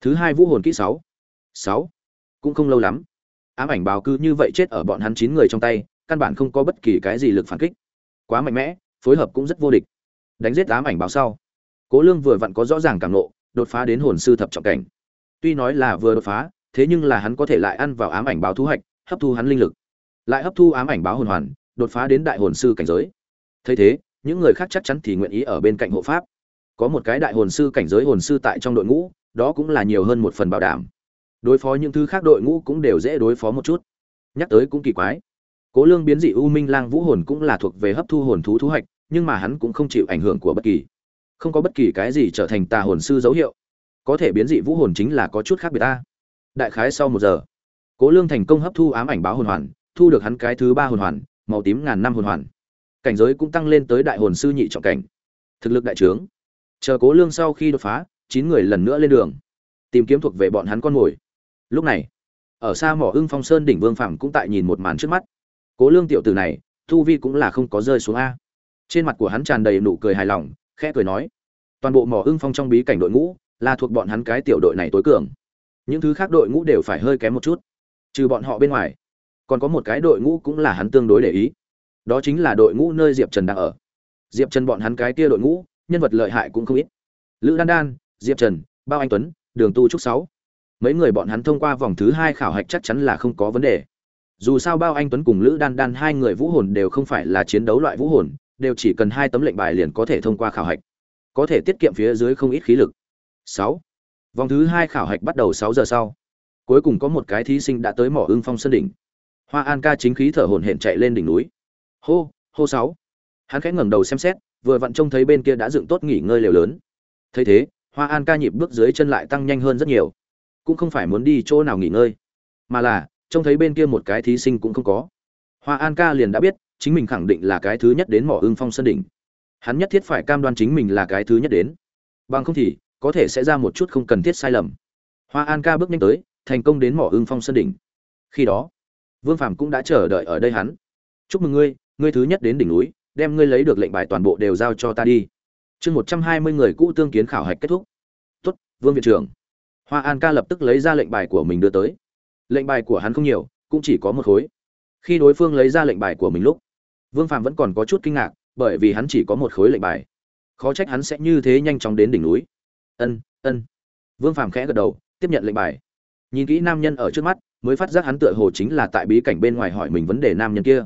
thứ hai vũ hồn kỹ sáu. Sáu. Cũng không lâu lắm. Ám ảnh báo cứ như vậy chết ở bọn hắn chín người trong tay, căn bản không có bất kỳ cái gì lực phản kích. Quá mạnh mẽ, phối hợp cũng rất vô địch. Đánh giết ám ảnh báo sau. Cố lương vừa vặn có rõ ràng cảm nộ, đột phá đến hồn sư thập trọng cảnh. Tuy nói là vừa đột phá, thế nhưng là hắn có thể lại ăn vào ám ảnh báo thu hoạch, hấp thu hắn linh lực. Lại hấp thu ám ảnh báo hồn hoàn, đột phá đến đại hồn sư cảnh giới. Thấy thế, những người khác chắc chắn thì nguyện ý ở bên cạnh hộ pháp. Có một cái đại hồn sư cảnh giới hồn sư tại trong đội ngũ đó cũng là nhiều hơn một phần bảo đảm. Đối phó những thứ khác đội ngũ cũng đều dễ đối phó một chút. Nhắc tới cũng kỳ quái. Cố lương biến dị u minh lang vũ hồn cũng là thuộc về hấp thu hồn thú thu hoạch, nhưng mà hắn cũng không chịu ảnh hưởng của bất kỳ. Không có bất kỳ cái gì trở thành tà hồn sư dấu hiệu. Có thể biến dị vũ hồn chính là có chút khác biệt ta. Đại khái sau một giờ, cố lương thành công hấp thu ám ảnh báo hồn hoàn, thu được hắn cái thứ ba hồn hoàn, màu tím ngàn năm hồn hoàn. Cảnh giới cũng tăng lên tới đại hồn sư nhị trọng cảnh. Thực lực đại trướng. Chờ cố lương sau khi đột phá chín người lần nữa lên đường, tìm kiếm thuộc về bọn hắn con mồi. Lúc này, ở xa mỏ ưng phong sơn đỉnh vương phạm cũng tại nhìn một màn trước mắt. Cố lương tiểu tử này, thu vi cũng là không có rơi xuống a. Trên mặt của hắn tràn đầy nụ cười hài lòng, khẽ cười nói, toàn bộ mỏ ưng phong trong bí cảnh đội ngũ, là thuộc bọn hắn cái tiểu đội này tối cường. Những thứ khác đội ngũ đều phải hơi kém một chút, trừ bọn họ bên ngoài. Còn có một cái đội ngũ cũng là hắn tương đối để ý. Đó chính là đội ngũ nơi diệp trần đang ở. Diệp trần bọn hắn cái kia đội ngũ, nhân vật lợi hại cũng không ít. Lữ đan đan diệp trần, bao anh tuấn, đường tu trúc sáu. Mấy người bọn hắn thông qua vòng thứ hai khảo hạch chắc chắn là không có vấn đề. Dù sao bao anh tuấn cùng lữ đan đan hai người vũ hồn đều không phải là chiến đấu loại vũ hồn, đều chỉ cần hai tấm lệnh bài liền có thể thông qua khảo hạch. Có thể tiết kiệm phía dưới không ít khí lực. Sáu. Vòng thứ hai khảo hạch bắt đầu sáu giờ sau. Cuối cùng có một cái thí sinh đã tới mỏ ưng phong sơn đỉnh. Hoa an ca chính khí thở hổn hển chạy lên đỉnh núi. Hô hô sáu. Hắn khẽ ngẩng đầu xem xét, vừa vặn trông thấy bên kia đã dựng tốt nghỉ ngơi lều lớn. Thấy thế hoa an ca nhịp bước dưới chân lại tăng nhanh hơn rất nhiều. Cũng không phải muốn đi chỗ nào nghỉ ngơi, mà là, trông thấy bên kia một cái thí sinh cũng không có. Hoa an ca liền đã biết, chính mình khẳng định là cái thứ nhất đến mỏ ưng phong sân đỉnh. Hắn nhất thiết phải cam đoan chính mình là cái thứ nhất đến. Bằng không thì, có thể sẽ ra một chút không cần thiết sai lầm. Hoa an ca bước nhanh tới, thành công đến mỏ ưng phong sân đỉnh. Khi đó, vương phạm cũng đã chờ đợi ở đây hắn. Chúc mừng ngươi ngươi thứ nhất đến đỉnh núi, đem ngươi lấy được lệnh bài toàn bộ đều giao cho ta đi chương một trăm hai mươi người cũ tương kiến khảo hạch kết thúc. Tuất vương viện trưởng. Hoa an ca lập tức lấy ra lệnh bài của mình đưa tới. Lệnh bài của hắn không nhiều, cũng chỉ có một khối. Khi đối phương lấy ra lệnh bài của mình lúc, vương phạm vẫn còn có chút kinh ngạc, bởi vì hắn chỉ có một khối lệnh bài. Khó trách hắn sẽ như thế nhanh chóng đến đỉnh núi. Ân ân. Vương phạm khẽ gật đầu, tiếp nhận lệnh bài. Nhìn kỹ nam nhân ở trước mắt, mới phát giác hắn tựa hồ chính là tại bí cảnh bên ngoài hỏi mình vấn đề nam nhân kia.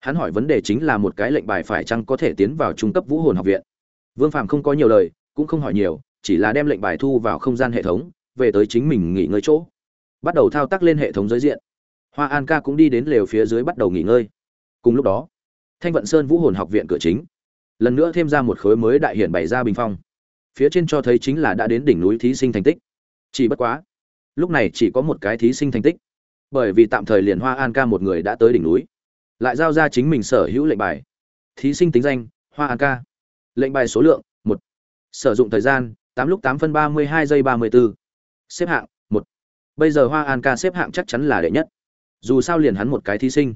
Hắn hỏi vấn đề chính là một cái lệnh bài phải chăng có thể tiến vào trung cấp vũ hồn học viện vương phạm không có nhiều lời, cũng không hỏi nhiều, chỉ là đem lệnh bài thu vào không gian hệ thống, về tới chính mình nghỉ ngơi chỗ. Bắt đầu thao tác lên hệ thống giới diện. Hoa an ca cũng đi đến lều phía dưới bắt đầu nghỉ ngơi. Cùng lúc đó, thanh vận sơn vũ hồn học viện cửa chính. Lần nữa thêm ra một khối mới đại hiển bày ra bình phong. Phía trên cho thấy chính là đã đến đỉnh núi thí sinh thành tích. Chỉ bất quá, lúc này chỉ có một cái thí sinh thành tích. Bởi vì tạm thời liền hoa an ca một người đã tới đỉnh núi. Lại giao ra chính mình sở hữu lệnh bài. Thí sinh tính danh, hoa an ca lệnh bài số lượng, một. Sử dụng thời gian, tám lúc tám phân ba mươi hai giây ba mươi bốn xếp hạng, một. Bây giờ hoa an ca xếp hạng chắc chắn là đệ nhất. Dù sao liền hắn một cái thí sinh.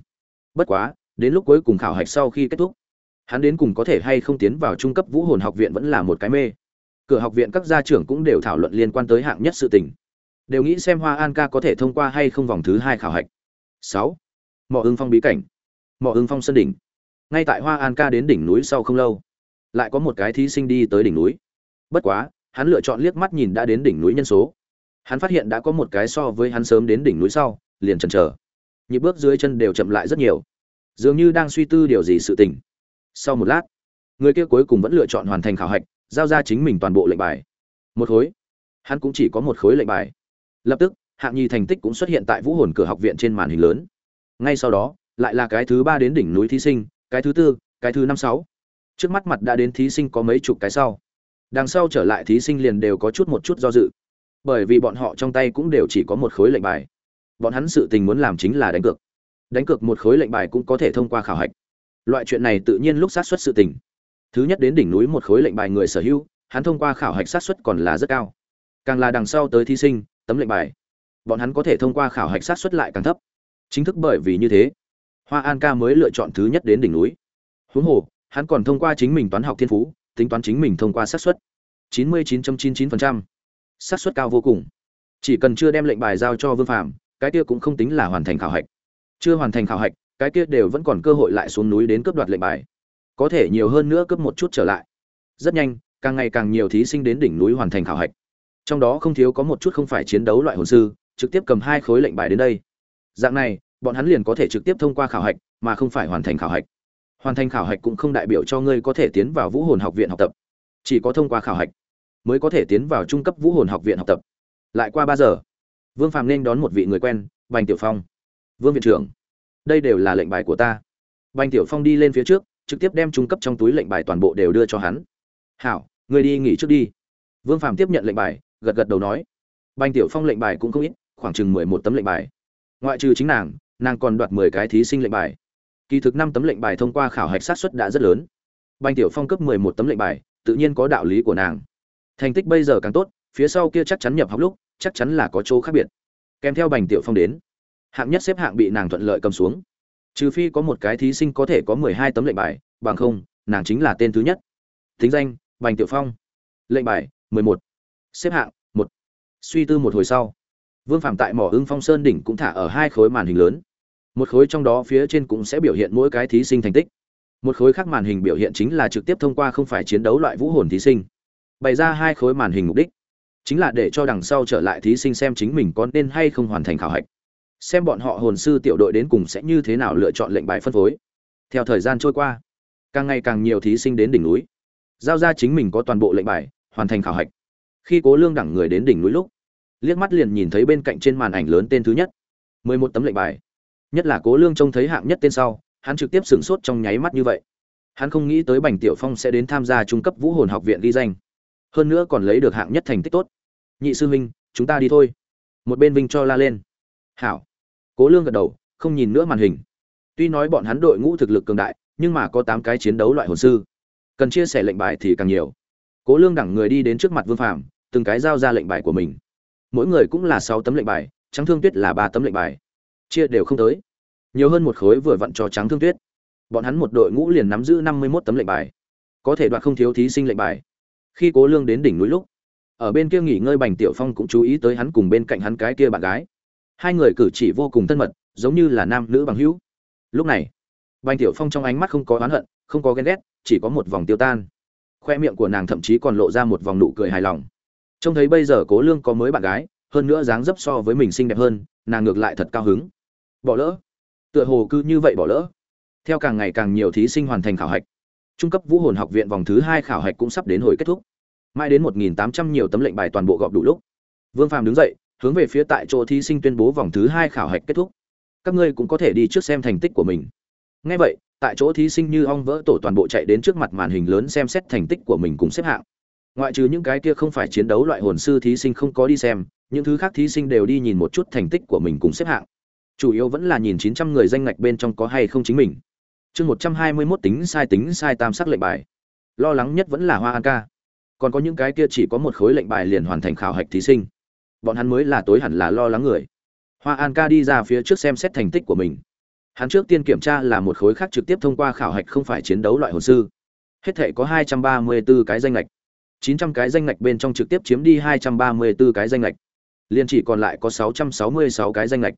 Bất quá, đến lúc cuối cùng khảo hạch sau khi kết thúc, hắn đến cùng có thể hay không tiến vào trung cấp vũ hồn học viện vẫn là một cái mê. Cửa học viện các gia trưởng cũng đều thảo luận liên quan tới hạng nhất sự tình. Đều nghĩ xem hoa an ca có thể thông qua hay không vòng thứ hai khảo hạch. Sáu. Mỏ ưng phong bí cảnh. Mỏ ưng phong sân đỉnh. Ngay tại hoa an ca đến đỉnh núi sau không lâu lại có một cái thí sinh đi tới đỉnh núi. Bất quá, hắn lựa chọn liếc mắt nhìn đã đến đỉnh núi nhân số. Hắn phát hiện đã có một cái so với hắn sớm đến đỉnh núi sau, liền chần chờ. Nhịp bước dưới chân đều chậm lại rất nhiều. Dường như đang suy tư điều gì sự tình. Sau một lát, người kia cuối cùng vẫn lựa chọn hoàn thành khảo hạch, giao ra chính mình toàn bộ lệnh bài. Một khối. Hắn cũng chỉ có một khối lệnh bài. Lập tức, hạng nhì thành tích cũng xuất hiện tại vũ hồn cửa học viện trên màn hình lớn. Ngay sau đó, lại là cái thứ ba đến đỉnh núi thí sinh, cái thứ tư, cái thứ năm sáu trước mắt mặt đã đến thí sinh có mấy chục cái sau. Đằng sau trở lại thí sinh liền đều có chút một chút do dự. Bởi vì bọn họ trong tay cũng đều chỉ có một khối lệnh bài. Bọn hắn sự tình muốn làm chính là đánh cược. Đánh cược một khối lệnh bài cũng có thể thông qua khảo hạch. Loại chuyện này tự nhiên lúc sát xuất sự tình. Thứ nhất đến đỉnh núi một khối lệnh bài người sở hữu, hắn thông qua khảo hạch sát xuất còn là rất cao. Càng là đằng sau tới thí sinh, tấm lệnh bài, bọn hắn có thể thông qua khảo hạch sát xuất lại càng thấp. Chính thức bởi vì như thế, hoa an ca mới lựa chọn thứ nhất đến đỉnh núi. Huống hồ hắn còn thông qua chính mình toán học thiên phú, tính toán chính mình thông qua xác suất. 99.99%. xác suất cao vô cùng. Chỉ cần chưa đem lệnh bài giao cho vương phạm cái kia cũng không tính là hoàn thành khảo hạch. Chưa hoàn thành khảo hạch, cái kia đều vẫn còn cơ hội lại xuống núi đến cướp đoạt lệnh bài. Có thể nhiều hơn nữa cướp một chút trở lại. Rất nhanh, càng ngày càng nhiều thí sinh đến đỉnh núi hoàn thành khảo hạch. Trong đó không thiếu có một chút không phải chiến đấu loại hồn sư, trực tiếp cầm hai khối lệnh bài đến đây. Dạng này, bọn hắn liền có thể trực tiếp thông qua khảo hạch, mà không phải hoàn thành khảo hạch hoàn thành khảo hạch cũng không đại biểu cho ngươi có thể tiến vào vũ hồn học viện học tập. Chỉ có thông qua khảo hạch mới có thể tiến vào trung cấp vũ hồn học viện học tập. Lại qua ba giờ, vương phàm nên đón một vị người quen, bành tiểu phong. Vương viện trưởng, đây đều là lệnh bài của ta. Bành tiểu phong đi lên phía trước, trực tiếp đem trung cấp trong túi lệnh bài toàn bộ đều đưa cho hắn. Hảo người đi nghỉ trước đi. Vương phàm tiếp nhận lệnh bài, gật gật đầu nói. Bành tiểu phong lệnh bài cũng không ít, khoảng chừng mười một tấm lệnh bài. Ngoại trừ chính nàng nàng còn đoạt mười cái thí sinh lệnh bài kỳ thực năm tấm lệnh bài thông qua khảo hạch sát xuất đã rất lớn. Bành tiểu phong cấp mười một tấm lệnh bài, tự nhiên có đạo lý của nàng. Thành tích bây giờ càng tốt, phía sau kia chắc chắn nhập học lúc, chắc chắn là có chỗ khác biệt. Kèm theo bành tiểu phong đến, hạng nhất xếp hạng bị nàng thuận lợi cầm xuống. Trừ phi có một cái thí sinh có thể có mười hai tấm lệnh bài, bằng không, nàng chính là tên thứ nhất. Thính danh, bành tiểu phong. Lệnh bài, mười một. Xếp hạng, một. Suy tư một hồi sau, vương phạm tại mỏ ưng phong sơn đỉnh cũng thả ở hai khối màn hình lớn một khối trong đó phía trên cũng sẽ biểu hiện mỗi cái thí sinh thành tích. Một khối khác màn hình biểu hiện chính là trực tiếp thông qua không phải chiến đấu loại vũ hồn thí sinh. Bày ra hai khối màn hình mục đích. Chính là để cho đằng sau trở lại thí sinh xem chính mình có nên hay không hoàn thành khảo hạch. Xem bọn họ hồn sư tiểu đội đến cùng sẽ như thế nào lựa chọn lệnh bài phân phối. Theo thời gian trôi qua, càng ngày càng nhiều thí sinh đến đỉnh núi. Giao ra chính mình có toàn bộ lệnh bài, hoàn thành khảo hạch. Khi cố lương đẳng người đến đỉnh núi lúc, liếc mắt liền nhìn thấy bên cạnh trên màn ảnh lớn tên thứ nhất. mười một tấm lệnh bài nhất là cố lương trông thấy hạng nhất tên sau, hắn trực tiếp sửng sốt trong nháy mắt như vậy. Hắn không nghĩ tới bành tiểu phong sẽ đến tham gia trung cấp vũ hồn học viện ghi danh. Hơn nữa còn lấy được hạng nhất thành tích tốt. Nhị sư huynh, chúng ta đi thôi. Một bên vinh cho la lên. Hảo. Cố lương gật đầu, không nhìn nữa màn hình. Tuy nói bọn hắn đội ngũ thực lực cường đại, nhưng mà có tám cái chiến đấu loại hồn sư. Cần chia sẻ lệnh bài thì càng nhiều. Cố lương đẳng người đi đến trước mặt vương phạm từng cái giao ra lệnh bài của mình. Mỗi người cũng là sáu tấm lệnh bài, trắng thương tuyết là ba tấm lệnh bài chia đều không tới. Nhiều hơn một khối vừa vặn cho trắng thương tuyết. Bọn hắn một đội ngũ liền nắm giữ năm mươi mốt tấm lệnh bài. Có thể đoạt không thiếu thí sinh lệnh bài. Khi cố lương đến đỉnh núi lúc, ở bên kia nghỉ ngơi bành tiểu phong cũng chú ý tới hắn cùng bên cạnh hắn cái kia bạn gái. Hai người cử chỉ vô cùng thân mật, giống như là nam nữ bằng hữu. Lúc này, bành tiểu phong trong ánh mắt không có oán hận, không có ghen ghét, chỉ có một vòng tiêu tan. Khoe miệng của nàng thậm chí còn lộ ra một vòng nụ cười hài lòng. Trông thấy bây giờ cố lương có mới bạn gái, hơn nữa dáng dấp so với mình xinh đẹp hơn nàng ngược lại thật cao hứng. Bỏ lỡ. Tựa hồ cứ như vậy bỏ lỡ. Theo càng ngày càng nhiều thí sinh hoàn thành khảo hạch, trung cấp vũ hồn học viện vòng thứ hai khảo hạch cũng sắp đến hồi kết thúc. Mãi đến một nghìn tám trăm nhiều tấm lệnh bài toàn bộ gọp đủ lúc, vương phàm đứng dậy, hướng về phía tại chỗ thí sinh tuyên bố vòng thứ hai khảo hạch kết thúc. Các ngươi cũng có thể đi trước xem thành tích của mình. Ngay vậy, tại chỗ thí sinh như ong vỡ tổ toàn bộ chạy đến trước mặt màn hình lớn xem xét thành tích của mình cùng xếp hạng. Ngoại trừ những cái kia không phải chiến đấu loại hồn sư thí sinh không có đi xem những thứ khác thí sinh đều đi nhìn một chút thành tích của mình cùng xếp hạng. Chủ yếu vẫn là nhìn chín trăm người danh ngạch bên trong có hay không chính mình. Chương một trăm hai mươi mốt tính sai tính sai tam sắc lệnh bài. Lo lắng nhất vẫn là hoa an ca. Còn có những cái kia chỉ có một khối lệnh bài liền hoàn thành khảo hạch thí sinh. Bọn hắn mới là tối hẳn là lo lắng người. Hoa an ca đi ra phía trước xem xét thành tích của mình. Hắn trước tiên kiểm tra là một khối khác trực tiếp thông qua khảo hạch không phải chiến đấu loại hồ sư. Hết thể có hai trăm ba mươi 234 cái danh lệch chín trăm cái danh lệch bên trong trực tiếp chiếm đi hai trăm ba mươi 234 cái danh lệch liền chỉ còn lại có sáu trăm sáu mươi sáu cái danh lệch.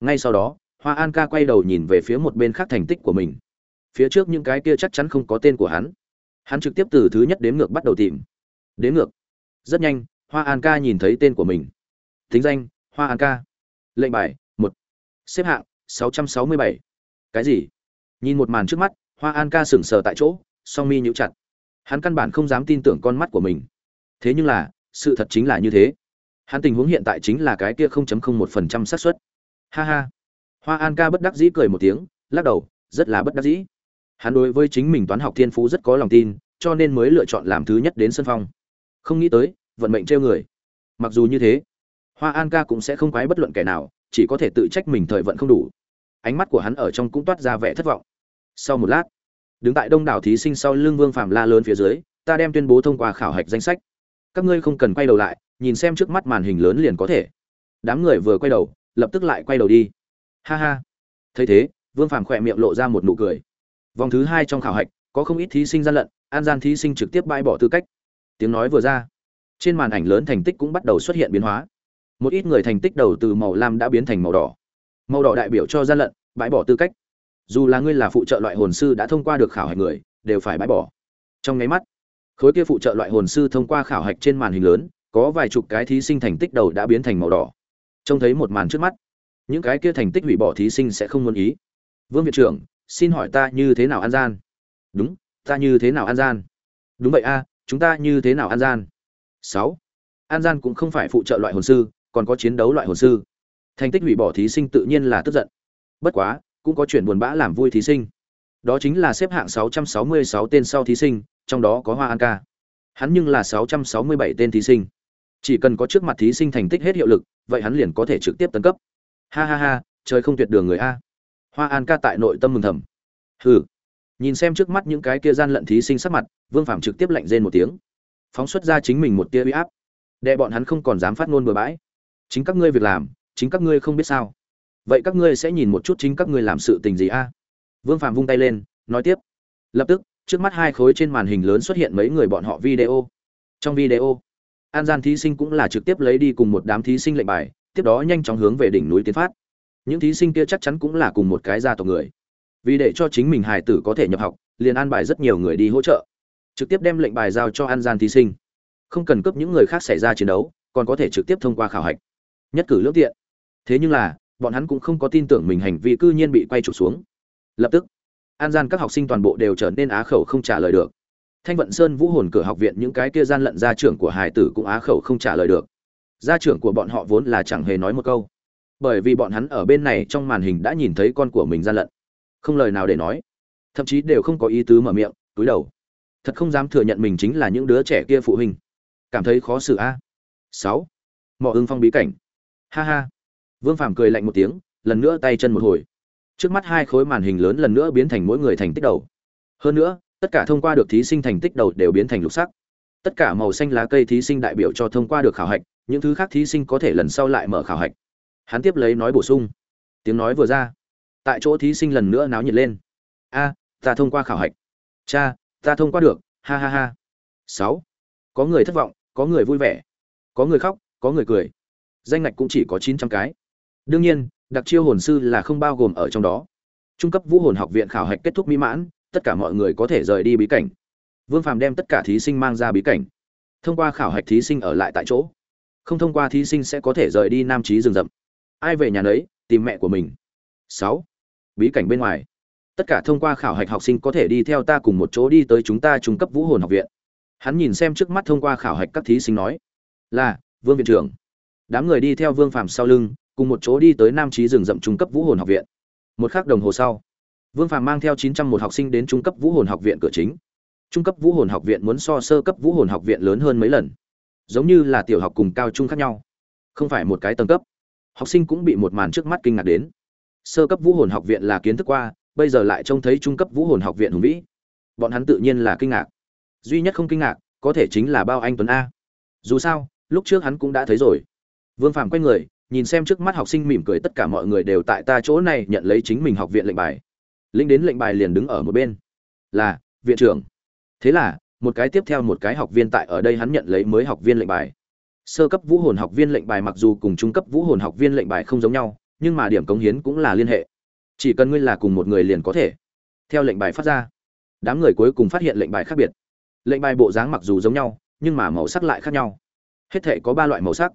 Ngay sau đó, hoa an ca quay đầu nhìn về phía một bên khác thành tích của mình. Phía trước những cái kia chắc chắn không có tên của hắn. Hắn trực tiếp từ thứ nhất đến ngược bắt đầu tìm. Đến ngược. Rất nhanh, hoa an ca nhìn thấy tên của mình. Thính danh, hoa an ca. Lệnh bài, một. Xếp hạng, sáu trăm sáu mươi bảy. Cái gì? Nhìn một màn trước mắt, hoa an ca sững sờ tại chỗ, song mi nhíu chặt. Hắn căn bản không dám tin tưởng con mắt của mình. Thế nhưng là, sự thật chính là như thế hắn tình huống hiện tại chính là cái kia không chấm không một phần trăm xác suất. Ha ha. Hoa an ca bất đắc dĩ cười một tiếng, lắc đầu, rất là bất đắc dĩ. Hắn đối với chính mình toán học thiên phú rất có lòng tin, cho nên mới lựa chọn làm thứ nhất đến sân phong. Không nghĩ tới, vận mệnh trêu người. Mặc dù như thế, hoa an ca cũng sẽ không quái bất luận kẻ nào, chỉ có thể tự trách mình thời vận không đủ. Ánh mắt của hắn ở trong cũng toát ra vẻ thất vọng. Sau một lát, đứng tại đông đảo thí sinh sau lưng vương phạm la lớn phía dưới, ta đem tuyên bố thông qua khảo hạch danh sách. Các ngươi không cần quay đầu lại nhìn xem trước mắt màn hình lớn liền có thể. Đám người vừa quay đầu, lập tức lại quay đầu đi. Ha ha. Thấy thế, vương phàm khỏe miệng lộ ra một nụ cười. Vòng thứ hai trong khảo hạch, có không ít thí sinh gian lận, an gian thí sinh trực tiếp bãi bỏ tư cách. Tiếng nói vừa ra, trên màn ảnh lớn thành tích cũng bắt đầu xuất hiện biến hóa. Một ít người thành tích đầu từ màu lam đã biến thành màu đỏ. Màu đỏ đại biểu cho gian lận, bãi bỏ tư cách. Dù là ngươi là phụ trợ loại hồn sư đã thông qua được khảo hạch người, đều phải bãi bỏ. Trong nháy mắt, khối kia phụ trợ loại hồn sư thông qua khảo hạch trên màn hình lớn có vài chục cái thí sinh thành tích đầu đã biến thành màu đỏ. Trông thấy một màn trước mắt, những cái kia thành tích hủy bỏ thí sinh sẽ không muốn ý. Vương viện trưởng, xin hỏi ta như thế nào an gian? Đúng, ta như thế nào an gian? Đúng vậy a, chúng ta như thế nào an gian? Sáu an gian cũng không phải phụ trợ loại hồn sư, còn có chiến đấu loại hồn sư. Thành tích hủy bỏ thí sinh tự nhiên là tức giận. Bất quá, cũng có chuyện buồn bã làm vui thí sinh. Đó chính là xếp hạng 666 tên sau thí sinh, trong đó có hoa an ca. Hắn nhưng là 667 tên thí sinh chỉ cần có trước mặt thí sinh thành tích hết hiệu lực, vậy hắn liền có thể trực tiếp tấn cấp. Ha ha ha, trời không tuyệt đường người a. Hoa an ca tại nội tâm mừng thầm. Hừ. Nhìn xem trước mắt những cái kia gian lận thí sinh sắc mặt, vương phạm trực tiếp lạnh rên một tiếng. Phóng xuất ra chính mình một tia uy áp. Đệ bọn hắn không còn dám phát ngôn bừa bãi. Chính các ngươi việc làm, chính các ngươi không biết sao. Vậy các ngươi sẽ nhìn một chút chính các ngươi làm sự tình gì a? Vương phạm vung tay lên, nói tiếp. Lập tức, trước mắt hai khối trên màn hình lớn xuất hiện mấy người bọn họ video. Trong video an gian thí sinh cũng là trực tiếp lấy đi cùng một đám thí sinh lệnh bài, tiếp đó nhanh chóng hướng về đỉnh núi tiến phát. Những thí sinh kia chắc chắn cũng là cùng một cái gia tộc người. Vì để cho chính mình hài tử có thể nhập học, liền an bài rất nhiều người đi hỗ trợ. Trực tiếp đem lệnh bài giao cho an gian thí sinh. Không cần cấp những người khác xảy ra chiến đấu, còn có thể trực tiếp thông qua khảo hạch. Nhất cử lưỡng tiện. Thế nhưng là, bọn hắn cũng không có tin tưởng mình hành vi cư nhiên bị quay trục xuống. Lập tức, an gian các học sinh toàn bộ đều trở nên á khẩu không trả lời được thanh vận sơn vũ hồn cửa học viện những cái kia gian lận gia trưởng của hải tử cũng á khẩu không trả lời được. Gia trưởng của bọn họ vốn là chẳng hề nói một câu. Bởi vì bọn hắn ở bên này trong màn hình đã nhìn thấy con của mình gian lận. Không lời nào để nói. Thậm chí đều không có ý tứ mở miệng, túi đầu. Thật không dám thừa nhận mình chính là những đứa trẻ kia phụ huynh. Cảm thấy khó xử a. Sáu. Mỏ ưng phong bí cảnh. Ha ha. Vương phàm cười lạnh một tiếng, lần nữa tay chân một hồi. Trước mắt hai khối màn hình lớn lần nữa biến thành mỗi người thành tích đầu. Hơn nữa tất cả thông qua được thí sinh thành tích đầu đều biến thành lục sắc. Tất cả màu xanh lá cây thí sinh đại biểu cho thông qua được khảo hạch, những thứ khác thí sinh có thể lần sau lại mở khảo hạch. Hắn tiếp lấy nói bổ sung. Tiếng nói vừa ra. Tại chỗ thí sinh lần nữa náo nhiệt lên. A, ta thông qua khảo hạch. Cha, ta thông qua được. Ha ha ha. Sáu, có người thất vọng, có người vui vẻ, có người khóc, có người cười. Danh ngạch cũng chỉ có chín trăm cái. Đương nhiên, đặc chiêu hồn sư là không bao gồm ở trong đó. Trung cấp vũ hồn học viện khảo hạch kết thúc mỹ mãn tất cả mọi người có thể rời đi bí cảnh. Vương phàm đem tất cả thí sinh mang ra bí cảnh. Thông qua khảo hạch thí sinh ở lại tại chỗ. Không thông qua thí sinh sẽ có thể rời đi nam trí rừng rậm. Ai về nhà nấy, tìm mẹ của mình. Sáu. Bí cảnh bên ngoài. Tất cả thông qua khảo hạch học sinh có thể đi theo ta cùng một chỗ đi tới chúng ta trung cấp vũ hồn học viện. Hắn nhìn xem trước mắt thông qua khảo hạch các thí sinh nói, là, vương viện trưởng. Đám người đi theo vương phàm sau lưng, cùng một chỗ đi tới nam trí rừng rậm trung cấp vũ hồn học viện. Một khắc đồng hồ sau vương phàm mang theo chín trăm một học sinh đến trung cấp vũ hồn học viện cửa chính. Trung cấp vũ hồn học viện muốn so sơ cấp vũ hồn học viện lớn hơn mấy lần. Giống như là tiểu học cùng cao trung khác nhau. Không phải một cái tầng cấp. Học sinh cũng bị một màn trước mắt kinh ngạc đến. Sơ cấp vũ hồn học viện là kiến thức qua, bây giờ lại trông thấy trung cấp vũ hồn học viện hùng vĩ. Bọn hắn tự nhiên là kinh ngạc. Duy nhất không kinh ngạc, có thể chính là bao anh tuấn a. Dù sao, lúc trước hắn cũng đã thấy rồi. Vương phàm quay người, nhìn xem trước mắt học sinh mỉm cười, tất cả mọi người đều tại ta chỗ này nhận lấy chính mình học viện lệnh bài linh đến lệnh bài liền đứng ở một bên. Là, viện trưởng. Thế là, một cái tiếp theo một cái học viên tại ở đây hắn nhận lấy mới học viên lệnh bài. Sơ cấp vũ hồn học viên lệnh bài mặc dù cùng trung cấp vũ hồn học viên lệnh bài không giống nhau, nhưng mà điểm cống hiến cũng là liên hệ. Chỉ cần ngươi là cùng một người liền có thể. Theo lệnh bài phát ra, đám người cuối cùng phát hiện lệnh bài khác biệt. Lệnh bài bộ dáng mặc dù giống nhau, nhưng mà màu sắc lại khác nhau. Hết thể có ba loại màu sắc.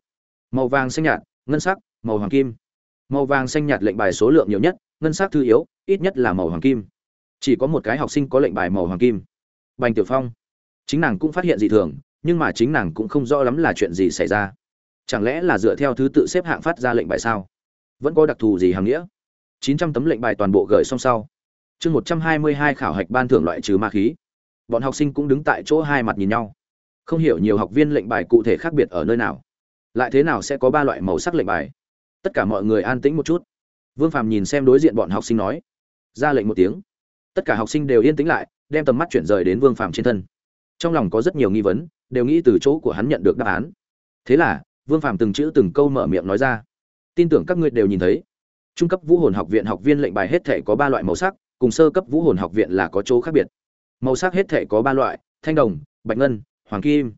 Màu vàng xanh nhạt, ngân sắc, màu hoàng kim. Màu vàng xanh nhạt lệnh bài số lượng nhiều nhất, ngân sắc thư yếu ít nhất là màu hoàng kim. Chỉ có một cái học sinh có lệnh bài màu hoàng kim. Bành tiểu phong. Chính nàng cũng phát hiện dị thường, nhưng mà chính nàng cũng không rõ lắm là chuyện gì xảy ra. Chẳng lẽ là dựa theo thứ tự xếp hạng phát ra lệnh bài sao? Vẫn có đặc thù gì hàng nghĩa? Chín trăm tấm lệnh bài toàn bộ gửi xong sau. Chương một trăm hai mươi hai khảo hạch ban thưởng loại trừ ma khí. Bọn học sinh cũng đứng tại chỗ hai mặt nhìn nhau. Không hiểu nhiều học viên lệnh bài cụ thể khác biệt ở nơi nào. Lại thế nào sẽ có ba loại màu sắc lệnh bài? Tất cả mọi người an tĩnh một chút. Vương phàm nhìn xem đối diện bọn học sinh nói ra lệnh một tiếng. Tất cả học sinh đều yên tĩnh lại, đem tầm mắt chuyển rời đến vương phàm trên thân. Trong lòng có rất nhiều nghi vấn, đều nghĩ từ chỗ của hắn nhận được đáp án. Thế là, vương phàm từng chữ từng câu mở miệng nói ra. Tin tưởng các ngươi đều nhìn thấy. Trung cấp vũ hồn học viện học viên lệnh bài hết thể có ba loại màu sắc, cùng sơ cấp vũ hồn học viện là có chỗ khác biệt. Màu sắc hết thể có ba loại, thanh đồng, bạch ngân, hoàng kim.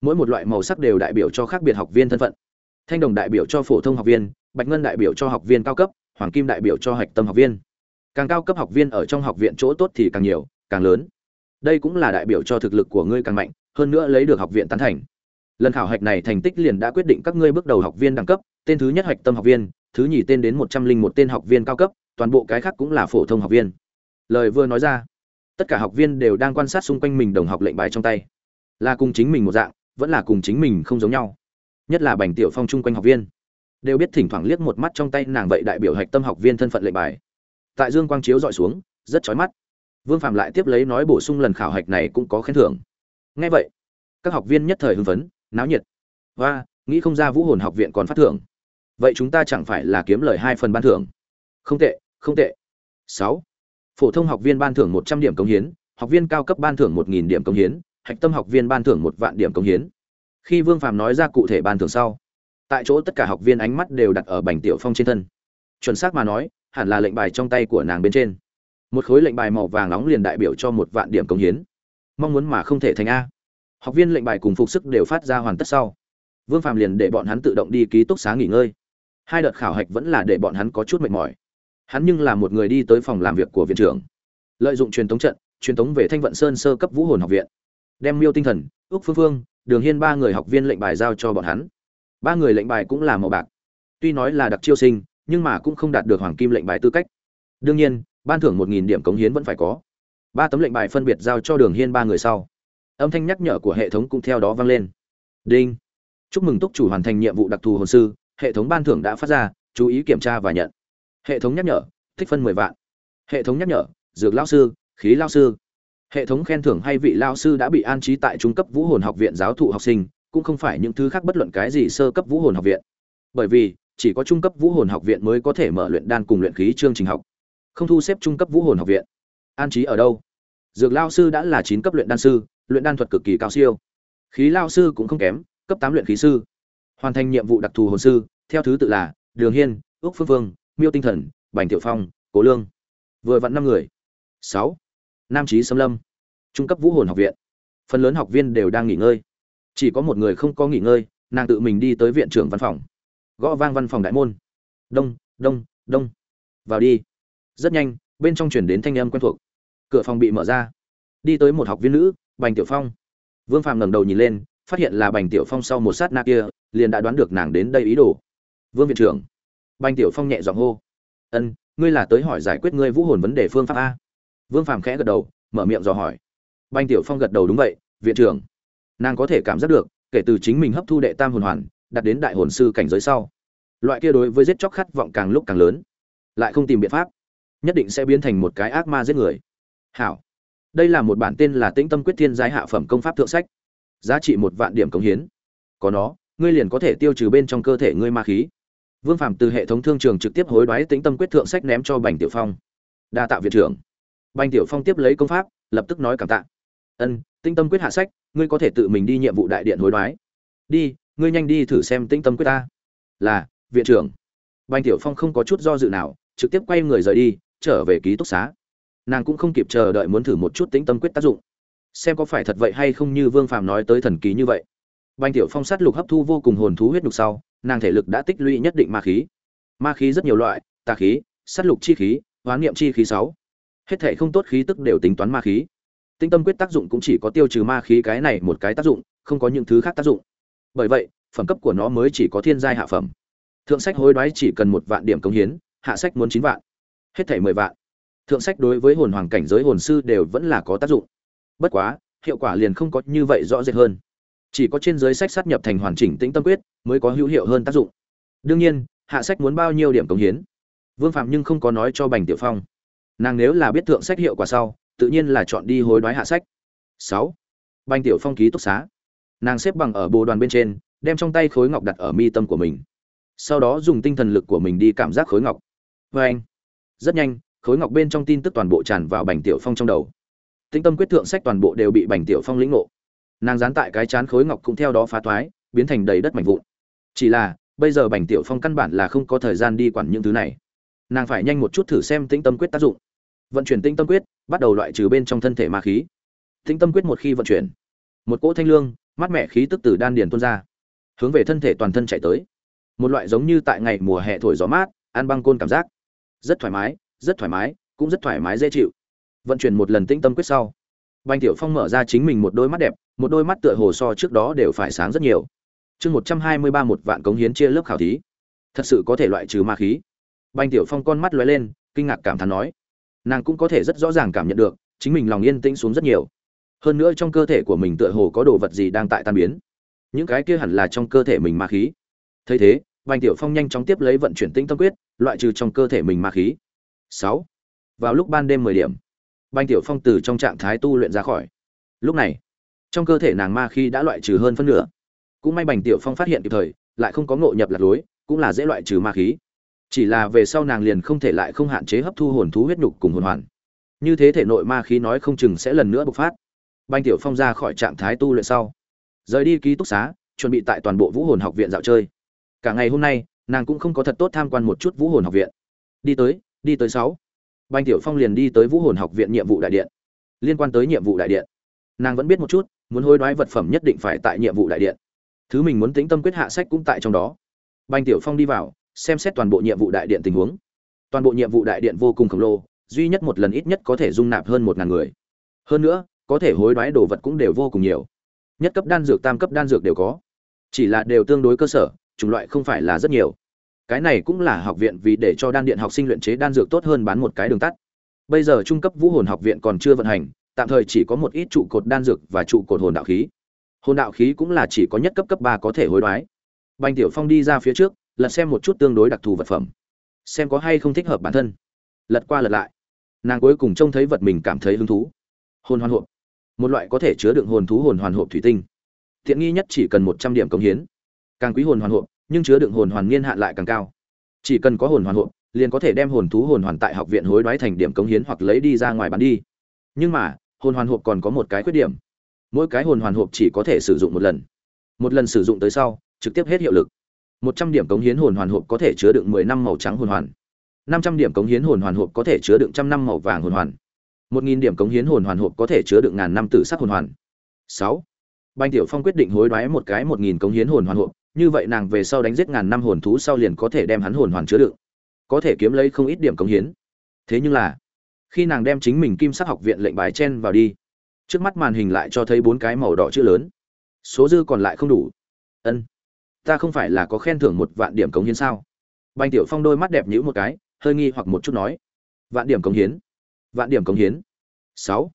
Mỗi một loại màu sắc đều đại biểu cho khác biệt học viên thân phận. Thanh đồng đại biểu cho phổ thông học viên, bạch ngân đại biểu cho học viên cao cấp, hoàng kim đại biểu cho hạch tâm học viên càng cao cấp học viên ở trong học viện chỗ tốt thì càng nhiều, càng lớn. Đây cũng là đại biểu cho thực lực của ngươi càng mạnh, hơn nữa lấy được học viện tán thành. Lần khảo hạch này thành tích liền đã quyết định các ngươi bước đầu học viên đẳng cấp, tên thứ nhất hạch tâm học viên, thứ nhì tên đến một trăm linh một tên học viên cao cấp, toàn bộ cái khác cũng là phổ thông học viên. Lời vừa nói ra, tất cả học viên đều đang quan sát xung quanh mình đồng học lệnh bài trong tay. Là cùng chính mình một dạng, vẫn là cùng chính mình không giống nhau. Nhất là bành tiểu phong chung quanh học viên. Đều biết thỉnh thoảng liếc một mắt trong tay nàng vậy đại biểu hạch tâm học viên thân phận lệnh bài tại dương quang chiếu dọi xuống, rất chói mắt. Vương phạm lại tiếp lấy nói bổ sung lần khảo hạch này cũng có khen thưởng. Ngay vậy, các học viên nhất thời hưng phấn, náo nhiệt. Và nghĩ không ra vũ hồn học viện còn phát thưởng. Vậy chúng ta chẳng phải là kiếm lời hai phần ban thưởng? Không tệ không tệ. Sáu. Phổ thông học viên ban thưởng một trăm điểm công hiến, học viên cao cấp ban thưởng một nghìn điểm công hiến, hạch tâm học viên ban thưởng một vạn điểm công hiến. Khi vương Phạm nói ra cụ thể ban thưởng sau, tại chỗ tất cả học viên ánh mắt đều đặt ở bành tiểu phong trên thân. Chuẩn xác mà nói hẳn là lệnh bài trong tay của nàng bên trên. Một khối lệnh bài màu vàng nóng liền đại biểu cho một vạn điểm công hiến. Mong muốn mà không thể thành a. Học viên lệnh bài cùng phục sức đều phát ra hoàn tất sau. Vương phàm liền để bọn hắn tự động đi ký túc xá nghỉ ngơi. Hai đợt khảo hạch vẫn là để bọn hắn có chút mệt mỏi. Hắn nhưng là một người đi tới phòng làm việc của viện trưởng. Lợi dụng truyền thống trận, truyền thống về thanh vận sơn sơ cấp vũ hồn học viện. Đem miêu tinh thần, ước phương phương, đường hiên ba người học viên lệnh bài giao cho bọn hắn. Ba người lệnh bài cũng là màu bạc. Tuy nói là đặc chiêu sinh nhưng mà cũng không đạt được hoàng kim lệnh bài tư cách. Đương nhiên, ban thưởng một nghìn điểm cống hiến vẫn phải có. Ba tấm lệnh bài phân biệt giao cho đường hiên ba người sau. Âm thanh nhắc nhở của hệ thống cũng theo đó vang lên. Đinh. Chúc mừng túc chủ hoàn thành nhiệm vụ đặc thù hồn sư, hệ thống ban thưởng đã phát ra, chú ý kiểm tra và nhận. Hệ thống nhắc nhở, tích phân mười vạn. Hệ thống nhắc nhở, dược lao sư, khí lao sư. Hệ thống khen thưởng hay vị lao sư đã bị an trí tại trung cấp vũ hồn học viện giáo thụ học sinh, cũng không phải những thứ khác bất luận cái gì sơ cấp vũ hồn học viện. Bởi vì chỉ có trung cấp vũ hồn học viện mới có thể mở luyện đan cùng luyện khí chương trình học. Không thu xếp trung cấp vũ hồn học viện. An trí ở đâu? Dược lao sư đã là chín cấp luyện đan sư, luyện đan thuật cực kỳ cao siêu. Khí lao sư cũng không kém, cấp tám luyện khí sư. Hoàn thành nhiệm vụ đặc thù hồn sư, theo thứ tự là đường hiên, ước phương vương, miêu tinh thần, bành tiểu phong, cố lương. Vừa vặn năm người. Sáu. Nam trí xâm lâm. Trung cấp vũ hồn học viện. Phần lớn học viên đều đang nghỉ ngơi. Chỉ có một người không có nghỉ ngơi, nàng tự mình đi tới viện trưởng văn phòng gõ vang văn phòng đại môn. Đông đông đông. Vào đi. Rất nhanh, bên trong chuyển đến thanh âm quen thuộc. Cửa phòng bị mở ra. Đi tới một học viên nữ, bành tiểu phong. Vương phạm ngẩng đầu nhìn lên, phát hiện là bành tiểu phong sau một sát na kia, liền đã đoán được nàng đến đây ý đồ. Vương viện trưởng. Bành tiểu phong nhẹ giọng hô. Ân, ngươi là tới hỏi giải quyết ngươi vũ hồn vấn đề phương pháp a. Vương phàm khẽ gật đầu, mở miệng dò hỏi. Bành tiểu phong gật đầu đúng vậy, viện trưởng. Nàng có thể cảm giác được, kể từ chính mình hấp thu đệ tam hồn hoàn đạt đến đại hồn sư cảnh giới sau. Loại kia đối với giết chóc khát vọng càng lúc càng lớn, lại không tìm biện pháp, nhất định sẽ biến thành một cái ác ma giết người. Hảo. Đây là một bản tên là tĩnh tâm quyết thiên giai hạ phẩm công pháp thượng sách. Giá trị một vạn điểm cống hiến. Có nó, ngươi liền có thể tiêu trừ bên trong cơ thể ngươi ma khí. Vương phạm từ hệ thống thương trường trực tiếp hối đoái tĩnh tâm quyết thượng sách ném cho bành tiểu phong. Đa tạ viện trưởng. Bành tiểu phong tiếp lấy công pháp, lập tức nói cảm tạ. Ân, tĩnh tâm quyết hạ sách, ngươi có thể tự mình đi nhiệm vụ đại điện hối đoái. Đi ngươi nhanh đi thử xem tĩnh tâm quyết ta. Là, viện trưởng. Bành tiểu phong không có chút do dự nào, trực tiếp quay người rời đi, trở về ký túc xá. Nàng cũng không kịp chờ đợi muốn thử một chút tĩnh tâm quyết tác dụng. Xem có phải thật vậy hay không như vương phàm nói tới thần ký như vậy. Bành tiểu phong sát lục hấp thu vô cùng hồn thú huyết nhục sau, nàng thể lực đã tích lũy nhất định ma khí. Ma khí rất nhiều loại, tà khí, sát lục chi khí, hoán niệm chi khí sáu. Hết thể không tốt khí tức đều tính toán ma khí. Tinh tâm quyết tác dụng cũng chỉ có tiêu trừ ma khí cái này một cái tác dụng, không có những thứ khác tác dụng bởi vậy, phẩm cấp của nó mới chỉ có thiên giai hạ phẩm. Thượng sách hối đoái chỉ cần một vạn điểm công hiến, hạ sách muốn chín vạn. Hết thảy mười vạn. Thượng sách đối với hồn hoàng cảnh giới hồn sư đều vẫn là có tác dụng. Bất quá, hiệu quả liền không có như vậy rõ rệt hơn. Chỉ có trên giới sách sát nhập thành hoàn chỉnh tĩnh tâm quyết, mới có hữu hiệu hơn tác dụng. Đương nhiên, hạ sách muốn bao nhiêu điểm cống hiến? Vương phạm nhưng không có nói cho bành tiểu phong. Nàng nếu là biết thượng sách hiệu quả sau, tự nhiên là chọn đi hối đoái hạ sách. Sáu. Bành tiểu phong ký túc xá nàng xếp bằng ở bồ đoàn bên trên, đem trong tay khối ngọc đặt ở mi tâm của mình. Sau đó dùng tinh thần lực của mình đi cảm giác khối ngọc. Vê anh. Rất nhanh, khối ngọc bên trong tin tức toàn bộ tràn vào bành tiểu phong trong đầu. Tinh tâm quyết thượng sách toàn bộ đều bị bành tiểu phong lĩnh ngộ. Nàng dán tại cái chán khối ngọc cũng theo đó phá thoái, biến thành đầy đất mảnh vụn. Chỉ là, bây giờ bành tiểu phong căn bản là không có thời gian đi quản những thứ này. Nàng phải nhanh một chút thử xem tĩnh tâm quyết tác dụng. Vận chuyển tinh tâm quyết, bắt đầu loại trừ bên trong thân thể ma khí. Tĩnh tâm quyết một khi vận chuyển, một cỗ thanh lương mát mẻ khí tức từ đan điền tuôn ra, hướng về thân thể toàn thân chạy tới. Một loại giống như tại ngày mùa hè thổi gió mát, ăn băng côn cảm giác. Rất thoải mái, rất thoải mái, cũng rất thoải mái dễ chịu. Vận chuyển một lần tĩnh tâm quyết sau banh tiểu phong mở ra chính mình một đôi mắt đẹp, một đôi mắt tựa hồ so trước đó đều phải sáng rất nhiều. Chương một trăm hai mươi ba một vạn cống hiến chia lớp khảo thí. Thật sự có thể loại trừ ma khí. Banh tiểu phong con mắt lóe lên, kinh ngạc cảm thán nói, nàng cũng có thể rất rõ ràng cảm nhận được, chính mình lòng yên tĩnh xuống rất nhiều hơn nữa trong cơ thể của mình tựa hồ có đồ vật gì đang tại tan biến. Những cái kia hẳn là trong cơ thể mình ma khí. Thấy thế, bành tiểu phong nhanh chóng tiếp lấy vận chuyển tinh tâm quyết, loại trừ trong cơ thể mình ma khí. Sáu. Vào lúc ban đêm mười điểm, bành tiểu phong từ trong trạng thái tu luyện ra khỏi. Lúc này, trong cơ thể nàng ma khí đã loại trừ hơn phân nửa. Cũng may bành tiểu phong phát hiện kịp thời, lại không có ngộ nhập lạc lối, cũng là dễ loại trừ ma khí. Chỉ là về sau nàng liền không thể lại không hạn chế hấp thu hồn thú huyết nhục cùng hồn hoàn. Như thế thể nội ma khí nói không chừng sẽ lần nữa bộc phát banh tiểu phong ra khỏi trạng thái tu luyện sau. Rời đi ký túc xá, chuẩn bị tại toàn bộ vũ hồn học viện dạo chơi. Cả ngày hôm nay, nàng cũng không có thật tốt tham quan một chút vũ hồn học viện. Đi tới đi tới sáu. Banh tiểu phong liền đi tới vũ hồn học viện nhiệm vụ đại điện. Liên quan tới nhiệm vụ đại điện, nàng vẫn biết một chút, muốn hối đoái vật phẩm nhất định phải tại nhiệm vụ đại điện. Thứ mình muốn tính tâm quyết hạ sách cũng tại trong đó. Banh tiểu phong đi vào, xem xét toàn bộ nhiệm vụ đại điện tình huống. Toàn bộ nhiệm vụ đại điện vô cùng khổng lồ, duy nhất một lần ít nhất có thể dung nạp hơn một ngàn người. Hơn nữa có thể hối đoái đồ vật cũng đều vô cùng nhiều. Nhất cấp đan dược, tam cấp đan dược đều có. Chỉ là đều tương đối cơ sở, chủng loại không phải là rất nhiều. Cái này cũng là học viện vì để cho đan điện học sinh luyện chế đan dược tốt hơn bán một cái đường tắt. Bây giờ trung cấp vũ hồn học viện còn chưa vận hành, tạm thời chỉ có một ít trụ cột đan dược và trụ cột hồn đạo khí. Hồn đạo khí cũng là chỉ có nhất cấp cấp ba có thể hối đoái. Banh tiểu phong đi ra phía trước, lật xem một chút tương đối đặc thù vật phẩm. Xem có hay không thích hợp bản thân. Lật qua lật lại. Nàng cuối cùng trông thấy vật mình cảm thấy hứng thú. Hồn hoan hộp một loại có thể chứa đựng hồn thú hồn hoàn hộp thủy tinh. Tiện nghi nhất chỉ cần một trăm điểm công hiến. Càng quý hồn hoàn hộp, nhưng chứa đựng hồn hoàn niên hạn lại càng cao. Chỉ cần có hồn hoàn hộp, liền có thể đem hồn thú hồn hoàn tại học viện hối đoái thành điểm công hiến hoặc lấy đi ra ngoài bán đi. Nhưng mà, hồn hoàn hộp còn có một cái khuyết điểm. Mỗi cái hồn hoàn hộp chỉ có thể sử dụng một lần. Một lần sử dụng tới sau, trực tiếp hết hiệu lực. Một trăm điểm cống hiến hồn hoàn hộp có thể chứa đựng mười năm màu trắng hồn hoàn. Năm trăm điểm cống hiến hồn hoàn hộp có thể chứa đựng trăm năm màu vàng hồn hoàn một nghìn điểm cống hiến hồn hoàn hộp có thể chứa đựng ngàn năm tử sắc hồn hoàn. Sáu. Banh tiểu phong quyết định hối đoái một cái một nghìn cống hiến hồn hoàn hộp, như vậy nàng về sau đánh giết ngàn năm hồn thú sau liền có thể đem hắn hồn hoàn chứa đựng. Có thể kiếm lấy không ít điểm cống hiến. Thế nhưng là, khi nàng đem chính mình kim sắc học viện lệnh bài chen vào đi, trước mắt màn hình lại cho thấy bốn cái màu đỏ chữ lớn. Số dư còn lại không đủ. Ân, ta không phải là có khen thưởng một vạn điểm cống hiến sao? Banh tiểu phong đôi mắt đẹp nhữ một cái, hơi nghi hoặc một chút nói. Vạn điểm cống hiến? Vạn điểm cống hiến. Sáu.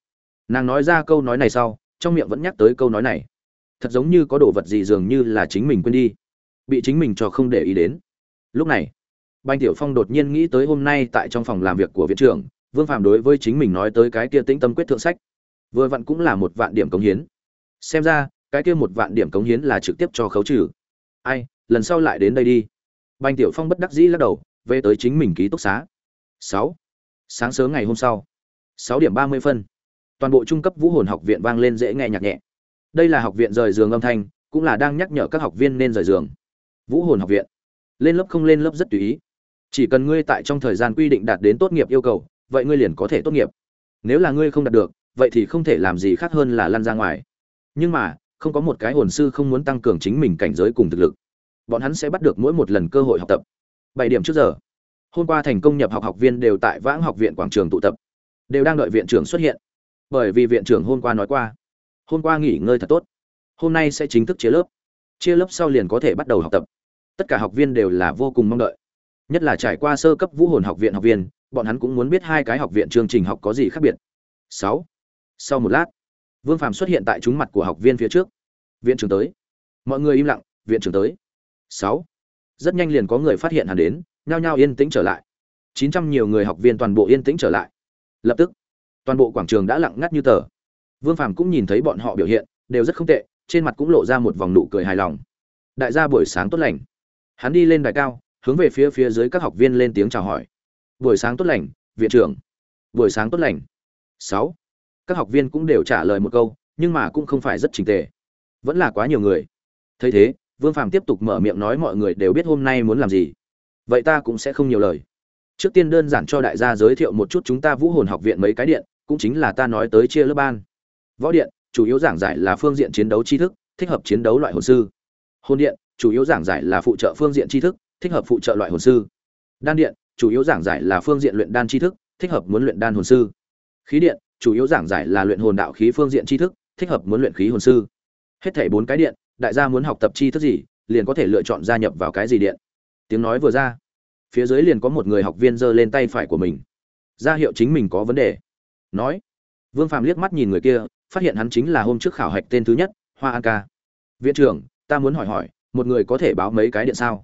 Nàng nói ra câu nói này sau, trong miệng vẫn nhắc tới câu nói này. Thật giống như có đồ vật gì dường như là chính mình quên đi, bị chính mình cho không để ý đến. Lúc này banh tiểu phong đột nhiên nghĩ tới hôm nay tại trong phòng làm việc của viện trưởng, vương phạm đối với chính mình nói tới cái kia tĩnh tâm quyết thượng sách. Vừa vặn cũng là một vạn điểm cống hiến. Xem ra, cái kia một vạn điểm cống hiến là trực tiếp cho khấu trừ. Ai, lần sau lại đến đây đi. Banh tiểu phong bất đắc dĩ lắc đầu, về tới chính mình ký túc xá. Sáu. Sáng sớm ngày hôm sau sáu điểm ba mươi phân. Toàn bộ trung cấp vũ hồn học viện vang lên dễ nghe nhạc nhẹ. Đây là học viện rời giường âm thanh, cũng là đang nhắc nhở các học viên nên rời giường. Vũ hồn học viện. Lên lớp không lên lớp rất tùy ý. Chỉ cần ngươi tại trong thời gian quy định đạt đến tốt nghiệp yêu cầu, vậy ngươi liền có thể tốt nghiệp. Nếu là ngươi không đạt được, vậy thì không thể làm gì khác hơn là lăn ra ngoài. Nhưng mà, không có một cái hồn sư không muốn tăng cường chính mình cảnh giới cùng thực lực. Bọn hắn sẽ bắt được mỗi một lần cơ hội học tập. Bảy điểm trước giờ. Hôm qua thành công nhập học học viên đều tại vãng học viện quảng trường tụ tập đều đang đợi viện trưởng xuất hiện. Bởi vì viện trưởng hôm qua nói qua, hôm qua nghỉ ngơi thật tốt, hôm nay sẽ chính thức chia lớp. Chia lớp sau liền có thể bắt đầu học tập. Tất cả học viên đều là vô cùng mong đợi. Nhất là trải qua sơ cấp vũ hồn học viện học viên, bọn hắn cũng muốn biết hai cái học viện chương trình học có gì khác biệt. Sáu. Sau một lát, vương Phàm xuất hiện tại trúng mặt của học viên phía trước. Viện trưởng tới. Mọi người im lặng, viện trưởng tới. Sáu. Rất nhanh liền có người phát hiện hắn đến, nhao nhao yên tĩnh trở lại. Chín trăm nhiều người học viên toàn bộ yên tĩnh trở lại lập tức, toàn bộ quảng trường đã lặng ngắt như tờ. Vương phàm cũng nhìn thấy bọn họ biểu hiện, đều rất không tệ, trên mặt cũng lộ ra một vòng nụ cười hài lòng. Đại gia buổi sáng tốt lành. Hắn đi lên đài cao, hướng về phía phía dưới các học viên lên tiếng chào hỏi. Buổi sáng tốt lành, viện trưởng. Buổi sáng tốt lành. Sáu. Các học viên cũng đều trả lời một câu, nhưng mà cũng không phải rất trình tề. Vẫn là quá nhiều người. Thấy thế, vương phàm tiếp tục mở miệng nói mọi người đều biết hôm nay muốn làm gì. Vậy ta cũng sẽ không nhiều lời trước tiên đơn giản cho đại gia giới thiệu một chút chúng ta vũ hồn học viện mấy cái điện, cũng chính là ta nói tới chia lớp ban. Võ điện, chủ yếu giảng giải là phương diện chiến đấu tri thức, thích hợp chiến đấu loại hồn sư. Hồn điện, chủ yếu giảng giải là phụ trợ phương diện tri thức, thích hợp phụ trợ loại hồn sư. Đan điện, chủ yếu giảng giải là phương diện luyện đan tri thức, thích hợp muốn luyện đan hồn sư. Khí điện, chủ yếu giảng giải là luyện hồn đạo khí phương diện tri thức, thích hợp muốn luyện khí hồn sư. Hết thảy bốn cái điện, đại gia muốn học tập tri thức gì, liền có thể lựa chọn gia nhập vào cái gì điện. Tiếng nói vừa ra phía dưới liền có một người học viên giơ lên tay phải của mình. Ra hiệu chính mình có vấn đề. Nói. Vương phàm liếc mắt nhìn người kia, phát hiện hắn chính là hôm trước khảo hạch tên thứ nhất, hoa an ca. Viện trưởng, ta muốn hỏi hỏi, một người có thể báo mấy cái điện sao?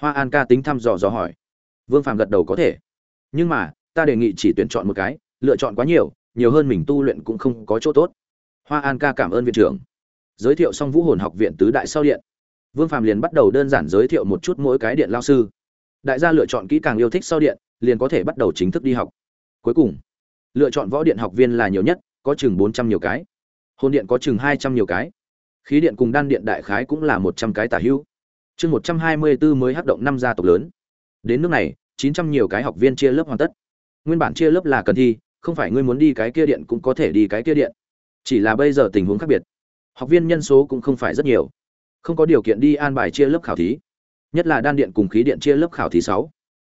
Hoa an ca tính thăm dò dò hỏi. Vương phàm gật đầu có thể. Nhưng mà, ta đề nghị chỉ tuyển chọn một cái, lựa chọn quá nhiều nhiều hơn mình tu luyện cũng không có chỗ tốt. Hoa an ca cảm ơn viện trưởng. Giới thiệu xong vũ hồn học viện tứ đại sau điện. Vương phàm liền bắt đầu đơn giản giới thiệu một chút mỗi cái điện lao sư đại gia lựa chọn kỹ càng yêu thích sau điện, liền có thể bắt đầu chính thức đi học. Cuối cùng, lựa chọn võ điện học viên là nhiều nhất, có chừng bốn trăm nhiều cái. Hồn điện có chừng hai trăm nhiều cái. Khí điện cùng đan điện đại khái cũng là một trăm cái tả hữu. Chương một trăm hai mươi bốn mới hắc động năm gia tộc lớn. Đến nước này, chín trăm nhiều cái học viên chia lớp hoàn tất. Nguyên bản chia lớp là cần thi, không phải ngươi muốn đi cái kia điện cũng có thể đi cái kia điện. Chỉ là bây giờ tình huống khác biệt. Học viên nhân số cũng không phải rất nhiều. Không có điều kiện đi an bài chia lớp khảo thí nhất là đan điện cùng khí điện chia lớp khảo thí sáu.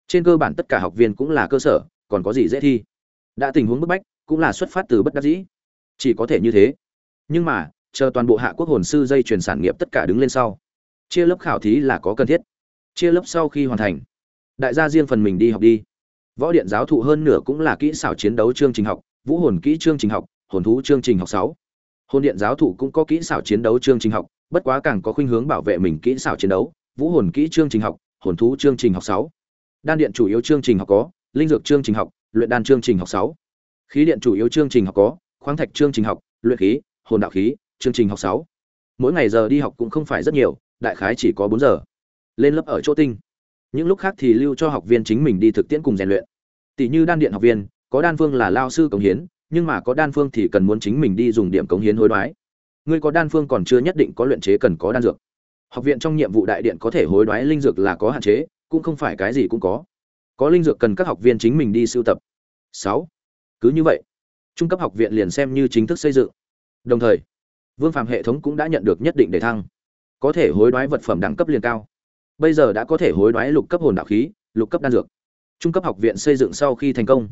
Trên cơ bản tất cả học viên cũng là cơ sở, còn có gì dễ thi? Đã tình huống bức bách, cũng là xuất phát từ bất đắc dĩ. Chỉ có thể như thế. Nhưng mà, chờ toàn bộ hạ quốc hồn sư dây chuyển sản nghiệp tất cả đứng lên sau, chia lớp khảo thí là có cần thiết. Chia lớp sau khi hoàn thành, đại gia riêng phần mình đi học đi. Võ điện giáo thụ hơn nửa cũng là kỹ xảo chiến đấu chương trình học, vũ hồn kỹ chương trình học, hồn thú chương trình học sáu. Hồn điện giáo thụ cũng có kỹ xảo chiến đấu chương trình học, bất quá càng có khuynh hướng bảo vệ mình kỹ xảo chiến đấu vũ hồn kỹ chương trình học, hồn thú chương trình học sáu. Đan điện chủ yếu chương trình học có, linh dược chương trình học, luyện đan chương trình học sáu. Khí điện chủ yếu chương trình học có, khoáng thạch chương trình học, luyện khí, hồn đạo khí chương trình học sáu. Mỗi ngày giờ đi học cũng không phải rất nhiều, đại khái chỉ có bốn giờ. Lên lớp ở chỗ tinh. Những lúc khác thì lưu cho học viên chính mình đi thực tiễn cùng rèn luyện. Tỷ như đan điện học viên, có đan phương là lao sư cống hiến, nhưng mà có đan phương thì cần muốn chính mình đi dùng điểm cống hiến hối đoái. Người có đan phương còn chưa nhất định có luyện chế cần có đan dược học viện trong nhiệm vụ đại điện có thể hối đoái linh dược là có hạn chế, cũng không phải cái gì cũng có. Có linh dược cần các học viên chính mình đi sưu tập. Sáu, cứ như vậy, trung cấp học viện liền xem như chính thức xây dựng. Đồng thời, vương phạm hệ thống cũng đã nhận được nhất định để thăng. Có thể hối đoái vật phẩm đẳng cấp liền cao. Bây giờ đã có thể hối đoái lục cấp hồn đạo khí, lục cấp đan dược. Trung cấp học viện xây dựng sau khi thành công,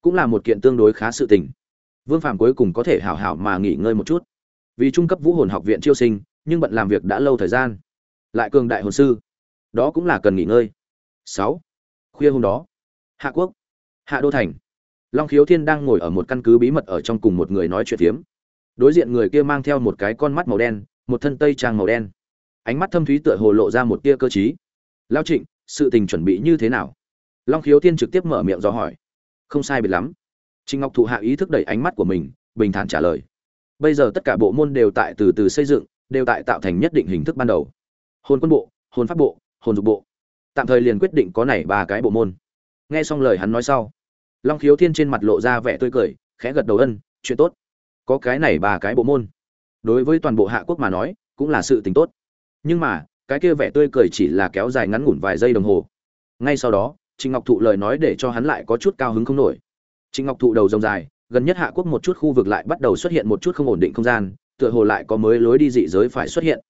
cũng là một kiện tương đối khá sự tình. Vương phạm cuối cùng có thể hảo hảo mà nghỉ ngơi một chút. Vì trung cấp vũ hồn học viện chiêu sinh nhưng bận làm việc đã lâu thời gian. Lại cường đại hồn sư. Đó cũng là cần nghỉ ngơi. Sáu. Khuya hôm đó, hạ quốc, hạ đô thành. Long khiếu thiên đang ngồi ở một căn cứ bí mật ở trong cùng một người nói chuyện phiếm. Đối diện người kia mang theo một cái con mắt màu đen, một thân tây trang màu đen. Ánh mắt thâm thúy tựa hồ lộ ra một tia cơ chí lao trịnh, sự tình chuẩn bị như thế nào? Long khiếu thiên trực tiếp mở miệng do hỏi. Không sai biệt lắm. Trịnh ngọc thụ hạ ý thức đẩy ánh mắt của mình, bình thản trả lời. Bây giờ tất cả bộ môn đều tại từ từ xây dựng đều tại tạo thành nhất định hình thức ban đầu. Hồn quân bộ, hồn pháp bộ, hồn dục bộ. Tạm thời liền quyết định có này ba cái bộ môn. Nghe xong lời hắn nói sau, long khiếu thiên trên mặt lộ ra vẻ tươi cười, khẽ gật đầu ân, chuyện tốt. Có cái này ba cái bộ môn. Đối với toàn bộ hạ quốc mà nói, cũng là sự tình tốt. Nhưng mà, cái kia vẻ tươi cười chỉ là kéo dài ngắn ngủn vài giây đồng hồ. Ngay sau đó, trịnh ngọc thụ lời nói để cho hắn lại có chút cao hứng không nổi. Trịnh ngọc thụ đầu rồng dài, gần nhất hạ quốc một chút khu vực lại bắt đầu xuất hiện một chút không ổn định không gian tựa hồ lại có mới lối đi dị giới phải xuất hiện.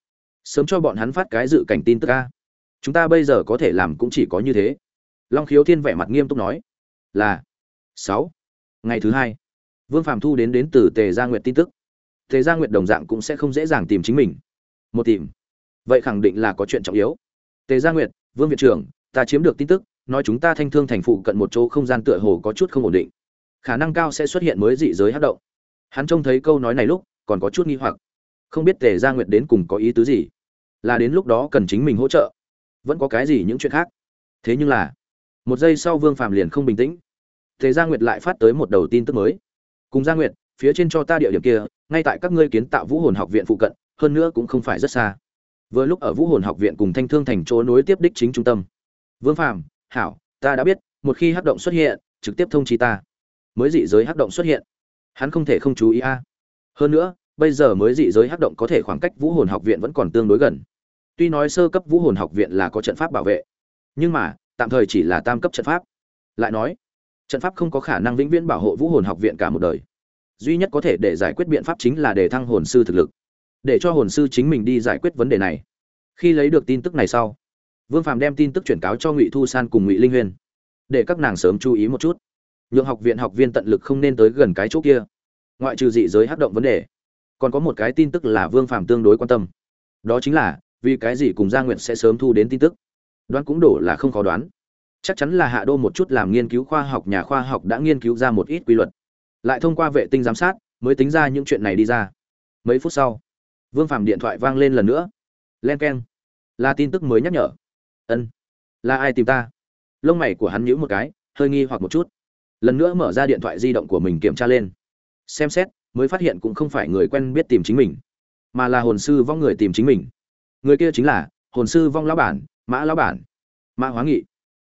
Sớm cho bọn hắn phát cái dự cảnh tin tức ca chúng ta bây giờ có thể làm cũng chỉ có như thế. Long khiếu thiên vẻ mặt nghiêm túc nói, là, sáu, ngày thứ hai, vương phạm thu đến đến từ tề gia nguyệt tin tức. Tề gia nguyệt đồng dạng cũng sẽ không dễ dàng tìm chính mình. Một tìm, vậy khẳng định là có chuyện trọng yếu. Tề gia nguyệt, vương viện trưởng, ta chiếm được tin tức, nói chúng ta thanh thương thành phụ cận một chỗ không gian tựa hồ có chút không ổn định. Khả năng cao sẽ xuất hiện mới dị giới hát động. Hắn trông thấy câu nói này lúc còn có chút nghi hoặc. Không biết tề gia nguyệt đến cùng có ý tứ gì? Là đến lúc đó cần chính mình hỗ trợ? Vẫn có cái gì những chuyện khác? Thế nhưng là, một giây sau vương phàm liền không bình tĩnh. Tề gia nguyệt lại phát tới một đầu tin tức mới. Cùng gia nguyệt, phía trên cho ta địa điểm kia, ngay tại các ngươi kiến tạo vũ hồn học viện phụ cận, hơn nữa cũng không phải rất xa. Vừa lúc ở vũ hồn học viện cùng thanh thương thành chỗ nối tiếp đích chính trung tâm. Vương phàm, hảo, ta đã biết, một khi hắc động xuất hiện, trực tiếp thông chi ta. Mới dị giới hắc động xuất hiện. Hắn không thể không chú ý a hơn nữa, bây giờ mới dị giới hắc động có thể khoảng cách vũ hồn học viện vẫn còn tương đối gần. Tuy nói sơ cấp vũ hồn học viện là có trận pháp bảo vệ, nhưng mà, tạm thời chỉ là tam cấp trận pháp. Lại nói, trận pháp không có khả năng vĩnh viễn bảo hộ vũ hồn học viện cả một đời. Duy nhất có thể để giải quyết biện pháp chính là để thăng hồn sư thực lực. Để cho hồn sư chính mình đi giải quyết vấn đề này. Khi lấy được tin tức này sau, vương phàm đem tin tức chuyển cáo cho ngụy thu san cùng ngụy linh huyên. Để các nàng sớm chú ý một chút. Nhượng học viện học viên tận lực không nên tới gần cái chỗ kia ngoại trừ dị giới hắc động vấn đề, còn có một cái tin tức là vương phàm tương đối quan tâm. Đó chính là, vì cái gì cùng gia nguyện sẽ sớm thu đến tin tức? Đoán cũng đổ là không khó đoán. Chắc chắn là hạ đô một chút làm nghiên cứu khoa học, nhà khoa học đã nghiên cứu ra một ít quy luật. Lại thông qua vệ tinh giám sát, mới tính ra những chuyện này đi ra. Mấy phút sau, vương phàm điện thoại vang lên lần nữa. Len k e n là tin tức mới nhắc nhở. Ân, là ai tìm ta? Lông mày của hắn nhíu một cái, hơi nghi hoặc một chút. Lần nữa mở ra điện thoại di động của mình kiểm tra lên xem xét, mới phát hiện cũng không phải người quen biết tìm chính mình, mà là hồn sư vong người tìm chính mình. Người kia chính là hồn sư vong lão bản, mã lão bản, mã hóa nghị.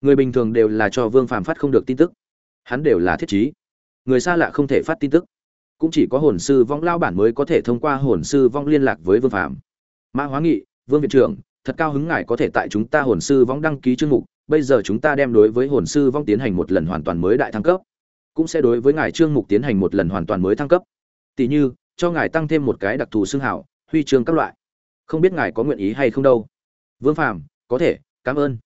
Người bình thường đều là cho vương phàm phát không được tin tức. Hắn đều là thiết chí người xa lạ không thể phát tin tức. Cũng chỉ có hồn sư vong lao bản mới có thể thông qua hồn sư vong liên lạc với vương phàm. Mã hóa nghị, vương viện trưởng, thật cao hứng ngài có thể tại chúng ta hồn sư vong đăng ký chương mục. Bây giờ chúng ta đem đối với hồn sư vong tiến hành một lần hoàn toàn mới đại thăng cấp cũng sẽ đối với ngài chương mục tiến hành một lần hoàn toàn mới thăng cấp. Tỷ như, cho ngài tăng thêm một cái đặc thù xương hảo, huy chương các loại. Không biết ngài có nguyện ý hay không đâu. Vương phàm, có thể, cảm ơn.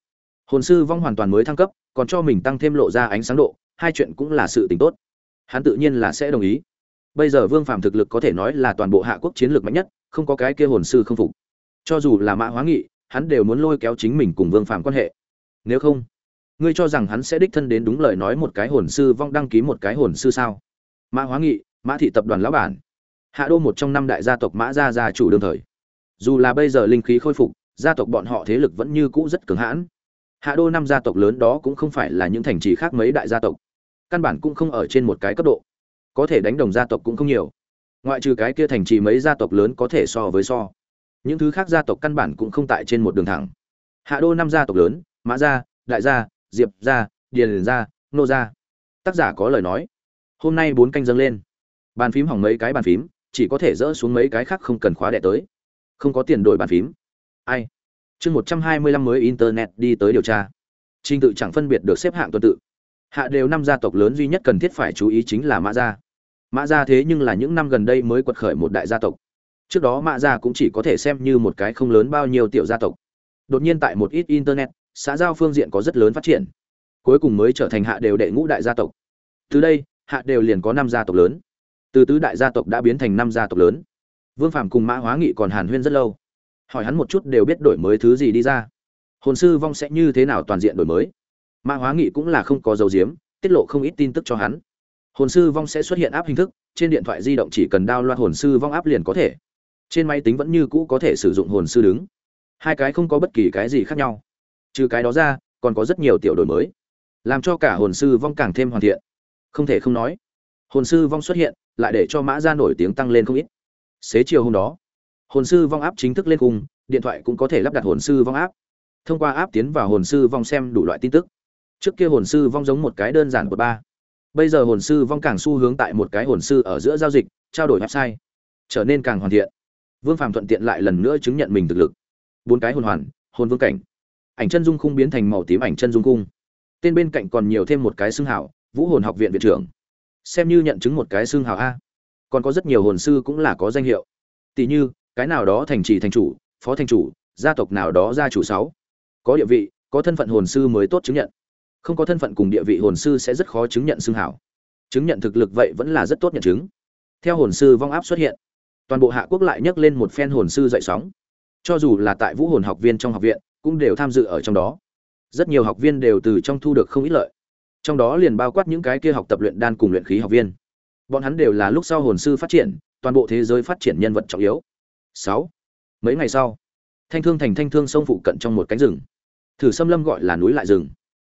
Hồn sư vong hoàn toàn mới thăng cấp, còn cho mình tăng thêm lộ ra ánh sáng độ, hai chuyện cũng là sự t ì n h tốt. Hắn tự nhiên là sẽ đồng ý. Bây giờ vương phàm thực lực có thể nói là toàn bộ hạ quốc chiến lược mạnh nhất, không có cái kia hồn sư không phục. Cho dù là mã hóa nghị, hắn đều muốn lôi kéo chính mình cùng vương phàm quan hệ. Nếu không ngươi cho rằng hắn sẽ đích thân đến đúng lời nói một cái hồn sư vong đăng ký một cái hồn sư sao? Mã hóa nghị, mã thị tập đoàn lão bản. Hạ đô một trong năm đại gia tộc mã gia gia chủ đương thời. Dù là bây giờ linh khí khôi phục, gia tộc bọn họ thế lực vẫn như cũ rất cường hãn. Hạ đô năm gia tộc lớn đó cũng không phải là những thành trì khác mấy đại gia tộc. Căn bản cũng không ở trên một cái cấp độ. Có thể đánh đồng gia tộc cũng không nhiều. Ngoại trừ cái kia thành trì mấy gia tộc lớn có thể so với so. Những thứ khác gia tộc căn bản cũng không tại trên một đường thẳng. Hạ đô năm gia tộc lớn, mã gia, đại gia diệp gia điền gia nô gia tác giả có lời nói. Hôm nay bốn canh dâng lên. Bàn phím hỏng mấy cái bàn phím, chỉ có thể dỡ xuống mấy cái khác không cần khóa đẻ tới. Không có tiền đổi bàn phím. Ai? Chương một trăm hai mươi lăm mới internet đi tới điều tra. Trình tự chẳng phân biệt được xếp hạng tuần tự. Hạ đều năm gia tộc lớn duy nhất cần thiết phải chú ý chính là mã gia. Mã gia thế nhưng là những năm gần đây mới quật khởi một đại gia tộc. Trước đó mã gia cũng chỉ có thể xem như một cái không lớn bao nhiêu tiểu gia tộc. Đột nhiên tại một ít internet xã giao phương diện có rất lớn phát triển. Cuối cùng mới trở thành hạ đều đệ ngũ đại gia tộc. Từ đây, hạ đều liền có năm gia tộc lớn. Từ tứ đại gia tộc đã biến thành năm gia tộc lớn. Vương phạm cùng mã hóa nghị còn hàn huyên rất lâu. Hỏi hắn một chút đều biết đổi mới thứ gì đi ra. Hồn sư vong sẽ như thế nào toàn diện đổi mới? Mã hóa nghị cũng là không có dấu diếm, tiết lộ không ít tin tức cho hắn. Hồn sư vong sẽ xuất hiện áp hình thức, trên điện thoại di động chỉ cần đao loạt hồn sư vong áp liền có thể. Trên máy tính vẫn như cũ có thể sử dụng hồn sư đứng. Hai cái không có bất kỳ cái gì khác nhau trừ cái đó ra, còn có rất nhiều tiểu đổi mới, làm cho cả hồn sư vong càng thêm hoàn thiện. Không thể không nói, hồn sư vong xuất hiện, lại để cho mã ra nổi tiếng tăng lên không ít. Xế chiều hôm đó, hồn sư vong áp chính thức lên cung điện thoại cũng có thể lắp đặt hồn sư vong áp thông qua áp tiến vào hồn sư vong xem đủ loại tin tức. Trước kia hồn sư vong giống một cái đơn giản của ba. Bây giờ hồn sư vong càng xu hướng tại một cái hồn sư ở giữa giao dịch, trao đổi website, trở nên càng hoàn thiện. Vương phàm thuận tiện lại lần nữa chứng nhận mình thực lực. Bốn cái hồn hoàn, hồn vương cảnh ảnh chân dung khung biến thành màu tím ảnh chân dung cung tên bên cạnh còn nhiều thêm một cái xương hảo, vũ hồn học viện viện trưởng. Xem như nhận chứng một cái xương hảo a. Còn có rất nhiều hồn sư cũng là có danh hiệu. Tỷ như, cái nào đó thành trì thành chủ, phó thành chủ, gia tộc nào đó gia chủ sáu. Có địa vị, có thân phận hồn sư mới tốt chứng nhận. Không có thân phận cùng địa vị hồn sư sẽ rất khó chứng nhận xưng hảo. Chứng nhận thực lực vậy vẫn là rất tốt nhận chứng. Theo hồn sư vong áp xuất hiện, toàn bộ hạ quốc lại nhấc lên một phen hồn sư dậy sóng cho dù là tại vũ hồn học viên trong học viện, cũng đều tham dự ở trong đó. Rất nhiều học viên đều từ trong thu được không ít lợi. Trong đó liền bao quát những cái kia học tập luyện đan cùng luyện khí học viên. Bọn hắn đều là lúc sau hồn sư phát triển, toàn bộ thế giới phát triển nhân vật trọng yếu. Sáu. Mấy ngày sau, thanh thương thành thanh thương sông phụ cận trong một cánh rừng. Thử xâm lâm gọi là núi lại rừng.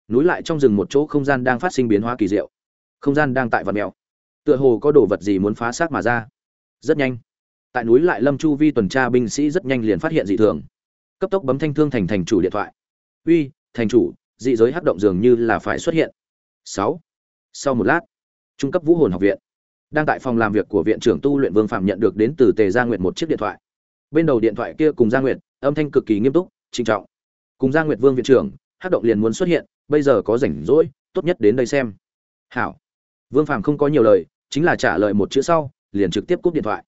Núi lại trong rừng một chỗ không gian đang phát sinh biến hóa kỳ diệu. Không gian đang tại vật mèo. Tựa hồ có đồ vật gì muốn phá xác mà ra. Rất nhanh tại núi lại lâm chu vi tuần tra binh sĩ rất nhanh liền phát hiện dị thường. Cấp tốc bấm thanh thương thành thành chủ điện thoại. Uy, thành chủ, dị giới hắc động dường như là phải xuất hiện. Sáu. Sau một lát, trung cấp vũ hồn học viện đang tại phòng làm việc của viện trưởng tu luyện vương phạm nhận được đến từ tề gia nguyện một chiếc điện thoại. Bên đầu điện thoại kia cùng gia nguyện âm thanh cực kỳ nghiêm túc trinh trọng. Cùng gia nguyệt vương viện trưởng, hắc động liền muốn xuất hiện, bây giờ có rảnh rỗi, tốt nhất đến đây xem. Hảo. Vương phạm không có nhiều lời, chính là trả lời một chữ sau, liền trực tiếp cúp điện thoại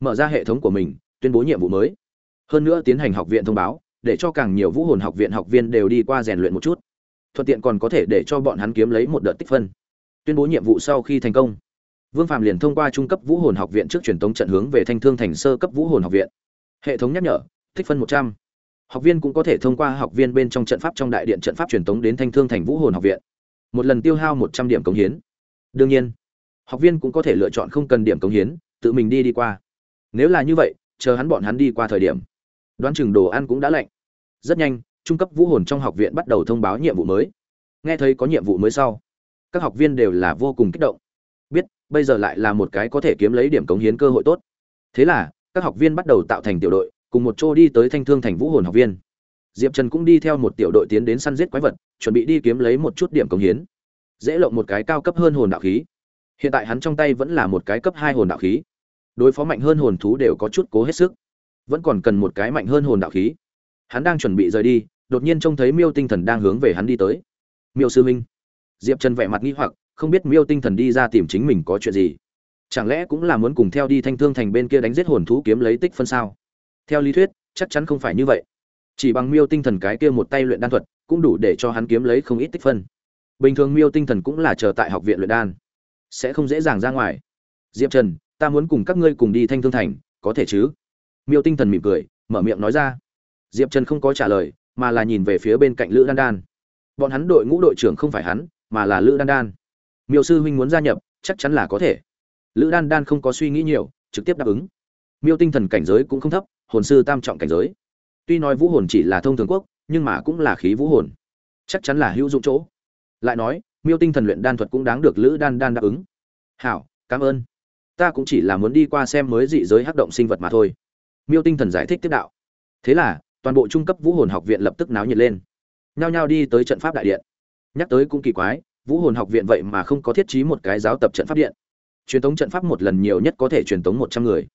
mở ra hệ thống của mình, tuyên bố nhiệm vụ mới. Hơn nữa tiến hành học viện thông báo, để cho càng nhiều vũ hồn học viện học viên đều đi qua rèn luyện một chút. Thuận tiện còn có thể để cho bọn hắn kiếm lấy một đợt tích phân. Tuyên bố nhiệm vụ sau khi thành công, vương phạm liền thông qua trung cấp vũ hồn học viện trước truyền tống trận hướng về thanh thương thành sơ cấp vũ hồn học viện. Hệ thống nhắc nhở, tích phân một trăm. Học viên cũng có thể thông qua học viên bên trong trận pháp trong đại điện trận pháp truyền tống đến thanh thương thành vũ hồn học viện. Một lần tiêu hao một trăm điểm cống hiến. Đương nhiên, học viên cũng có thể lựa chọn không cần điểm cống hiến, tự mình đi đi qua nếu là như vậy, chờ hắn bọn hắn đi qua thời điểm. Đoán chừng đồ ăn cũng đã lạnh. Rất nhanh, trung cấp vũ hồn trong học viện bắt đầu thông báo nhiệm vụ mới. Nghe thấy có nhiệm vụ mới sau, các học viên đều là vô cùng kích động. Biết, bây giờ lại là một cái có thể kiếm lấy điểm cống hiến cơ hội tốt. Thế là, các học viên bắt đầu tạo thành tiểu đội, cùng một chỗ đi tới thanh thương thành vũ hồn học viên. Diệp trần cũng đi theo một tiểu đội tiến đến săn giết quái vật, chuẩn bị đi kiếm lấy một chút điểm cống hiến. Dễ lộng một cái cao cấp hơn hồn đạo khí. Hiện tại hắn trong tay vẫn là một cái cấp hai hồn đạo khí đối phó mạnh hơn hồn thú đều có chút cố hết sức. Vẫn còn cần một cái mạnh hơn hồn đạo khí. Hắn đang chuẩn bị rời đi, đột nhiên trông thấy miêu tinh thần đang hướng về hắn đi tới. Miêu sư minh diệp trần vẻ mặt nghi hoặc, không biết miêu tinh thần đi ra tìm chính mình có chuyện gì. Chẳng lẽ cũng là muốn cùng theo đi thanh thương thành bên kia đánh giết hồn thú kiếm lấy tích phân sao? Theo lý thuyết, chắc chắn không phải như vậy. Chỉ bằng miêu tinh thần cái kia một tay luyện đan thuật, cũng đủ để cho hắn kiếm lấy không ít tích phân. Bình thường miêu tinh thần cũng là chờ tại học viện luyện đan, sẽ không dễ dàng ra ngoài. Diệp trần ta muốn cùng các ngươi cùng đi thanh thương thành, có thể chứ? Miêu tinh thần mỉm cười, mở miệng nói ra. Diệp trần không có trả lời, mà là nhìn về phía bên cạnh lữ đan đan. Bọn hắn đội ngũ đội trưởng không phải hắn, mà là lữ đan đan. Miêu sư huynh muốn gia nhập, chắc chắn là có thể. Lữ đan đan không có suy nghĩ nhiều, trực tiếp đáp ứng. Miêu tinh thần cảnh giới cũng không thấp, hồn sư tam trọng cảnh giới. Tuy nói vũ hồn chỉ là thông thường quốc, nhưng mà cũng là khí vũ hồn. Chắc chắn là hữu dụng chỗ. Lại nói, miêu tinh thần luyện đan thuật cũng đáng được lữ đan đan đáp ứng. Hảo, cảm ơn ta cũng chỉ là muốn đi qua xem mới dị giới hắc động sinh vật mà thôi. Miêu tinh thần giải thích tiếp đạo. Thế là, toàn bộ trung cấp vũ hồn học viện lập tức náo nhiệt lên. Nhao nhao đi tới trận pháp đại điện. Nhắc tới cũng kỳ quái, vũ hồn học viện vậy mà không có thiết trí một cái giáo tập trận pháp điện. Truyền thống trận pháp một lần nhiều nhất có thể truyền thống một trăm người.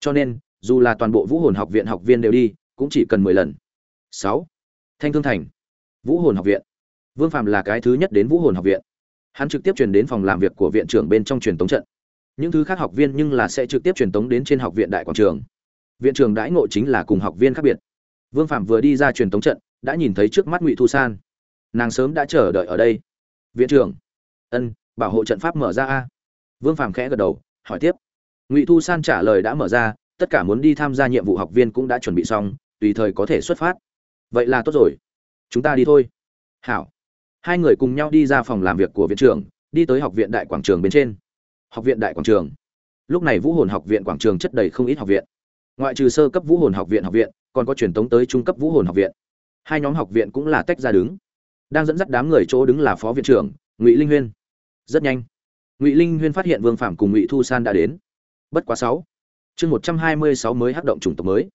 Cho nên, dù là toàn bộ vũ hồn học viện học viên đều đi, cũng chỉ cần mười lần. Sáu. Thanh thương thành. Vũ hồn học viện. Vương phạm là cái thứ nhất đến vũ hồn học viện. Hắn trực tiếp truyền đến phòng làm việc của viện trưởng bên trong truyền tống trận những thứ khác học viên nhưng là sẽ trực tiếp truyền tống đến trên học viện đại quảng trường. Viện trưởng đãi ngộ chính là cùng học viên khác biệt. Vương phạm vừa đi ra truyền tống trận, đã nhìn thấy trước mắt ngụy thu san. Nàng sớm đã chờ đợi ở đây. Viện trưởng. Ân, bảo hộ trận pháp mở ra a. Vương phạm khẽ gật đầu, hỏi tiếp. Ngụy thu san trả lời đã mở ra, tất cả muốn đi tham gia nhiệm vụ học viên cũng đã chuẩn bị xong, tùy thời có thể xuất phát. Vậy là tốt rồi. Chúng ta đi thôi. Hảo. Hai người cùng nhau đi ra phòng làm việc của viện trưởng, đi tới học viện đại quảng trường bên trên học viện đại quảng trường. Lúc này vũ hồn học viện quảng trường chất đầy không ít học viện. Ngoại trừ sơ cấp vũ hồn học viện học viện, còn có truyền tống tới trung cấp vũ hồn học viện. Hai nhóm học viện cũng là tách ra đứng. Đang dẫn dắt đám người chỗ đứng là phó viện trưởng, ngụy linh huyên. Rất nhanh, ngụy linh huyên phát hiện vương phạm cùng ngụy thu san đã đến. Bất quá sáu, chương một trăm hai mươi sáu mới hắc động chủng tộc mới.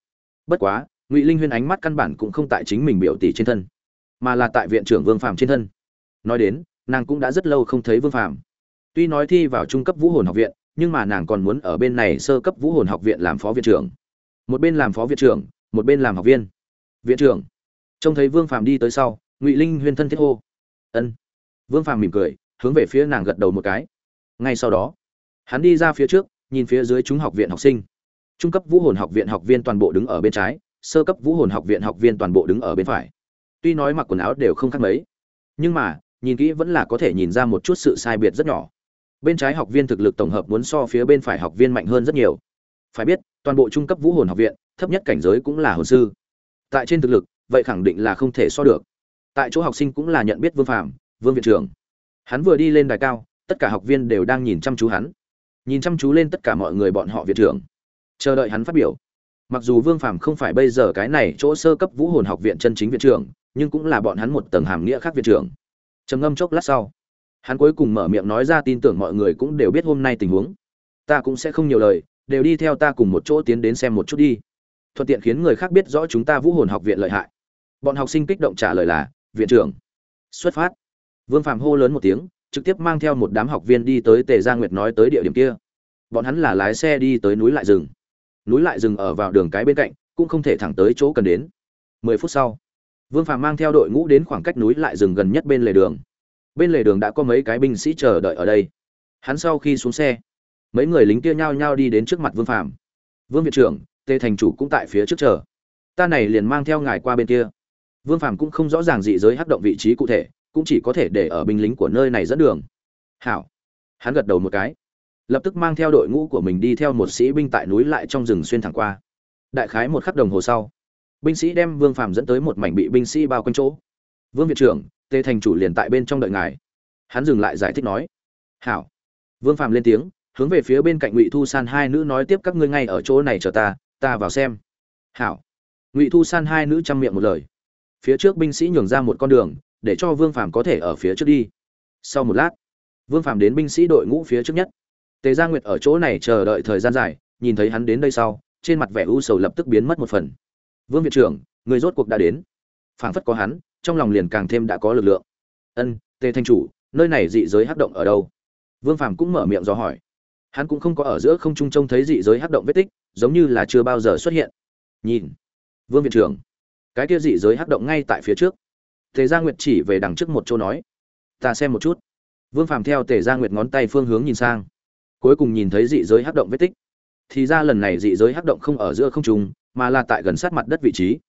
Bất quá, ngụy linh huyên ánh mắt căn bản cũng không tại chính mình biểu tỷ trên thân, mà là tại viện trưởng vương phạm trên thân. Nói đến, nàng cũng đã rất lâu không thấy vương phạm tuy nói thi vào trung cấp vũ hồn học viện, nhưng mà nàng còn muốn ở bên này sơ cấp vũ hồn học viện làm phó viện trưởng. Một bên làm phó viện trưởng, một bên làm học viên. Viện trưởng. Trông thấy vương Phàm đi tới sau, ngụy linh huyên thân thiết hô. Ân. Vương Phàm mỉm cười, hướng về phía nàng gật đầu một cái. Ngay sau đó, hắn đi ra phía trước, nhìn phía dưới chúng học viện học sinh. Trung cấp vũ hồn học viện học viên toàn bộ đứng ở bên trái, sơ cấp vũ hồn học viện học viên toàn bộ đứng ở bên phải. Tuy nói mặc quần áo đều không khác mấy, nhưng mà, nhìn kỹ vẫn là có thể nhìn ra một chút sự sai biệt rất nhỏ bên trái học viên thực lực tổng hợp muốn so phía bên phải học viên mạnh hơn rất nhiều. Phải biết, toàn bộ trung cấp vũ hồn học viện, thấp nhất cảnh giới cũng là hồn sư. Tại trên thực lực, vậy khẳng định là không thể so được. Tại chỗ học sinh cũng là nhận biết vương phạm vương viện trưởng. Hắn vừa đi lên đài cao, tất cả học viên đều đang nhìn chăm chú hắn. Nhìn chăm chú lên tất cả mọi người bọn họ viện trưởng. Chờ đợi hắn phát biểu. Mặc dù vương phạm không phải bây giờ cái này chỗ sơ cấp vũ hồn học viện chân chính viện trưởng, nhưng cũng là bọn hắn một tầng hàm nghĩa khác viện trưởng. Trầm ngâm chốc lát sau hắn cuối cùng mở miệng nói ra tin tưởng mọi người cũng đều biết hôm nay tình huống. Ta cũng sẽ không nhiều lời, đều đi theo ta cùng một chỗ tiến đến xem một chút đi. Thuận tiện khiến người khác biết rõ chúng ta vũ hồn học viện lợi hại. Bọn học sinh kích động trả lời là, viện trưởng. Xuất phát. Vương phạm hô lớn một tiếng, trực tiếp mang theo một đám học viên đi tới tề gia nguyệt nói tới địa điểm kia. Bọn hắn là lái xe đi tới núi lại rừng. Núi lại rừng ở vào đường cái bên cạnh, cũng không thể thẳng tới chỗ cần đến. Mười phút sau, vương phạm mang theo đội ngũ đến khoảng cách núi lại rừng gần nhất bên lề đường bên lề đường đã có mấy cái binh sĩ chờ đợi ở đây. Hắn sau khi xuống xe, mấy người lính kia nhao nhao đi đến trước mặt vương phạm vương viện trưởng, tề thành chủ cũng tại phía trước chờ. Ta này liền mang theo ngài qua bên kia. Vương phàm cũng không rõ ràng dị giới hắc động vị trí cụ thể, cũng chỉ có thể để ở binh lính của nơi này dẫn đường. Hảo. Hắn gật đầu một cái, lập tức mang theo đội ngũ của mình đi theo một sĩ binh tại núi lại trong rừng xuyên thẳng qua. Đại khái một khắc đồng hồ sau, binh sĩ đem vương phàm dẫn tới một mảnh bị binh sĩ bao quanh chỗ. Vương viện trưởng tề thành chủ liền tại bên trong đợi ngài. Hắn dừng lại giải thích nói, hảo. Vương phàm lên tiếng, hướng về phía bên cạnh ngụy thu san hai nữ nói tiếp các ngươi ngay ở chỗ này chờ ta ta vào xem. Hảo. Ngụy thu san hai nữ chăm miệng một lời. Phía trước binh sĩ nhường ra một con đường, để cho vương phàm có thể ở phía trước đi. Sau một lát, vương phàm đến binh sĩ đội ngũ phía trước nhất. Tề gia nguyệt ở chỗ này chờ đợi thời gian dài, nhìn thấy hắn đến đây sau, trên mặt vẻ u sầu lập tức biến mất một phần. Vương viện trưởng, người rốt cuộc đã đến. Phảng phất có hắn trong lòng liền càng thêm đã có lực lượng. Ân, tề thanh chủ, nơi này dị giới hắc động ở đâu? Vương phàm cũng mở miệng do hỏi. Hắn cũng không có ở giữa không trung trông thấy dị giới hắc động vết tích, giống như là chưa bao giờ xuất hiện. Nhìn, vương viện trưởng, cái kia dị giới hắc động ngay tại phía trước. Tề gia nguyệt chỉ về đằng trước một chỗ nói, ta xem một chút. Vương phàm theo tề gia nguyệt ngón tay phương hướng nhìn sang, cuối cùng nhìn thấy dị giới hắc động vết tích. Thì ra lần này dị giới hắc động không ở giữa không trung, mà là tại gần sát mặt đất vị trí.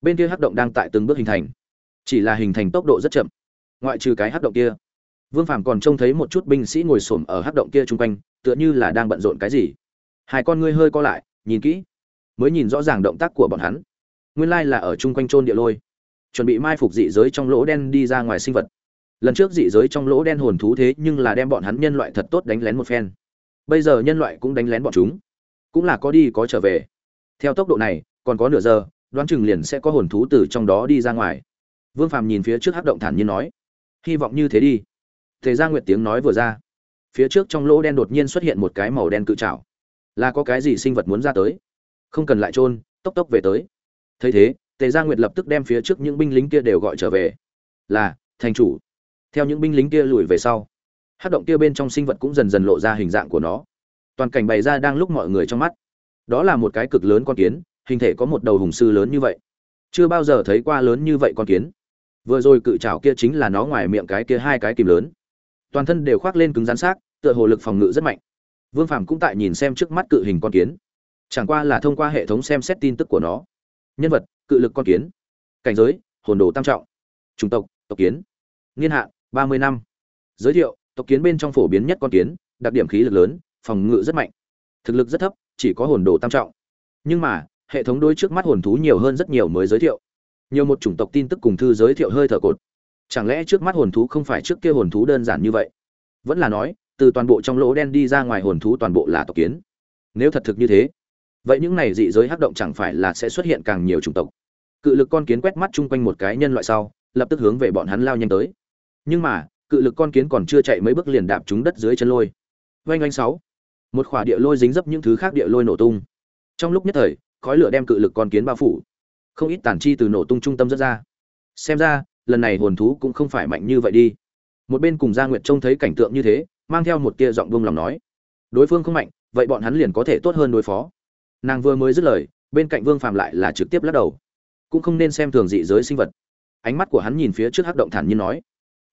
Bên kia hắc động đang tại từng bước hình thành chỉ là hình thành tốc độ rất chậm. Ngoại trừ cái hắc động kia, vương phàm còn trông thấy một chút binh sĩ ngồi xổm ở hắc động kia chung quanh, tựa như là đang bận rộn cái gì. Hai con ngươi hơi co lại, nhìn kỹ, mới nhìn rõ ràng động tác của bọn hắn. Nguyên lai là ở chung quanh trôn địa lôi, chuẩn bị mai phục dị giới trong lỗ đen đi ra ngoài sinh vật. Lần trước dị giới trong lỗ đen hồn thú thế nhưng là đem bọn hắn nhân loại thật tốt đánh lén một phen. Bây giờ nhân loại cũng đánh lén bọn chúng, cũng là có đi có trở về. Theo tốc độ này, còn có nửa giờ, đoán chừng liền sẽ có hồn thú từ trong đó đi ra ngoài vương phàm nhìn phía trước hắc động thản nhiên nói, hy vọng như thế đi. Thế ra nguyệt tiếng nói vừa ra, phía trước trong lỗ đen đột nhiên xuất hiện một cái màu đen cự trảo. Là có cái gì sinh vật muốn ra tới? Không cần lại trôn tốc tốc về tới. Thấy thế, tề gia nguyệt lập tức đem phía trước những binh lính kia đều gọi trở về. Là, thành chủ. Theo những binh lính kia lùi về sau hát động kia bên trong sinh vật cũng dần dần lộ ra hình dạng của nó. Toàn cảnh bày ra đang lúc mọi người trong mắt. Đó là một cái cực lớn con kiến, hình thể có một đầu hùng sư lớn như vậy. Chưa bao giờ thấy qua lớn như vậy con kiến vừa rồi cự trảo kia chính là nó ngoài miệng cái kia hai cái kìm lớn. Toàn thân đều khoác lên cứng rắn xác, tựa hồ lực phòng ngự rất mạnh. Vương phàm cũng tại nhìn xem trước mắt cự hình con kiến. Chẳng qua là thông qua hệ thống xem xét tin tức của nó. Nhân vật, cự lực con kiến. Cảnh giới, hồn đồ tam trọng. Chủng tộc tộc kiến. Niên hạn, ba mươi năm. Giới thiệu, tộc kiến bên trong phổ biến nhất con kiến, đặc điểm khí lực lớn, phòng ngự rất mạnh. Thực lực rất thấp, chỉ có hồn đồ tam trọng. Nhưng mà, hệ thống đôi trước mắt hồn thú nhiều hơn rất nhiều mới giới thiệu nhiều một chủng tộc tin tức cùng thư giới thiệu hơi thở cột. Chẳng lẽ trước mắt hồn thú không phải trước kia hồn thú đơn giản như vậy? Vẫn là nói, từ toàn bộ trong lỗ đen đi ra ngoài hồn thú toàn bộ là tộc kiến. Nếu thật thực như thế, vậy những này dị giới hắc động chẳng phải là sẽ xuất hiện càng nhiều chủng tộc? Cự lực con kiến quét mắt chung quanh một cái nhân loại sau, lập tức hướng về bọn hắn lao nhanh tới. Nhưng mà, cự lực con kiến còn chưa chạy mấy bước liền đạp trúng đất dưới chân lôi. Oanh oanh sáu. Một khỏa địa lôi dính dấp những thứ khác địa lôi nổ tung. Trong lúc nhất thời, khói lửa đem cự lực con kiến bao phủ không ít tản chi từ nổ tung trung tâm rất ra. Xem ra, lần này hồn thú cũng không phải mạnh như vậy đi. Một bên cùng gia nguyệt trông thấy cảnh tượng như thế, mang theo một tia giọng vung lòng nói. Đối phương không mạnh, vậy bọn hắn liền có thể tốt hơn đối phó. Nàng vừa mới dứt lời, bên cạnh vương phàm lại là trực tiếp lắc đầu. Cũng không nên xem thường dị giới sinh vật. Ánh mắt của hắn nhìn phía trước hắc động thản nhiên nói.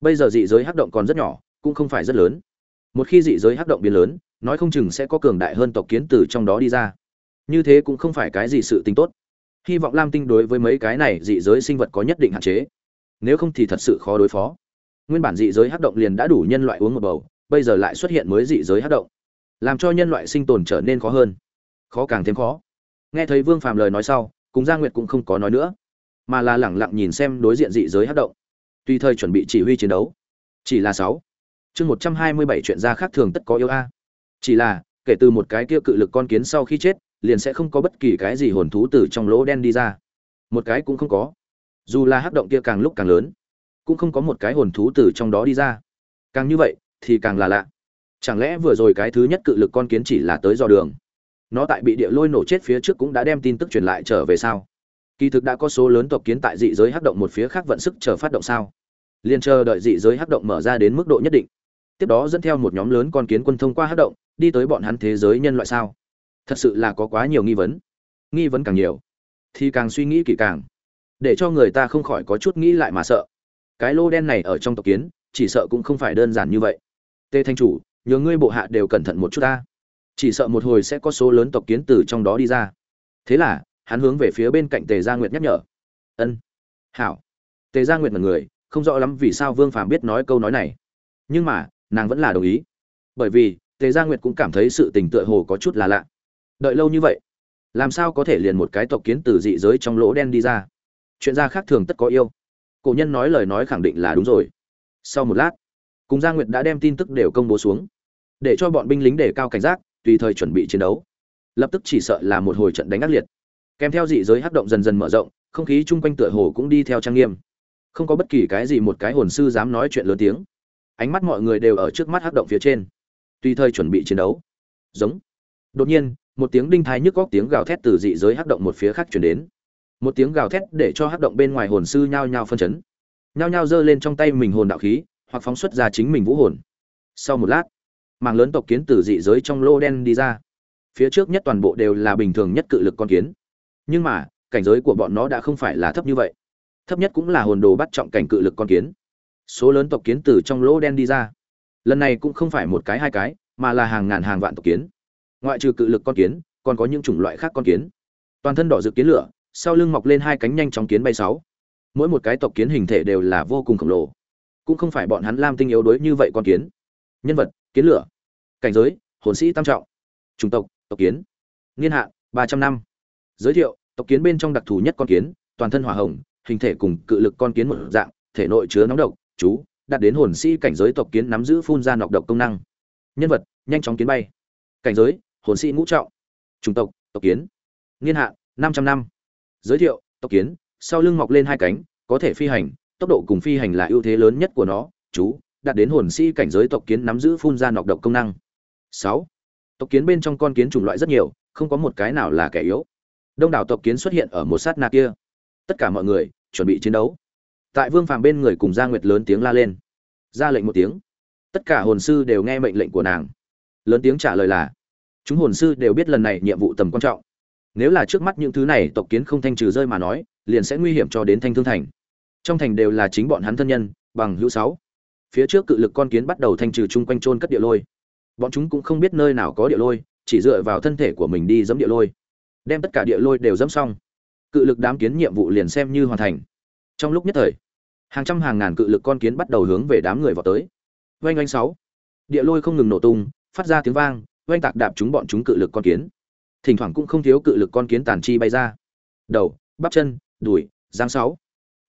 Bây giờ dị giới hắc động còn rất nhỏ, cũng không phải rất lớn. Một khi dị giới hắc động biến lớn, nói không chừng sẽ có cường đại hơn tộc kiến từ trong đó đi ra. Như thế cũng không phải cái gì sự tính tốt hy vọng lam tinh đối với mấy cái này dị giới sinh vật có nhất định hạn chế. Nếu không thì thật sự khó đối phó. Nguyên bản dị giới hát động liền đã đủ nhân loại uống một bầu, bây giờ lại xuất hiện mới dị giới hát động. Làm cho nhân loại sinh tồn trở nên khó hơn. Khó càng thêm khó. Nghe thấy vương phàm lời nói sau, cùng gia nguyệt cũng không có nói nữa, mà là lẳng lặng nhìn xem đối diện dị giới hát động. Tùy thời chuẩn bị chỉ huy chiến đấu. Chỉ là sáu. Chương một trăm hai mươi bảy chuyện gia khác thường tất có yêu a. Chỉ là, kể từ một cái kia cự lực con kiến sau khi chết liền sẽ không có bất kỳ cái gì hồn thú từ trong lỗ đen đi ra. Một cái cũng không có. Dù là hắc động kia càng lúc càng lớn, cũng không có một cái hồn thú từ trong đó đi ra. Càng như vậy, thì càng là lạ. Chẳng lẽ vừa rồi cái thứ nhất cự lực con kiến chỉ là tới dò đường? Nó tại bị địa lôi nổ chết phía trước cũng đã đem tin tức truyền lại trở về sao? Kỳ thực đã có số lớn tộc kiến tại dị giới hắc động một phía khác vận sức chờ phát động sao? Liền chờ đợi dị giới hắc động mở ra đến mức độ nhất định. Tiếp đó dẫn theo một nhóm lớn con kiến quân thông qua hắc động, đi tới bọn hắn thế giới nhân loại sao? Thật sự là có quá nhiều nghi vấn. Nghi vấn càng nhiều, thì càng suy nghĩ kỹ càng, để cho người ta không khỏi có chút nghĩ lại mà sợ. Cái lô đen này ở trong tộc kiến, chỉ sợ cũng không phải đơn giản như vậy. Tê thanh chủ, nhờ ngươi bộ hạ đều cẩn thận một chút ta. Chỉ sợ một hồi sẽ có số lớn tộc kiến từ trong đó đi ra. Thế là, hắn hướng về phía bên cạnh tề gia nguyệt nhắc nhở. Ân, hảo. Tề gia nguyệt là người, không rõ lắm vì sao vương phàm biết nói câu nói này. Nhưng mà, nàng vẫn là đồng ý. Bởi vì, tề gia nguyệt cũng cảm thấy sự tình tựa hồ có chút là lạ đợi lâu như vậy, làm sao có thể liền một cái tộc kiến từ dị giới trong lỗ đen đi ra? Chuyện ra khác thường tất có yêu. Cổ nhân nói lời nói khẳng định là đúng rồi. Sau một lát, cùng gia nguyệt đã đem tin tức đều công bố xuống, để cho bọn binh lính đề cao cảnh giác, tùy thời chuẩn bị chiến đấu. Lập tức chỉ sợ là một hồi trận đánh ác liệt. Kèm theo dị giới hắc động dần dần mở rộng, không khí chung quanh tựa hồ cũng đi theo trang nghiêm. Không có bất kỳ cái gì một cái hồn sư dám nói chuyện lớn tiếng. Ánh mắt mọi người đều ở trước mắt hắc động phía trên. Tùy thời chuẩn bị chiến đấu. Giống. Đột nhiên một tiếng đinh thái nhức góc tiếng gào thét từ dị giới hắc động một phía khác chuyển đến. Một tiếng gào thét để cho hắc động bên ngoài hồn sư nhao nhao phân chấn. Nhao nhao giơ lên trong tay mình hồn đạo khí, hoặc phóng xuất ra chính mình vũ hồn. Sau một lát, mảng lớn tộc kiến từ dị giới trong lô đen đi ra. Phía trước nhất toàn bộ đều là bình thường nhất cự lực con kiến. Nhưng mà, cảnh giới của bọn nó đã không phải là thấp như vậy. Thấp nhất cũng là hồn đồ bắt trọng cảnh cự lực con kiến. Số lớn tộc kiến từ trong lỗ đen đi ra. Lần này cũng không phải một cái hai cái, mà là hàng ngàn hàng vạn tộc kiến ngoại trừ cự lực con kiến, còn có những chủng loại khác con kiến. Toàn thân đỏ rực kiến lửa, sau lưng mọc lên hai cánh nhanh chóng kiến bay sáu. Mỗi một cái tộc kiến hình thể đều là vô cùng khổng lồ. Cũng không phải bọn hắn lam tinh yếu đuối như vậy con kiến. Nhân vật, kiến lửa. Cảnh giới, hồn sĩ tam trọng. Chủng tộc tộc kiến. Niên hạn, ba trăm năm. Giới thiệu, tộc kiến bên trong đặc thù nhất con kiến, toàn thân hỏa hồng, hình thể cùng cự lực con kiến một dạng, thể nội chứa nóng độc, chú, đạt đến hồn sĩ cảnh giới tộc kiến nắm giữ phun ra nọc độc công năng. Nhân vật, nhanh chóng kiến bay. Cảnh giới hồn sĩ ngũ trọng. Chủng tộc tộc kiến. Niên hạn, năm trăm năm. Giới thiệu, tộc kiến, sau lưng mọc lên hai cánh, có thể phi hành, tốc độ cùng phi hành là ưu thế lớn nhất của nó. Chú, đạt đến hồn sĩ cảnh giới tộc kiến nắm giữ phun ra nọc độc công năng. Sáu, tộc kiến bên trong con kiến chủng loại rất nhiều, không có một cái nào là kẻ yếu. Đông đảo tộc kiến xuất hiện ở một sát na kia. Tất cả mọi người, chuẩn bị chiến đấu. Tại vương phàm bên người cùng gia nguyệt lớn tiếng la lên. Ra lệnh một tiếng. Tất cả hồn sư đều nghe mệnh lệnh của nàng. Lớn tiếng trả lời là chúng hồn sư đều biết lần này nhiệm vụ tầm quan trọng. Nếu là trước mắt những thứ này tộc kiến không thanh trừ rơi mà nói, liền sẽ nguy hiểm cho đến thanh thương thành. Trong thành đều là chính bọn hắn thân nhân, bằng hữu sáu. Phía trước cự lực con kiến bắt đầu thanh trừ chung quanh trôn cất địa lôi. Bọn chúng cũng không biết nơi nào có địa lôi, chỉ dựa vào thân thể của mình đi dẫm địa lôi. Đem tất cả địa lôi đều dẫm xong. Cự lực đám kiến nhiệm vụ liền xem như hoàn thành. Trong lúc nhất thời, hàng trăm hàng ngàn cự lực con kiến bắt đầu hướng về đám người vào tới. Oanh oanh sáu. Địa lôi không ngừng nổ tung, phát ra tiếng vang oanh tạc đạp chúng bọn chúng cự lực con kiến. Thỉnh thoảng cũng không thiếu cự lực con kiến tàn chi bay ra. Đầu, bắp chân, đùi, giang sáu.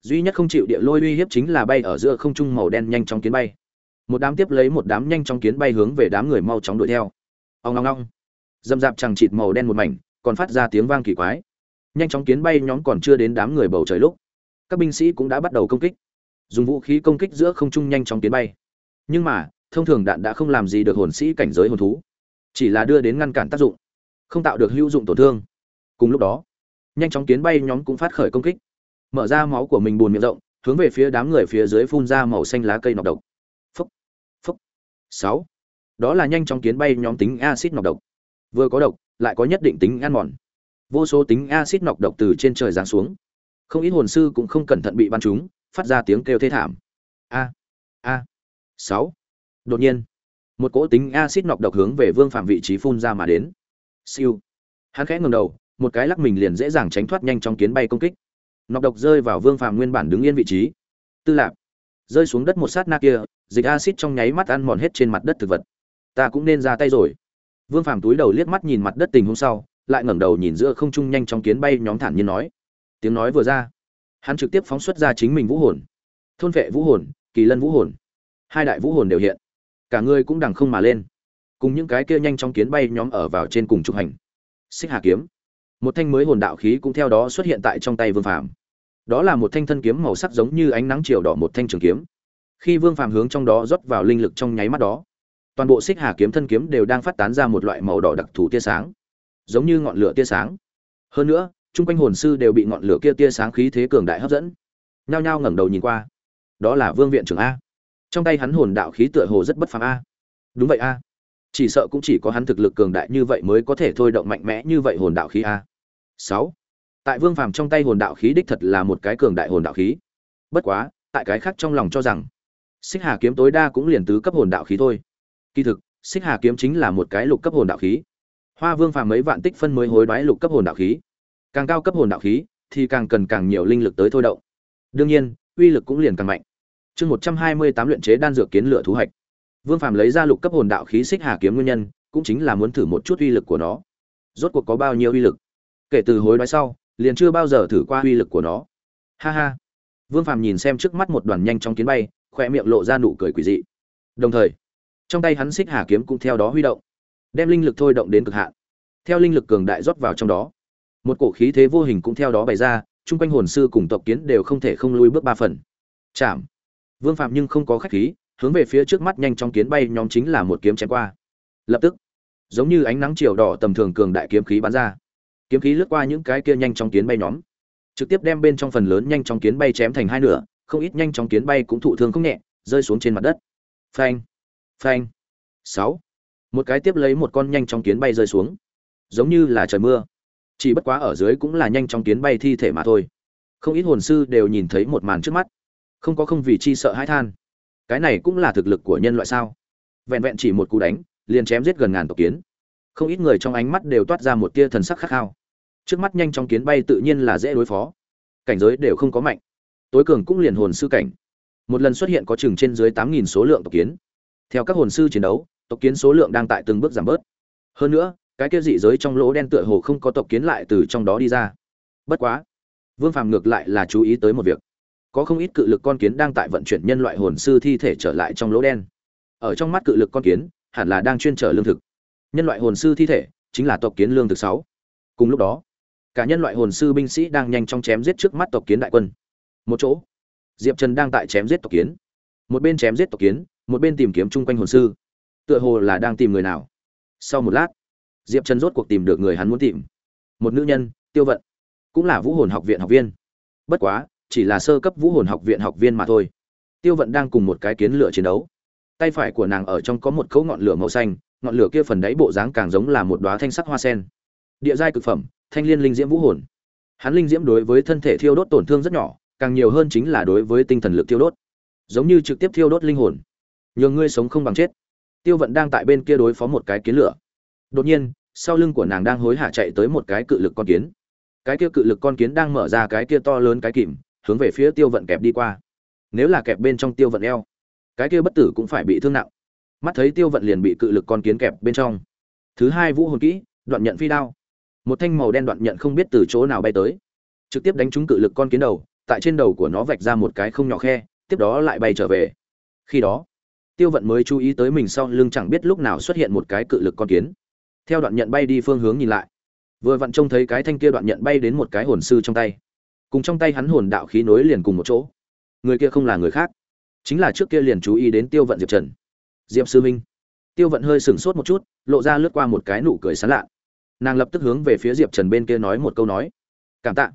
Duy nhất không chịu địa lôi uy hiếp chính là bay ở giữa không trung màu đen nhanh chóng kiến bay. Một đám tiếp lấy một đám nhanh chóng kiến bay hướng về đám người mau chóng đuổi theo. Ông long long dâm dạp chẳng chịt màu đen một mảnh, còn phát ra tiếng vang kỳ quái. Nhanh chóng kiến bay nhóm còn chưa đến đám người bầu trời lúc, các binh sĩ cũng đã bắt đầu công kích. Dùng vũ khí công kích giữa không trung nhanh chóng kiến bay. Nhưng mà, thông thường đạn đã không làm gì được hồn sĩ cảnh giới hồn thú chỉ là đưa đến ngăn cản tác dụng, không tạo được hữu dụng tổn thương. Cùng lúc đó, nhanh chóng kiến bay nhóm cũng phát khởi công kích. Mở ra máu của mình buồn miệng rộng, hướng về phía đám người phía dưới phun ra màu xanh lá cây nọc độc. Phúc phúc sáu. Đó là nhanh chóng kiến bay nhóm tính acid nọc độc. Vừa có độc, lại có nhất định tính ăn mòn. Vô số tính acid nọc độc từ trên trời giáng xuống. Không ít hồn sư cũng không cẩn thận bị bắn chúng phát ra tiếng kêu thê thảm. A a. Sáu. Đột nhiên một cỗ tính acid nọc độc hướng về vương phạm vị trí phun ra mà đến. Siêu. Hắn khẽ ngẩng đầu, một cái lắc mình liền dễ dàng tránh thoát nhanh trong kiến bay công kích. Nọc độc rơi vào vương phạm nguyên bản đứng yên vị trí. Tư lạp. Rơi xuống đất một sát na kia, dịch acid trong nháy mắt ăn mòn hết trên mặt đất thực vật. Ta cũng nên ra tay rồi. Vương phạm túi đầu liếc mắt nhìn mặt đất tình hôm sau, lại ngẩng đầu nhìn giữa không trung nhanh trong kiến bay nhóm thản nhiên nói. Tiếng nói vừa ra, hắn trực tiếp phóng xuất ra chính mình vũ hồn. Thôn vệ vũ hồn, kỳ lân vũ hồn. Hai đại vũ hồn đều hiện cả người cũng đằng không mà lên. Cùng những cái kia nhanh trong kiến bay nhóm ở vào trên cùng trục hành. Xích hà kiếm. Một thanh mới hồn đạo khí cũng theo đó xuất hiện tại trong tay vương phàm. Đó là một thanh thân kiếm màu sắc giống như ánh nắng chiều đỏ một thanh trường kiếm. Khi vương phàm hướng trong đó rót vào linh lực trong nháy mắt đó, toàn bộ xích hà kiếm thân kiếm đều đang phát tán ra một loại màu đỏ đặc thù tia sáng, giống như ngọn lửa tia sáng. Hơn nữa, chung quanh hồn sư đều bị ngọn lửa kia tia sáng khí thế cường đại hấp dẫn. Nhao nhao ngẩng đầu nhìn qua. Đó là vương viện trưởng a trong tay hắn hồn đạo khí tựa hồ rất bất phàm a. Đúng vậy a. Chỉ sợ cũng chỉ có hắn thực lực cường đại như vậy mới có thể thôi động mạnh mẽ như vậy hồn đạo khí a. Sáu. Tại vương phàm trong tay hồn đạo khí đích thật là một cái cường đại hồn đạo khí. Bất quá, tại cái khác trong lòng cho rằng, xích hà kiếm tối đa cũng liền tứ cấp hồn đạo khí thôi. Kỳ thực, xích hà kiếm chính là một cái lục cấp hồn đạo khí. Hoa vương phàm mấy vạn tích phân mới hối đoái lục cấp hồn đạo khí. Càng cao cấp hồn đạo khí, thì càng cần càng nhiều linh lực tới thôi động. Đương nhiên, uy lực cũng liền càng mạnh chương một trăm hai mươi tám luyện chế đan dược kiến lửa thú hạch. Vương phàm lấy ra lục cấp hồn đạo khí xích hà kiếm nguyên nhân, cũng chính là muốn thử một chút uy lực của nó. Rốt cuộc có bao nhiêu uy lực? Kể từ hối đoái sau, liền chưa bao giờ thử qua uy lực của nó. Ha ha. Vương phàm nhìn xem trước mắt một đoàn nhanh trong kiến bay khoe miệng lộ ra nụ cười quỷ dị. Đồng thời, trong tay hắn xích hà kiếm cũng theo đó huy động, đem linh lực thôi động đến cực hạn. Theo linh lực cường đại rót vào trong đó, một cổ khí thế vô hình cũng theo đó bày ra, chung quanh hồn sư cùng tộc kiến đều không thể không lui bước ba phần. Chạm vương phạm nhưng không có khách khí, hướng về phía trước mắt nhanh trong kiến bay nhóm chính là một kiếm chém qua. Lập tức, giống như ánh nắng chiều đỏ tầm thường cường đại kiếm khí bắn ra. Kiếm khí lướt qua những cái kia nhanh trong kiến bay nhóm. Trực tiếp đem bên trong phần lớn nhanh trong kiến bay chém thành hai nửa, không ít nhanh trong kiến bay cũng thụ thương không nhẹ, rơi xuống trên mặt đất. Phanh phanh, sáu. Một cái tiếp lấy một con nhanh trong kiến bay rơi xuống. Giống như là trời mưa. Chỉ bất quá ở dưới cũng là nhanh trong kiến bay thi thể mà thôi. Không ít hồn sư đều nhìn thấy một màn trước mắt không có không vì chi sợ hãi than. Cái này cũng là thực lực của nhân loại sao? Vẹn vẹn chỉ một cú đánh, liền chém giết gần ngàn tộc kiến. Không ít người trong ánh mắt đều toát ra một tia thần sắc khát khao. Trước mắt nhanh trong kiến bay tự nhiên là dễ đối phó. Cảnh giới đều không có mạnh. Tối cường cũng liền hồn sư cảnh. Một lần xuất hiện có chừng trên dưới tám nghìn số lượng tộc kiến. Theo các hồn sư chiến đấu, tộc kiến số lượng đang tại từng bước giảm bớt. Hơn nữa, cái kia dị giới trong lỗ đen tựa hồ không có tộc kiến lại từ trong đó đi ra. Bất quá, vương phàm ngược lại là chú ý tới một việc có không ít cự lực con kiến đang tại vận chuyển nhân loại hồn sư thi thể trở lại trong lỗ đen. Ở trong mắt cự lực con kiến, hẳn là đang chuyên trở lương thực. Nhân loại hồn sư thi thể chính là tộc kiến lương thực sáu. Cùng lúc đó, cả nhân loại hồn sư binh sĩ đang nhanh chóng chém giết trước mắt tộc kiến đại quân. Một chỗ, diệp trần đang tại chém giết tộc kiến. Một bên chém giết tộc kiến, một bên tìm kiếm chung quanh hồn sư. Tựa hồ là đang tìm người nào. Sau một lát, diệp trần rốt cuộc tìm được người hắn muốn tìm. Một nữ nhân, tiêu vận, cũng là vũ hồn học viện học viên. Bất quá chỉ là sơ cấp vũ hồn học viện học viên mà thôi. Tiêu vận đang cùng một cái kiến lửa chiến đấu. Tay phải của nàng ở trong có một cấu ngọn lửa màu xanh, ngọn lửa kia phần đáy bộ dáng càng giống là một đoá thanh sắc hoa sen. Địa giai cực phẩm, thanh liên linh diễm vũ hồn. Hắn linh diễm đối với thân thể thiêu đốt tổn thương rất nhỏ, càng nhiều hơn chính là đối với tinh thần lực thiêu đốt. Giống như trực tiếp thiêu đốt linh hồn. Nhường ngươi sống không bằng chết. Tiêu vận đang tại bên kia đối phó một cái kiến lửa. Đột nhiên, sau lưng của nàng đang hối hả chạy tới một cái cự lực con kiến. Cái kia cự lực con kiến đang mở ra cái kia to lớn cái kìm hướng về phía tiêu vận kẹp đi qua. Nếu là kẹp bên trong tiêu vận eo, cái kia bất tử cũng phải bị thương nặng. Mắt thấy tiêu vận liền bị cự lực con kiến kẹp bên trong. Thứ hai vũ hồn kỹ, đoạn nhận phi đao. Một thanh màu đen đoạn nhận không biết từ chỗ nào bay tới. Trực tiếp đánh trúng cự lực con kiến đầu, tại trên đầu của nó vạch ra một cái không nhỏ khe, tiếp đó lại bay trở về. Khi đó, tiêu vận mới chú ý tới mình sau lưng chẳng biết lúc nào xuất hiện một cái cự lực con kiến. Theo đoạn nhận bay đi phương hướng nhìn lại, vừa vặn trông thấy cái thanh kia đoạn nhận bay đến một cái hồn sư trong tay cùng trong tay hắn hồn đạo khí nối liền cùng một chỗ. Người kia không là người khác, chính là trước kia liền chú ý đến tiêu vận diệp trần. Diệp sư minh. Tiêu vận hơi sửng sốt một chút, lộ ra lướt qua một cái nụ cười sán lạ. Nàng lập tức hướng về phía diệp trần bên kia nói một câu nói. Cảm tạ.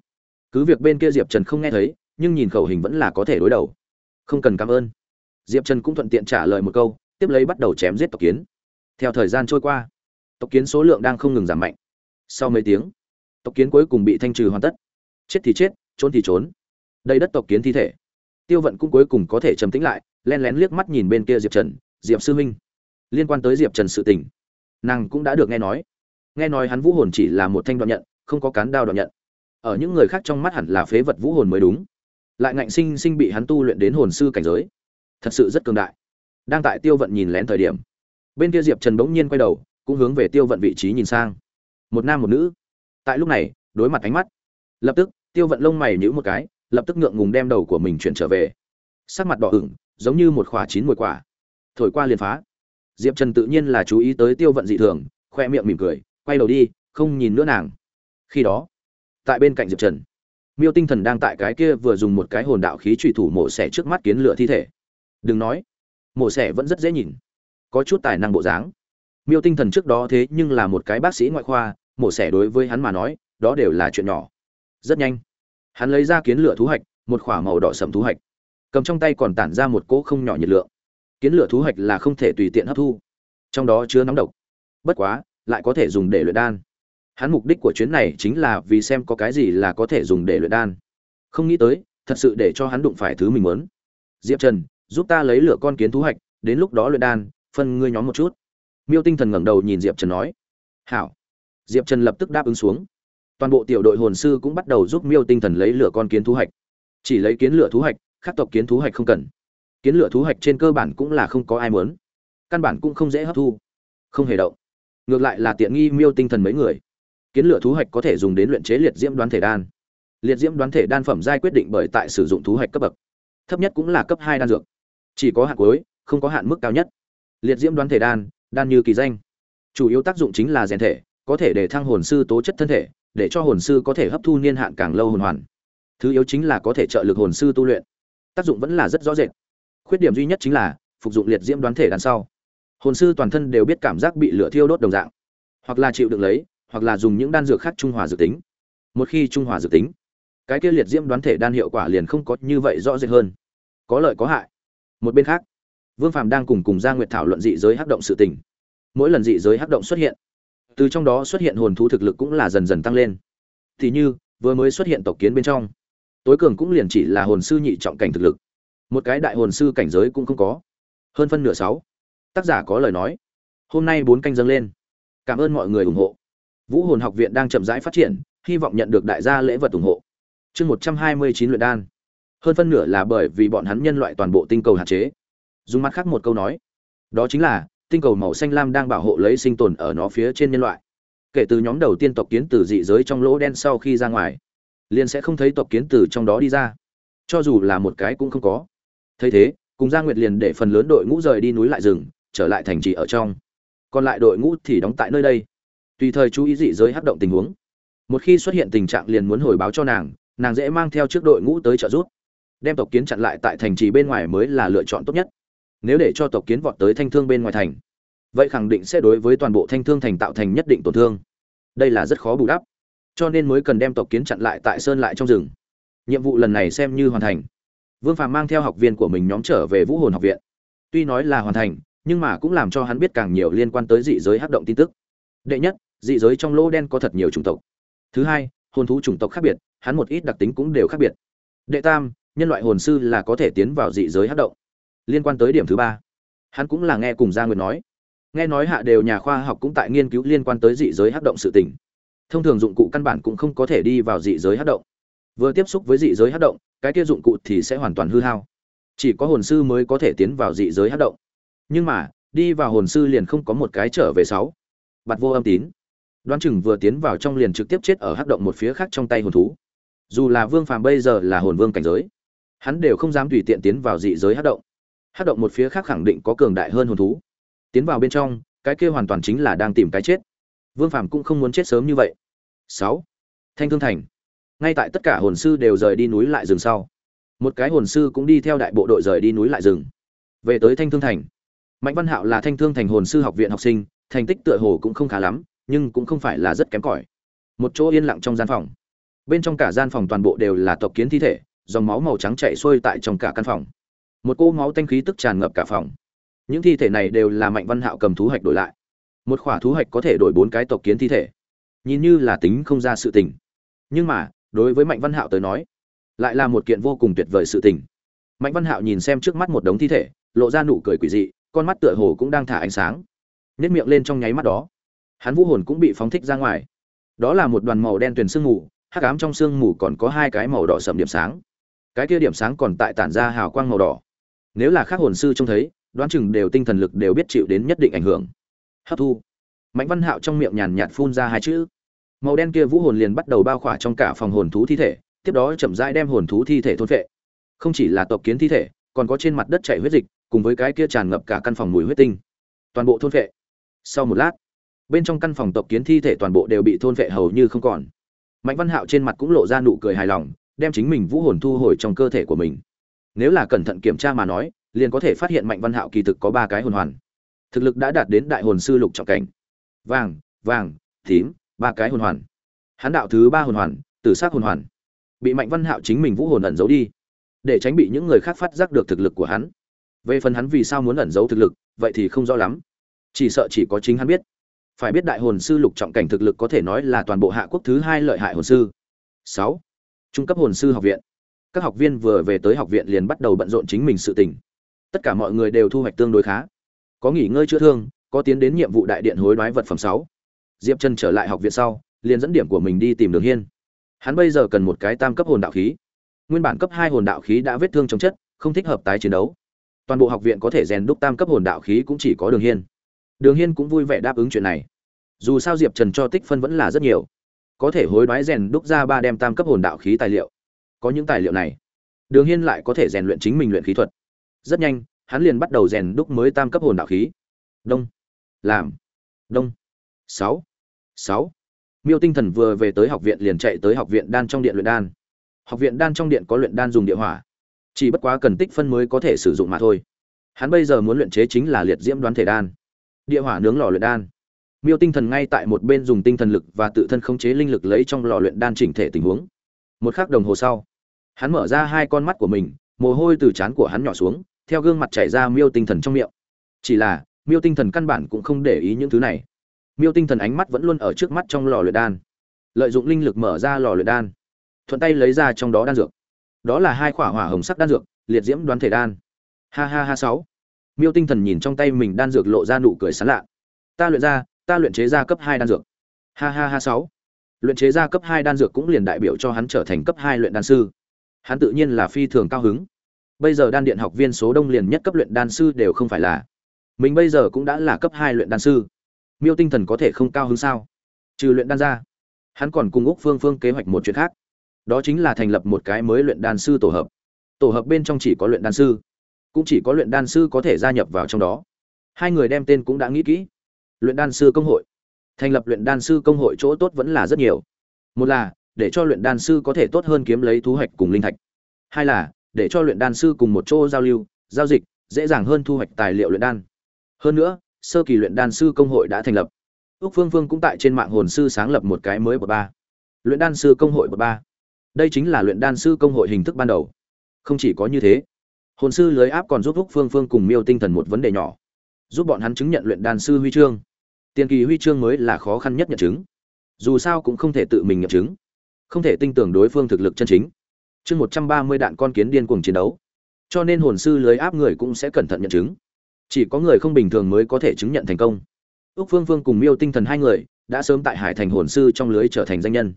Cứ việc bên kia diệp trần không nghe thấy, nhưng nhìn khẩu hình vẫn là có thể đối đầu. Không cần cảm ơn. Diệp trần cũng thuận tiện trả lời một câu, tiếp lấy bắt đầu chém giết tộc kiến. Theo thời gian trôi qua, tộc kiến số lượng đang không ngừng giảm mạnh. Sau mấy tiếng, tộc kiến cuối cùng bị thanh trừ hoàn tất. Chết thì chết trốn thì trốn. Đây đất tộc kiến thi thể. Tiêu vận cũng cuối cùng có thể trầm tĩnh lại, len lén liếc mắt nhìn bên kia diệp trần, diệp sư huynh. Liên quan tới diệp trần sự tình, nàng cũng đã được nghe nói. Nghe nói hắn vũ hồn chỉ là một thanh đoạn nhận, không có cán đao đoạn nhận. Ở những người khác trong mắt hẳn là phế vật vũ hồn mới đúng. Lại ngạnh sinh sinh bị hắn tu luyện đến hồn sư cảnh giới. Thật sự rất cường đại. Đang tại tiêu vận nhìn lén thời điểm, bên kia diệp trần bỗng nhiên quay đầu, cũng hướng về tiêu vận vị trí nhìn sang. Một nam một nữ. Tại lúc này, đối mặt ánh mắt, lập tức tiêu vận lông mày nhíu một cái, lập tức ngượng ngùng đem đầu của mình chuyển trở về. Sắc mặt đỏ ửng, giống như một khỏa chín mùi quả. Thổi qua liền phá. Diệp trần tự nhiên là chú ý tới tiêu vận dị thường, khoe miệng mỉm cười, quay đầu đi, không nhìn nữa nàng. Khi đó, tại bên cạnh diệp trần, miêu tinh thần đang tại cái kia vừa dùng một cái hồn đạo khí trùy thủ mổ xẻ trước mắt kiến lửa thi thể. Đừng nói, mổ xẻ vẫn rất dễ nhìn, có chút tài năng bộ dáng. Miêu tinh thần trước đó thế nhưng là một cái bác sĩ ngoại khoa, mổ xẻ đối với hắn mà nói, đó đều là chuyện nhỏ rất nhanh. Hắn lấy ra kiến lửa thú hạch, một k h ỏ a màu đỏ sầm thú hạch. Cầm trong tay còn tản ra một cỗ không nhỏ nhiệt lượng. Kiến lửa thú hạch là không thể tùy tiện hấp thu. Trong đó chứa nóng độc. Bất quá, lại có thể dùng để luyện đan. Hắn mục đích của chuyến này chính là vì xem có cái gì là có thể dùng để luyện đan. Không nghĩ tới, thật sự để cho hắn đụng phải thứ mình muốn. Diệp trần, giúp ta lấy lửa con kiến thú hạch, đến lúc đó luyện đan, phân ngươi nhóm một chút. Miêu tinh thần ngẩng đầu nhìn diệp trần nói. Hảo. Diệp trần lập tức đáp ứng xuống toàn bộ tiểu đội hồn sư cũng bắt đầu giúp miêu tinh thần lấy lửa con kiến thú hạch. Chỉ lấy kiến lửa thú hạch khác tộc kiến thú hạch không cần. Kiến lửa thú hạch trên cơ bản cũng là không có ai muốn. Căn bản cũng không dễ hấp thu, không hề động. Ngược lại là tiện nghi miêu tinh thần mấy người. Kiến lửa thú hạch có thể dùng đến luyện chế liệt diễm đoán thể đan. Liệt diễm đoán thể đan phẩm giai quyết định bởi tại sử dụng thú hạch cấp bậc. Thấp nhất cũng là cấp hai đan dược. Chỉ có hạn cuối, không có hạn mức cao nhất. Liệt diễm đoán thể đan đan như kỳ danh. Chủ yếu tác dụng chính là rèn thể, có thể để thăng hồn sư tố chất thân thể để cho hồn sư có thể hấp thu niên hạn càng lâu hồn hoàn. Thứ yếu chính là có thể trợ lực hồn sư tu luyện. Tác dụng vẫn là rất rõ rệt. Khuyết điểm duy nhất chính là phục dụng liệt diễm đoán thể đằng sau. Hồn sư toàn thân đều biết cảm giác bị lửa thiêu đốt đồng dạng. Hoặc là chịu được lấy, hoặc là dùng những đan dược khác trung hòa dự tính. Một khi trung hòa dự tính, cái kia liệt diễm đoán thể đan hiệu quả liền không có như vậy rõ rệt hơn. Có lợi có hại. Một bên khác, vương phạm đang cùng cùng gia nguyệt thảo luận dị giới hắc động sự tình. Mỗi lần dị giới hắc động xuất hiện từ trong đó xuất hiện hồn thú thực lực cũng là dần dần tăng lên. Thì như, vừa mới xuất hiện tộc kiến bên trong, tối cường cũng liền chỉ là hồn sư nhị trọng cảnh thực lực. Một cái đại hồn sư cảnh giới cũng không có. Hơn phân nửa sáu. Tác giả có lời nói. Hôm nay bốn canh dâng lên. Cảm ơn mọi người ủng hộ. Vũ hồn học viện đang chậm rãi phát triển, hy vọng nhận được đại gia lễ vật ủng hộ. Chương một trăm hai mươi chín luyện đan. Hơn phân nửa là bởi vì bọn hắn nhân loại toàn bộ tinh cầu hạn chế. Dùng mắt khác một câu nói. Đó chính là tinh cầu màu xanh lam đang bảo hộ lấy sinh tồn ở nó phía trên nhân loại. Kể từ nhóm đầu tiên tộc kiến từ dị giới trong lỗ đen sau khi ra ngoài, liền sẽ không thấy tộc kiến từ trong đó đi ra. Cho dù là một cái cũng không có. Thấy thế, cùng gia nguyệt liền để phần lớn đội ngũ rời đi núi lại rừng, trở lại thành trì ở trong. Còn lại đội ngũ thì đóng tại nơi đây. Tùy thời chú ý dị giới hấp động tình huống. Một khi xuất hiện tình trạng liền muốn hồi báo cho nàng nàng dễ mang theo trước đội ngũ tới trợ giúp. Đem tộc kiến chặn lại tại thành trì bên ngoài mới là lựa chọn tốt nhất nếu để cho tộc kiến vọt tới thanh thương bên ngoài thành, vậy khẳng định sẽ đối với toàn bộ thanh thương thành tạo thành nhất định tổn thương. Đây là rất khó bù đắp. Cho nên mới cần đem tộc kiến chặn lại tại sơn lại trong rừng. Nhiệm vụ lần này xem như hoàn thành. Vương phàm mang theo học viên của mình nhóm trở về vũ hồn học viện. Tuy nói là hoàn thành, nhưng mà cũng làm cho hắn biết càng nhiều liên quan tới dị giới hắc động tin tức. Đệ nhất, dị giới trong lỗ đen có thật nhiều chủng tộc. Thứ hai, hồn thú chủng tộc khác biệt, hắn một ít đặc tính cũng đều khác biệt. Đệ tam, nhân loại hồn sư là có thể tiến vào dị giới hắc động liên quan tới điểm thứ ba. Hắn cũng là nghe cùng gia nguyệt nói. Nghe nói hạ đều nhà khoa học cũng tại nghiên cứu liên quan tới dị giới hát động sự tình. Thông thường dụng cụ căn bản cũng không có thể đi vào dị giới hát động. Vừa tiếp xúc với dị giới hát động, cái kia dụng cụ thì sẽ hoàn toàn hư hao. Chỉ có hồn sư mới có thể tiến vào dị giới hát động. Nhưng mà, đi vào hồn sư liền không có một cái trở về sáu. Bạt vô âm tín. Đoán chừng vừa tiến vào trong liền trực tiếp chết ở hát động một phía khác trong tay hồn thú. Dù là vương phàm bây giờ là hồn vương cảnh giới, hắn đều không dám tùy tiện tiến vào dị giới hát động hát động một phía khác khẳng định có cường đại hơn hồn thú. Tiến vào bên trong, cái kia hoàn toàn chính là đang tìm cái chết. Vương phàm cũng không muốn chết sớm như vậy. Sáu. Thanh thương thành. Ngay tại tất cả hồn sư đều rời đi núi lại rừng sau. Một cái hồn sư cũng đi theo đại bộ đội rời đi núi lại rừng. Về tới thanh thương thành. Mạnh văn hạo là thanh thương thành hồn sư học viện học sinh, thành tích tựa hồ cũng không khá lắm, nhưng cũng không phải là rất kém cỏi. Một chỗ yên lặng trong gian phòng. Bên trong cả gian phòng toàn bộ đều là tộc kiến thi thể, dòng máu màu trắng chảy xuôi tại trong cả căn phòng một cô máu tanh khí tức tràn ngập cả phòng. Những thi thể này đều là mạnh văn hạo cầm thú hạch đổi lại. Một khỏa thú hạch có thể đổi bốn cái tộc kiến thi thể. Nhìn như là tính không ra sự tình. Nhưng mà, đối với mạnh văn hạo tới nói, lại là một kiện vô cùng tuyệt vời sự tình. Mạnh văn hạo nhìn xem trước mắt một đống thi thể, lộ ra nụ cười quỷ dị, con mắt tựa hồ cũng đang thả ánh sáng. Nhét miệng lên trong nháy mắt đó, hắn vũ hồn cũng bị phóng thích ra ngoài. Đó là một đoàn màu đen tuyền sương mù, hắc ám trong sương mù còn có hai cái màu đỏ sậm điểm sáng. Cái kia điểm sáng còn tại tản ra hào quang màu đỏ nếu là khác hồn sư trông thấy, đoán chừng đều tinh thần lực đều biết chịu đến nhất định ảnh hưởng. Hấp thu. Mạnh văn hạo trong miệng nhàn nhạt phun ra hai chữ. Màu đen kia vũ hồn liền bắt đầu bao khỏa trong cả phòng hồn thú thi thể, tiếp đó chậm rãi đem hồn thú thi thể thôn vệ không chỉ là tộc kiến thi thể, còn có trên mặt đất chảy huyết dịch, cùng với cái kia tràn ngập cả căn phòng mùi huyết tinh. Toàn bộ thôn vệ sau một lát, bên trong căn phòng tộc kiến thi thể toàn bộ đều bị thôn vệ hầu như không còn. Mạnh văn hạo trên mặt cũng lộ ra nụ cười hài lòng, đem chính mình vũ hồn thu hồi trong cơ thể của mình nếu là cẩn thận kiểm tra mà nói, liền có thể phát hiện mạnh văn hạo kỳ thực có ba cái hồn hoàn. Thực lực đã đạt đến đại hồn sư lục trọng cảnh. Vàng vàng, tím, ba cái hồn hoàn. Hắn đạo thứ ba hồn hoàn, tử s á c hồn hoàn. Bị mạnh văn hạo chính mình vũ hồn ẩn giấu đi, để tránh bị những người khác phát giác được thực lực của hắn. Về phần hắn vì sao muốn ẩn giấu thực lực, vậy thì không rõ lắm. Chỉ sợ chỉ có chính hắn biết. Phải biết đại hồn sư lục trọng cảnh thực lực có thể nói là toàn bộ hạ quốc thứ hai lợi hại hồn sư. Sáu. Trung cấp hồn sư học viện các học viên vừa về tới học viện liền bắt đầu bận rộn chính mình sự tình. Tất cả mọi người đều thu hoạch tương đối khá. Có nghỉ ngơi chữa thương, có tiến đến nhiệm vụ đại điện hối đoái vật phẩm sáu. Diệp trần trở lại học viện sau, liền dẫn điểm của mình đi tìm đường hiên. Hắn bây giờ cần một cái tam cấp hồn đạo khí. Nguyên bản cấp hai hồn đạo khí đã vết thương chống chất, không thích hợp tái chiến đấu. Toàn bộ học viện có thể rèn đúc tam cấp hồn đạo khí cũng chỉ có đường hiên. Đường hiên cũng vui vẻ đáp ứng chuyện này. Dù sao diệp trần cho tích phân vẫn là rất nhiều. Có thể hối đoái rèn đúc ra ba đem tam cấp hồn đạo khí tài liệu có những tài liệu này. Đường hiên lại có thể rèn luyện chính mình luyện khí thuật. Rất nhanh, hắn liền bắt đầu rèn đúc mới tam cấp hồn đạo khí. Đông. Làm. Đông. Sáu. Sáu. Miêu tinh thần vừa về tới học viện liền chạy tới học viện đan trong điện luyện đan. Học viện đan trong điện có luyện đan dùng địa hỏa. Chỉ bất quá cần tích phân mới có thể sử dụng mà thôi. Hắn bây giờ muốn luyện chế chính là liệt diễm đoán thể đan. Địa hỏa nướng lò luyện đan. Miêu tinh thần ngay tại một bên dùng tinh thần lực và tự thân khống chế linh lực lấy trong lò luyện đan chỉnh thể tình huống. Một khắc đồng hồ sau hắn mở ra hai con mắt của mình, mồ hôi từ trán của hắn nhỏ xuống, theo gương mặt chảy ra miêu tinh thần trong miệng. Chỉ là, miêu tinh thần căn bản cũng không để ý những thứ này. Miêu tinh thần ánh mắt vẫn luôn ở trước mắt trong lò luyện đan. Lợi dụng linh lực mở ra lò luyện đan. Thuận tay lấy ra trong đó đan dược. Đó là hai khỏa hỏa hồng sắc đan dược, liệt diễm đoán thể đan. Ha ha ha sáu. Miêu tinh thần nhìn trong tay mình đan dược lộ ra nụ cười sán lạ. Ta luyện ra, ta luyện chế ra cấp hai đan dược. Ha ha ha sáu. Luyện chế ra cấp hai đan dược cũng liền đại biểu cho hắn trở thành cấp hai luyện đan sư hắn tự nhiên là phi thường cao hứng. Bây giờ đan điện học viên số đông liền nhất cấp luyện đan sư đều không phải là. Mình bây giờ cũng đã là cấp hai luyện đan sư. Miêu tinh thần có thể không cao hứng sao? Trừ luyện đan ra, hắn còn cùng úc phương phương kế hoạch một chuyện khác. Đó chính là thành lập một cái mới luyện đan sư tổ hợp. Tổ hợp bên trong chỉ có luyện đan sư, cũng chỉ có luyện đan sư có thể gia nhập vào trong đó. Hai người đem tên cũng đã nghĩ kỹ. Luyện đan sư công hội. Thành lập luyện đan sư công hội chỗ tốt vẫn là rất nhiều. Một là để cho luyện đan sư có thể tốt hơn kiếm lấy thu hoạch cùng linh thạch. Hai là, để cho luyện đan sư cùng một chỗ giao lưu, giao dịch, dễ dàng hơn thu hoạch tài liệu luyện đan. Hơn nữa, sơ kỳ luyện đan sư công hội đã thành lập. Ước phương phương cũng tại trên mạng hồn sư sáng lập một cái mới bậc ba. Luyện đan sư công hội bậc ba. Đây chính là luyện đan sư công hội hình thức ban đầu. Không chỉ có như thế, hồn sư lưới áp còn giúp ước phương phương cùng miêu tinh thần một vấn đề nhỏ. Giúp bọn hắn chứng nhận luyện đan sư huy chương. Tiền kỳ huy chương mới là khó khăn nhất nhận chứng. Dù sao cũng không thể tự mình nhận chứng không thể tin tưởng đối phương thực lực chân chính. Chương một trăm ba mươi đạn con kiến điên cuồng chiến đấu. Cho nên hồn sư lưới áp người cũng sẽ cẩn thận nhận chứng. Chỉ có người không bình thường mới có thể chứng nhận thành công. Ước phương phương cùng miêu tinh thần hai người đã sớm tại hải thành hồn sư trong lưới trở thành danh nhân.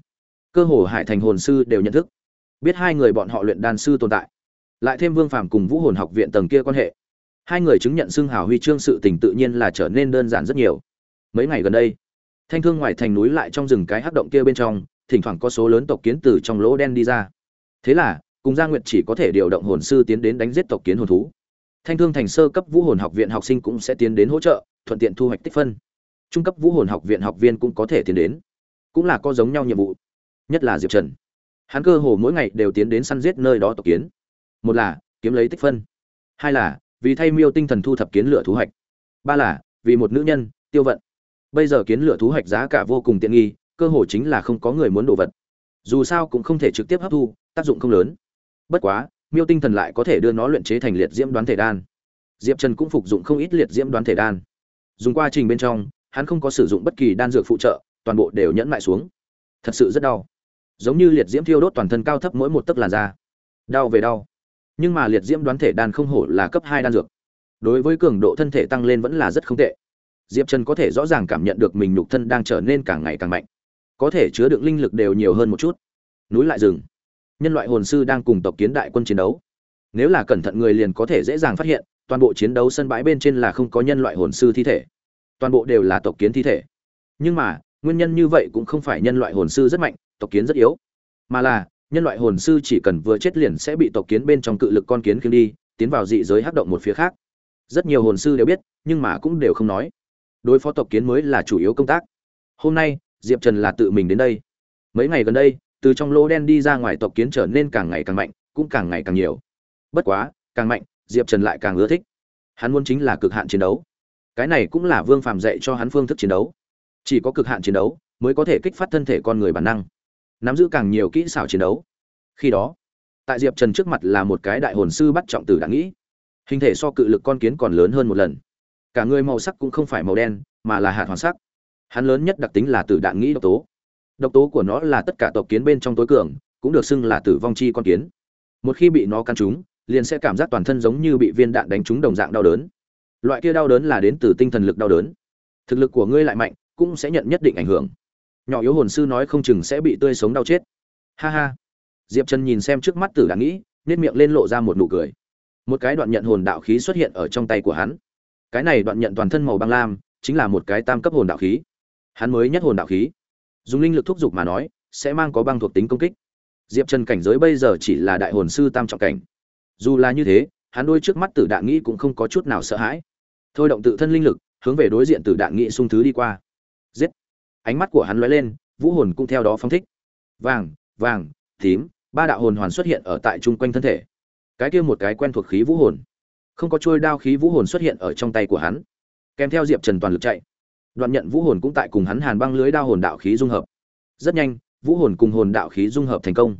Cơ hồ hải thành hồn sư đều nhận thức. Biết hai người bọn họ luyện đan sư tồn tại. Lại thêm vương phàm cùng vũ hồn học viện tầng kia quan hệ. Hai người chứng nhận xưng hào huy chương sự tình tự nhiên là trở nên đơn giản rất nhiều. Mấy ngày gần đây, thanh thương ngoài thành núi lại trong rừng cái hắc động kia bên trong thỉnh thoảng có số lớn tộc kiến từ trong lỗ đen đi ra. Thế là, cùng gia nguyệt chỉ có thể điều động hồn sư tiến đến đánh giết tộc kiến hồn thú. Thanh thương thành sơ cấp vũ hồn học viện học sinh cũng sẽ tiến đến hỗ trợ, thuận tiện thu hoạch tích phân. Trung cấp vũ hồn học viện học viên cũng có thể tiến đến. Cũng là có giống nhau nhiệm vụ. Nhất là diệp trần. Hắn cơ hồ mỗi ngày đều tiến đến săn giết nơi đó tộc kiến. Một là, kiếm lấy tích phân. Hai là, vì thay miêu tinh thần thu thập kiến lửa thú hoạch. Ba là, vì một nữ nhân, tiêu vận. Bây giờ kiến lửa thú hoạch giá cả vô cùng tiện nghi cơ hồ chính là không có người muốn đồ vật. Dù sao cũng không thể trực tiếp hấp thu, tác dụng không lớn. Bất quá, miêu tinh thần lại có thể đưa nó luyện chế thành liệt diễm đoán thể đan. Diệp trần cũng phục dụng không ít liệt diễm đoán thể đan. Dùng quá trình bên trong, hắn không có sử dụng bất kỳ đan dược phụ trợ, toàn bộ đều nhẫn lại xuống. Thật sự rất đau. Giống như liệt diễm thiêu đốt toàn thân cao thấp mỗi một tấc làn da. Đau về đau. Nhưng mà liệt diễm đoán thể đan không hổ là cấp hai đan dược. Đối với cường độ thân thể tăng lên vẫn là rất không tệ. Diệp trần có thể rõ ràng cảm nhận được mình nhục thân đang trở nên càng ngày càng mạnh có thể chứa đựng linh lực đều nhiều hơn một chút. Núi lại rừng. Nhân loại hồn sư đang cùng tộc kiến đại quân chiến đấu. Nếu là cẩn thận người liền có thể dễ dàng phát hiện, toàn bộ chiến đấu sân bãi bên trên là không có nhân loại hồn sư thi thể. Toàn bộ đều là tộc kiến thi thể. Nhưng mà, nguyên nhân như vậy cũng không phải nhân loại hồn sư rất mạnh, tộc kiến rất yếu. Mà là, nhân loại hồn sư chỉ cần vừa chết liền sẽ bị tộc kiến bên trong cự lực con kiến khiêng đi, tiến vào dị giới hắc động một phía khác. Rất nhiều hồn sư đều biết, nhưng mà cũng đều không nói. Đối phó tộc kiến mới là chủ yếu công tác. Hôm nay diệp trần là tự mình đến đây. Mấy ngày gần đây, từ trong lỗ đen đi ra ngoài tộc kiến trở nên càng ngày càng mạnh, cũng càng ngày càng nhiều. Bất quá, càng mạnh, diệp trần lại càng ưa thích. Hắn muốn chính là cực hạn chiến đấu. Cái này cũng là vương phàm dạy cho hắn phương thức chiến đấu. Chỉ có cực hạn chiến đấu mới có thể kích phát thân thể con người bản năng, nắm giữ càng nhiều kỹ xảo chiến đấu. Khi đó, tại diệp trần trước mặt là một cái đại hồn sư bắt trọng tử đã nghĩ. Hình thể so cự lực con kiến còn lớn hơn một lần. Cả người màu sắc cũng không phải màu đen, mà là hạt hoàn sắc hắn lớn nhất đặc tính là tử đạn nghĩ độc tố. Độc tố của nó là tất cả tộc kiến bên trong tối cường, cũng được xưng là tử vong chi con kiến. Một khi bị nó căn trúng, liền sẽ cảm giác toàn thân giống như bị viên đạn đánh trúng đồng dạng đau đớn. Loại kia đau đớn là đến từ tinh thần lực đau đớn. Thực lực của ngươi lại mạnh, cũng sẽ nhận nhất định ảnh hưởng. Nhỏ yếu hồn sư nói không chừng sẽ bị tươi sống đau chết. Ha ha. Diệp trần nhìn xem trước mắt tử đạn nghĩ nếp miệng lên lộ ra một nụ cười. Một cái đoạn nhận hồn đạo khí xuất hiện ở trong tay của hắn. Cái này đoạn nhận toàn thân màu băng lam, chính là một cái tam cấp hồn đạo khí hắn mới nhất hồn đạo khí. Dùng linh lực thúc giục mà nói, sẽ mang có băng thuộc tính công kích. Diệp trần cảnh giới bây giờ chỉ là đại hồn sư tam trọng cảnh. Dù là như thế, hắn đôi trước mắt tử đạn nghĩ cũng không có chút nào sợ hãi. Thôi động tự thân linh lực, hướng về đối diện tử đạn nghĩ sung thứ đi qua. Giết! Ánh mắt của hắn lóe lên, vũ hồn cũng theo đó phóng thích. Vàng vàng, tím, ba đạo hồn hoàn xuất hiện ở tại chung quanh thân thể. Cái kia một cái quen thuộc khí vũ hồn. Không có trôi đao khí vũ hồn xuất hiện ở trong tay của hắn. Kèm theo diệp trần toàn lực chạy đoạn nhận vũ hồn cũng tại cùng hắn hàn băng lưới đao hồn đạo khí dung hợp. Rất nhanh, vũ hồn cùng hồn đạo khí dung hợp thành công.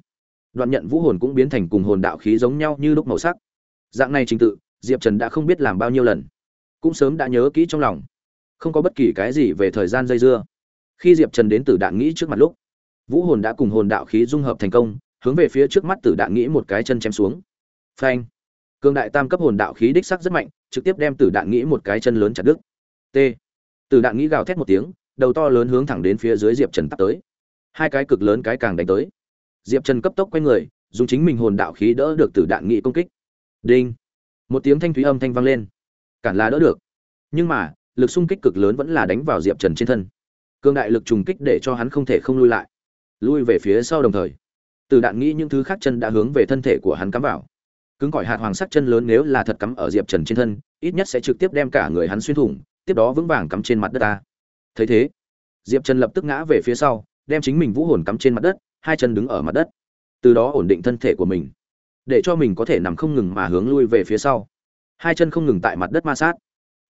Đoạn nhận vũ hồn cũng biến thành cùng hồn đạo khí giống nhau như lúc màu sắc. Dạng này trình tự, diệp trần đã không biết làm bao nhiêu lần. Cũng sớm đã nhớ kỹ trong lòng. Không có bất kỳ cái gì về thời gian dây dưa. Khi diệp trần đến từ đạn nghĩ trước mặt lúc, vũ hồn đã cùng hồn đạo khí dung hợp thành công, hướng về phía trước mắt tử đạn nghĩ một cái chân chém xuống. Phanh! Cương đại tam cấp hồn đạo khí đích sắc rất mạnh, trực tiếp đem tử đạn nghĩ một cái chân lớn chặt đứt. T! Tử đạn nghĩ gào thét một tiếng, đầu to lớn hướng thẳng đến phía dưới diệp trần tấp tới. Hai cái cực lớn cái càng đánh tới. Diệp trần cấp tốc quay người, dùng chính mình hồn đạo khí đỡ được tử đạn nghĩ công kích. Đinh. Một tiếng thanh thúy âm thanh vang lên. Cản là đỡ được. Nhưng mà, lực xung kích cực lớn vẫn là đánh vào diệp trần trên thân. Cương đại lực trùng kích để cho hắn không thể không lui lại. Lui về phía sau đồng thời, từ đạn nghĩ những thứ khác chân đã hướng về thân thể của hắn cắm vào. Cứng cỏi hạt hoàng sắc chân lớn nếu là thật cắm ở diệp trần trên thân, ít nhất sẽ trực tiếp đem cả người hắn xuyên thủng tiếp đó vững vàng cắm trên mặt đất ta. Thấy thế, diệp trần lập tức ngã về phía sau, đem chính mình vũ hồn cắm trên mặt đất, hai chân đứng ở mặt đất. Từ đó ổn định thân thể của mình, để cho mình có thể nằm không ngừng mà hướng lui về phía sau. Hai chân không ngừng tại mặt đất ma sát.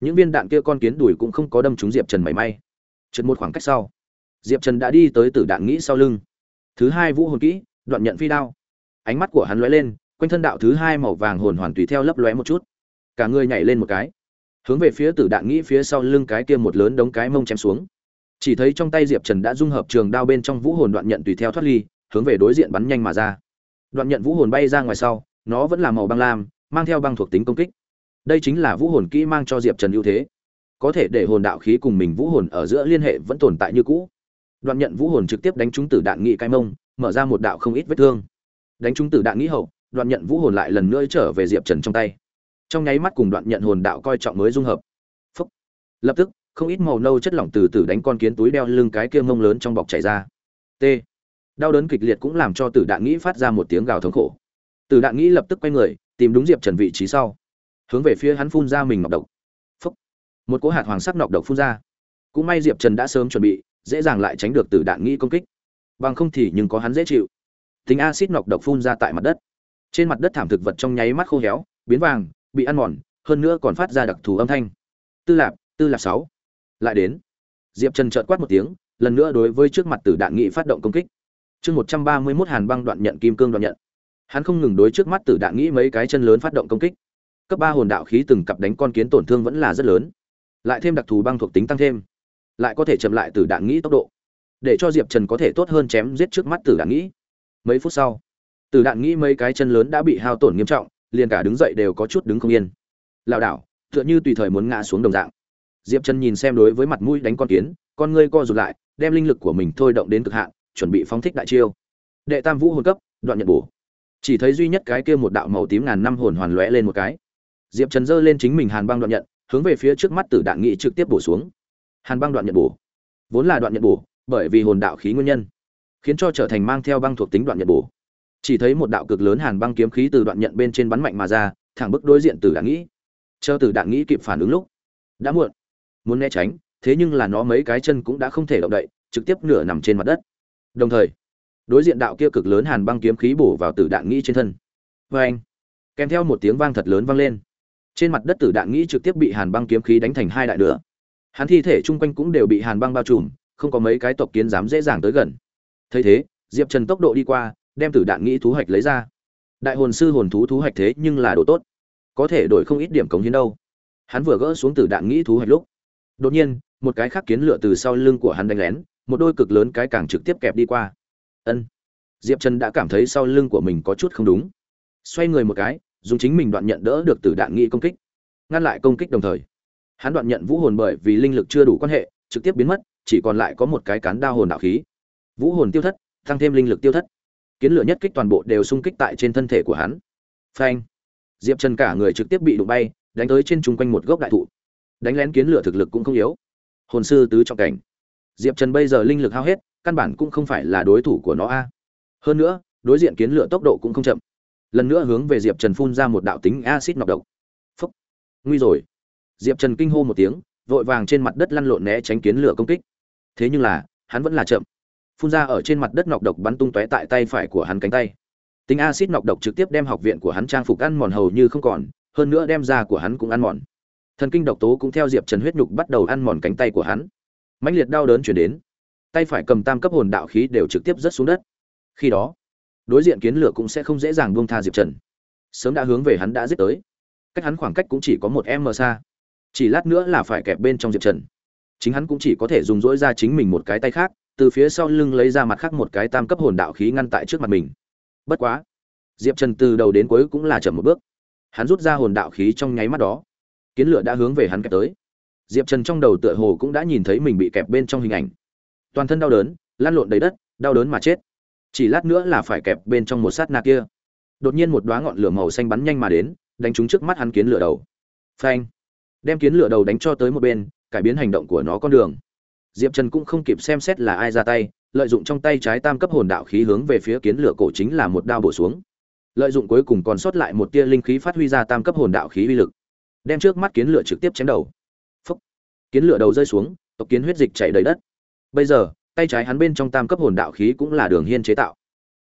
Những viên đạn kia con kiến đùi cũng không có đâm trúng diệp trần mảy may. Trượt một khoảng cách sau, diệp trần đã đi tới tử đạn nghĩ sau lưng. Thứ hai vũ hồn kỹ, đoạn nhận phi đao. Ánh mắt của hắn lóe lên, quanh thân đạo thứ hai màu vàng hồn hoàn tùy theo lấp lóe một chút. Cả người nhảy lên một cái hướng về phía tử đạn nghĩ phía sau lưng cái kia một lớn đống cái mông chém xuống. Chỉ thấy trong tay diệp trần đã dung hợp trường đao bên trong vũ hồn đoạn nhận tùy theo thoát ly, hướng về đối diện bắn nhanh mà ra. Đoạn nhận vũ hồn bay ra ngoài sau, nó vẫn là màu băng lam, mang theo băng thuộc tính công kích. Đây chính là vũ hồn kỹ mang cho diệp trần ưu thế. Có thể để hồn đạo khí cùng mình vũ hồn ở giữa liên hệ vẫn tồn tại như cũ. Đoạn nhận vũ hồn trực tiếp đánh trúng tử đạn nghị cái mông, mở ra một đạo không ít vết thương. Đánh trúng tử đạn nghĩ hậu, đoạn nhận vũ hồn lại lần nữa trở về diệp trần trong tay trong nháy mắt cùng đoạn nhận hồn đạo coi trọng mới dung hợp. Phúc. lập tức, không ít màu nâu chất lỏng từ từ đánh con kiến túi đeo lưng cái kia mông lớn trong bọc chảy ra. T. Đau đớn kịch liệt cũng làm cho tử đạn nghĩ phát ra một tiếng gào thống khổ. Tử đạn nghĩ lập tức quay người, tìm đúng diệp trần vị trí sau. Hướng về phía hắn phun ra mình ngọc độc. Phúc. một cỗ hạt hoàng sắc ngọc độc phun ra. Cũng may diệp trần đã sớm chuẩn bị, dễ dàng lại tránh được tử đạn nghĩ công kích. Bằng không thì nhưng có hắn dễ chịu. Tính acid ngọc độc phun ra tại mặt đất. Trên mặt đất thảm thực vật trong nháy mắt khô héo, biến vàng bị ăn mòn, hơn nữa còn phát ra đặc thù âm thanh. Tư lạp tư lạp sáu. Lại đến. Diệp trần trợt quát một tiếng, lần nữa đối với trước mặt tử đạn nghị phát động công kích. Chương một trăm ba mươi mốt hàn băng đoạn nhận, kim cương đoạn nhận. Hắn không ngừng đối trước mắt tử đạn nghĩ mấy cái chân lớn phát động công kích. Cấp ba hồn đạo khí từng cặp đánh con kiến tổn thương vẫn là rất lớn. Lại thêm đặc thù băng thuộc tính tăng thêm. Lại có thể chậm lại tử đạn nghĩ tốc độ. Để cho diệp trần có thể tốt hơn chém giết trước mắt tử đạn nghĩ mấy phút sau, tử đạn nghĩ mấy cái chân lớn đã bị hao tổn nghiêm trọng liền cả đứng dậy đều có chút đứng không yên. Lảo đảo, tựa như tùy thời muốn ngã xuống đồng dạng. Diệp chân nhìn xem đối với mặt mũi đánh con kiến, con ngươi co rụt lại, đem linh lực của mình thôi động đến cực hạn, chuẩn bị phóng thích đại chiêu. Đệ tam vũ hồn cấp, đoạn nhận bổ. Chỉ thấy duy nhất cái kia một đạo màu tím ngàn năm hồn hoàn lóe lên một cái. Diệp trần giơ lên chính mình hàn băng đoạn nhận, hướng về phía trước mắt tử đạn nghị trực tiếp bổ xuống. Hàn băng đoạn nhận bổ. Vốn là đoạn nhận bổ, bởi vì hồn đạo khí nguyên nhân, khiến cho trở thành mang theo băng thuộc tính đoạn nhận bổ chỉ thấy một đạo cực lớn hàn băng kiếm khí từ đoạn nhận bên trên bắn mạnh mà ra, thẳng bức đối diện tử đạn nghĩ. Chờ tử đạn nghĩ kịp phản ứng lúc, đã muộn. Muốn né tránh, thế nhưng là nó mấy cái chân cũng đã không thể động đậy, trực tiếp nửa nằm trên mặt đất. Đồng thời, đối diện đạo kia cực lớn hàn băng kiếm khí bổ vào tử đạn nghĩ trên thân. Vê anh, kèm theo một tiếng vang thật lớn vang lên. Trên mặt đất tử đạn nghĩ trực tiếp bị hàn băng kiếm khí đánh thành hai đại nữa hắn thi thể chung quanh cũng đều bị hàn băng bao trùm, không có mấy cái tộc kiến dám dễ dàng tới gần. Thấy thế, diệp trần tốc độ đi qua đem tử đạn nghĩ thú hoạch lấy ra. Đại hồn sư hồn thú thú hoạch thế nhưng là đồ tốt. Có thể đổi không ít điểm cống hiến đâu. Hắn vừa gỡ xuống tử đạn nghĩ thú hoạch lúc, đột nhiên, một cái khác kiến lửa từ sau lưng của hắn đánh lén, một đôi cực lớn cái càng trực tiếp kẹp đi qua. Ân. Diệp trần đã cảm thấy sau lưng của mình có chút không đúng. Xoay người một cái, dùng chính mình đoạn nhận đỡ được từ đạn nghĩ công kích. Ngăn lại công kích đồng thời, hắn đoạn nhận vũ hồn bởi vì linh lực chưa đủ quan hệ, trực tiếp biến mất, chỉ còn lại có một cái cán đao hồn đạo khí. Vũ hồn tiêu thất, tăng thêm linh lực tiêu thất kiến lửa nhất kích toàn bộ đều xung kích tại trên thân thể của hắn. Phanh! Diệp trần cả người trực tiếp bị đụng bay, đánh tới trên chung quanh một gốc đại thụ. Đánh lén kiến lửa thực lực cũng không yếu. Hồn sư tứ trọng cảnh. Diệp trần bây giờ linh lực hao hết, căn bản cũng không phải là đối thủ của nó a. Hơn nữa, đối diện kiến lửa tốc độ cũng không chậm. Lần nữa hướng về diệp trần phun ra một đạo tính acid nọc độc. Phúc! Nguy rồi. Diệp trần kinh hô một tiếng, vội vàng trên mặt đất lăn lộn né tránh kiến lửa công kích. Thế nhưng là, hắn vẫn là chậm phun ra ở trên mặt đất nọc độc bắn tung tóe tại tay phải của hắn cánh tay. Tính acid nọc độc trực tiếp đem học viện của hắn trang phục ăn mòn hầu như không còn, hơn nữa đem da của hắn cũng ăn mòn. Thần kinh độc tố cũng theo diệp trần huyết nhục bắt đầu ăn mòn cánh tay của hắn. Mãnh liệt đau đớn chuyển đến. Tay phải cầm tam cấp hồn đạo khí đều trực tiếp rớt xuống đất. Khi đó, đối diện kiến lửa cũng sẽ không dễ dàng buông tha diệp trần. Sớm đã hướng về hắn đã giết tới. Cách hắn khoảng cách cũng chỉ có một m xa. Chỉ lát nữa là phải kẹp bên trong diệp trần. Chính hắn cũng chỉ có thể dùng dỗi ra chính mình một cái tay khác từ phía sau lưng lấy ra mặt khác một cái tam cấp hồn đạo khí ngăn tại trước mặt mình. Bất quá, diệp trần từ đầu đến cuối cũng là chậm một bước. Hắn rút ra hồn đạo khí trong nháy mắt đó. Kiến lửa đã hướng về hắn kẹp tới. Diệp trần trong đầu tựa hồ cũng đã nhìn thấy mình bị kẹp bên trong hình ảnh. Toàn thân đau đớn, lăn lộn đầy đất, đau đớn mà chết. Chỉ lát nữa là phải kẹp bên trong một sát na kia. Đột nhiên một đoá ngọn lửa màu xanh bắn nhanh mà đến, đánh trúng trước mắt hắn kiến lửa đầu. Phanh! Đem kiến lửa đầu đánh cho tới một bên, cải biến hành động của nó con đường diệp trần cũng không kịp xem xét là ai ra tay, lợi dụng trong tay trái tam cấp hồn đạo khí hướng về phía kiến lửa cổ chính là một đao bổ xuống. Lợi dụng cuối cùng còn sót lại một tia linh khí phát huy ra tam cấp hồn đạo khí uy lực, đem trước mắt kiến lửa trực tiếp chém đầu. Phốc. kiến lửa đầu rơi xuống, tộc kiến huyết dịch chảy đầy đất. Bây giờ, tay trái hắn bên trong tam cấp hồn đạo khí cũng là đường hiên chế tạo.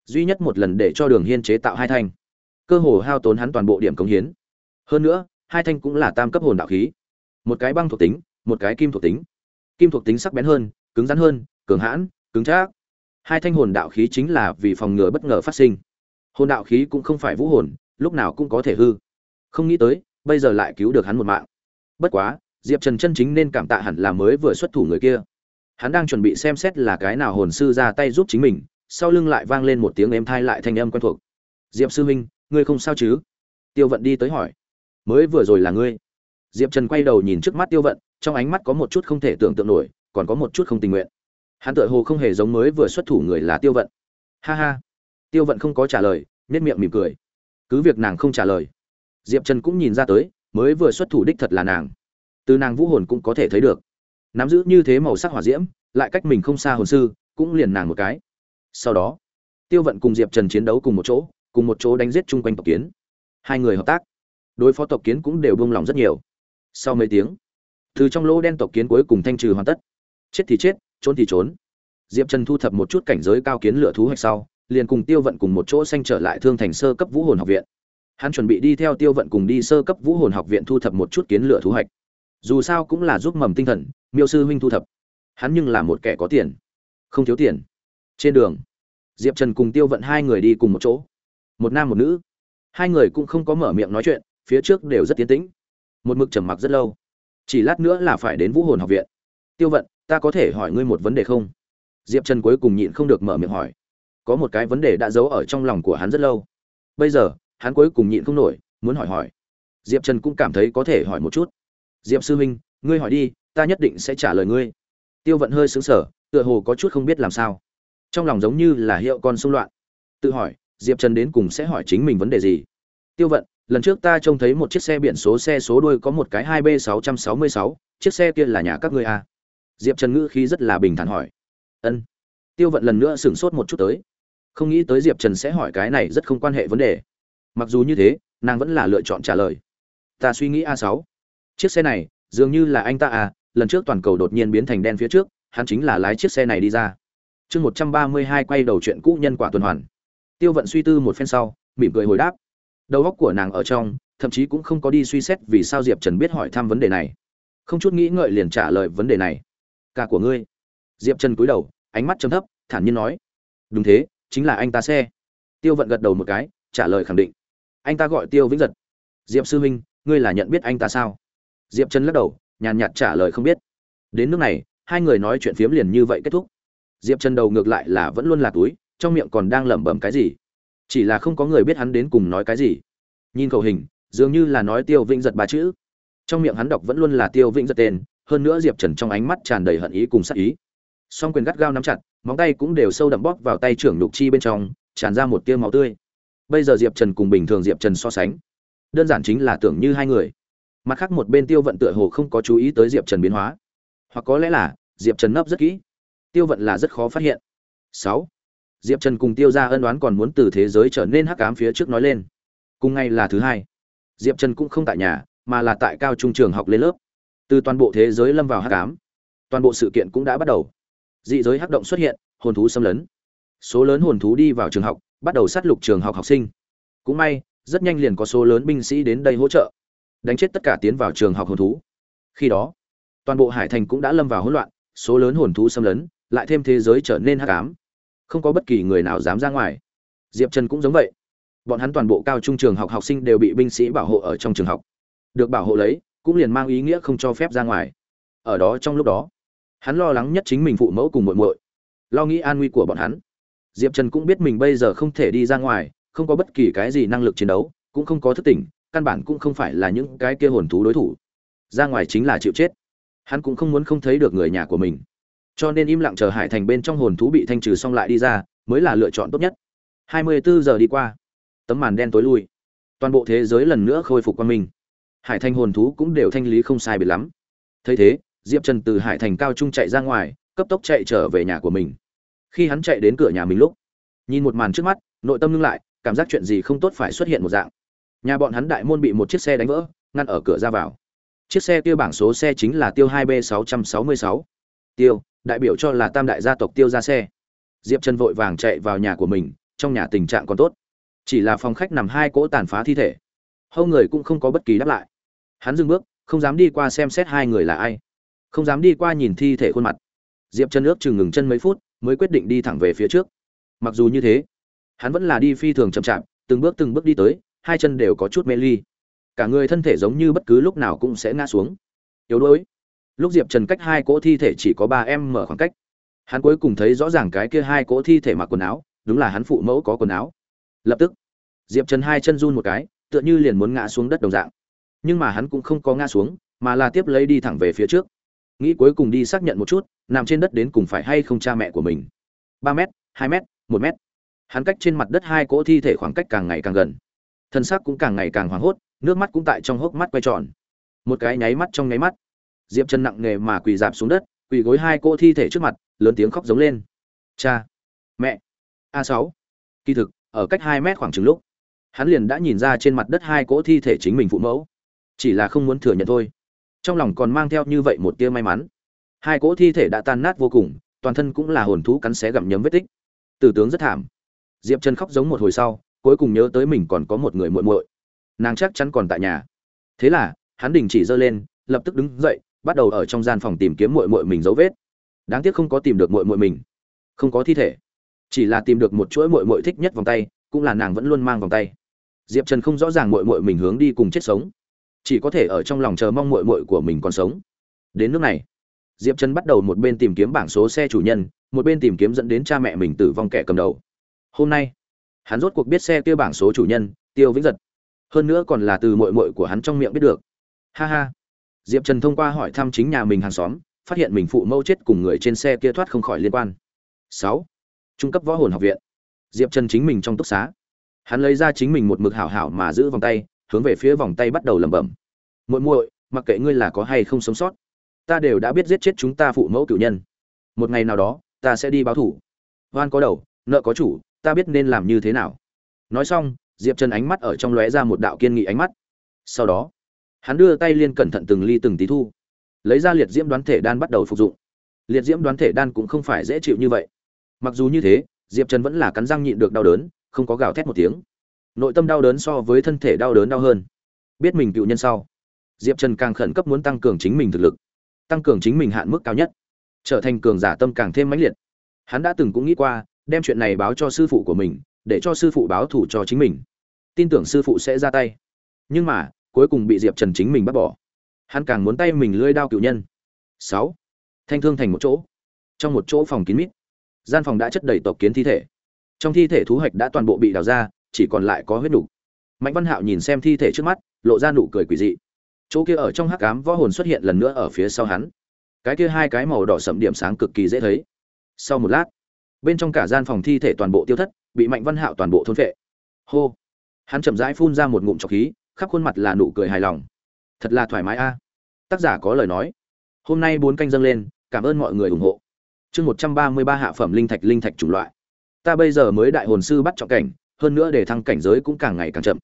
Duy nhất một lần để cho đường hiên chế tạo hai thanh. Cơ hồ hao tốn hắn toàn bộ điểm công hiến. Hơn nữa, hai thanh cũng là tam cấp hồn đạo khí. Một cái băng thuộc tính, một cái kim thuộc tính kim thuộc tính sắc bén hơn, cứng rắn hơn, cường hãn, cứng trác. Hai thanh hồn đạo khí chính là vì phòng ngừa bất ngờ phát sinh. Hồn đạo khí cũng không phải vũ hồn, lúc nào cũng có thể hư. Không nghĩ tới, bây giờ lại cứu được hắn một mạng. Bất quá, diệp trần chân chính nên cảm tạ hẳn là mới vừa xuất thủ người kia. Hắn đang chuẩn bị xem xét là cái nào hồn sư ra tay giúp chính mình, sau lưng lại vang lên một tiếng êm thai lại thanh âm quen thuộc. Diệp sư huynh, ngươi không sao chứ? Tiêu vận đi tới hỏi. Mới vừa rồi là ngươi. Diệp trần quay đầu nhìn trước mắt tiêu vận trong ánh mắt có một chút không thể tưởng tượng nổi, còn có một chút không tình nguyện. Hắn tựa hồ không hề giống mới vừa xuất thủ người là tiêu vận. Ha ha. Tiêu vận không có trả lời nết miệng mỉm cười. Cứ việc nàng không trả lời, diệp trần cũng nhìn ra tới, mới vừa xuất thủ đích thật là nàng. Từ nàng vũ hồn cũng có thể thấy được. Nắm giữ như thế màu sắc hỏa diễm, lại cách mình không xa hồn sư, cũng liền nàng một cái. Sau đó, tiêu vận cùng diệp trần chiến đấu cùng một chỗ, cùng một chỗ đánh giết chung quanh tộc kiến. Hai người hợp tác, đối phó tộc kiến cũng đều buông lòng rất nhiều. Sau mấy tiếng từ trong lỗ đen tộc kiến cuối cùng thanh trừ hoàn tất. Chết thì chết, trốn thì trốn. Diệp trần thu thập một chút cảnh giới cao kiến lửa thú hoạch sau, liền cùng tiêu vận cùng một chỗ xanh trở lại thương thành sơ cấp vũ hồn học viện. Hắn chuẩn bị đi theo tiêu vận cùng đi sơ cấp vũ hồn học viện thu thập một chút kiến lửa thú hoạch dù sao cũng là giúp mầm tinh thần, miêu sư huynh thu thập. Hắn nhưng là một kẻ có tiền, không thiếu tiền. Trên đường, diệp trần cùng tiêu vận hai người đi cùng một chỗ. Một nam một nữ. Hai người cũng không có mở miệng nói chuyện, phía trước đều rất tiến tĩnh. Một mực trầm mặc rất lâu chỉ lát nữa là phải đến vũ hồn học viện. Tiêu vận, ta có thể hỏi ngươi một vấn đề không? Diệp trần cuối cùng nhịn không được mở miệng hỏi. Có một cái vấn đề đã giấu ở trong lòng của hắn rất lâu. Bây giờ, hắn cuối cùng nhịn không nổi, muốn hỏi hỏi. Diệp trần cũng cảm thấy có thể hỏi một chút. Diệp sư huynh, ngươi hỏi đi, ta nhất định sẽ trả lời ngươi. Tiêu vận hơi xứng sở tựa hồ có chút không biết làm sao. Trong lòng giống như là hiệu con xung loạn. Tự hỏi, diệp trần đến cùng sẽ hỏi chính mình vấn đề gì? Tiêu vận lần trước ta trông thấy một chiếc xe biển số xe số đuôi có một cái hai b sáu trăm sáu mươi sáu, chiếc xe kia là nhà các ngươi à? diệp trần ngữ khí rất là bình thản hỏi. Ân. Tiêu vận lần nữa sửng sốt một chút tới. Không nghĩ tới diệp trần sẽ hỏi cái này rất không quan hệ vấn đề. Mặc dù như thế, nàng vẫn là lựa chọn trả lời. Ta suy nghĩ a sáu. Chiếc xe này, dường như là anh ta à lần trước toàn cầu đột nhiên biến thành đen phía trước, hắn chính là lái chiếc xe này đi ra. Chương một trăm ba mươi hai quay đầu chuyện cũ nhân quả tuần hoàn. Tiêu vận suy tư một phen sau, mỉm cười hồi đáp đầu óc của nàng ở trong, thậm chí cũng không có đi suy xét vì sao diệp trần biết hỏi thăm vấn đề này. Không chút nghĩ ngợi liền trả lời vấn đề này. Cả của ngươi. Diệp trần cúi đầu, ánh mắt chấm thấp, thản nhiên nói. Đúng thế, chính là anh ta xe. Tiêu vận gật đầu một cái, trả lời khẳng định. Anh ta gọi tiêu vĩnh giật. Diệp sư huynh, ngươi là nhận biết anh ta sao? Diệp trần lắc đầu, nhàn nhạt trả lời không biết. Đến nước này, hai người nói chuyện phiếm liền như vậy kết thúc. Diệp trần đầu ngược lại là vẫn luôn là túi, trong miệng còn đang lẩm bẩm cái gì chỉ là không có người biết hắn đến cùng nói cái gì. Nhìn khẩu hình, dường như là nói tiêu vĩnh giật ba chữ. Trong miệng hắn đọc vẫn luôn là tiêu vĩnh giật tên, hơn nữa diệp trần trong ánh mắt tràn đầy hận ý cùng sắc ý. Song quyền gắt gao nắm chặt, móng tay cũng đều sâu đậm bóp vào tay trưởng nhục chi bên trong, tràn ra một tia máu tươi. Bây giờ diệp trần cùng bình thường diệp trần so sánh, đơn giản chính là tưởng như hai người. Mặt khác một bên tiêu vận tựa hồ không có chú ý tới diệp trần biến hóa. Hoặc có lẽ là, diệp trần nấp rất kỹ. Tiêu vận là rất khó phát hiện. Sáu diệp trần cùng tiêu ra ân đoán còn muốn từ thế giới trở nên hắc cám phía trước nói lên. Cùng ngày là thứ hai, diệp trần cũng không tại nhà, mà là tại cao trung trường học lên lớp. Từ toàn bộ thế giới lâm vào hắc cám toàn bộ sự kiện cũng đã bắt đầu. Dị giới hắc động xuất hiện, hồn thú xâm lấn. Số lớn hồn thú đi vào trường học, bắt đầu sát lục trường học học sinh. Cũng may, rất nhanh liền có số lớn binh sĩ đến đây hỗ trợ, đánh chết tất cả tiến vào trường học hồn thú. Khi đó, toàn bộ hải thành cũng đã lâm vào hỗn loạn, số lớn hồn thú xâm lấn, lại thêm thế giới trở nên hắc ám không có bất kỳ người nào dám ra ngoài. Diệp trần cũng giống vậy. Bọn hắn toàn bộ cao trung trường học học sinh đều bị binh sĩ bảo hộ ở trong trường học. Được bảo hộ lấy, cũng liền mang ý nghĩa không cho phép ra ngoài. Ở đó trong lúc đó, hắn lo lắng nhất chính mình phụ mẫu cùng muội muội. Lo nghĩ an nguy của bọn hắn. Diệp trần cũng biết mình bây giờ không thể đi ra ngoài, không có bất kỳ cái gì năng lực chiến đấu, cũng không có thức tỉnh, căn bản cũng không phải là những cái kia hồn thú đối thủ. Ra ngoài chính là chịu chết. Hắn cũng không muốn không thấy được người nhà của mình cho nên im lặng chờ hải thành bên trong hồn thú bị thanh trừ xong lại đi ra, mới là lựa chọn tốt nhất. 24 giờ đi qua, tấm màn đen tối lui. Toàn bộ thế giới lần nữa khôi phục quan minh. Hải thành hồn thú cũng đều thanh lý không sai biệt lắm. Thấy thế, diệp trần từ hải thành cao trung chạy ra ngoài, cấp tốc chạy trở về nhà của mình. Khi hắn chạy đến cửa nhà mình lúc, nhìn một màn trước mắt, nội tâm ngưng lại, cảm giác chuyện gì không tốt phải xuất hiện một dạng. Nhà bọn hắn đại môn bị một chiếc xe đánh vỡ, ngăn ở cửa ra vào. Chiếc xe tiêu bảng số xe chính là tiêu 2 b 666 tiêu đại biểu cho là tam đại gia tộc tiêu ra xe. Diệp trần vội vàng chạy vào nhà của mình, trong nhà tình trạng còn tốt. Chỉ là phòng khách nằm hai cỗ tàn phá thi thể. Hâu người cũng không có bất kỳ đáp lại. Hắn dừng bước, không dám đi qua xem xét hai người là ai. Không dám đi qua nhìn thi thể khuôn mặt. Diệp chân ước chừng ngừng chân mấy phút, mới quyết định đi thẳng về phía trước. Mặc dù như thế, hắn vẫn là đi phi thường chậm chạp, từng bước từng bước đi tới, hai chân đều có chút mê ly. Cả người thân thể giống như bất cứ lúc nào cũng sẽ ngã xuống. Yếu đuối lúc diệp trần cách hai cỗ thi thể chỉ có ba em mở khoảng cách. Hắn cuối cùng thấy rõ ràng cái kia hai cỗ thi thể mặc quần áo, đúng là hắn phụ mẫu có quần áo. Lập tức, diệp trần hai chân run một cái, tựa như liền muốn ngã xuống đất đồng dạng. Nhưng mà hắn cũng không có ngã xuống, mà là tiếp lấy đi thẳng về phía trước. Nghĩ cuối cùng đi xác nhận một chút, nằm trên đất đến cùng phải hay không cha mẹ của mình. Ba m hai m một m hắn cách trên mặt đất hai cỗ thi thể khoảng cách càng ngày càng gần. Thân xác cũng càng ngày càng hoảng hốt, nước mắt cũng tại trong hốc mắt quay tròn. Một cái nháy mắt trong nháy mắt diệp Trần nặng nề mà quỳ dạp xuống đất, quỳ gối hai cô thi thể trước mặt, lớn tiếng khóc giống lên. Cha! Mẹ! A sáu! Kỳ thực, ở cách hai mét khoảng chừng lúc, hắn liền đã nhìn ra trên mặt đất hai cỗ thi thể chính mình phụ mẫu. Chỉ là không muốn thừa nhận thôi. Trong lòng còn mang theo như vậy một tia may mắn. Hai cỗ thi thể đã tan nát vô cùng, toàn thân cũng là hồn thú cắn xé gặm nhấm vết tích. Tử tướng rất thảm. Diệp Trần khóc giống một hồi sau, cuối cùng nhớ tới mình còn có một người muội muội. Nàng chắc chắn còn tại nhà. Thế là, hắn đình chỉ giơ lên, lập tức đứng dậy bắt đầu ở trong gian phòng tìm kiếm muội muội mình dấu vết. Đáng tiếc không có tìm được muội muội mình. Không có thi thể. Chỉ là tìm được một chuỗi muội muội thích nhất vòng tay, cũng là nàng vẫn luôn mang vòng tay. Diệp trần không rõ ràng muội muội mình hướng đi cùng chết sống. Chỉ có thể ở trong lòng chờ mong muội muội của mình còn sống. Đến nước này, diệp trần bắt đầu một bên tìm kiếm bảng số xe chủ nhân, một bên tìm kiếm dẫn đến cha mẹ mình tử vong kẻ cầm đầu. Hôm nay, hắn rốt cuộc biết xe kia bảng số chủ nhân, tiêu vĩnh giật. Hơn nữa còn là từ muội muội của hắn trong miệng biết được. Ha ha diệp trần thông qua hỏi thăm chính nhà mình hàng xóm, phát hiện mình phụ mẫu chết cùng người trên xe kia thoát không khỏi liên quan. Sáu. Trung cấp võ hồn học viện. Diệp trần chính mình trong túc xá. Hắn lấy ra chính mình một mực hảo hảo mà giữ vòng tay, hướng về phía vòng tay bắt đầu lẩm bẩm. Muội muội, mặc kệ ngươi là có hay không sống sót, ta đều đã biết giết chết chúng ta phụ mẫu cửu nhân. Một ngày nào đó, ta sẽ đi báo thủ. Oan có đầu, nợ có chủ, ta biết nên làm như thế nào. Nói xong, diệp trần ánh mắt ở trong lóe ra một đạo kiên nghị ánh mắt. Sau đó hắn đưa tay liên cẩn thận từng ly từng tí thu, lấy ra liệt diễm đoán thể đan bắt đầu phục dụng. Liệt diễm đoán thể đan cũng không phải dễ chịu như vậy. Mặc dù như thế, diệp trần vẫn là cắn răng nhịn được đau đớn, không có gào thét một tiếng. Nội tâm đau đớn so với thân thể đau đớn đau hơn. Biết mình cựu nhân sau, diệp trần càng khẩn cấp muốn tăng cường chính mình thực lực, tăng cường chính mình hạn mức cao nhất, trở thành cường giả tâm càng thêm mãnh liệt. Hắn đã từng cũng nghĩ qua, đem chuyện này báo cho sư phụ của mình, để cho sư phụ báo thủ cho chính mình. Tin tưởng sư phụ sẽ ra tay. Nhưng mà cuối cùng bị diệp trần chính mình bắt bỏ. Hắn càng muốn tay mình lưỡi đao cựu nhân. Sáu. Thanh thương thành một chỗ. Trong một chỗ phòng kín mít. Gian phòng đã chất đầy tộc kiến thi thể. Trong thi thể thú hạch đã toàn bộ bị đào ra, chỉ còn lại có huyết đủ. mạnh văn hạo nhìn xem thi thể trước mắt, lộ ra nụ cười quỷ dị. Chỗ kia ở trong hắc ám võ hồn xuất hiện lần nữa ở phía sau hắn. Cái kia hai cái màu đỏ sậm điểm sáng cực kỳ dễ thấy. Sau một lát, bên trong cả gian phòng thi thể toàn bộ tiêu thất, bị mạnh văn hạo toàn bộ thôn phệ. Hô. Hắn chậm rãi phun ra một ngụm trọc khí khắp khuôn mặt là nụ cười hài lòng. Thật là thoải mái a. Tác giả có lời nói. Hôm nay bốn canh dâng lên, cảm ơn mọi người ủng hộ. Chương một trăm ba mươi ba hạ phẩm linh thạch linh thạch chủng loại. Ta bây giờ mới đại hồn sư bắt trọng cảnh, hơn nữa để thăng cảnh giới cũng càng ngày càng chậm.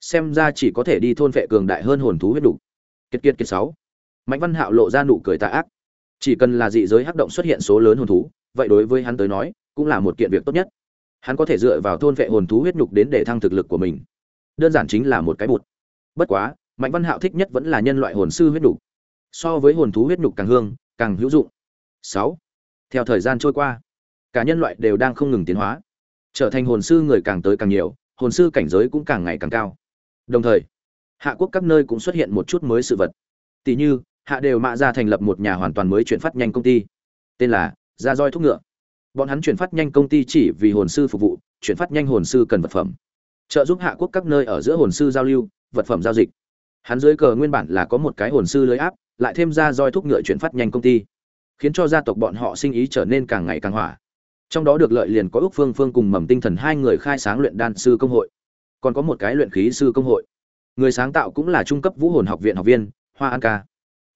Xem ra chỉ có thể đi thôn vệ cường đại hơn hồn thú huyết đủ. kiệt kiệt kiệt sáu. Mạnh văn hạo lộ ra nụ cười tà ác. Chỉ cần là dị giới hắc động xuất hiện số lớn hồn thú, vậy đối với hắn tới nói, cũng là một kiện việc tốt nhất. Hắn có thể dựa vào thôn vệ hồn thú huyết nhục đến để thăng thực lực của mình. Đơn giản chính là một cái bụt bất quá, mạnh văn hạo thích nhất vẫn là nhân loại hồn sư huyết nhục. So với hồn thú huyết nhục càng hương, càng hữu dụng. Sáu, theo thời gian trôi qua, cả nhân loại đều đang không ngừng tiến hóa. Trở thành hồn sư người càng tới càng nhiều, hồn sư cảnh giới cũng càng ngày càng cao. Đồng thời, hạ quốc các nơi cũng xuất hiện một chút mới sự vật. Tỷ như, hạ đều mạ ra thành lập một nhà hoàn toàn mới chuyển phát nhanh công ty. Tên là ra roi thuốc ngựa. Bọn hắn chuyển phát nhanh công ty chỉ vì hồn sư phục vụ, chuyển phát nhanh hồn sư cần vật phẩm. Trợ giúp hạ quốc các nơi ở giữa hồn sư giao lưu vật phẩm giao dịch. Hắn dưới cờ nguyên bản là có một cái hồn sư lưới áp, lại thêm ra roi thúc ngựa chuyển phát nhanh công ty, khiến cho gia tộc bọn họ sinh ý trở nên càng ngày càng hỏa. Trong đó được lợi liền có ước phương phương cùng mầm tinh thần hai người khai sáng luyện đan sư công hội. Còn có một cái luyện khí sư công hội. Người sáng tạo cũng là trung cấp vũ hồn học viện học viên, hoa an ca.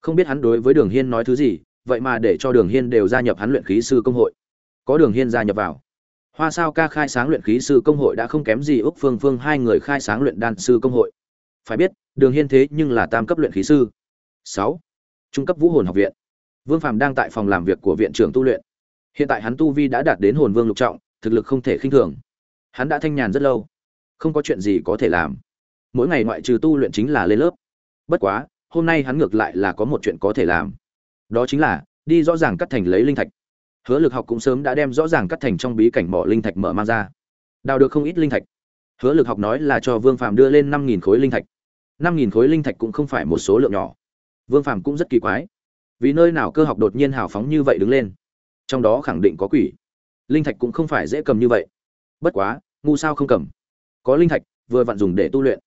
Không biết hắn đối với đường hiên nói thứ gì, vậy mà để cho đường hiên đều gia nhập hắn luyện khí sư công hội. Có đường hiên gia nhập vào. Hoa sao ca khai sáng luyện khí sư công hội đã không kém gì ước phương phương hai người khai sáng luyện đan sư công hội phải biết, đường hiên thế nhưng là tam cấp luyện khí sư. Sáu. Trung cấp vũ hồn học viện. Vương phàm đang tại phòng làm việc của viện trưởng tu luyện. Hiện tại hắn tu vi đã đạt đến hồn vương lục trọng, thực lực không thể khinh thường. Hắn đã thanh nhàn rất lâu. Không có chuyện gì có thể làm. Mỗi ngày ngoại trừ tu luyện chính là lên lớp. Bất quá, hôm nay hắn ngược lại là có một chuyện có thể làm. Đó chính là, đi rõ ràng cắt thành lấy linh thạch. Hứa lực học cũng sớm đã đem rõ ràng cắt thành trong bí cảnh mỏ linh thạch mở mang ra. Đào được không ít linh thạch. Hứa lực học nói là cho vương phàm đưa lên năm nghìn khối linh thạch năm nghìn khối linh thạch cũng không phải một số lượng nhỏ. Vương phàm cũng rất kỳ quái. Vì nơi nào cơ học đột nhiên hào phóng như vậy đứng lên? Trong đó khẳng định có quỷ. Linh thạch cũng không phải dễ cầm như vậy. Bất quá, ngu sao không cầm? Có linh thạch, vừa vặn dùng để tu luyện.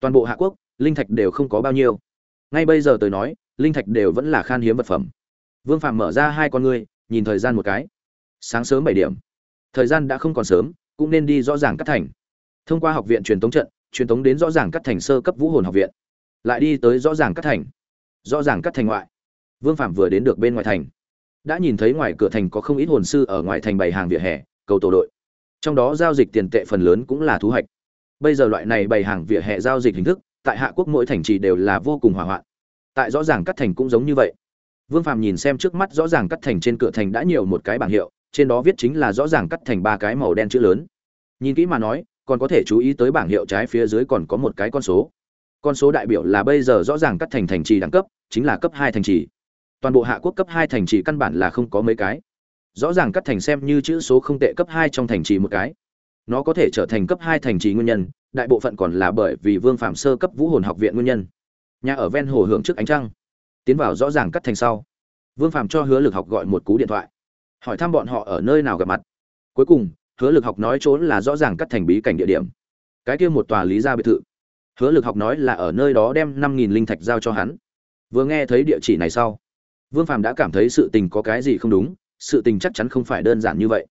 Toàn bộ hạ quốc, linh thạch đều không có bao nhiêu. Ngay bây giờ tôi nói, linh thạch đều vẫn là khan hiếm vật phẩm. Vương phàm mở ra hai con ngươi, nhìn thời gian một cái. Sáng sớm bảy điểm. Thời gian đã không còn sớm, cũng nên đi rõ ràng cắt thành. Thông qua học viện truyền tống trận truyền tống đến rõ ràng cắt thành sơ cấp vũ hồn học viện. Lại đi tới rõ ràng cắt thành. Rõ ràng cắt thành ngoại. Vương phạm vừa đến được bên ngoài thành. Đã nhìn thấy ngoài cửa thành có không ít hồn sư ở ngoài thành bày hàng vỉa hè, cầu tổ đội. Trong đó giao dịch tiền tệ phần lớn cũng là thu hoạch. Bây giờ loại này bày hàng vỉa hè giao dịch hình thức, tại hạ quốc mỗi thành trì đều là vô cùng hỏa hoạn. Tại rõ ràng cắt thành cũng giống như vậy. Vương Phạm nhìn xem trước mắt rõ ràng cắt thành trên cửa thành đã nhiều một cái bảng hiệu, trên đó viết chính là rõ ràng cắt thành ba cái màu đen chữ lớn. Nhìn kỹ mà nói còn có thể chú ý tới bảng hiệu trái phía dưới còn có một cái con số. Con số đại biểu là bây giờ rõ ràng cắt thành thành trì đẳng cấp, chính là cấp hai thành trì. Toàn bộ hạ quốc cấp hai thành trì căn bản là không có mấy cái. Rõ ràng cắt thành xem như chữ số không tệ cấp hai trong thành trì một cái. Nó có thể trở thành cấp hai thành trì nguyên nhân, đại bộ phận còn là bởi vì vương phạm sơ cấp vũ hồn học viện nguyên nhân. Nhà ở ven hồ hưởng trước ánh trăng. Tiến vào rõ ràng cắt thành sau. Vương phạm cho hứa lực học gọi một cú điện thoại. Hỏi thăm bọn họ ở nơi nào gặp mặt. Cuối cùng hứa lực học nói trốn là rõ ràng cắt thành bí cảnh địa điểm. Cái kia một tòa lý gia biệt thự. Hứa lực học nói là ở nơi đó đem năm nghìn linh thạch giao cho hắn. Vừa nghe thấy địa chỉ này sau, vương phạm đã cảm thấy sự tình có cái gì không đúng, sự tình chắc chắn không phải đơn giản như vậy.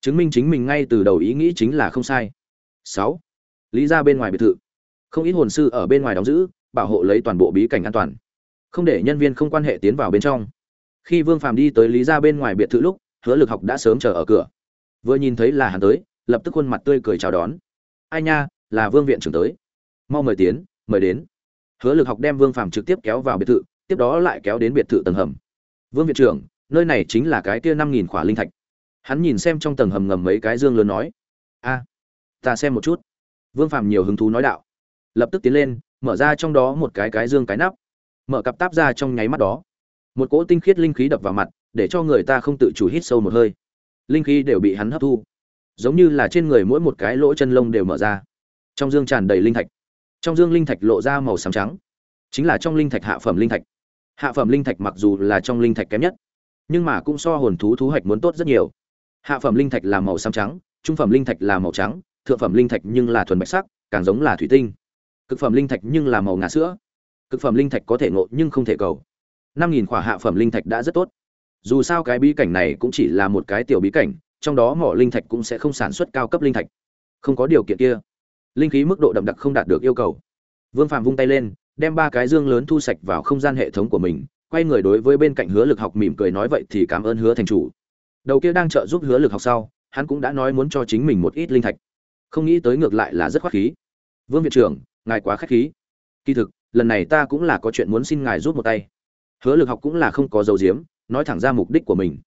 Chứng minh chính mình ngay từ đầu ý nghĩ chính là không sai. Sáu, lý ra bên ngoài biệt thự. Không ít hồn sư ở bên ngoài đóng giữ, bảo hộ lấy toàn bộ bí cảnh an toàn. Không để nhân viên không quan hệ tiến vào bên trong. Khi vương phàm đi tới lý ra bên ngoài biệt thự lúc, hứa lực học đã sớm chờ ở cửa vừa nhìn thấy là hắn tới, lập tức khuôn mặt tươi cười chào đón. Ai nha, là vương viện trưởng tới. Mau mời tiến, mời đến. Hứa lực học đem vương phàm trực tiếp kéo vào biệt thự, tiếp đó lại kéo đến biệt thự tầng hầm. Vương viện trưởng, nơi này chính là cái kia năm nghìn khỏa linh thạch. Hắn nhìn xem trong tầng hầm ngầm mấy cái dương lớn nói, a, ta xem một chút. Vương phàm nhiều hứng thú nói đạo. Lập tức tiến lên, mở ra trong đó một cái cái dương cái nắp. Mở cặp táp ra trong nháy mắt đó. Một cỗ tinh khiết linh khí đập vào mặt, để cho người ta không tự chủ hít sâu một hơi linh khí đều bị hắn hấp thu giống như là trên người mỗi một cái lỗ chân lông đều mở ra trong dương tràn đầy linh thạch trong dương linh thạch lộ ra màu xám trắng chính là trong linh thạch hạ phẩm linh thạch hạ phẩm linh thạch mặc dù là trong linh thạch kém nhất nhưng mà cũng so hồn thú thú hạch muốn tốt rất nhiều hạ phẩm linh thạch là màu xám trắng trung phẩm linh thạch là màu trắng thượng phẩm linh thạch nhưng là thuần bạch sắc càng giống là thủy tinh cực phẩm linh thạch nhưng là màu ngà sữa cực phẩm linh thạch có thể ngộ nhưng không thể cầu năm nghìn khỏa hạ phẩm linh thạch đã rất tốt dù sao cái bí cảnh này cũng chỉ là một cái tiểu bí cảnh, trong đó mỏ linh thạch cũng sẽ không sản xuất cao cấp linh thạch. Không có điều kiện kia. Linh khí mức độ đậm đặc không đạt được yêu cầu. Vương phạm vung tay lên, đem ba cái dương lớn thu sạch vào không gian hệ thống của mình, quay người đối với bên cạnh hứa lực học mỉm cười nói vậy thì cảm ơn hứa thành chủ. Đầu kia đang trợ giúp hứa lực học sau, hắn cũng đã nói muốn cho chính mình một ít linh thạch. Không nghĩ tới ngược lại là rất khoát khí. Vương viện trưởng, ngài quá khách khí. Kỳ thực, lần này ta cũng là có chuyện muốn xin ngài giúp một tay. Hứa lực học cũng là không có dấu diếm nói thẳng ra mục đích của mình.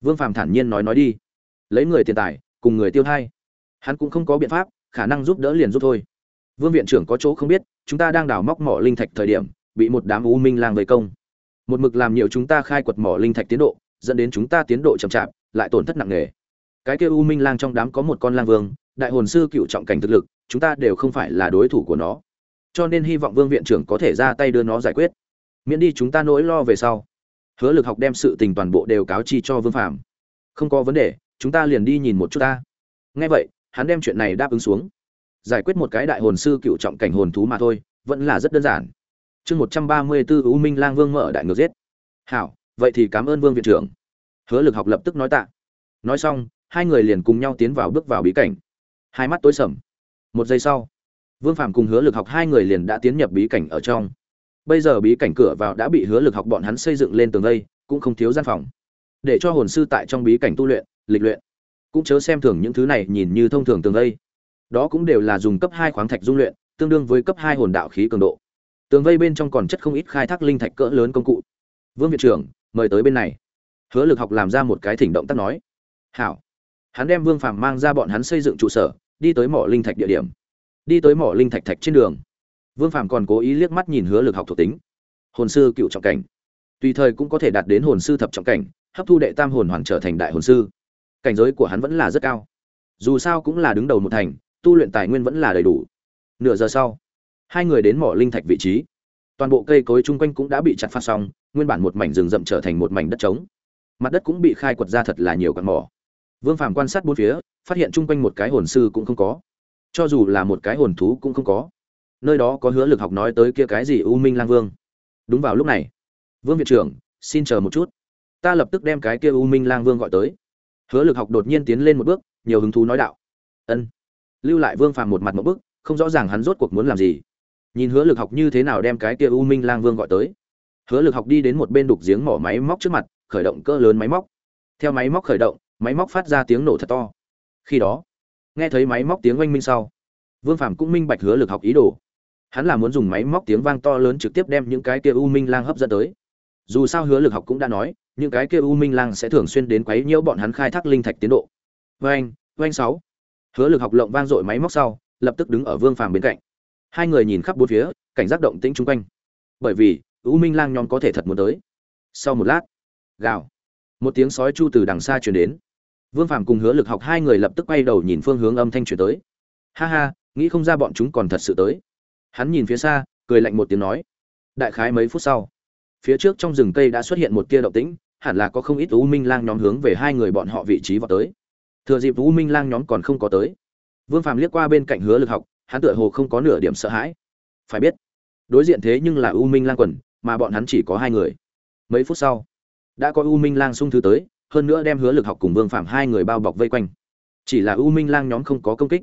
Vương phàm thản nhiên nói nói đi. Lấy người tiền tài, cùng người tiêu thai. Hắn cũng không có biện pháp, khả năng giúp đỡ liền giúp thôi. Vương viện trưởng có chỗ không biết, chúng ta đang đào móc mỏ linh thạch thời điểm, bị một đám u minh lang vây công. Một mực làm nhiều chúng ta khai quật mỏ linh thạch tiến độ, dẫn đến chúng ta tiến độ chậm chạp, lại tổn thất nặng nề. Cái kia u minh lang trong đám có một con lang vương, đại hồn sư cựu trọng cảnh thực lực, chúng ta đều không phải là đối thủ của nó. Cho nên hy vọng vương viện trưởng có thể ra tay đưa nó giải quyết. Miễn đi chúng ta nỗi lo về sau hứa lực học đem sự tình toàn bộ đều cáo chi cho vương phạm không có vấn đề, chúng ta liền đi nhìn một chút ta. Nghe vậy, hắn đem chuyện này đáp ứng xuống. Giải quyết một cái đại hồn sư cựu trọng cảnh hồn thú mà thôi, vẫn là rất đơn giản. Chương một trăm ba mươi bốn u minh lang vương mở đại ngược giết. Hảo, vậy thì cảm ơn vương viện trưởng. Hứa lực học lập tức nói tạ. Nói xong, hai người liền cùng nhau tiến vào bước vào bí cảnh. Hai mắt tối sầm. Một giây sau, vương phạm cùng hứa lực học hai người liền đã tiến nhập bí cảnh ở trong bây giờ bí cảnh cửa vào đã bị hứa lực học bọn hắn xây dựng lên tường lây cũng không thiếu gian phòng. Để cho hồn sư tại trong bí cảnh tu luyện, lịch luyện. Cũng chớ xem thường những thứ này nhìn như thông thường tường lây đó cũng đều là dùng cấp hai khoáng thạch dung luyện, tương đương với cấp hai hồn đạo khí cường độ. Tường vây bên trong còn chất không ít khai thác linh thạch cỡ lớn công cụ. Vương viện trưởng, mời tới bên này. Hứa lực học làm ra một cái thỉnh động tác nói. Hảo. Hắn đem vương phàm mang ra bọn hắn xây dựng trụ sở, đi tới mỏ linh thạch địa điểm. Đi tới mỏ linh thạch thạch trên đường vương phàm còn cố ý liếc mắt nhìn hứa lực học thuộc tính. Hồn sư cựu trọng cảnh. Tùy thời cũng có thể đạt đến hồn sư thập trọng cảnh, hấp thu đệ tam hồn hoàn trở thành đại hồn sư. Cảnh giới của hắn vẫn là rất cao. Dù sao cũng là đứng đầu một thành, tu luyện tài nguyên vẫn là đầy đủ. Nửa giờ sau, hai người đến mỏ linh thạch vị trí. Toàn bộ cây cối chung quanh cũng đã bị chặt phát xong, nguyên bản một mảnh rừng rậm trở thành một mảnh đất trống. Mặt đất cũng bị khai quật ra thật là nhiều căn mỏ. Vương phàm quan sát bốn phía, phát hiện chung quanh một cái hồn sư cũng không có. Cho dù là một cái hồn thú cũng không có nơi đó có hứa lực học nói tới kia cái gì u minh lang vương. Đúng vào lúc này, vương viện trưởng, xin chờ một chút. Ta lập tức đem cái kia u minh lang vương gọi tới. Hứa lực học đột nhiên tiến lên một bước, nhiều hứng thú nói đạo. Ân. Lưu lại vương phàm một mặt một bước không rõ ràng hắn rốt cuộc muốn làm gì. Nhìn hứa lực học như thế nào đem cái kia u minh lang vương gọi tới. Hứa lực học đi đến một bên đục giếng mỏ máy móc trước mặt, khởi động cỡ lớn máy móc. Theo máy móc khởi động, máy móc phát ra tiếng nổ thật to. Khi đó, nghe thấy máy móc tiếng oanh minh sau, vương phàm cũng minh bạch hứa lực học ý đồ hắn là muốn dùng máy móc tiếng vang to lớn trực tiếp đem những cái kia u minh lang hấp dẫn tới. Dù sao hứa lực học cũng đã nói, những cái kia u minh lang sẽ thường xuyên đến quấy nhiễu bọn hắn khai thác linh thạch tiến độ. Vanh vanh sáu. Hứa lực học lộng vang dội máy móc sau, lập tức đứng ở vương phàm bên cạnh. Hai người nhìn khắp bốn phía, cảnh giác động tĩnh chung quanh. Bởi vì, u minh lang nhóm có thể thật muốn tới. Sau một lát, gào. Một tiếng sói chu từ đằng xa truyền đến. Vương phàm cùng hứa lực học hai người lập tức quay đầu nhìn phương hướng âm thanh truyền tới. Ha ha, nghĩ không ra bọn chúng còn thật sự tới hắn nhìn phía xa, cười lạnh một tiếng nói, đại khái mấy phút sau, phía trước trong rừng cây đã xuất hiện một tia động tĩnh, hẳn là có không ít u minh lang nhóm hướng về hai người bọn họ vị trí vào tới. Thừa dịp u minh lang nhóm còn không có tới. Vương phàm liếc qua bên cạnh hứa lực học, hắn tựa hồ không có nửa điểm sợ hãi. Phải biết, đối diện thế nhưng là u minh lang quần, mà bọn hắn chỉ có hai người. Mấy phút sau, đã có u minh lang xung thứ tới, hơn nữa đem hứa lực học cùng vương phạm hai người bao bọc vây quanh. Chỉ là u minh lang nhóm không có công kích,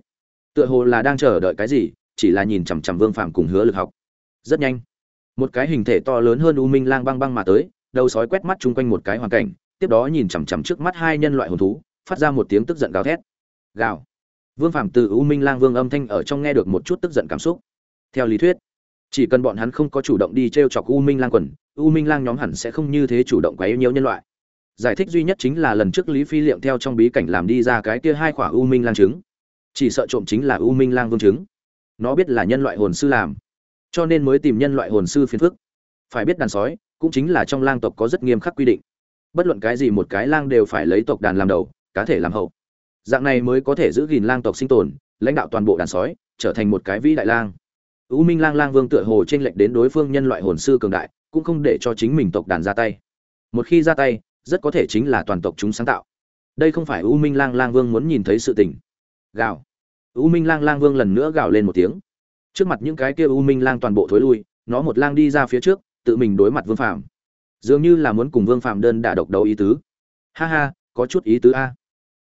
tựa hồ là đang chờ đợi cái gì chỉ là nhìn chằm chằm vương Phàm cùng hứa lực học. Rất nhanh, một cái hình thể to lớn hơn u minh lang băng băng mà tới, đầu sói quét mắt chung quanh một cái hoàn cảnh, tiếp đó nhìn chằm chằm trước mắt hai nhân loại hồn thú, phát ra một tiếng tức giận gào thét. Gào. Vương Phàm từ u minh lang vương âm thanh ở trong nghe được một chút tức giận cảm xúc. Theo lý thuyết, chỉ cần bọn hắn không có chủ động đi t r e o chọc u minh lang quần, u minh lang nhóm hẳn sẽ không như thế chủ động quấy nhiễu nhân loại. Giải thích duy nhất chính là lần trước lý phi liệm theo trong bí cảnh làm đi ra cái kia hai quả u minh lang trứng. Chỉ sợ trộm chính là u minh lang vương trứng nó biết là nhân loại hồn sư làm. Cho nên mới tìm nhân loại hồn sư phiền phức. Phải biết đàn sói cũng chính là trong lang tộc có rất nghiêm khắc quy định. Bất luận cái gì một cái lang đều phải lấy tộc đàn làm đầu, cá thể làm hậu. Dạng này mới có thể giữ gìn lang tộc sinh tồn, lãnh đạo toàn bộ đàn sói trở thành một cái vĩ đại lang. U minh lang lang vương tựa hồ t r ê n lệch đến đối phương nhân loại hồn sư cường đại, cũng không để cho chính mình tộc đàn ra tay. Một khi ra tay, rất có thể chính là toàn tộc chúng sáng tạo. Đây không phải u minh lang lang vương muốn nhìn thấy sự tình. Gào u minh lang lang vương lần nữa gào lên một tiếng. Trước mặt những cái kia u minh lang toàn bộ thối lui, nó một lang đi ra phía trước, tự mình đối mặt vương phạm dường như là muốn cùng vương phạm đơn đả độc đấu ý tứ. Ha ha, có chút ý tứ a.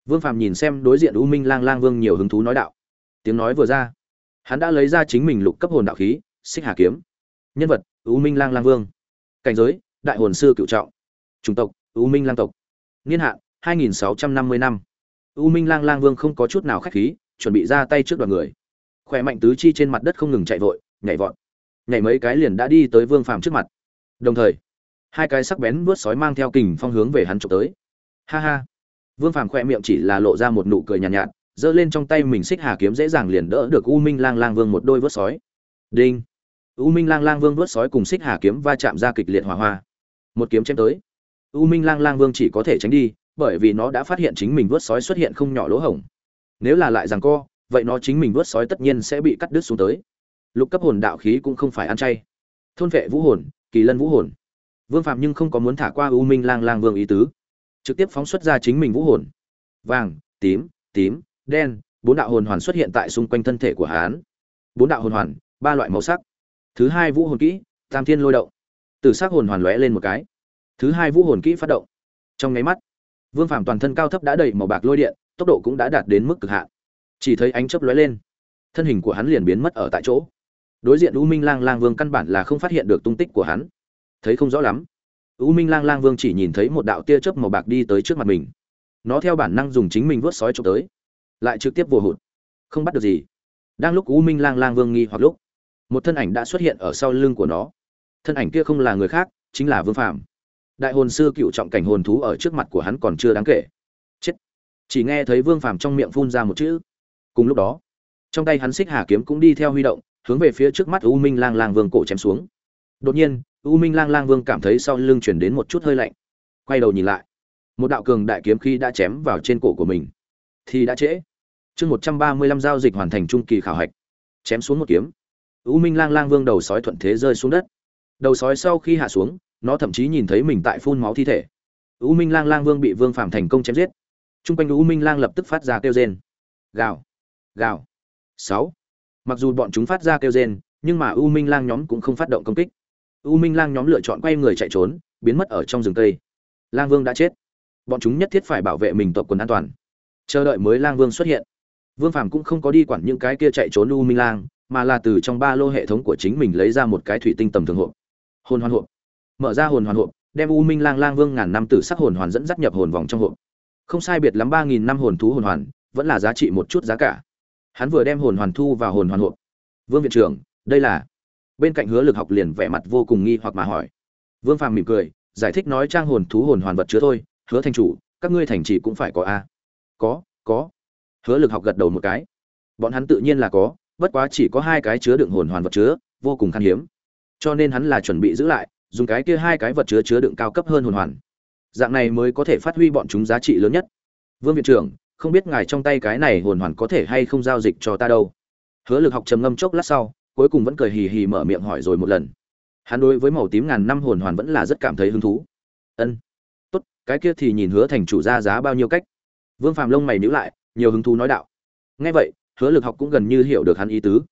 Vương phạm nhìn xem đối diện u minh lang lang vương nhiều hứng thú nói đạo. Tiếng nói vừa ra, hắn đã lấy ra chính mình lục cấp hồn đạo khí, xích hà kiếm. Nhân vật, u minh lang lang vương. Cảnh giới, đại hồn sư cựu trọng. Chủng tộc, u minh lang tộc. Niên hạn 2650 năm. U minh lang lang vương không có chút nào khách khí chuẩn bị ra tay trước đoàn người. Khỏe mạnh tứ chi trên mặt đất không ngừng chạy vội nhảy vọt. Nhảy mấy cái liền đã đi tới vương phàm trước mặt. Đồng thời hai cái sắc bén vuốt sói mang theo kình phong hướng về hắn trộm tới. Ha ha. Vương phàm khỏe miệng chỉ là lộ ra một nụ cười nhàn nhạt, giơ lên trong tay mình xích hà kiếm dễ dàng liền đỡ được u minh lang lang vương một đôi vớt sói. Đinh. U minh lang lang vương vớt sói cùng xích hà kiếm va chạm ra kịch liệt hỏa hoa. Một kiếm chém tới. U minh lang lang vương chỉ có thể tránh đi bởi vì nó đã phát hiện chính mình vớt sói xuất hiện không nhỏ lỗ hổng nếu là lại rằng co, vậy nó chính mình vớt sói tất nhiên sẽ bị cắt đứt xuống tới. Lục cấp hồn đạo khí cũng không phải ăn chay. Thôn vệ vũ hồn, kỳ lân vũ hồn. Vương phạm nhưng không có muốn thả qua u minh lang lang vương ý tứ. Trực tiếp phóng xuất ra chính mình vũ hồn. Vàng, tím tím, đen, bốn đạo hồn hoàn xuất hiện tại xung quanh thân thể của hán bốn đạo hồn hoàn, ba loại màu sắc. Thứ hai vũ hồn kỹ, tam thiên lôi động. Từ sắc hồn hoàn lóe lên một cái. Thứ hai vũ hồn kỹ phát động. Trong nháy mắt, vương phạm toàn thân cao thấp đã đầy màu bạc lôi điện tốc độ cũng đã đạt đến mức cực hạn. Chỉ thấy ánh chớp lóe lên. Thân hình của hắn liền biến mất ở tại chỗ. Đối diện u minh lang lang vương căn bản là không phát hiện được tung tích của hắn. Thấy không rõ lắm. U minh lang lang vương chỉ nhìn thấy một đạo tia chớp màu bạc đi tới trước mặt mình. Nó theo bản năng dùng chính mình vớt sói trộm tới. Lại trực tiếp vô hụt. Không bắt được gì. Đang lúc u minh lang lang vương nghi hoặc lúc, một thân ảnh đã xuất hiện ở sau lưng của nó. Thân ảnh kia không là người khác, chính là vương phạm đại hồn sư cựu trọng cảnh hồn thú ở trước mặt của hắn còn chưa đáng kể chỉ nghe thấy vương phàm trong miệng phun ra một chữ. Cùng lúc đó, trong tay hắn xích hà kiếm cũng đi theo huy động, hướng về phía trước mắt u minh lang lang vương cổ chém xuống. Đột nhiên, u minh lang lang vương cảm thấy sau lưng chuyển đến một chút hơi lạnh. Quay đầu nhìn lại, một đạo cường đại kiếm khi đã chém vào trên cổ của mình. Thì đã trễ. Chương một trăm ba mươi lăm giao dịch hoàn thành trung kỳ khảo hạch. Chém xuống một kiếm. U minh lang lang vương đầu sói thuận thế rơi xuống đất. Đầu sói sau khi hạ xuống, nó thậm chí nhìn thấy mình tại phun máu thi thể. U minh lang lang vương bị vương phạm thành công chém giết trung u quanh u minh lang lập tức phát ra kêu rên. Gào. Gào. Sáu. Mặc dù bọn chúng phát ra kêu rên, nhưng mà u minh lang nhóm cũng không phát động công kích. U minh lang nhóm lựa chọn quay người chạy trốn, biến mất ở trong rừng cây. Lang vương đã chết. Bọn chúng nhất thiết phải bảo vệ mình tộc quần an toàn. Chờ đợi mới lang vương xuất hiện. Vương phàm cũng không có đi quản những cái kia chạy trốn u minh lang, mà là từ trong ba lô hệ thống của chính mình lấy ra một cái thủy tinh tầm thường hộp. Hồn hoàn hộp. Mở ra hồn hoàn hộp, đem u minh lang lang vương ngàn năm tử sắc hồn hoàn dẫn dắt nhập hồn vòng trong hộp không sai biệt lắm ba nghìn năm hồn thú hồn hoàn, vẫn là giá trị một chút giá cả. Hắn vừa đem hồn hoàn thu vào hồn hoàn hộp. Vương viện trưởng, đây là. Bên cạnh hứa lực học liền vẻ mặt vô cùng nghi hoặc mà hỏi. Vương phàm mỉm cười, giải thích nói trang hồn thú hồn hoàn vật chứa thôi, hứa thành chủ, các ngươi thành chỉ cũng phải có a. Có có. Hứa lực học gật đầu một cái. Bọn hắn tự nhiên là có, bất quá chỉ có hai cái chứa đựng hồn hoàn vật chứa, vô cùng khan hiếm. Cho nên hắn là chuẩn bị giữ lại, dùng cái kia hai cái vật chứa chứa đựng cao cấp hơn hồn hoàn dạng này mới có thể phát huy bọn chúng giá trị lớn nhất. Vương viện trưởng, không biết ngài trong tay cái này hồn hoàn có thể hay không giao dịch cho ta đâu. Hứa lực học trầm ngâm chốc lát sau, cuối cùng vẫn cười hì hì mở miệng hỏi rồi một lần. Hắn đối với màu tím ngàn năm hồn hoàn vẫn là rất cảm thấy hứng thú. Ân, tốt, cái kia thì nhìn hứa thành chủ ra giá bao nhiêu cách. Vương phàm lông mày nhíu lại, nhiều hứng thú nói đạo. Nghe vậy, hứa lực học cũng gần như hiểu được hắn ý tứ.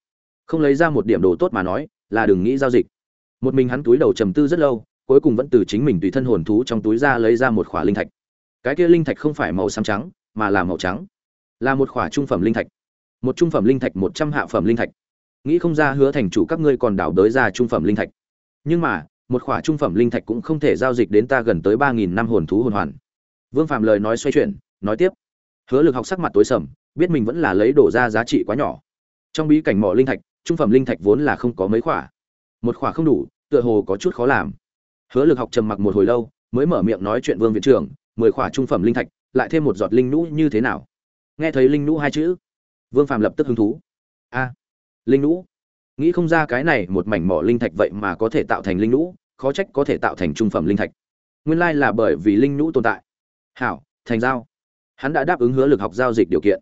Không lấy ra một điểm đồ tốt mà nói, là đừng nghĩ giao dịch. Một mình hắn túi đầu trầm tư rất lâu cuối cùng vẫn từ chính mình tùy thân hồn thú trong túi ra lấy ra một khỏa linh thạch. Cái kia linh thạch không phải màu xám trắng, mà là màu trắng. Là một khỏa trung phẩm linh thạch. Một trung phẩm linh thạch, một trăm hạ phẩm linh thạch. Nghĩ không ra hứa thành chủ các ngươi còn đảo đới ra trung phẩm linh thạch. Nhưng mà, một khỏa trung phẩm linh thạch cũng không thể giao dịch đến ta gần tới ba nghìn năm hồn thú hồn hoàn. Vương phạm lời nói xoay chuyển, nói tiếp. Hứa lực học sắc mặt tối sầm, biết mình vẫn là lấy đổ ra giá trị quá nhỏ. Trong bí cảnh mỏ linh thạch, trung phẩm linh thạch vốn là không có mấy khỏa. Một khỏa không đủ, tựa hồ có chút khó làm hứa lực học trầm mặc một hồi lâu, mới mở miệng nói chuyện vương viện trưởng mười khỏa trung phẩm linh thạch, lại thêm một giọt linh nhũ như thế nào? Nghe thấy linh nhũ hai chữ, vương phàm lập tức hứng thú. A, linh nhũ nghĩ không ra cái này một mảnh mỏ linh thạch vậy mà có thể tạo thành linh nhũ khó trách có thể tạo thành trung phẩm linh thạch. Nguyên lai là bởi vì linh nhũ tồn tại. Hảo, thành giao. Hắn đã đáp ứng hứa lực học giao dịch điều kiện.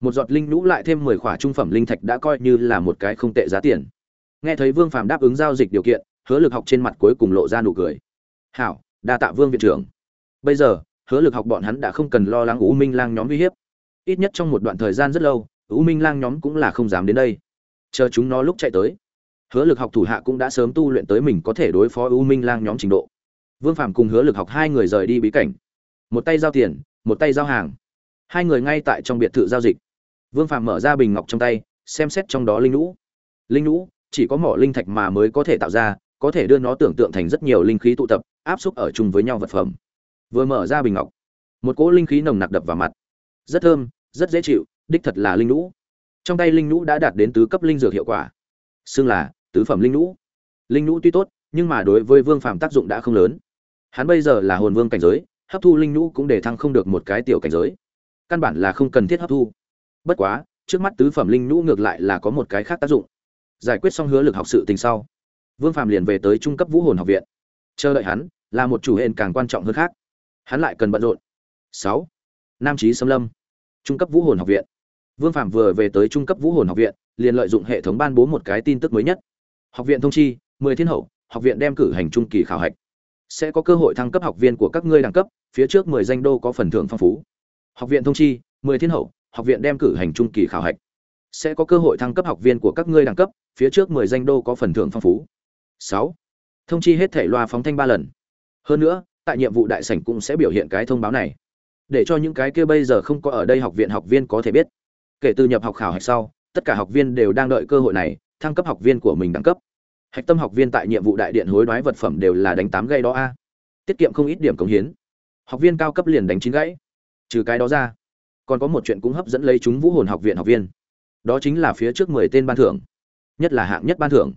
Một giọt linh nhũ lại thêm mười khỏa trung phẩm linh thạch đã coi như là một cái không tệ giá tiền. Nghe thấy vương phàm đáp ứng giao dịch điều kiện hứa lực học trên mặt cuối cùng lộ ra nụ cười. Hảo, đa tạ vương viện trưởng. Bây giờ, hứa lực học bọn hắn đã không cần lo lắng u minh lang nhóm uy hiếp. Ít nhất trong một đoạn thời gian rất lâu, u minh lang nhóm cũng là không dám đến đây. Chờ chúng nó lúc chạy tới, hứa lực học thủ hạ cũng đã sớm tu luyện tới mình có thể đối phó u minh lang nhóm trình độ. Vương phạm cùng hứa lực học hai người rời đi bí cảnh. Một tay giao tiền, một tay giao hàng. Hai người ngay tại trong biệt thự giao dịch. Vương phạm mở ra bình ngọc trong tay, xem xét trong đó linh lũ linh lũ chỉ có mỏ linh thạch mà mới có thể tạo ra có thể đưa nó tưởng tượng thành rất nhiều linh khí tụ tập, áp xúc ở chung với nhau vật phẩm. Vừa mở ra bình ngọc, một cỗ linh khí nồng nặc đập vào mặt. Rất thơm, rất dễ chịu, đích thật là linh lũ trong tay linh lũ đã đạt đến tứ cấp linh dược hiệu quả. Xưng là tứ phẩm linh lũ linh lũ tuy tốt, nhưng mà đối với vương phàm tác dụng đã không lớn. Hắn bây giờ là hồn vương cảnh giới, hấp thu linh lũ cũng để thăng không được một cái tiểu cảnh giới. Căn bản là không cần thiết hấp thu. Bất quá, trước mắt tứ phẩm linh lũ ngược lại là có một cái khác tác dụng. Giải quyết xong hứa lực học sự tình sau vương Phạm liền về tới trung cấp vũ hồn học viện. Chờ đợi hắn, là một chủ hên càng quan trọng hơn khác. Hắn lại cần bận rộn. Sáu. Nam trí xâm lâm. Trung cấp vũ hồn học viện. Vương phạm vừa về tới trung cấp vũ hồn học viện, liền lợi dụng hệ thống ban bố một cái tin tức mới nhất. Học viện thông chi, mười thiên hậu, học viện đem cử hành trung kỳ khảo hạch. Sẽ có cơ hội thăng cấp học viên của các ngươi đẳng cấp, phía trước mười danh đô có phần thưởng phong phú. Học viện thông chi, mười thiên hậu, học viện đem cử hành trung kỳ khảo hạch. Sẽ có cơ hội thăng cấp học viên của các ngươi đẳng cấp, phía trước mười danh đô có phần thưởng phong phú sáu. Thông chi hết thể loa phóng thanh ba lần. Hơn nữa, tại nhiệm vụ đại sảnh cũng sẽ biểu hiện cái thông báo này. Để cho những cái kia bây giờ không có ở đây học viện học viên có thể biết. Kể từ nhập học khảo hạch sau, tất cả học viên đều đang đợi cơ hội này, thăng cấp học viên của mình đẳng cấp. Hạch tâm học viên tại nhiệm vụ đại điện hối đoái vật phẩm đều là đánh tám gây đó a. Tiết kiệm không ít điểm cống hiến. Học viên cao cấp liền đánh chín gãy trừ cái đó ra, còn có một chuyện cũng hấp dẫn lấy chúng vũ hồn học viện học viên. Đó chính là phía trước mười tên ban thưởng. Nhất là hạng nhất ban thưởng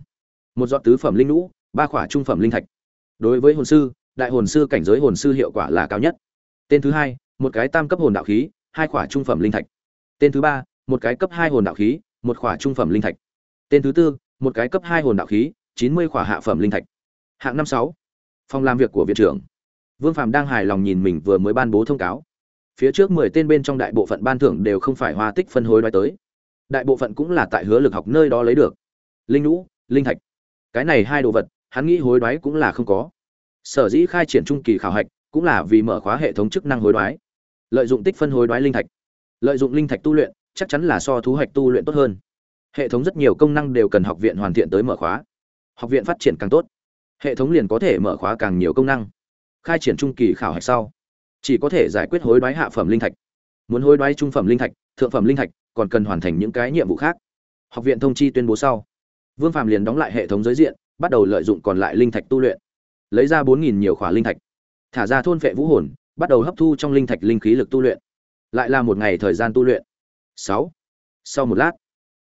một giọt tứ phẩm linh lũ, ba khỏa trung phẩm linh thạch. Đối với hồn sư, đại hồn sư cảnh giới hồn sư hiệu quả là cao nhất. Tên thứ hai, một cái tam cấp hồn đạo khí, hai khỏa trung phẩm linh thạch. Tên thứ ba, một cái cấp hai hồn đạo khí, một khỏa trung phẩm linh thạch. Tên thứ tư, một cái cấp hai hồn đạo khí, chín mươi khỏa hạ phẩm linh thạch. Hạng năm sáu, phòng làm việc của viện trưởng. Vương phạm đang hài lòng nhìn mình vừa mới ban bố thông cáo. Phía trước mười tên bên trong đại bộ phận ban thưởng đều không phải hoa tích phân hối đoái tới. Đại bộ phận cũng là tại hứa lực học nơi đó lấy được. Linh lũ, linh thạch cái này hai đồ vật, hắn nghĩ hối đoái cũng là không có. Sở dĩ khai triển trung kỳ khảo hạch cũng là vì mở khóa hệ thống chức năng hối đoái. Lợi dụng tích phân hối đoái linh thạch. Lợi dụng linh thạch tu luyện, chắc chắn là so thú hoạch tu luyện tốt hơn. Hệ thống rất nhiều công năng đều cần học viện hoàn thiện tới mở khóa. Học viện phát triển càng tốt, hệ thống liền có thể mở khóa càng nhiều công năng. Khai triển trung kỳ khảo hạch sau, chỉ có thể giải quyết hối đoái hạ phẩm linh thạch. Muốn hối đoái trung phẩm linh thạch, thượng phẩm linh thạch, còn cần hoàn thành những cái nhiệm vụ khác. Học viện thông chi tuyên bố sau vương phạm liền đóng lại hệ thống giới diện, bắt đầu lợi dụng còn lại linh thạch tu luyện. Lấy ra bốn nghìn nhiều khỏa linh thạch. Thả ra thôn vệ vũ hồn, bắt đầu hấp thu trong linh thạch linh khí lực tu luyện. Lại là một ngày thời gian tu luyện. Sáu. Sau một lát,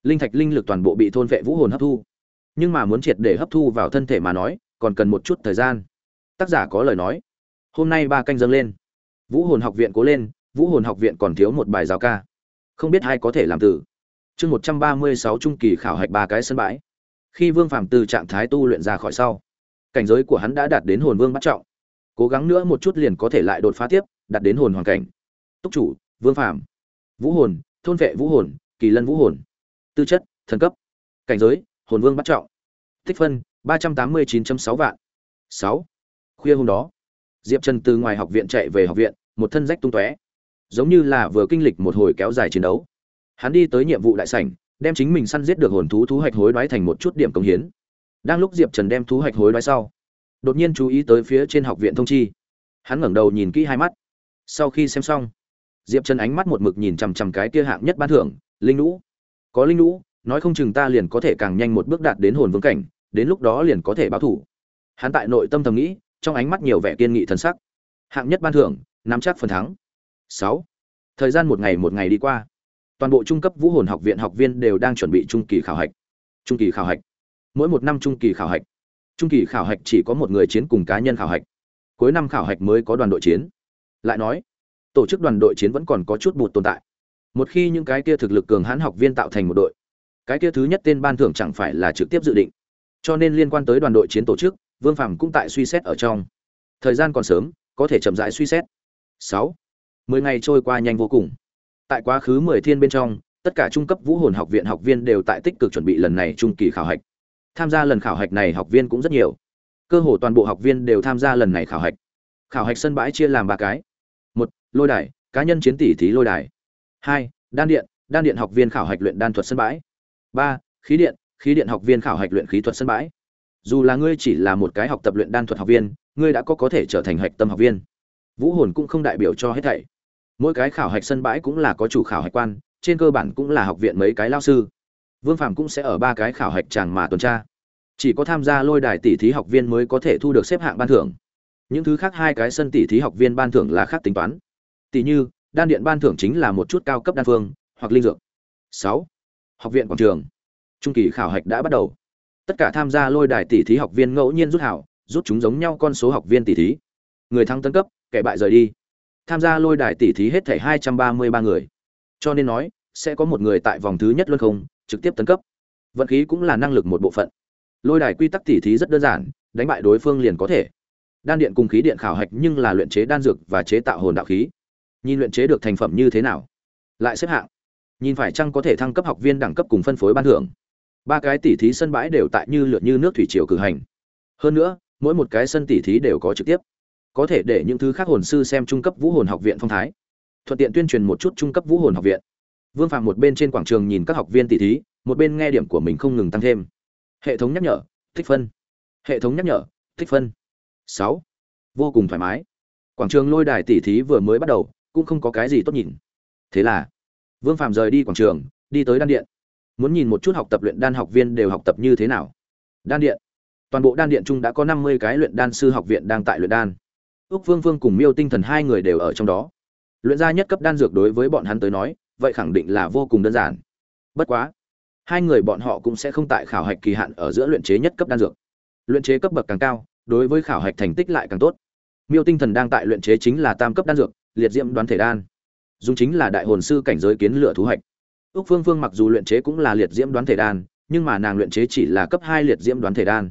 linh thạch linh lực toàn bộ bị thôn vệ vũ hồn hấp thu. Nhưng mà muốn triệt để hấp thu vào thân thể mà nói, còn cần một chút thời gian. Tác giả có lời nói. Hôm nay ba canh dâng lên. Vũ hồn học viện cố lên, vũ hồn học viện còn thiếu một bài giáo ca. Không biết ai có thể làm tử. chương một trăm ba mươi sáu trung kỳ khảo hạch ba cái sân bãi khi vương Phàm từ trạng thái tu luyện ra khỏi sau cảnh giới của hắn đã đạt đến hồn vương bắt trọng. Cố gắng nữa một chút liền có thể lại đột phá tiếp đạt đến hồn hoàn cảnh. Túc chủ vương Phàm, vũ hồn thôn vệ vũ hồn kỳ lân vũ hồn. Tư chất thần cấp. Cảnh giới hồn vương bắt trọng. Tích phân ba trăm tám mươi chín sáu vạn. Sáu. Khuya hôm đó diệp trần từ ngoài học viện chạy về học viện một thân rách tung tóe. Giống như là vừa kinh lịch một hồi kéo dài chiến đấu. Hắn đi tới nhiệm vụ đại sảnh đem chính mình săn giết được hồn thú thú hạch hối đoái thành một chút điểm công hiến. Đang lúc diệp trần đem thú hạch hối đoái sau, đột nhiên chú ý tới phía trên học viện thông chi. Hắn ngẩng đầu nhìn kỹ hai mắt. Sau khi xem xong, diệp trần ánh mắt một mực nhìn chằm chằm cái kia hạng nhất ban thưởng, linh lũ có linh lũ nói không chừng ta liền có thể càng nhanh một bước đạt đến hồn vương cảnh, đến lúc đó liền có thể báo thủ. Hắn tại nội tâm thầm nghĩ, trong ánh mắt nhiều vẻ kiên nghị thần sắc. Hạng nhất ban thưởng, nắm chắc phần thắng. Sáu. Thời gian một ngày một ngày đi qua toàn bộ trung cấp vũ hồn học viện học viên đều đang chuẩn bị trung kỳ khảo hạch. Trung kỳ khảo hạch. Mỗi một năm trung kỳ khảo hạch. Trung kỳ khảo hạch chỉ có một người chiến cùng cá nhân khảo hạch. Cuối năm khảo hạch mới có đoàn đội chiến. Lại nói, tổ chức đoàn đội chiến vẫn còn có chút bụt tồn tại. Một khi những cái kia thực lực cường hãn học viên tạo thành một đội, cái kia thứ nhất tên ban thưởng chẳng phải là trực tiếp dự định. Cho nên liên quan tới đoàn đội chiến tổ chức, vương phàm cũng tại suy xét ở trong. Thời gian còn sớm, có thể chậm rãi suy xét. Sáu, mười ngày trôi qua nhanh vô cùng tại quá khứ mười thiên bên trong, tất cả trung cấp vũ hồn học viện học viên đều tại tích cực chuẩn bị lần này trung kỳ khảo hạch. Tham gia lần khảo hạch này học viên cũng rất nhiều. Cơ hồ toàn bộ học viên đều tham gia lần này khảo hạch. Khảo hạch sân bãi chia làm ba cái. Một, lôi đài, cá nhân chiến tỷ thí lôi đài. Hai, đan điện đan điện học viên khảo hạch luyện đan thuật sân bãi. Ba, khí điện khí điện học viên khảo hạch luyện khí thuật sân bãi. Dù là ngươi chỉ là một cái học tập luyện đan thuật học viên, ngươi đã có có thể trở thành hạch tâm học viên. Vũ hồn cũng không đại biểu cho hết thảy mỗi cái khảo hạch sân bãi cũng là có chủ khảo hạch quan, trên cơ bản cũng là học viện mấy cái lao sư. Vương phạm cũng sẽ ở ba cái khảo hạch tràng mà tuần tra. Chỉ có tham gia lôi đài tỷ thí học viên mới có thể thu được xếp hạng ban thưởng. Những thứ khác hai cái sân tỷ thí học viên ban thưởng là khác tính toán. Tỷ như, đan điện ban thưởng chính là một chút cao cấp đan phương, hoặc linh dược. Sáu, học viện quảng trường. Trung kỳ khảo hạch đã bắt đầu. Tất cả tham gia lôi đài tỷ thí học viên ngẫu nhiên rút hảo, rút chúng giống nhau con số học viên tỷ thí. Người thắng tấn cấp, kẻ bại rời đi tham gia lôi đài tỷ thí hết thảy hai trăm ba mươi ba người. Cho nên nói, sẽ có một người tại vòng thứ nhất luân không, trực tiếp tấn cấp. Vận khí cũng là năng lực một bộ phận. Lôi đài quy tắc tỷ thí rất đơn giản, đánh bại đối phương liền có thể. Đan điện cùng khí điện khảo hạch nhưng là luyện chế đan dược và chế tạo hồn đạo khí. Nhìn luyện chế được thành phẩm như thế nào? Lại xếp hạng. Nhìn phải chăng có thể thăng cấp học viên đẳng cấp cùng phân phối ban thưởng. Ba cái tỷ thí sân bãi đều tại như lượt như nước thủy triều cử hành. Hơn nữa, mỗi một cái sân tỷ thí đều có trực tiếp có thể để những thứ khác hồn sư xem trung cấp vũ hồn học viện phong thái. Thuận tiện tuyên truyền một chút trung cấp vũ hồn học viện. Vương phạm một bên trên quảng trường nhìn các học viên tỷ thí, một bên nghe điểm của mình không ngừng tăng thêm. Hệ thống nhắc nhở thích phân. Hệ thống nhắc nhở thích phân. Sáu. Vô cùng thoải mái. Quảng trường lôi đài tỷ thí vừa mới bắt đầu, cũng không có cái gì tốt nhìn. Thế là, vương phạm rời đi quảng trường, đi tới đan điện. Muốn nhìn một chút học tập luyện đan học viên đều học tập như thế nào. Đan điện. Toàn bộ đan điện chung đã có năm mươi cái luyện đan sư học viện đang tại luyện đan. Úc vương vương cùng miêu tinh thần hai người đều ở trong đó. Luyện ra nhất cấp đan dược đối với bọn hắn tới nói, vậy khẳng định là vô cùng đơn giản. Bất quá, hai người bọn họ cũng sẽ không tại khảo hạch kỳ hạn ở giữa luyện chế nhất cấp đan dược. Luyện chế cấp bậc càng cao, đối với khảo hạch thành tích lại càng tốt. Miêu tinh thần đang tại luyện chế chính là tam cấp đan dược, liệt diễm đoán thể đan. Dùng chính là đại hồn sư cảnh giới kiến lửa thú hạch. Úc phương phương mặc dù luyện chế cũng là liệt diễm đoán thể đan, nhưng mà nàng luyện chế chỉ là cấp hai liệt diễm đoán thể đan.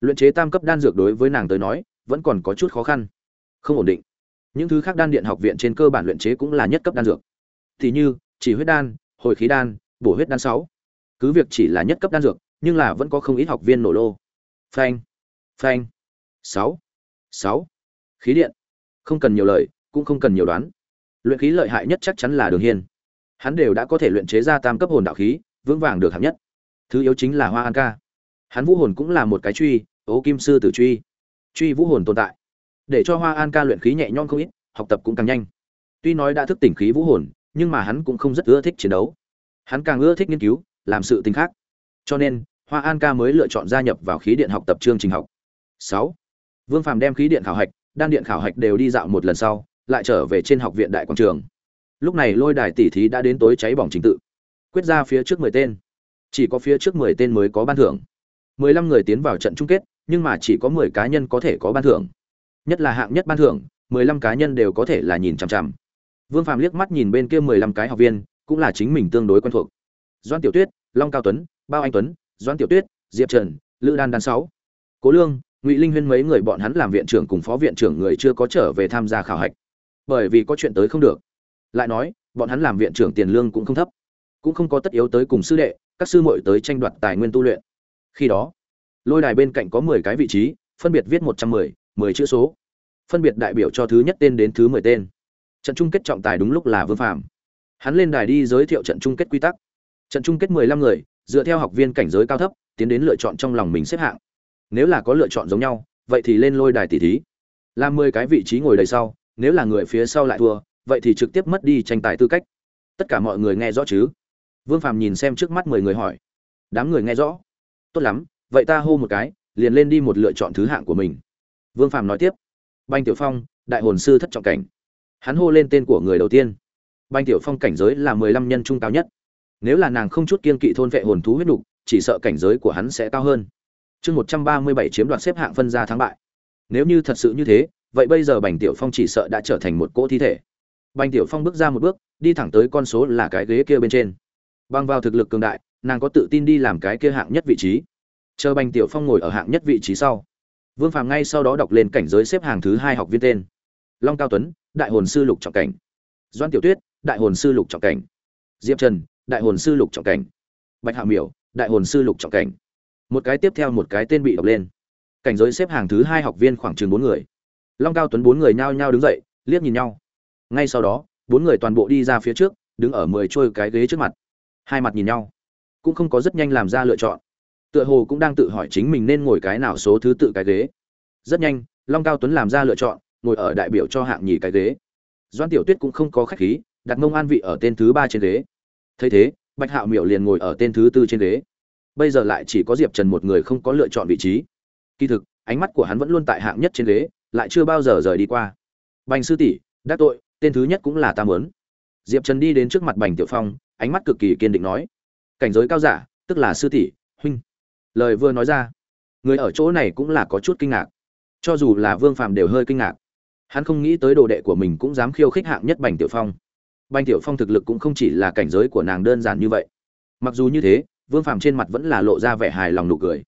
Luyện chế tam cấp đan dược đối với nàng tới nói, vẫn còn có chút khó khăn không ổn định. Những thứ khác đan điện học viện trên cơ bản luyện chế cũng là nhất cấp đan dược. Thì như, chỉ huyết đan, hồi khí đan, bổ huyết đan sáu. Cứ việc chỉ là nhất cấp đan dược, nhưng là vẫn có không ít học viên nổ lô. Phanh phanh. Sáu sáu. Khí điện. Không cần nhiều lời, cũng không cần nhiều đoán. Luyện khí lợi hại nhất chắc chắn là đường hiên. Hắn đều đã có thể luyện chế ra tam cấp hồn đạo khí, vững vàng được hạng nhất. Thứ yếu chính là hoa an ca. Hắn vũ hồn cũng là một cái truy, ố kim sư tử truy. Truy vũ hồn tồn tại để cho hoa an ca luyện khí nhẹ nhõm không ít, học tập cũng càng nhanh. Tuy nói đã thức tỉnh khí vũ hồn, nhưng mà hắn cũng không rất ưa thích chiến đấu. Hắn càng ưa thích nghiên cứu, làm sự tình khác. Cho nên, hoa an ca mới lựa chọn gia nhập vào khí điện học tập chương trình học. Sáu. Vương phàm đem khí điện khảo hạch, đan điện khảo hạch đều đi dạo một lần sau, lại trở về trên học viện đại quảng trường. Lúc này lôi đài tỷ thí đã đến tối cháy bỏng trình tự. Quyết ra phía trước mười tên. Chỉ có phía trước mười tên mới có ban thưởng. Mười lăm người tiến vào trận chung kết, nhưng mà chỉ có mười cá nhân có thể có ban thưởng nhất là hạng nhất ban thưởng, mười lăm cá nhân đều có thể là nhìn chằm chằm. Vương phàm liếc mắt nhìn bên kia mười lăm cái học viên, cũng là chính mình tương đối quen thuộc. Doan tiểu tuyết, long cao tuấn, bao anh tuấn doan tiểu tuyết, diệp trần, lữ đan đan sáu. Cố lương, ngụy linh huyên mấy người bọn hắn làm viện trưởng cùng phó viện trưởng người chưa có trở về tham gia khảo hạch. Bởi vì có chuyện tới không được. Lại nói, bọn hắn làm viện trưởng tiền lương cũng không thấp. Cũng không có tất yếu tới cùng sư đệ, các sư muội tới tranh đoạt tài nguyên tu luyện. Khi đó, lôi đài bên cạnh có mười cái vị trí, phân biệt viết một trăm mười mười chữ số. Phân biệt đại biểu cho thứ nhất tên đến thứ mười tên. Trận chung kết trọng tài đúng lúc là vương phạm hắn lên đài đi giới thiệu trận chung kết quy tắc. Trận chung kết mười lăm người, dựa theo học viên cảnh giới cao thấp, tiến đến lựa chọn trong lòng mình xếp hạng. Nếu là có lựa chọn giống nhau, vậy thì lên lôi đài tỷ thí. Làm mười cái vị trí ngồi đầy sau, nếu là người phía sau lại thua, vậy thì trực tiếp mất đi tranh tài tư cách. Tất cả mọi người nghe rõ chứ? Vương phàm nhìn xem trước mắt mười người hỏi. Đám người nghe rõ. Tốt lắm, vậy ta hô một cái, liền lên đi một lựa chọn thứ hạng của mình vương phàm nói tiếp. Banh tiểu phong đại hồn sư thất trọng cảnh. Hắn hô lên tên của người đầu tiên. Banh tiểu phong cảnh giới là mười lăm nhân trung cao nhất. Nếu là nàng không chút kiên kỵ thôn vệ hồn thú huyết nục, chỉ sợ cảnh giới của hắn sẽ cao hơn. Chương một trăm ba mươi bảy chiếm đoạt xếp hạng phân ra thắng bại. Nếu như thật sự như thế vậy bây giờ bành tiểu phong chỉ sợ đã trở thành một cỗ thi thể. Bành tiểu phong bước ra một bước đi thẳng tới con số là cái ghế kia bên trên. Bằng vào thực lực cường đại nàng có tự tin đi làm cái kia hạng nhất vị trí. Chờ bành tiểu phong ngồi ở hạng nhất vị trí sau vương phàm ngay sau đó đọc lên cảnh giới xếp hàng thứ hai học viên tên. Long cao tuấn, đại hồn sư lục trọng cảnh. Doan tiểu tuyết, đại hồn sư lục trọng cảnh. Diệp trần, đại hồn sư lục trọng cảnh. Bạch hạ miểu, đại hồn sư lục trọng cảnh. Một cái tiếp theo một cái tên bị đọc lên. Cảnh giới xếp hàng thứ hai học viên khoảng chừng bốn người. Long cao tuấn bốn người nhao nhao đứng dậy, liếc nhìn nhau. Ngay sau đó, bốn người toàn bộ đi ra phía trước, đứng ở mười trôi cái ghế trước mặt. Hai mặt nhìn nhau. Cũng không có rất nhanh làm ra lựa chọn tựa hồ cũng đang tự hỏi chính mình nên ngồi cái nào số thứ tự cái ghế. Rất nhanh, long cao tuấn làm ra lựa chọn, ngồi ở đại biểu cho hạng nhì cái ghế. Doan tiểu tuyết cũng không có khách khí, đặt mông an vị ở tên thứ ba trên ghế. Thấy thế, bạch hạo miểu liền ngồi ở tên thứ tư trên ghế. Bây giờ lại chỉ có diệp trần một người không có lựa chọn vị trí. Kỳ thực, ánh mắt của hắn vẫn luôn tại hạng nhất trên ghế, lại chưa bao giờ rời đi qua. Bành sư tỷ, đắc tội, tên thứ nhất cũng là ta mớn diệp trần đi đến trước mặt bành tiểu phong, ánh mắt cực kỳ kiên định nói. Cảnh giới cao giả, tức là sư tỷ, huynh lời vừa nói ra, người ở chỗ này cũng là có chút kinh ngạc. Cho dù là vương phàm đều hơi kinh ngạc. Hắn không nghĩ tới đồ đệ của mình cũng dám khiêu khích hạng nhất bành tiểu phong. Bành tiểu phong thực lực cũng không chỉ là cảnh giới của nàng đơn giản như vậy. Mặc dù như thế, vương phàm trên mặt vẫn là lộ ra vẻ hài lòng nụ cười.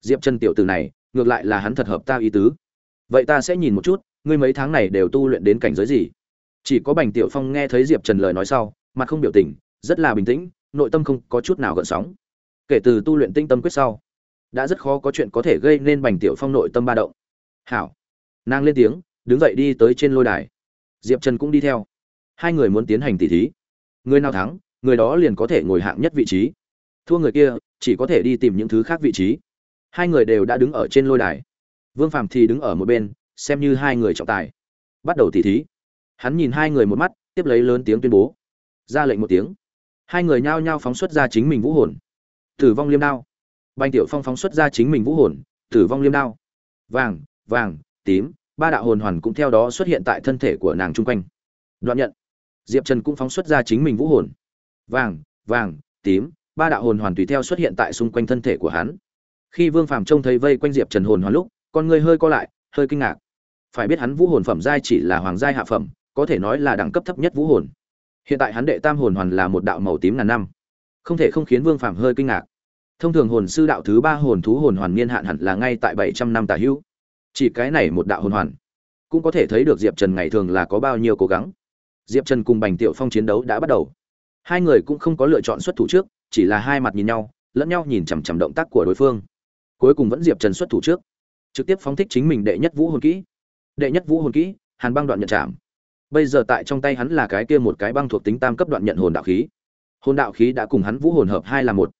Diệp chân tiểu từ này, ngược lại là hắn thật hợp ta ý tứ. Vậy ta sẽ nhìn một chút, ngươi mấy tháng này đều tu luyện đến cảnh giới gì? Chỉ có bành tiểu phong nghe thấy diệp trần lời nói sau, mặt không biểu tình, rất là bình tĩnh, nội tâm không có chút nào gợn sóng. Kể từ tu luyện tinh tâm quyết sau đã rất khó có chuyện có thể gây nên bành tiểu phong nội tâm ba động. Hảo. Nàng lên tiếng, đứng dậy đi tới trên lôi đài. Diệp trần cũng đi theo. Hai người muốn tiến hành tỉ thí. Người nào thắng, người đó liền có thể ngồi hạng nhất vị trí. Thua người kia, chỉ có thể đi tìm những thứ khác vị trí. Hai người đều đã đứng ở trên lôi đài. Vương Phạm thì đứng ở một bên, xem như hai người trọng tài. Bắt đầu tỉ thí. Hắn nhìn hai người một mắt, tiếp lấy lớn tiếng tuyên bố. Ra lệnh một tiếng. Hai người nhao nhao phóng xuất ra chính mình vũ hồn. Tử vong liêm đao. Bành tiểu phong phóng xuất ra chính mình vũ hồn, tử vong liêm đao. Vàng vàng, tím, ba đạo hồn hoàn cũng theo đó xuất hiện tại thân thể của nàng trung quanh. Đoạn nhận. Diệp trần cũng phóng xuất ra chính mình vũ hồn. Vàng vàng, tím, ba đạo hồn hoàn tùy theo xuất hiện tại xung quanh thân thể của hắn. Khi vương phàm trông thấy vây quanh diệp trần hồn hoàn lúc, con người hơi co lại, hơi kinh ngạc. Phải biết hắn vũ hồn phẩm giai chỉ là hoàng giai hạ phẩm, có thể nói là đẳng cấp thấp nhất vũ hồn. Hiện tại hắn đệ tam hồn hoàn là một đạo màu tím ngàn năm. Không thể không khiến vương phàm hơi kinh ngạc thông thường hồn sư đạo thứ ba hồn thú hồn hoàn niên hạn hẳn là ngay tại bảy trăm năm tà hữu. Chỉ cái này một đạo hồn hoàn, cũng có thể thấy được diệp trần ngày thường là có bao nhiêu cố gắng. Diệp trần cùng bành tiểu phong chiến đấu đã bắt đầu. Hai người cũng không có lựa chọn xuất thủ trước, chỉ là hai mặt nhìn nhau, lẫn nhau nhìn chằm chằm động tác của đối phương. Cuối cùng vẫn diệp trần xuất thủ trước, trực tiếp phóng thích chính mình đệ nhất vũ hồn kỹ. Đệ nhất vũ hồn kỹ, hàn băng đoạn nhận chạm bây giờ tại trong tay hắn là cái kia một cái băng thuộc tính tam cấp đoạn nhận hồn đạo khí. Hồn đạo khí đã cùng hắn vũ hồn hợp hai là một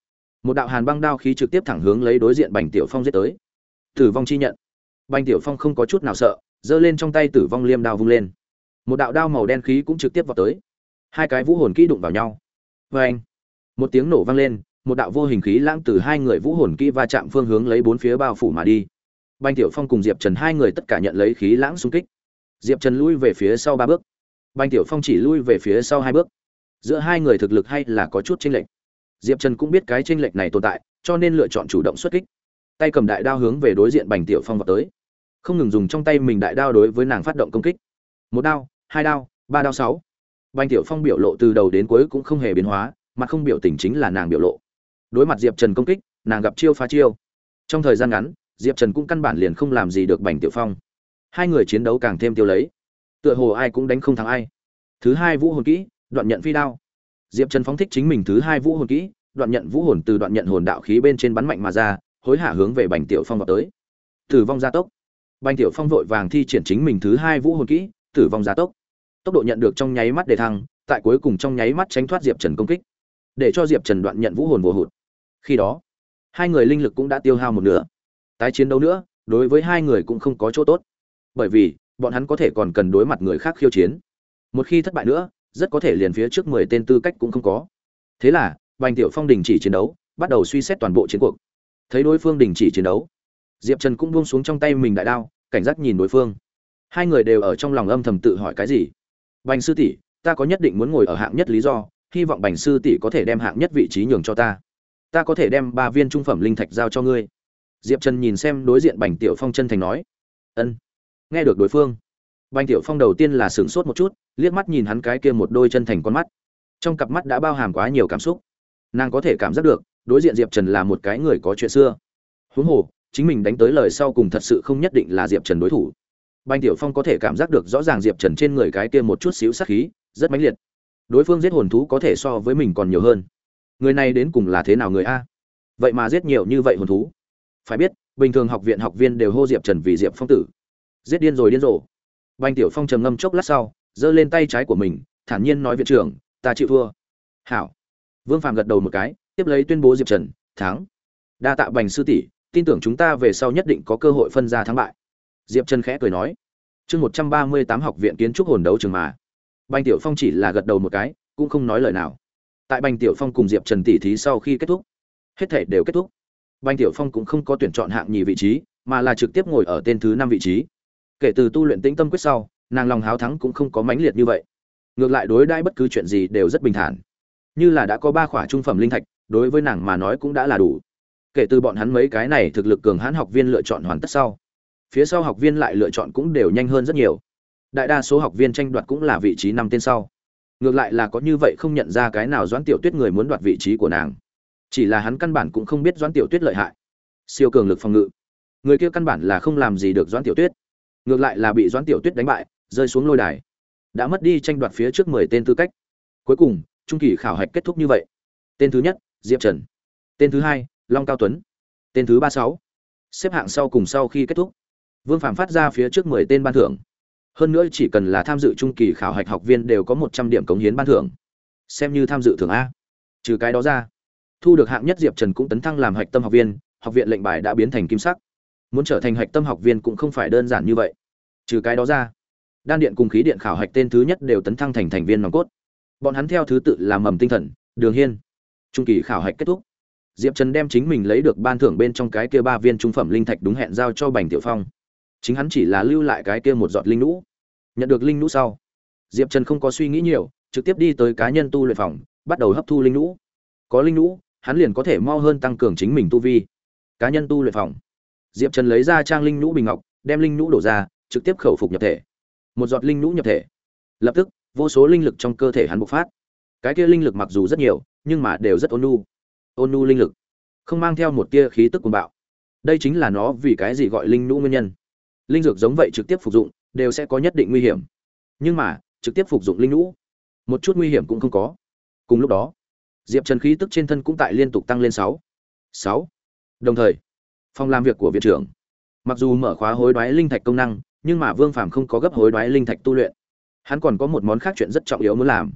một đạo hàn băng đao khí trực tiếp thẳng hướng lấy đối diện bành tiểu phong giết tới. Tử vong chi nhận. Bành tiểu phong không có chút nào sợ, giơ lên trong tay tử vong liêm đao vung lên. Một đạo đao màu đen khí cũng trực tiếp vào tới. Hai cái vũ hồn kỹ đụng vào nhau. Vê anh một tiếng nổ vang lên, một đạo vô hình khí lãng từ hai người vũ hồn kỹ va chạm phương hướng lấy bốn phía bao phủ mà đi. Bành tiểu phong cùng diệp trần hai người tất cả nhận lấy khí lãng xung kích. Diệp trần lui về phía sau ba bước. Bành tiểu phong chỉ lui về phía sau hai bước. Giữa hai người thực lực hay là có chút chênh lệch diệp trần cũng biết cái tranh lệch này tồn tại, cho nên lựa chọn chủ động xuất kích. Tay cầm đại đao hướng về đối diện bành tiểu phong vào tới. Không ngừng dùng trong tay mình đại đao đối với nàng phát động công kích. Một đao, hai đao, ba đao sáu. Bành tiểu phong biểu lộ từ đầu đến cuối cũng không hề biến hóa mặt không biểu tình chính là nàng biểu lộ. Đối mặt diệp trần công kích, nàng gặp chiêu phá chiêu. Trong thời gian ngắn, diệp trần cũng căn bản liền không làm gì được bành tiểu phong. Hai người chiến đấu càng thêm tiêu lấy. Tựa hồ ai cũng đánh không thắng ai. Thứ hai vũ hồn kỹ, đoạn nhận phi đao diệp trần phóng thích chính mình thứ hai vũ hồn kỹ, đoạn nhận vũ hồn từ đoạn nhận hồn đạo khí bên trên bắn mạnh mà ra, hối hả hướng về bành tiểu phong vào tới. Tử vong gia tốc. Bành tiểu phong vội vàng thi triển chính mình thứ hai vũ hồn kỹ, tử vong gia tốc. Tốc độ nhận được trong nháy mắt đề thăng, tại cuối cùng trong nháy mắt tránh thoát diệp trần công kích, để cho diệp trần đoạn nhận vũ hồn vô hụt. Khi đó, hai người linh lực cũng đã tiêu hao một nửa. Tái chiến đấu nữa, đối với hai người cũng không có chỗ tốt. Bởi vì, bọn hắn có thể còn cần đối mặt người khác khiêu chiến. Một khi thất bại nữa rất có thể liền phía trước mười tên tư cách cũng không có. Thế là, bành tiểu phong đình chỉ chiến đấu, bắt đầu suy xét toàn bộ chiến cuộc. Thấy đối phương đình chỉ chiến đấu, diệp trần cũng buông xuống trong tay mình đại đao, cảnh giác nhìn đối phương. Hai người đều ở trong lòng âm thầm tự hỏi cái gì. Bành sư tỷ, ta có nhất định muốn ngồi ở hạng nhất lý do, hy vọng bành sư tỷ có thể đem hạng nhất vị trí nhường cho ta. Ta có thể đem ba viên trung phẩm linh thạch giao cho ngươi. Diệp trần nhìn xem đối diện bành tiểu phong chân thành nói. Ân. Nghe được đối phương bành tiểu phong đầu tiên là sửng sốt một chút, liếc mắt nhìn hắn cái kia một đôi chân thành con mắt. Trong cặp mắt đã bao hàm quá nhiều cảm xúc. Nàng có thể cảm giác được, đối diện diệp trần là một cái người có chuyện xưa. Huống hồ, chính mình đánh tới lời sau cùng thật sự không nhất định là diệp trần đối thủ. Bành tiểu phong có thể cảm giác được rõ ràng diệp trần trên người cái kia một chút xíu sát khí, rất mãnh liệt. Đối phương giết hồn thú có thể so với mình còn nhiều hơn. Người này đến cùng là thế nào người a? Vậy mà giết nhiều như vậy hồn thú. Phải biết, bình thường học viện học viên đều hô diệp trần vì diệp phong tử. Giết điên rồi điên rồ bành tiểu phong trầm ngâm chốc lát sau, giơ lên tay trái của mình, thản nhiên nói viện trưởng, ta chịu thua. Hảo. Vương phạm gật đầu một cái, tiếp lấy tuyên bố diệp trần, thắng. Đa tạ bành sư tỷ, tin tưởng chúng ta về sau nhất định có cơ hội phân ra thắng bại. Diệp trần khẽ cười nói, chương một trăm ba mươi tám học viện kiến trúc hồn đấu trường mà. Bành tiểu phong chỉ là gật đầu một cái, cũng không nói lời nào. Tại bành tiểu phong cùng diệp trần tỷ thí sau khi kết thúc, hết thể đều kết thúc. Bành tiểu phong cũng không có tuyển chọn hạng nhì vị trí, mà là trực tiếp ngồi ở tên thứ năm vị trí kể từ tu luyện tĩnh tâm quyết sau, nàng lòng háo thắng cũng không có mãnh liệt như vậy. Ngược lại đối đãi bất cứ chuyện gì đều rất bình thản. Như là đã có ba khỏa trung phẩm linh thạch, đối với nàng mà nói cũng đã là đủ. Kể từ bọn hắn mấy cái này thực lực cường hãn học viên lựa chọn hoàn tất sau, phía sau học viên lại lựa chọn cũng đều nhanh hơn rất nhiều. Đại đa số học viên tranh đoạt cũng là vị trí năm tên sau. Ngược lại là có như vậy không nhận ra cái nào doãn tiểu tuyết người muốn đoạt vị trí của nàng. Chỉ là hắn căn bản cũng không biết doãn tiểu tuyết lợi hại. Siêu cường lực phòng ngự. Người kia căn bản là không làm gì được doãn tiểu tuyết ngược lại là bị doãn tiểu tuyết đánh bại, rơi xuống lôi đài. Đã mất đi tranh đoạt phía trước mười tên tư cách. Cuối cùng, trung kỳ khảo hạch kết thúc như vậy. Tên thứ nhất, diệp trần. Tên thứ hai, long cao tuấn. Tên thứ ba sáu, xếp hạng sau cùng sau khi kết thúc. Vương phạm phát ra phía trước mười tên ban thưởng. Hơn nữa chỉ cần là tham dự trung kỳ khảo hạch học viên đều có một trăm điểm cống hiến ban thưởng. Xem như tham dự thưởng a. Trừ cái đó ra, thu được hạng nhất diệp trần cũng tấn thăng làm hạch tâm học viên, học viện lệnh bài đã biến thành kim sắc. Muốn trở thành hạch tâm học viên cũng không phải đơn giản như vậy trừ cái đó ra, đan điện cùng khí điện khảo hạch tên thứ nhất đều tấn thăng thành thành viên nòng cốt. Bọn hắn theo thứ tự làm mầm tinh thần, đường hiên. Trung kỳ khảo hạch kết thúc. Diệp trần đem chính mình lấy được ban thưởng bên trong cái kia ba viên trung phẩm linh thạch đúng hẹn giao cho bành tiểu phong. Chính hắn chỉ là lưu lại cái kia một giọt linh lũ nhận được linh lũ sau, diệp trần không có suy nghĩ nhiều, trực tiếp đi tới cá nhân tu luyện phòng, bắt đầu hấp thu linh lũ có linh lũ hắn liền có thể mo hơn tăng cường chính mình tu vi. Cá nhân tu luyện phòng. Diệp trần lấy ra trang linh lũ bình ngọc, đem linh lũ đổ ra trực tiếp khẩu phục nhập thể. Một giọt linh nhũ nhập thể. Lập tức, vô số linh lực trong cơ thể hắn bộc phát. Cái kia linh lực mặc dù rất nhiều, nhưng mà đều rất ôn nhu. Ôn nhu linh lực. Không mang theo một tia khí tức cuồng bạo. Đây chính là nó vì cái gì gọi linh nhũ nguyên nhân. Linh dược giống vậy trực tiếp phục dụng, đều sẽ có nhất định nguy hiểm. Nhưng mà, trực tiếp phục dụng linh nhũ một chút nguy hiểm cũng không có. Cùng lúc đó, diệp trần khí tức trên thân cũng tại liên tục tăng lên sáu. Sáu. Đồng thời, phòng làm việc của viện trưởng, mặc dù mở khóa hối đoái linh thạch công năng nhưng mà vương phàm không có gấp hối đoái linh thạch tu luyện. Hắn còn có một món khác chuyện rất trọng yếu muốn làm.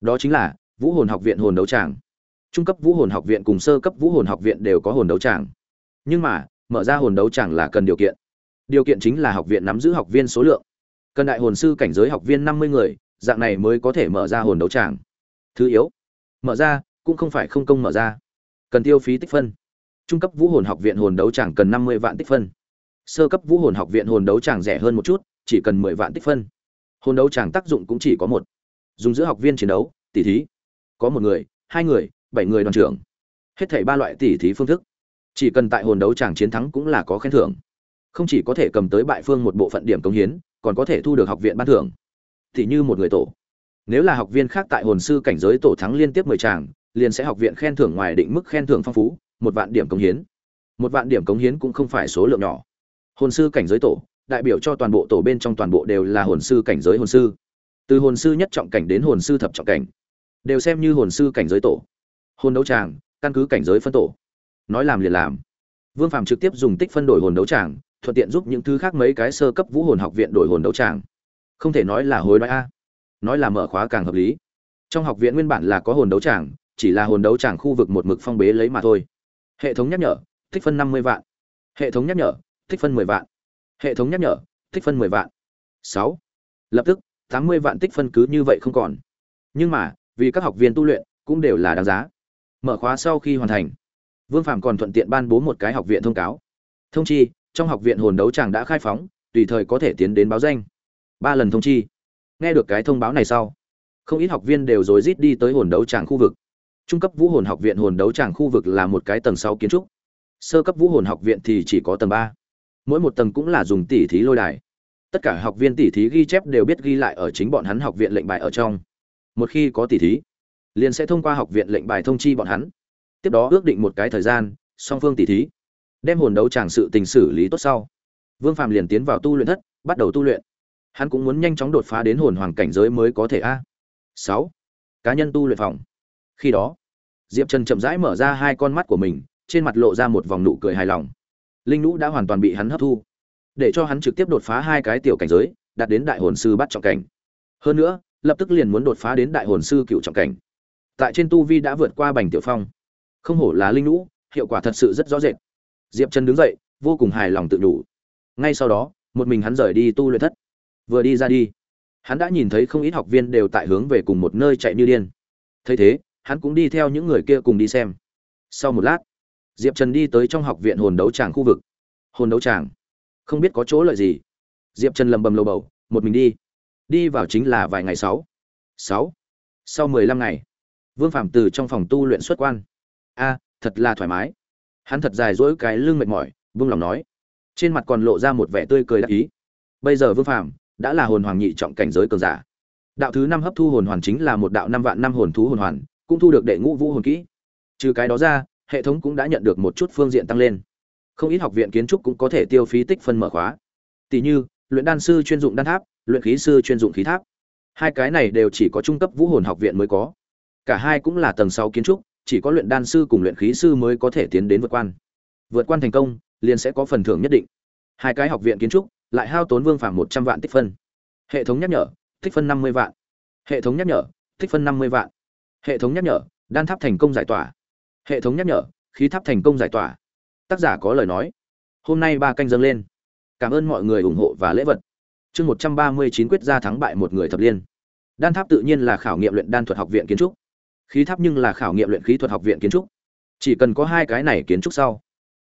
Đó chính là vũ hồn học viện hồn đấu tràng. Trung cấp vũ hồn học viện cùng sơ cấp vũ hồn học viện đều có hồn đấu tràng. Nhưng mà, mở ra hồn đấu tràng là cần điều kiện. Điều kiện chính là học viện nắm giữ học viên số lượng. Cần đại hồn sư cảnh giới học viên năm mươi người, dạng này mới có thể mở ra hồn đấu tràng. Thứ yếu, mở ra cũng không phải không công mở ra. Cần tiêu phí tích phân. Trung cấp vũ hồn học viện hồn đấu tràng cần năm mươi vạn tích phân sơ cấp vũ hồn học viện hồn đấu tràng rẻ hơn một chút, chỉ cần mười vạn tích phân. Hồn đấu tràng tác dụng cũng chỉ có một. Dùng giữa học viên chiến đấu, tỷ thí. Có một người, hai người, bảy người đoàn trưởng. Hết thảy ba loại tỷ thí phương thức. Chỉ cần tại hồn đấu tràng chiến thắng cũng là có khen thưởng. Không chỉ có thể cầm tới bại phương một bộ phận điểm công hiến, còn có thể thu được học viện ban thưởng. Thì như một người tổ. Nếu là học viên khác tại hồn sư cảnh giới tổ thắng liên tiếp mười tràng, liền sẽ học viện khen thưởng ngoài định mức khen thưởng phong phú, một vạn điểm công hiến. Một vạn điểm công hiến cũng không phải số lượng nhỏ hồn sư cảnh giới tổ, đại biểu cho toàn bộ tổ bên trong toàn bộ đều là hồn sư cảnh giới hồn sư. Từ hồn sư nhất trọng cảnh đến hồn sư thập trọng cảnh, đều xem như hồn sư cảnh giới tổ. Hồn đấu tràng, căn cứ cảnh giới phân tổ. Nói làm liền làm. Vương phạm trực tiếp dùng tích phân đổi hồn đấu tràng, thuận tiện giúp những thứ khác mấy cái sơ cấp vũ hồn học viện đổi hồn đấu tràng. Không thể nói là hối đoái a. Nói là mở khóa càng hợp lý. Trong học viện nguyên bản là có hồn đấu tràng, chỉ là hồn đấu tràng khu vực một mực phong bế lấy mà thôi. Hệ thống nhắc nhở, tích phân năm mươi vạn. Hệ thống nhắc nhở tích phân mười vạn. Hệ thống nhắc nhở, tích phân mười vạn. Sáu. Lập tức, tám mươi vạn tích phân cứ như vậy không còn. Nhưng mà, vì các học viên tu luyện cũng đều là đáng giá. Mở khóa sau khi hoàn thành, vương phạm còn thuận tiện ban bố một cái học viện thông cáo. Thông chi, trong học viện hồn đấu tràng đã khai phóng, tùy thời có thể tiến đến báo danh. Ba lần thông chi. Nghe được cái thông báo này sau, không ít học viên đều rối rít đi tới hồn đấu tràng khu vực. Trung cấp vũ hồn học viện hồn đấu tràng khu vực là một cái tầng sáu kiến trúc. Sơ cấp vũ hồn học viện thì chỉ có tầng ba mỗi một tầng cũng là dùng tỉ thí lôi đài. Tất cả học viên tỉ thí ghi chép đều biết ghi lại ở chính bọn hắn học viện lệnh bài ở trong. Một khi có tỉ thí, liền sẽ thông qua học viện lệnh bài thông chi bọn hắn. Tiếp đó ước định một cái thời gian, song phương tỉ thí, đem hồn đấu tràng sự tình xử lý tốt sau. Vương phạm liền tiến vào tu luyện thất, bắt đầu tu luyện. Hắn cũng muốn nhanh chóng đột phá đến hồn hoàng cảnh giới mới có thể a. Sáu, cá nhân tu luyện phòng. Khi đó, diệp trần chậm rãi mở ra hai con mắt của mình, trên mặt lộ ra một vòng nụ cười hài lòng linh Nũ đã hoàn toàn bị hắn hấp thu để cho hắn trực tiếp đột phá hai cái tiểu cảnh giới đạt đến đại hồn sư bắt trọng cảnh. Hơn nữa lập tức liền muốn đột phá đến đại hồn sư cựu trọng cảnh. Tại trên tu vi đã vượt qua bành tiểu phong. Không hổ là linh Nũ, hiệu quả thật sự rất rõ rệt. Diệp trần đứng dậy vô cùng hài lòng tự đủ. Ngay sau đó một mình hắn rời đi tu luyện thất. Vừa đi ra đi hắn đã nhìn thấy không ít học viên đều tại hướng về cùng một nơi chạy như điên. Thấy thế hắn cũng đi theo những người kia cùng đi xem. Sau một lát diệp trần đi tới trong học viện hồn đấu tràng khu vực. Hồn đấu tràng? Không biết có chỗ lợi gì. Diệp trần lầm bầm lầu bầu, một mình đi. Đi vào chính là vài ngày sáu. Sáu? Sau mười lăm ngày? Vương phạm từ trong phòng tu luyện xuất quan. A, thật là thoải mái. Hắn thật dài dỗi cái lưng mệt mỏi vương lòng nói. Trên mặt còn lộ ra một vẻ tươi cười đắc ý. Bây giờ vương phạm đã là hồn hoàng nhị trọng cảnh giới cường giả. Đạo thứ năm hấp thu hồn hoàn chính là một đạo năm vạn năm hồn thú hồn hoàn, cũng thu được đệ ngũ vũ hồn kỹ. Trừ cái đó ra hệ thống cũng đã nhận được một chút phương diện tăng lên. Không ít học viện kiến trúc cũng có thể tiêu phí tích phân mở khóa. Tỷ như, luyện đan sư chuyên dụng đan tháp, luyện khí sư chuyên dụng khí tháp. Hai cái này đều chỉ có trung cấp vũ hồn học viện mới có. Cả hai cũng là tầng sáu kiến trúc, chỉ có luyện đan sư cùng luyện khí sư mới có thể tiến đến vượt quan. Vượt quan thành công, liền sẽ có phần thưởng nhất định. Hai cái học viện kiến trúc, lại hao tốn vương phàm một trăm vạn tích phân. Hệ thống nhắc nhở, tích phân năm mươi vạn. Hệ thống nhắc nhở, tích phân năm mươi vạn. Hệ thống nhắc nhở, đan tháp thành công giải tỏa hệ thống nhắc nhở, khí tháp thành công giải tỏa. Tác giả có lời nói. Hôm nay ba canh dâng lên. Cảm ơn mọi người ủng hộ và lễ vật. Chương một trăm ba mươi chín quyết ra thắng bại một người thập liên. Đan tháp tự nhiên là khảo nghiệm luyện đan thuật học viện kiến trúc. Khí tháp nhưng là khảo nghiệm luyện khí thuật học viện kiến trúc. Chỉ cần có hai cái này kiến trúc sau,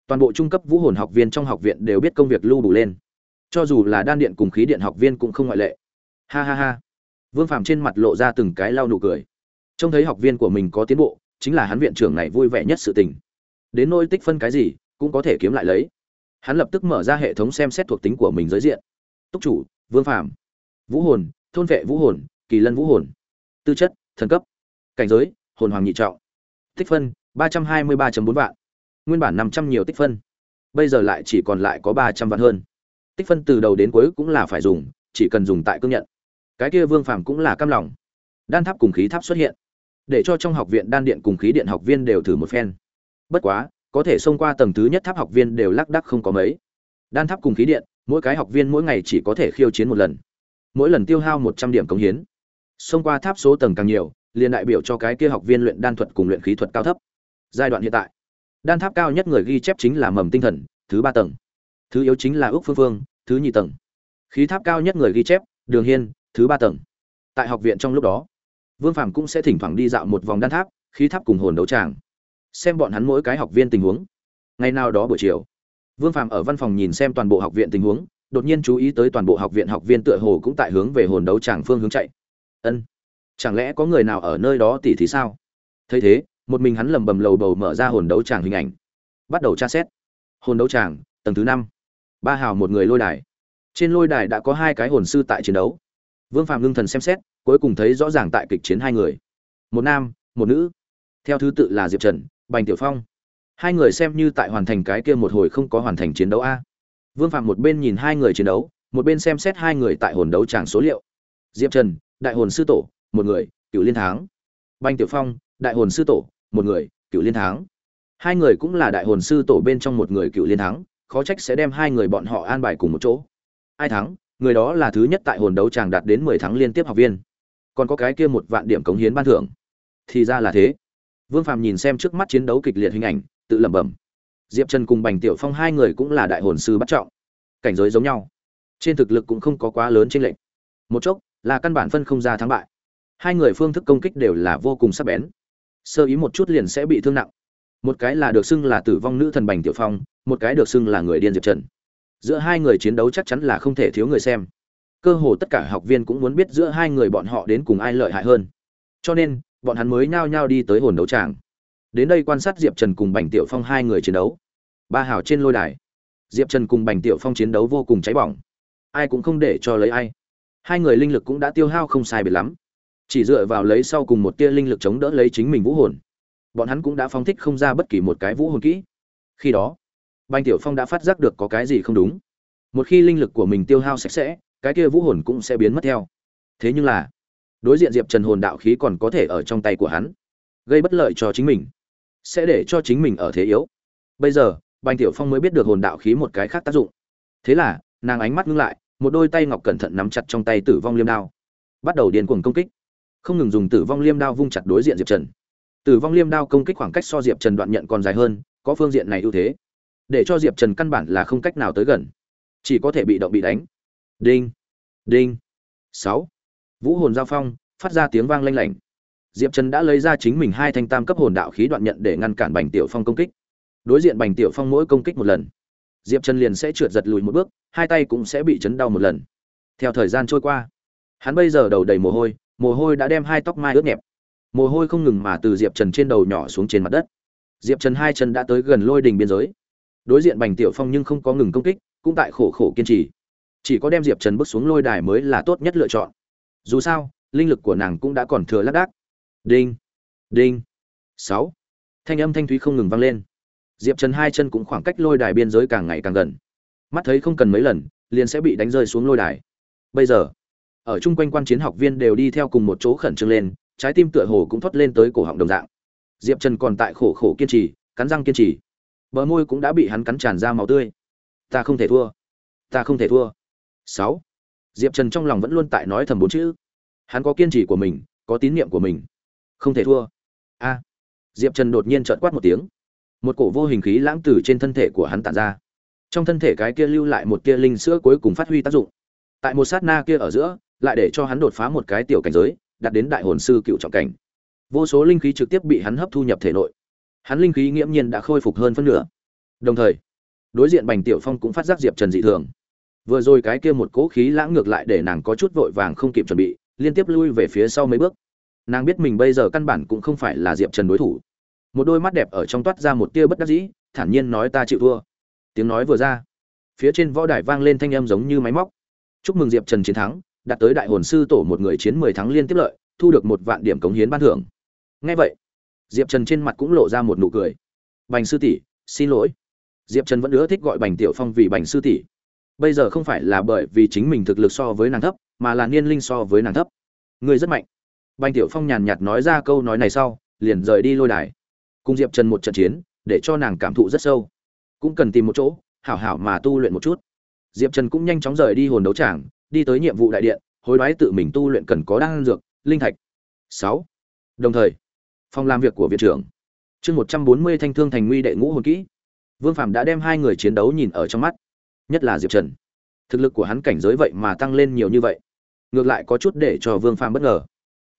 toàn bộ trung cấp vũ hồn học viên trong học viện đều biết công việc lưu đủ lên. Cho dù là đan điện cùng khí điện học viên cũng không ngoại lệ. Ha ha ha. Vương phàm trên mặt lộ ra từng cái lau nụ cười. Trông thấy học viên của mình có tiến bộ chính là hắn viện trưởng này vui vẻ nhất sự tình. Đến nỗi tích phân cái gì, cũng có thể kiếm lại lấy. Hắn lập tức mở ra hệ thống xem xét thuộc tính của mình giới diện. Túc chủ, vương phàm, vũ hồn, thôn vệ vũ hồn, kỳ lân vũ hồn. Tư chất, thần cấp. Cảnh giới, hồn hoàng nhị trọng. Tích phân, ba trăm hai mươi ba bốn vạn. Nguyên bản năm trăm nhiều tích phân. Bây giờ lại chỉ còn lại có ba trăm vạn hơn. Tích phân từ đầu đến cuối cũng là phải dùng, chỉ cần dùng tại cương nhận. Cái kia vương phàm cũng là cam lòng. Đan tháp cùng khí tháp xuất hiện để cho trong học viện đan điện cùng khí điện học viên đều thử một phen. Bất quá, có thể xông qua tầng thứ nhất tháp học viên đều lác đắc không có mấy. Đan tháp cùng khí điện, mỗi cái học viên mỗi ngày chỉ có thể khiêu chiến một lần. Mỗi lần tiêu hao một trăm điểm cống hiến. Xông qua tháp số tầng càng nhiều, liền đại biểu cho cái kia học viên luyện đan thuật cùng luyện khí thuật cao thấp. Giai đoạn hiện tại, đan tháp cao nhất người ghi chép chính là mầm tinh thần, thứ ba tầng. Thứ yếu chính là ước phương phương, thứ nhì tầng. Khí tháp cao nhất người ghi chép, đường hiên, thứ ba tầng. Tại học viện trong lúc đó vương phàm cũng sẽ thỉnh thoảng đi dạo một vòng đan tháp, khí tháp cùng hồn đấu tràng, xem bọn hắn mỗi cái học viên tình huống. Ngày nào đó buổi chiều, vương phàm ở văn phòng nhìn xem toàn bộ học viện tình huống, đột nhiên chú ý tới toàn bộ học viện học viên tựa hồ cũng tại hướng về hồn đấu tràng phương hướng chạy. Ân, chẳng lẽ có người nào ở nơi đó tỉ thì sao? Thấy thế, một mình hắn lầm bầm lầu bầu mở ra hồn đấu tràng hình ảnh. Bắt đầu tra xét. Hồn đấu tràng, tầng thứ năm. Ba hào một người lôi đài. Trên lôi đài đã có hai cái hồn sư tại chiến đấu. Vương phạm ngưng thần xem xét cuối cùng thấy rõ ràng tại kịch chiến hai người. Một nam, một nữ. Theo thứ tự là diệp trần, bành tiểu phong. Hai người xem như tại hoàn thành cái kia một hồi không có hoàn thành chiến đấu a. Vương phạm một bên nhìn hai người chiến đấu, một bên xem xét hai người tại hồn đấu tràng số liệu. Diệp trần, đại hồn sư tổ, một người cựu liên tháng bành tiểu phong, đại hồn sư tổ, một người cựu liên tháng hai người cũng là đại hồn sư tổ bên trong một người cựu liên thắng, khó trách sẽ đem hai người bọn họ an bài cùng một chỗ. Ai thắng? Người đó là thứ nhất tại hồn đấu tràng đạt đến mười tháng liên tiếp học viên còn có cái kia một vạn điểm cống hiến ban thưởng. Thì ra là thế. Vương phàm nhìn xem trước mắt chiến đấu kịch liệt hình ảnh, tự lẩm bẩm. Diệp trần cùng bành tiểu phong hai người cũng là đại hồn sư bắt trọng. Cảnh giới giống nhau. Trên thực lực cũng không có quá lớn trên lệnh một chốc, là căn bản phân không ra thắng bại. Hai người phương thức công kích đều là vô cùng sắc bén. Sơ ý một chút liền sẽ bị thương nặng. Một cái là được xưng là tử vong nữ thần bành tiểu phong, một cái được xưng là người điên diệp trần. Giữa hai người chiến đấu chắc chắn là không thể thiếu người xem cơ hồ tất cả học viên cũng muốn biết giữa hai người bọn họ đến cùng ai lợi hại hơn. Cho nên, bọn hắn mới nhao nhao đi tới hồn đấu tràng. Đến đây quan sát diệp trần cùng bành tiểu phong hai người chiến đấu. Ba hào trên lôi đài. Diệp trần cùng bành tiểu phong chiến đấu vô cùng cháy bỏng. Ai cũng không để cho lấy ai. Hai người linh lực cũng đã tiêu hao không sai biệt lắm. Chỉ dựa vào lấy sau cùng một tia linh lực chống đỡ lấy chính mình vũ hồn. Bọn hắn cũng đã phong thích không ra bất kỳ một cái vũ hồn kỹ. Khi đó, bành tiểu phong đã phát giác được có cái gì không đúng. Một khi linh lực của mình tiêu hao sạch sẽ cái kia vũ hồn cũng sẽ biến mất theo. Thế nhưng là, đối diện diệp trần hồn đạo khí còn có thể ở trong tay của hắn, gây bất lợi cho chính mình, sẽ để cho chính mình ở thế yếu. Bây giờ, bành tiểu phong mới biết được hồn đạo khí một cái khác tác dụng. Thế là, nàng ánh mắt ngưng lại, một đôi tay ngọc cẩn thận nắm chặt trong tay tử vong liêm đao. Bắt đầu điên cuồng công kích. Không ngừng dùng tử vong liêm đao vung chặt đối diện diệp trần. Tử vong liêm đao công kích khoảng cách so diệp trần đoạn nhận còn dài hơn, có phương diện này ưu thế. Để cho diệp trần căn bản là không cách nào tới gần. Chỉ có thể bị động bị đánh đinh. Đinh. Sáu. Vũ hồn giao phong, phát ra tiếng vang lanh lảnh. Diệp trần đã lấy ra chính mình hai thanh tam cấp hồn đạo khí đoạn nhận để ngăn cản bành tiểu phong công kích. Đối diện bành tiểu phong mỗi công kích một lần, diệp trần liền sẽ trượt giật lùi một bước, hai tay cũng sẽ bị chấn đau một lần. Theo thời gian trôi qua, hắn bây giờ đầu đầy mồ hôi mồ hôi đã đem hai tóc mai ướt nhẹp. Mồ hôi không ngừng mà từ diệp trần trên đầu nhỏ xuống trên mặt đất. Diệp trần hai chân đã tới gần lôi đình biên giới. Đối diện bành tiểu phong nhưng không có ngừng công kích, cũng tại khổ khổ kiên trì chỉ có đem diệp trần bước xuống lôi đài mới là tốt nhất lựa chọn. Dù sao, linh lực của nàng cũng đã còn thừa lác đác. Đinh đinh, sáu. Thanh âm thanh thúy không ngừng vang lên. Diệp trần hai chân cũng khoảng cách lôi đài biên giới càng ngày càng gần. Mắt thấy không cần mấy lần, liền sẽ bị đánh rơi xuống lôi đài. Bây giờ, ở chung quanh quan chiến học viên đều đi theo cùng một chỗ khẩn trương lên, trái tim tựa hồ cũng thoát lên tới cổ họng đồng dạng. Diệp trần còn tại khổ khổ kiên trì, cắn răng kiên trì. Bờ môi cũng đã bị hắn cắn tràn ra máu tươi. Ta không thể thua. Ta không thể thua sáu. Diệp trần trong lòng vẫn luôn tại nói thầm bốn chữ. Hắn có kiên trì của mình, có tín nhiệm của mình. Không thể thua. A. Diệp trần đột nhiên trợn quát một tiếng. Một cổ vô hình khí lãng từ trên thân thể của hắn tản ra. Trong thân thể cái kia lưu lại một tia linh sữa cuối cùng phát huy tác dụng. Tại một sát na kia ở giữa, lại để cho hắn đột phá một cái tiểu cảnh giới, đạt đến đại hồn sư cựu trọng cảnh. Vô số linh khí trực tiếp bị hắn hấp thu nhập thể nội. Hắn linh khí nghiễm nhiên đã khôi phục hơn phân nửa. Đồng thời, đối diện bành tiểu phong cũng phát giác diệp trần dị thường vừa rồi cái kia một cỗ khí lãng ngược lại để nàng có chút vội vàng không kịp chuẩn bị, liên tiếp lui về phía sau mấy bước. Nàng biết mình bây giờ căn bản cũng không phải là diệp trần đối thủ. Một đôi mắt đẹp ở trong toát ra một tia bất đắc dĩ, thản nhiên nói ta chịu thua. Tiếng nói vừa ra, phía trên võ đài vang lên thanh âm giống như máy móc. Chúc mừng diệp trần chiến thắng, đạt tới đại hồn sư tổ một người chiến mười tháng liên tiếp lợi, thu được một vạn điểm cống hiến ban thưởng. Ngay vậy, diệp trần trên mặt cũng lộ ra một nụ cười. Bành sư tỷ, xin lỗi. Diệp trần vẫn ưa thích gọi bành tiểu phong vì bành sư tỷ bây giờ không phải là bởi vì chính mình thực lực so với nàng thấp, mà là niên linh so với nàng thấp. Người rất mạnh. Bành tiểu phong nhàn nhạt nói ra câu nói này sau, liền rời đi lôi đài. Cùng diệp trần một trận chiến, để cho nàng cảm thụ rất sâu. Cũng cần tìm một chỗ, hảo hảo mà tu luyện một chút. Diệp trần cũng nhanh chóng rời đi hồn đấu tràng, đi tới nhiệm vụ đại điện, hối đoái tự mình tu luyện cần có đan dược, linh thạch. Sáu. Đồng thời, phòng làm việc của viện trưởng. Chương một trăm bốn mươi thanh thương thành nguy đệ ngũ hồn kỹ. Vương phạm đã đem hai người chiến đấu nhìn ở trong mắt nhất là diệp trần. Thực lực của hắn cảnh giới vậy mà tăng lên nhiều như vậy. Ngược lại có chút để cho vương Phàm bất ngờ.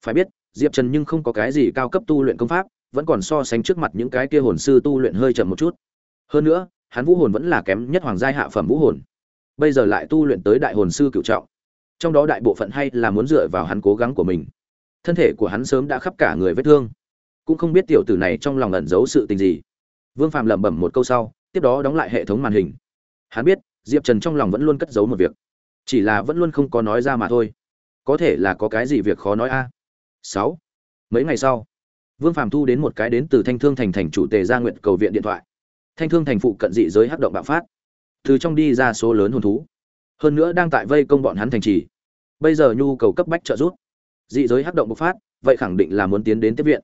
Phải biết, diệp trần nhưng không có cái gì cao cấp tu luyện công pháp, vẫn còn so sánh trước mặt những cái kia hồn sư tu luyện hơi chậm một chút. Hơn nữa, hắn vũ hồn vẫn là kém nhất hoàng giai hạ phẩm vũ hồn. Bây giờ lại tu luyện tới đại hồn sư cựu trọng. Trong đó đại bộ phận hay là muốn dựa vào hắn cố gắng của mình. Thân thể của hắn sớm đã khắp cả người vết thương. Cũng không biết tiểu tử này trong lòng ẩn giấu sự tình gì. Vương phạm lẩm bẩm một câu sau, tiếp đó đóng lại hệ thống màn hình. Hắn biết diệp trần trong lòng vẫn luôn cất giấu một việc. Chỉ là vẫn luôn không có nói ra mà thôi. Có thể là có cái gì việc khó nói a? Sáu. Mấy ngày sau, vương phạm thu đến một cái đến từ thanh thương thành thành chủ tề gia nguyện cầu viện điện thoại. Thanh thương thành phụ cận dị giới hắc động bạo phát. Từ trong đi ra số lớn hồn thú. Hơn nữa đang tại vây công bọn hắn thành trì. Bây giờ nhu cầu cấp bách trợ giúp. Dị giới hắc động bộc phát, vậy khẳng định là muốn tiến đến tiếp viện.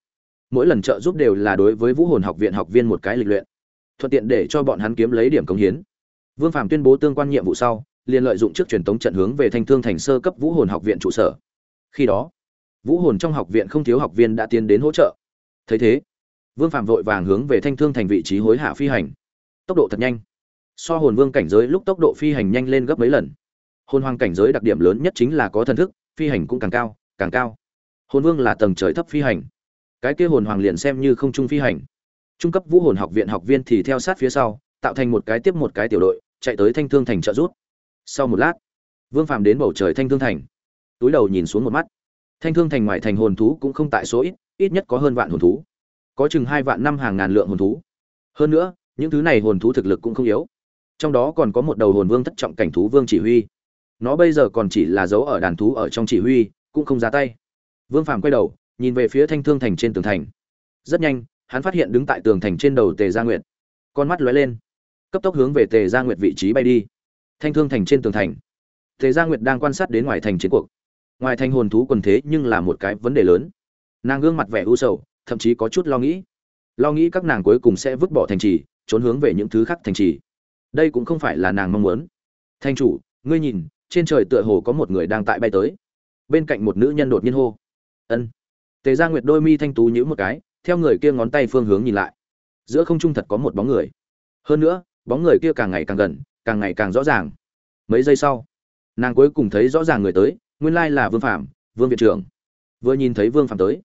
Mỗi lần trợ giúp đều là đối với vũ hồn học viện học viên một cái lịch luyện. Thuận tiện để cho bọn hắn kiếm lấy điểm công hiến vương phạm tuyên bố tương quan nhiệm vụ sau, liền lợi dụng trước truyền tống trận hướng về thanh thương thành sơ cấp vũ hồn học viện trụ sở. Khi đó, vũ hồn trong học viện không thiếu học viên đã tiến đến hỗ trợ. Thấy thế, vương phạm vội vàng hướng về thanh thương thành vị trí hối hạ phi hành. Tốc độ thật nhanh. So hồn vương cảnh giới lúc tốc độ phi hành nhanh lên gấp mấy lần. Hồn hoàng cảnh giới đặc điểm lớn nhất chính là có thần thức, phi hành cũng càng cao càng cao. Hồn vương là tầng trời thấp phi hành. Cái kia hồn hoàng liền xem như không trung phi hành. Trung cấp vũ hồn học viện học viên thì theo sát phía sau, tạo thành một cái tiếp một cái tiểu đội chạy tới thanh thương thành trợ rút sau một lát, vương phạm đến bầu trời thanh thương thành. Túi đầu nhìn xuống một mắt. Thanh thương thành ngoại thành hồn thú cũng không tại số ít ít nhất có hơn vạn hồn thú. Có chừng hai vạn năm hàng ngàn lượng hồn thú. Hơn nữa, những thứ này hồn thú thực lực cũng không yếu. Trong đó còn có một đầu hồn vương thất trọng cảnh thú vương chỉ huy. Nó bây giờ còn chỉ là dấu ở đàn thú ở trong chỉ huy, cũng không ra tay. Vương phàm quay đầu, nhìn về phía thanh thương thành trên tường thành. Rất nhanh, hắn phát hiện đứng tại tường thành trên đầu tề gia nguyệt. Con mắt lóe lên cấp tốc hướng về tề gia nguyệt vị trí bay đi. Thanh thương thành trên tường thành. Tề gia nguyệt đang quan sát đến ngoài thành chiến cuộc. Ngoài thành hồn thú quần thế nhưng là một cái vấn đề lớn. Nàng gương mặt vẻ u sầu, thậm chí có chút lo nghĩ. Lo nghĩ các nàng cuối cùng sẽ vứt bỏ thành trì, trốn hướng về những thứ khác thành trì. Đây cũng không phải là nàng mong muốn. Thanh chủ, ngươi nhìn, trên trời tựa hồ có một người đang tại bay tới. Bên cạnh một nữ nhân đột nhiên hô. Ân. Tề gia nguyệt đôi mi thanh tú nhữ một cái, theo người kia ngón tay phương hướng nhìn lại. Giữa không trung thật có một bóng người. Hơn nữa bóng người kia càng ngày càng gần, càng ngày càng rõ ràng. Mấy giây sau, nàng cuối cùng thấy rõ ràng người tới, nguyên lai là vương phạm vương viện trưởng. Vừa nhìn thấy vương phạm tới,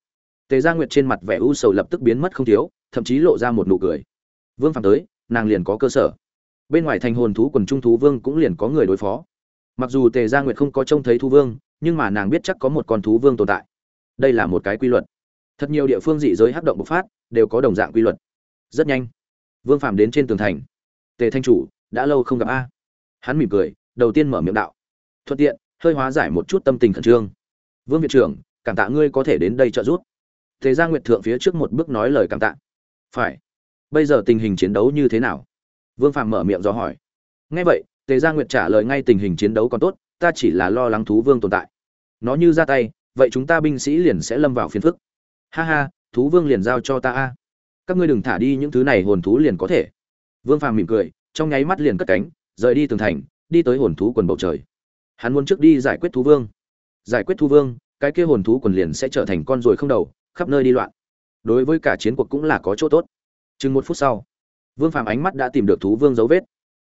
tề gia nguyệt trên mặt vẻ u sầu lập tức biến mất không thiếu, thậm chí lộ ra một nụ cười. Vương phạm tới, nàng liền có cơ sở. Bên ngoài thành hồn thú quần trung thú vương cũng liền có người đối phó. Mặc dù tề gia nguyệt không có trông thấy thú vương, nhưng mà nàng biết chắc có một con thú vương tồn tại. Đây là một cái quy luật. Thật nhiều địa phương dị giới hắc động bộc phát, đều có đồng dạng quy luật. Rất nhanh, vương phạm đến trên tường thành tề thanh chủ, đã lâu không gặp a. Hắn mỉm cười, đầu tiên mở miệng đạo. Thuận tiện, hơi hóa giải một chút tâm tình khẩn trương. Vương viện trưởng, cảm tạ ngươi có thể đến đây trợ giúp. Tề gia nguyệt thượng phía trước một bước nói lời cảm tạ. Phải. Bây giờ tình hình chiến đấu như thế nào? Vương phạm mở miệng do hỏi. Ngay vậy, tề gia nguyệt trả lời ngay tình hình chiến đấu còn tốt, ta chỉ là lo lắng thú vương tồn tại. Nó như ra tay, vậy chúng ta binh sĩ liền sẽ lâm vào phiền phức. Ha ha, thú vương liền giao cho ta a. Các ngươi đừng thả đi những thứ này, hồn thú liền có thể vương phàm mỉm cười, trong nháy mắt liền cất cánh, rời đi tường thành, đi tới hồn thú quần bầu trời. Hắn muốn trước đi giải quyết thú vương. Giải quyết thú vương, cái kia hồn thú quần liền sẽ trở thành con ruồi không đầu, khắp nơi đi loạn. Đối với cả chiến cuộc cũng là có chỗ tốt. Chừng một phút sau, vương phàm ánh mắt đã tìm được thú vương dấu vết.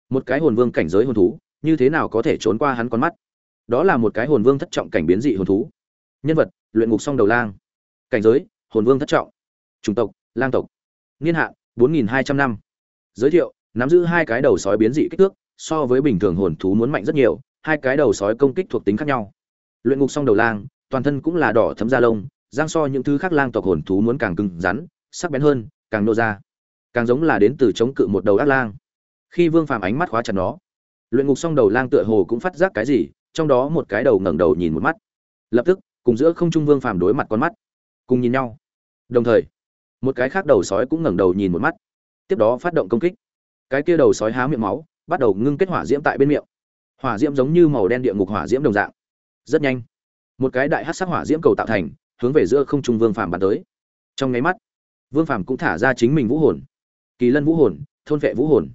Một cái hồn vương cảnh giới hồn thú, như thế nào có thể trốn qua hắn con mắt? Đó là một cái hồn vương thất trọng cảnh biến dị hồn thú. Nhân vật, luyện ngục song đầu lang. Cảnh giới, hồn vương thất trọng. Chủng tộc, lang tộc. Niên hạn 4.200 năm giới thiệu, nắm giữ hai cái đầu sói biến dị kích thước, so với bình thường hồn thú muốn mạnh rất nhiều, hai cái đầu sói công kích thuộc tính khác nhau. Luyện ngục song đầu lang, toàn thân cũng là đỏ thấm da lông giang so những thứ khác lang tộc hồn thú muốn càng cứng rắn, sắc bén hơn, càng nô ra. Càng giống là đến từ chống cự một đầu ác lang. Khi vương phàm ánh mắt khóa chặt nó, luyện ngục song đầu lang tựa hồ cũng phát giác cái gì, trong đó một cái đầu ngẩng đầu nhìn một mắt. Lập tức, cùng giữa không trung vương phàm đối mặt con mắt, cùng nhìn nhau. Đồng thời, một cái khác đầu sói cũng ngẩng đầu nhìn một mắt tiếp đó phát động công kích. Cái kia đầu sói há miệng máu, bắt đầu ngưng kết hỏa diễm tại bên miệng. Hỏa diễm giống như màu đen địa ngục hỏa diễm đồng dạng. Rất nhanh, một cái đại hát sắc hỏa diễm cầu tạo thành, hướng về giữa không trung vương phàm bắn tới. Trong nháy mắt, vương phàm cũng thả ra chính mình vũ hồn. Kỳ lân vũ hồn, thôn vệ vũ hồn.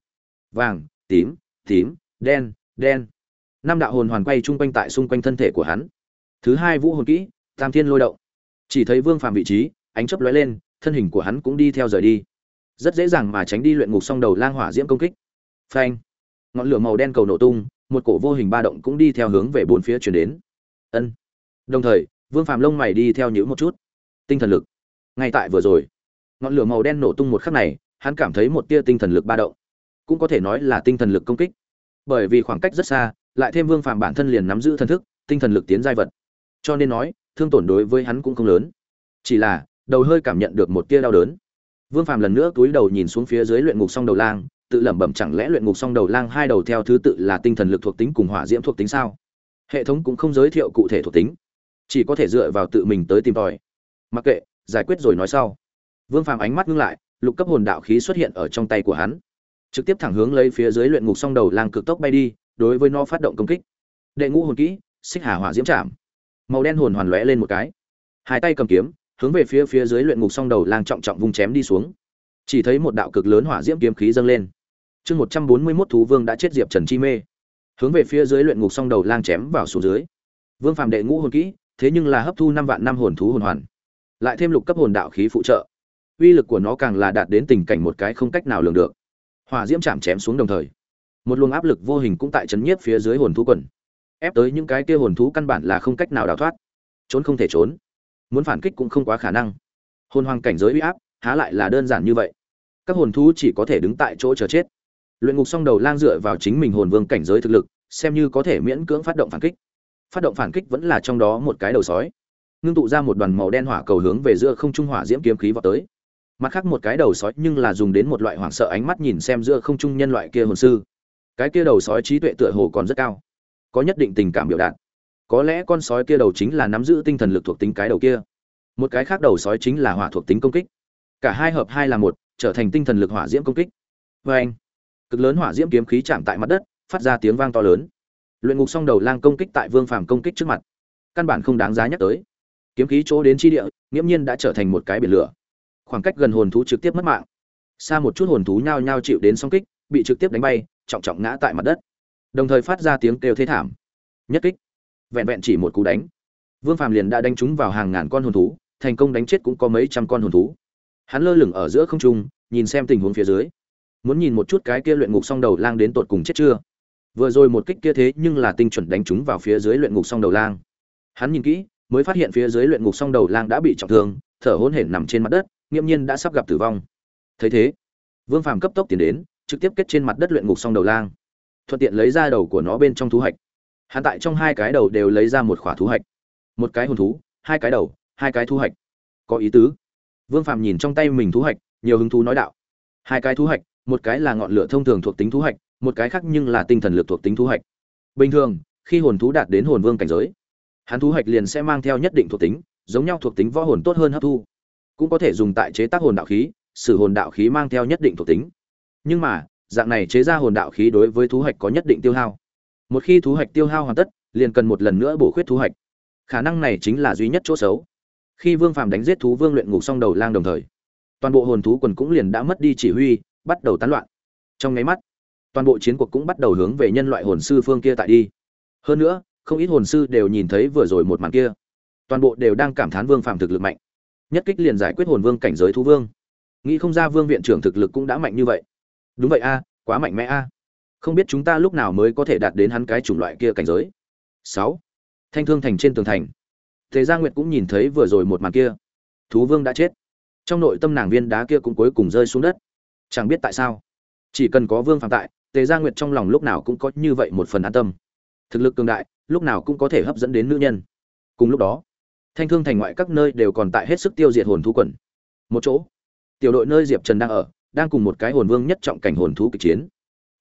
Vàng, tím tím, đen đen. Năm đạo hồn hoàn quay chung quanh tại xung quanh thân thể của hắn. Thứ hai vũ hồn kỹ, tam thiên lôi động. Chỉ thấy vương phàm vị trí, ánh chấp lóe lên, thân hình của hắn cũng đi theo rời đi rất dễ dàng mà tránh đi luyện ngục song đầu lang hỏa diễm công kích. Phanh. Ngọn lửa màu đen cầu nổ tung, một cổ vô hình ba động cũng đi theo hướng về bốn phía chuyển đến. Ân. Đồng thời, vương phàm lông mày đi theo nhữ một chút. Tinh thần lực. Ngay tại vừa rồi, ngọn lửa màu đen nổ tung một khắc này, hắn cảm thấy một tia tinh thần lực ba động, cũng có thể nói là tinh thần lực công kích. Bởi vì khoảng cách rất xa, lại thêm vương phàm bản thân liền nắm giữ thần thức, tinh thần lực tiến giai vật. Cho nên nói, thương tổn đối với hắn cũng không lớn. Chỉ là, đầu hơi cảm nhận được một tia đau đớn vương phàm lần nữa túi đầu nhìn xuống phía dưới luyện ngục song đầu lang, tự lẩm bẩm chẳng lẽ luyện ngục song đầu lang hai đầu theo thứ tự là tinh thần lực thuộc tính cùng hỏa diễm thuộc tính sao? Hệ thống cũng không giới thiệu cụ thể thuộc tính, chỉ có thể dựa vào tự mình tới tìm tòi. Mặc kệ, giải quyết rồi nói sau. Vương phàm ánh mắt ngưng lại, lục cấp hồn đạo khí xuất hiện ở trong tay của hắn. Trực tiếp thẳng hướng lấy phía dưới luyện ngục song đầu lang cực tốc bay đi, đối với nó phát động công kích. Đệ ngũ hồn kỹ, xích hà hỏa diễm chạm. Màu đen hồn hoàn lóe lên một cái. Hai tay cầm kiếm hướng về phía phía dưới luyện ngục song đầu lang trọng trọng vung chém đi xuống. Chỉ thấy một đạo cực lớn hỏa diễm kiếm khí dâng lên. Chương một trăm bốn mươi mốt thú vương đã chết diệp trần chi mê. Hướng về phía dưới luyện ngục song đầu lang chém vào xuống dưới. Vương phàm đệ ngũ hồn kỹ, thế nhưng là hấp thu năm vạn năm hồn thú hồn hoàn. Lại thêm lục cấp hồn đạo khí phụ trợ. Uy lực của nó càng là đạt đến tình cảnh một cái không cách nào lường được. Hỏa diễm chạm chém xuống đồng thời, một luồng áp lực vô hình cũng tại chấn nhiếp phía dưới hồn thú quần, ép tới những cái kia hồn thú căn bản là không cách nào đào thoát, trốn không thể trốn muốn phản kích cũng không quá khả năng. Hồn hoàng cảnh giới uy áp, há lại là đơn giản như vậy. Các hồn thú chỉ có thể đứng tại chỗ chờ chết. Luyện ngục song đầu lang dựa vào chính mình hồn vương cảnh giới thực lực, xem như có thể miễn cưỡng phát động phản kích. Phát động phản kích vẫn là trong đó một cái đầu sói. Ngưng tụ ra một đoàn màu đen hỏa cầu hướng về giữa không trung hỏa diễm kiếm khí vào tới. Mặt khác một cái đầu sói nhưng là dùng đến một loại hoảng sợ ánh mắt nhìn xem giữa không trung nhân loại kia hồn sư. Cái kia đầu sói trí tuệ tựa hồ còn rất cao, có nhất định tình cảm biểu đạt có lẽ con sói kia đầu chính là nắm giữ tinh thần lực thuộc tính cái đầu kia. Một cái khác đầu sói chính là hỏa thuộc tính công kích. Cả hai hợp hai là một, trở thành tinh thần lực hỏa diễm công kích. Vê anh, cực lớn hỏa diễm kiếm khí chạm tại mặt đất, phát ra tiếng vang to lớn. Luyện ngục song đầu lang công kích tại vương phàm công kích trước mặt. Căn bản không đáng giá nhắc tới. Kiếm khí chỗ đến chi địa, nghiễm nhiên đã trở thành một cái biển lửa. Khoảng cách gần hồn thú trực tiếp mất mạng. Xa một chút hồn thú nhao nhao chịu đến song kích, bị trực tiếp đánh bay, trọng trọng ngã tại mặt đất. Đồng thời phát ra tiếng kêu thế thảm. Nhất kích vẹn vẹn chỉ một cú đánh. Vương phàm liền đã đánh trúng vào hàng ngàn con hồn thú, thành công đánh chết cũng có mấy trăm con hồn thú. Hắn lơ lửng ở giữa không trung, nhìn xem tình huống phía dưới. Muốn nhìn một chút cái kia luyện ngục song đầu lang đến tột cùng chết chưa? Vừa rồi một kích kia thế nhưng là tinh chuẩn đánh trúng vào phía dưới luyện ngục song đầu lang. Hắn nhìn kỹ, mới phát hiện phía dưới luyện ngục song đầu lang đã bị trọng thương, thở hổn hển nằm trên mặt đất, nghiễm nhiên đã sắp gặp tử vong. Thấy thế, vương phàm cấp tốc tiến đến, trực tiếp kết trên mặt đất luyện ngục song đầu lang. Thuận tiện lấy ra đầu của nó bên trong thú hạch hắn tại trong hai cái đầu đều lấy ra một khỏa thú hạch một cái hồn thú, hai cái đầu, hai cái thú hạch có ý tứ. Vương phàm nhìn trong tay mình thú hạch nhiều hứng thú nói đạo. Hai cái thú hạch một cái là ngọn lửa thông thường thuộc tính thú hạch một cái khác nhưng là tinh thần lực thuộc tính thú hạch bình thường, khi hồn thú đạt đến hồn vương cảnh giới, hắn thú hạch liền sẽ mang theo nhất định thuộc tính, giống nhau thuộc tính võ hồn tốt hơn hấp thu. Cũng có thể dùng tại chế tác hồn đạo khí, sử hồn đạo khí mang theo nhất định thuộc tính. Nhưng mà, dạng này chế ra hồn đạo khí đối với thú hạch có nhất định tiêu hao một khi thú hạch tiêu hao hoàn tất, liền cần một lần nữa bổ khuyết thú hạch. Khả năng này chính là duy nhất chỗ xấu. Khi vương phàm đánh giết thú vương luyện ngục xong đầu lang đồng thời, toàn bộ hồn thú quần cũng liền đã mất đi chỉ huy, bắt đầu tán loạn. Trong nháy mắt, toàn bộ chiến cuộc cũng bắt đầu hướng về nhân loại hồn sư phương kia tại đi. Hơn nữa, không ít hồn sư đều nhìn thấy vừa rồi một màn kia. Toàn bộ đều đang cảm thán vương phàm thực lực mạnh. Nhất kích liền giải quyết hồn vương cảnh giới thú vương. Nghĩ không ra vương viện trưởng thực lực cũng đã mạnh như vậy. Đúng vậy a, quá mạnh mẽ a không biết chúng ta lúc nào mới có thể đạt đến hắn cái chủng loại kia cảnh giới. Sáu. Thanh thương thành trên tường thành. Thế gia nguyệt cũng nhìn thấy vừa rồi một màn kia. Thú vương đã chết. Trong nội tâm nàng viên đá kia cũng cuối cùng rơi xuống đất. Chẳng biết tại sao. Chỉ cần có vương phạm tại tề gia nguyệt trong lòng lúc nào cũng có như vậy một phần an tâm. Thực lực cường đại, lúc nào cũng có thể hấp dẫn đến nữ nhân. Cùng lúc đó, thanh thương thành ngoại các nơi đều còn tại hết sức tiêu diệt hồn thú quần. Một chỗ, tiểu đội nơi diệp trần đang ở, đang cùng một cái hồn vương nhất trọng cảnh hồn thú kịch chiến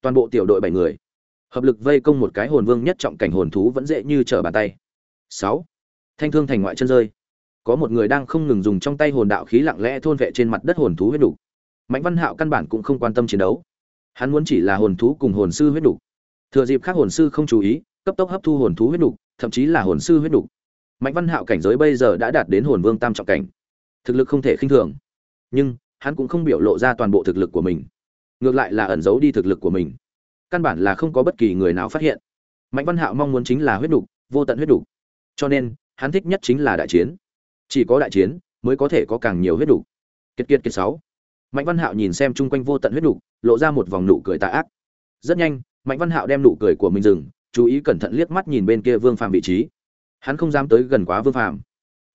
toàn bộ tiểu đội bảy người hợp lực vây công một cái hồn vương nhất trọng cảnh hồn thú vẫn dễ như trở bàn tay sáu thanh thương thành ngoại chân rơi có một người đang không ngừng dùng trong tay hồn đạo khí lặng lẽ thôn vệ trên mặt đất hồn thú huyết đủ. Mạnh Văn Hạo căn bản cũng không quan tâm chiến đấu. Hắn muốn chỉ là hồn thú cùng hồn sư huyết đủ. Thừa dịp khác hồn sư không chú ý, cấp tốc hấp thu hồn thú huyết đủ, thậm chí là hồn sư huyết đủ. Mạnh Văn Hạo cảnh giới bây giờ đã đạt đến hồn vương tam trọng cảnh, thực lực không thể khinh thường. Nhưng hắn cũng không biểu lộ ra toàn bộ thực lực của mình, ngược lại là ẩn giấu đi thực lực của mình. Căn bản là không có bất kỳ người nào phát hiện. Mạnh Văn Hạo mong muốn chính là huyết đủ, vô tận huyết đủ. Cho nên, hắn thích nhất chính là đại chiến chỉ có đại chiến mới có thể có càng nhiều huyết đủ. kiệt kiệt kiệt sáu mạnh văn hạo nhìn xem chung quanh vô tận huyết đủ, lộ ra một vòng nụ cười tà ác rất nhanh mạnh văn hạo đem nụ cười của mình dừng chú ý cẩn thận liếc mắt nhìn bên kia vương phàm vị trí hắn không dám tới gần quá vương phàm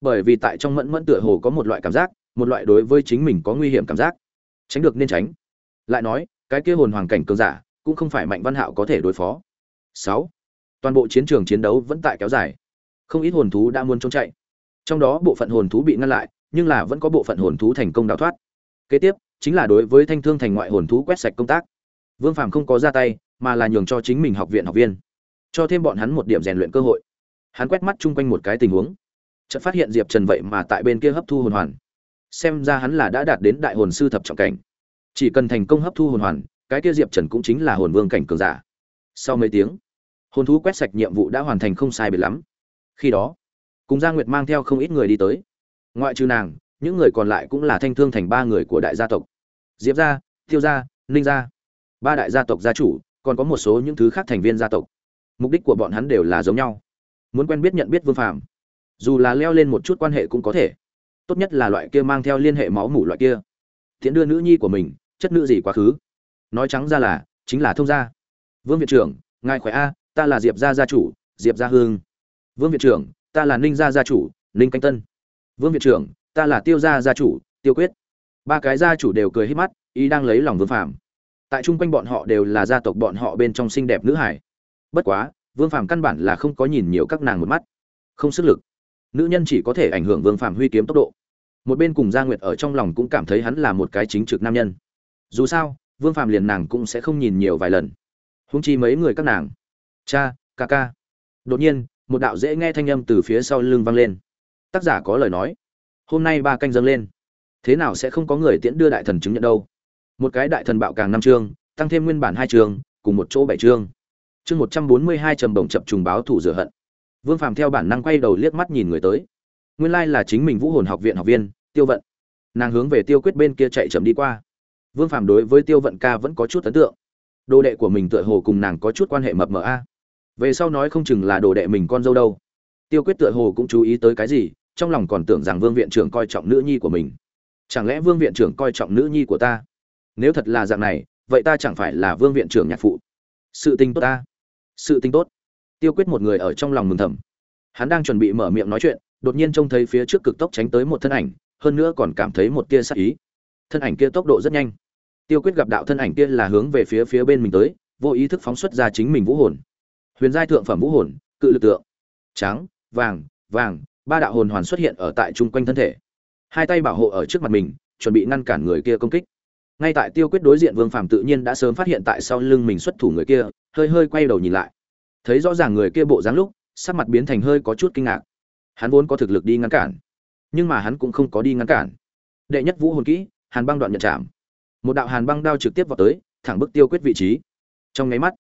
bởi vì tại trong mẫn mẫn tựa hồ có một loại cảm giác một loại đối với chính mình có nguy hiểm cảm giác tránh được nên tránh lại nói, cái kia hồn hoàng cảnh cường giả cũng không phải mạnh văn hạo có thể đối phó. Sáu, toàn bộ chiến trường chiến đấu vẫn tại kéo dài. Không ít hồn thú đã muốn trốn chạy. Trong đó bộ phận hồn thú bị ngăn lại, nhưng là vẫn có bộ phận hồn thú thành công đào thoát. Kế tiếp, chính là đối với thanh thương thành ngoại hồn thú quét sạch công tác. Vương phàm không có ra tay, mà là nhường cho chính mình học viện học viên. Cho thêm bọn hắn một điểm rèn luyện cơ hội. Hắn quét mắt chung quanh một cái tình huống. Chợt phát hiện diệp trần vậy mà tại bên kia hấp thu hồn hoàn. Xem ra hắn là đã đạt đến đại hồn sư thập trọng cảnh chỉ cần thành công hấp thu hồn hoàn, cái kia diệp trần cũng chính là hồn vương cảnh cường giả. Sau mấy tiếng, hồn thú quét sạch nhiệm vụ đã hoàn thành không sai biệt lắm. Khi đó, cùng gia nguyệt mang theo không ít người đi tới. Ngoại trừ nàng, những người còn lại cũng là thanh thương thành ba người của đại gia tộc. Diệp gia, tiêu gia, ninh gia. Ba đại gia tộc gia chủ, còn có một số những thứ khác thành viên gia tộc. Mục đích của bọn hắn đều là giống nhau. Muốn quen biết nhận biết vương phàm. Dù là leo lên một chút quan hệ cũng có thể. Tốt nhất là loại kia mang theo liên hệ máu mủ loại kia. Thiện đưa nữ nhi của mình chất nữ gì quá khứ? Nói trắng ra là, chính là thông gia. Vương viện trưởng, ngài khỏe a, ta là diệp gia gia chủ, diệp gia hương. Vương viện trưởng, ta là ninh gia gia chủ, ninh canh tân. Vương viện trưởng, ta là tiêu gia gia chủ, tiêu quyết. Ba cái gia chủ đều cười hít mắt, ý đang lấy lòng vương phàm. Tại chung quanh bọn họ đều là gia tộc bọn họ bên trong xinh đẹp nữ hải. Bất quá, vương phàm căn bản là không có nhìn nhiều các nàng một mắt. Không sức lực. Nữ nhân chỉ có thể ảnh hưởng vương phàm huy kiếm tốc độ. Một bên cùng gia nguyệt ở trong lòng cũng cảm thấy hắn là một cái chính trực nam nhân dù sao, vương phàm liền nàng cũng sẽ không nhìn nhiều vài lần. Húng chi mấy người các nàng. Cha, ca ca. Đột nhiên, một đạo dễ nghe thanh âm từ phía sau lưng vang lên. Tác giả có lời nói. Hôm nay ba canh dâng lên. Thế nào sẽ không có người tiễn đưa đại thần chứng nhận đâu? Một cái đại thần bạo càng năm chương, tăng thêm nguyên bản hai chương, cùng một chỗ bảy chương. Chương một trăm bốn mươi hai trầm bổng chập trùng báo thủ rửa hận. Vương phàm theo bản năng quay đầu liếc mắt nhìn người tới. Nguyên lai là chính mình vũ hồn học viện học viên, tiêu vận. Nàng hướng về tiêu quyết bên kia chạy chậm đi qua vương phàm đối với tiêu vận ca vẫn có chút ấn tượng. Đồ đệ của mình tựa hồ cùng nàng có chút quan hệ mập mờ a. Về sau nói không chừng là đồ đệ mình con dâu đâu. Tiêu quyết tựa hồ cũng chú ý tới cái gì, trong lòng còn tưởng rằng vương viện trưởng coi trọng nữ nhi của mình. Chẳng lẽ vương viện trưởng coi trọng nữ nhi của ta? Nếu thật là dạng này, vậy ta chẳng phải là vương viện trưởng nhạc phụ. Sự tình tốt ta. Sự tình tốt. Tiêu quyết một người ở trong lòng mừng thầm. Hắn đang chuẩn bị mở miệng nói chuyện, đột nhiên trông thấy phía trước cực tốc tránh tới một thân ảnh, hơn nữa còn cảm thấy một tia sắc ý thân ảnh kia tốc độ rất nhanh. Tiêu quyết gặp đạo thân ảnh kia là hướng về phía phía bên mình tới, vô ý thức phóng xuất ra chính mình vũ hồn. Huyền giai thượng phẩm vũ hồn, cự lực tượng. Trắng, vàng vàng, ba đạo hồn hoàn xuất hiện ở tại chung quanh thân thể. Hai tay bảo hộ ở trước mặt mình, chuẩn bị ngăn cản người kia công kích. Ngay tại tiêu quyết đối diện vương phàm tự nhiên đã sớm phát hiện tại sau lưng mình xuất thủ người kia, hơi hơi quay đầu nhìn lại. Thấy rõ ràng người kia bộ dáng lúc, sắc mặt biến thành hơi có chút kinh ngạc. Hắn vốn có thực lực đi ngăn cản, nhưng mà hắn cũng không có đi ngăn cản. Đệ nhất vũ hồn kỹ hàn băng đoạn nhận chạm. Một đạo hàn băng đao trực tiếp vào tới, thẳng bức tiêu quyết vị trí. Trong nháy mắt,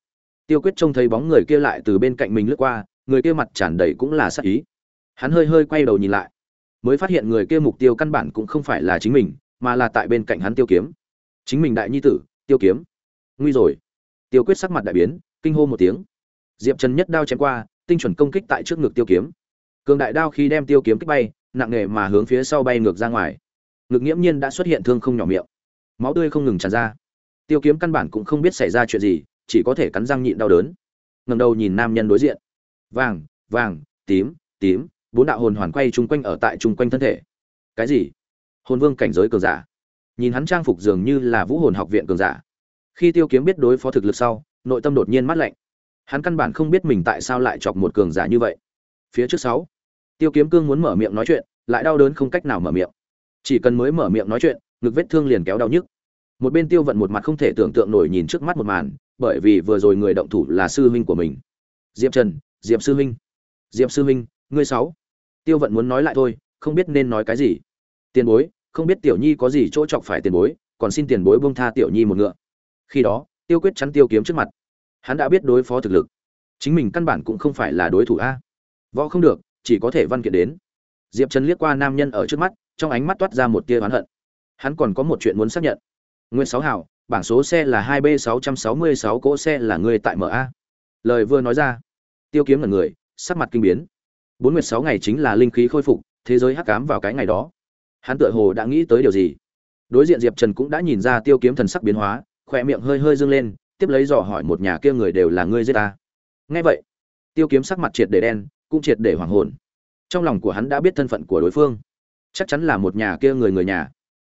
tiêu quyết trông thấy bóng người kia lại từ bên cạnh mình lướt qua, người kia mặt tràn đầy cũng là sắc ý. Hắn hơi hơi quay đầu nhìn lại, mới phát hiện người kia mục tiêu căn bản cũng không phải là chính mình, mà là tại bên cạnh hắn tiêu kiếm. Chính mình đại nhi tử, tiêu kiếm. Nguy rồi. Tiêu quyết sắc mặt đại biến, kinh hô một tiếng. Diệp trần nhất đao chém qua, tinh chuẩn công kích tại trước ngực tiêu kiếm. Cường đại đao khi đem tiêu kiếm kích bay, nặng nề mà hướng phía sau bay ngược ra ngoài ngực nghiễm nhiên đã xuất hiện thương không nhỏ miệng. Máu tươi không ngừng tràn ra. Tiêu kiếm căn bản cũng không biết xảy ra chuyện gì, chỉ có thể cắn răng nhịn đau đớn. Ngầm đầu nhìn nam nhân đối diện. Vàng vàng, tím tím, bốn đạo hồn hoàn quay chung quanh ở tại chung quanh thân thể. Cái gì? Hồn vương cảnh giới cường giả. Nhìn hắn trang phục dường như là vũ hồn học viện cường giả. Khi tiêu kiếm biết đối phó thực lực sau, nội tâm đột nhiên mắt lạnh. Hắn căn bản không biết mình tại sao lại chọc một cường giả như vậy. Phía trước sáu, tiêu kiếm cương muốn mở miệng nói chuyện, lại đau đớn không cách nào mở miệng chỉ cần mới mở miệng nói chuyện, ngực vết thương liền kéo đau nhức. Một bên tiêu vận một mặt không thể tưởng tượng nổi nhìn trước mắt một màn, bởi vì vừa rồi người động thủ là sư huynh của mình. Diệp trần, diệp sư huynh. Diệp sư huynh, ngươi sáu. Tiêu vận muốn nói lại thôi, không biết nên nói cái gì. Tiền bối, không biết tiểu nhi có gì chỗ chọc phải tiền bối, còn xin tiền bối buông tha tiểu nhi một ngựa. Khi đó, tiêu quyết chắn tiêu kiếm trước mặt. Hắn đã biết đối phó thực lực. Chính mình căn bản cũng không phải là đối thủ a. Võ không được, chỉ có thể văn kiện đến. Diệp trần liếc qua nam nhân ở trước mắt trong ánh mắt toát ra một tia oán hận. Hắn còn có một chuyện muốn xác nhận. Nguyên sáu hảo bảng số xe là hai b sáu trăm sáu mươi sáu, cỗ xe là người tại ma lời vừa nói ra, tiêu kiếm là người, sắc mặt kinh biến. Bốn mươi sáu ngày chính là linh khí khôi phục, thế giới hắc ám vào cái ngày đó. Hắn tựa hồ đã nghĩ tới điều gì? Đối diện diệp trần cũng đã nhìn ra tiêu kiếm thần sắc biến hóa, khỏe miệng hơi hơi dương lên, tiếp lấy dò hỏi một nhà kia người đều là ngươi giết ta. Nghe vậy, tiêu kiếm sắc mặt triệt để đen, cũng triệt để hoảng hồn. Trong lòng của hắn đã biết thân phận của đối phương chắc chắn là một nhà kia người người nhà.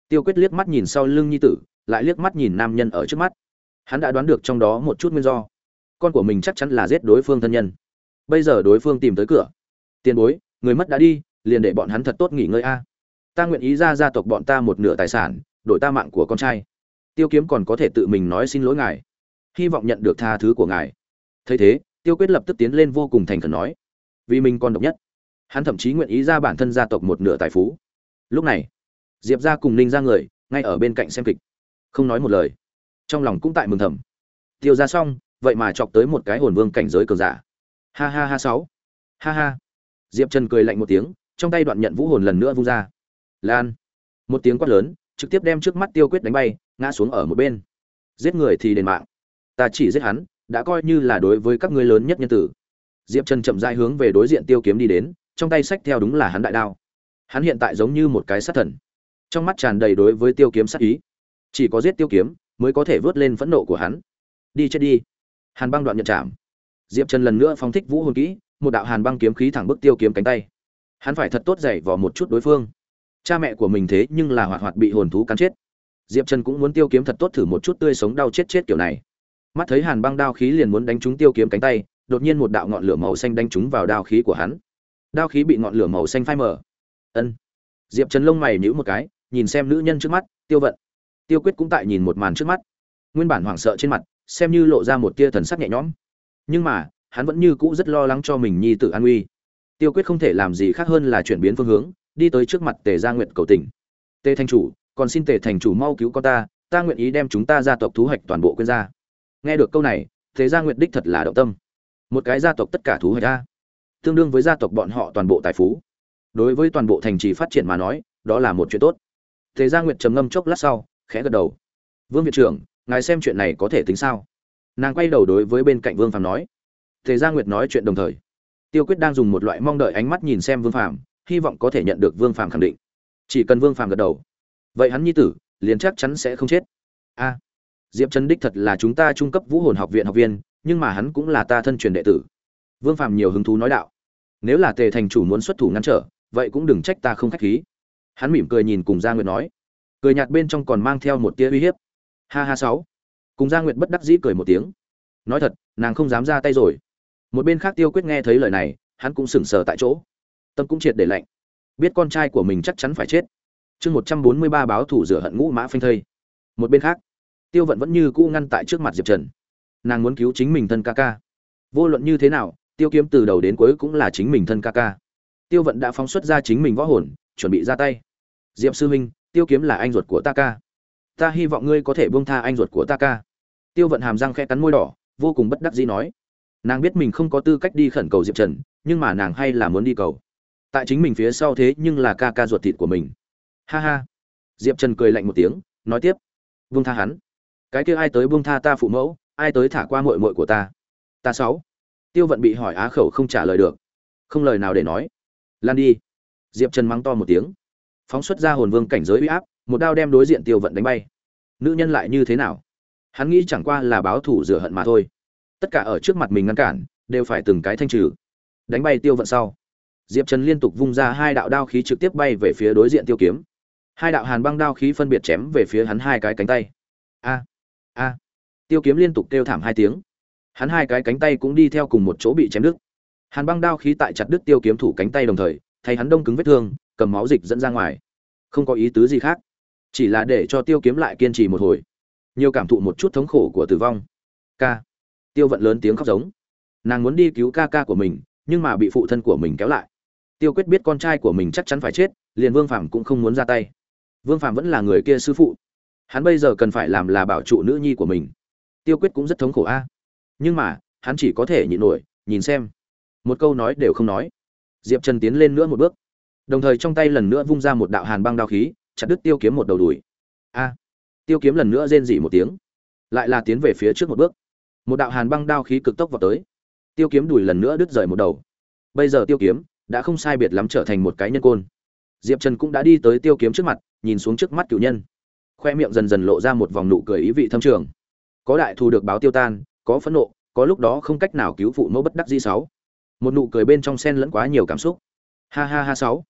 Tiêu quyết liếc mắt nhìn sau lưng nhi tử, lại liếc mắt nhìn nam nhân ở trước mắt. Hắn đã đoán được trong đó một chút nguyên do. Con của mình chắc chắn là giết đối phương thân nhân. Bây giờ đối phương tìm tới cửa. Tiền bối, người mất đã đi, liền để bọn hắn thật tốt nghỉ ngơi a. Ta nguyện ý ra gia tộc bọn ta một nửa tài sản, đổi ta mạng của con trai. Tiêu kiếm còn có thể tự mình nói xin lỗi ngài. Hy vọng nhận được tha thứ của ngài. Thấy thế, tiêu quyết lập tức tiến lên vô cùng thành khẩn nói. Vì mình còn độc nhất. Hắn thậm chí nguyện ý ra bản thân gia tộc một nửa tài phú lúc này, diệp ra cùng ninh ra người, ngay ở bên cạnh xem kịch. Không nói một lời. Trong lòng cũng tại mừng thầm. Tiêu ra xong, vậy mà chọc tới một cái hồn vương cảnh giới cường giả. Ha ha ha sáu. Ha ha. Diệp trần cười lạnh một tiếng, trong tay đoạn nhận vũ hồn lần nữa vung ra. Lan. Một tiếng quát lớn, trực tiếp đem trước mắt tiêu quyết đánh bay, ngã xuống ở một bên. Giết người thì đền mạng. Ta chỉ giết hắn, đã coi như là đối với các ngươi lớn nhất nhân tử. Diệp trần chậm rãi hướng về đối diện tiêu kiếm đi đến, trong tay sách theo đúng là hắn đại đao hắn hiện tại giống như một cái sát thần. Trong mắt tràn đầy đối với tiêu kiếm sát ý. Chỉ có giết tiêu kiếm, mới có thể vớt lên phẫn nộ của hắn. Đi chết đi. Hàn băng đoạn nhận chạm diệp trần lần nữa phóng thích vũ hồn kỹ, một đạo hàn băng kiếm khí thẳng bức tiêu kiếm cánh tay. Hắn phải thật tốt dày vào một chút đối phương. Cha mẹ của mình thế nhưng là hoạt hoạt bị hồn thú cắn chết. Diệp trần cũng muốn tiêu kiếm thật tốt thử một chút tươi sống đau chết chết kiểu này. Mắt thấy hàn băng đao khí liền muốn đánh trúng tiêu kiếm cánh tay, đột nhiên một đạo ngọn lửa màu xanh đánh trúng vào đao khí của hắn. Đao khí bị ngọn lửa màu xanh phai mở ân. Diệp trần lông mày nhíu một cái, nhìn xem nữ nhân trước mắt, tiêu vận. Tiêu quyết cũng tại nhìn một màn trước mắt. Nguyên bản hoảng sợ trên mặt, xem như lộ ra một tia thần sắc nhẹ nhõm. Nhưng mà, hắn vẫn như cũ rất lo lắng cho mình nhi tử an uy. Tiêu quyết không thể làm gì khác hơn là chuyển biến phương hướng, đi tới trước mặt tề gia nguyện cầu tỉnh tề thành chủ, còn xin tề thành chủ mau cứu con ta ta nguyện ý đem chúng ta gia tộc thú hoạch toàn bộ quên gia nghe được câu này, tề gia nguyện đích thật là động tâm. Một cái gia tộc tất cả thú hoạch ra. Tương đương với gia tộc bọn họ toàn bộ tài phú đối với toàn bộ thành trì phát triển mà nói, đó là một chuyện tốt. Thế gia nguyệt trầm ngâm chốc lát sau, khẽ gật đầu. Vương viện trưởng, ngài xem chuyện này có thể tính sao? Nàng quay đầu đối với bên cạnh vương phàm nói. Thế gia nguyệt nói chuyện đồng thời. Tiêu quyết đang dùng một loại mong đợi ánh mắt nhìn xem vương phàm, hy vọng có thể nhận được vương phàm khẳng định. Chỉ cần vương phàm gật đầu. Vậy hắn nhi tử, liền chắc chắn sẽ không chết. A, diệp trần đích thật là chúng ta trung cấp vũ hồn học viện học viên, nhưng mà hắn cũng là ta thân truyền đệ tử. Vương Phàm nhiều hứng thú nói đạo. Nếu là tề thành chủ muốn xuất thủ ngăn trở vậy cũng đừng trách ta không khách khí. Hắn mỉm cười nhìn cùng gia nguyệt nói. Cười nhạt bên trong còn mang theo một tia uy hiếp. Ha ha sáu. Cùng gia nguyệt bất đắc dĩ cười một tiếng. Nói thật, nàng không dám ra tay rồi. Một bên khác tiêu quyết nghe thấy lời này, hắn cũng sững sờ tại chỗ. Tâm cũng triệt để lạnh. Biết con trai của mình chắc chắn phải chết. Chương một trăm bốn mươi ba báo thủ rửa hận ngũ mã phanh thây. Một bên khác, tiêu vận vẫn như cũ ngăn tại trước mặt diệp trần. Nàng muốn cứu chính mình thân ca ca. Vô luận như thế nào, tiêu kiếm từ đầu đến cuối cũng là chính mình thân ca ca tiêu vận đã phóng xuất ra chính mình võ hồn, chuẩn bị ra tay. Diệp sư huynh, tiêu kiếm là anh ruột của ta ca. Ta hy vọng ngươi có thể buông tha anh ruột của ta ca. Tiêu vận hàm răng khẽ cắn môi đỏ, vô cùng bất đắc dĩ nói. Nàng biết mình không có tư cách đi khẩn cầu diệp trần, nhưng mà nàng hay là muốn đi cầu. Tại chính mình phía sau thế nhưng là ca ca ruột thịt của mình. Ha ha. Diệp trần cười lạnh một tiếng, nói tiếp. Buông tha hắn. Cái kia ai tới buông tha ta phụ mẫu, ai tới thả qua mội mội của ta? Ta sáu. Tiêu vận bị hỏi á khẩu không trả lời được. Không lời nào để nói lan đi. Diệp trần mắng to một tiếng. Phóng xuất ra hồn vương cảnh giới uy áp, một đao đem đối diện tiêu vận đánh bay. Nữ nhân lại như thế nào? Hắn nghĩ chẳng qua là báo thủ rửa hận mà thôi. Tất cả ở trước mặt mình ngăn cản, đều phải từng cái thanh trừ. Đánh bay tiêu vận sau, diệp trần liên tục vung ra hai đạo đao khí trực tiếp bay về phía đối diện tiêu kiếm. Hai đạo hàn băng đao khí phân biệt chém về phía hắn hai cái cánh tay. A a. Tiêu kiếm liên tục kêu thảm hai tiếng. Hắn hai cái cánh tay cũng đi theo cùng một chỗ bị chém đứt hàn băng đao khí tại chặt đứt tiêu kiếm thủ cánh tay đồng thời, thay hắn đông cứng vết thương, cầm máu dịch dẫn ra ngoài. Không có ý tứ gì khác, chỉ là để cho tiêu kiếm lại kiên trì một hồi. Nhiều cảm thụ một chút thống khổ của tử vong. Ca. Tiêu vận lớn tiếng khóc giống. Nàng muốn đi cứu ca ca của mình, nhưng mà bị phụ thân của mình kéo lại. Tiêu quyết biết con trai của mình chắc chắn phải chết, liền vương phạm cũng không muốn ra tay. Vương phạm vẫn là người kia sư phụ. Hắn bây giờ cần phải làm là bảo trụ nữ nhi của mình. Tiêu quyết cũng rất thống khổ a. Nhưng mà, hắn chỉ có thể nhịn nổi, nhìn xem một câu nói đều không nói. Diệp trần tiến lên nữa một bước. Đồng thời trong tay lần nữa vung ra một đạo hàn băng đao khí, chặt đứt tiêu kiếm một đầu đùi. A! Tiêu kiếm lần nữa rên rỉ một tiếng, lại là tiến về phía trước một bước. Một đạo hàn băng đao khí cực tốc vào tới. Tiêu kiếm đùi lần nữa đứt rời một đầu. Bây giờ tiêu kiếm đã không sai biệt lắm trở thành một cái nhân côn. Diệp trần cũng đã đi tới tiêu kiếm trước mặt, nhìn xuống trước mắt cựu nhân. Khoe miệng dần dần lộ ra một vòng nụ cười ý vị thâm trường. Có đại thù được báo tiêu tan, có phẫn nộ, có lúc đó không cách nào cứu phụ mẫu bất đắc di sáu một nụ cười bên trong sen lẫn quá nhiều cảm xúc. Ha ha ha sáu.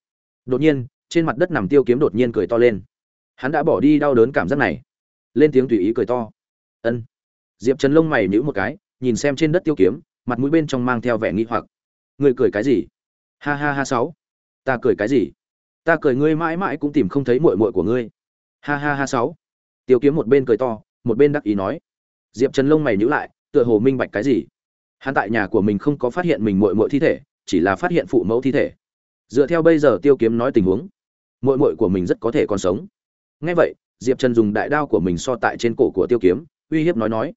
Đột nhiên, trên mặt đất nằm tiêu kiếm đột nhiên cười to lên. Hắn đã bỏ đi đau đớn cảm giác này. Lên tiếng tùy ý cười to. Ân. Diệp trần lông mày nhữ một cái, nhìn xem trên đất tiêu kiếm, mặt mũi bên trong mang theo vẻ nghi hoặc. Người cười cái gì? Ha ha ha sáu. Ta cười cái gì? Ta cười ngươi mãi mãi cũng tìm không thấy muội muội của ngươi. Ha ha ha sáu. Tiêu kiếm một bên cười to, một bên đắc ý nói. Diệp trần lông mày nhữ lại, tựa hồ minh bạch cái gì? Hắn tại nhà của mình không có phát hiện mình muội muội thi thể, chỉ là phát hiện phụ mẫu thi thể. Dựa theo bây giờ tiêu kiếm nói tình huống, muội muội của mình rất có thể còn sống. Ngay vậy, diệp trần dùng đại đao của mình so tại trên cổ của tiêu kiếm, uy hiếp nói nói,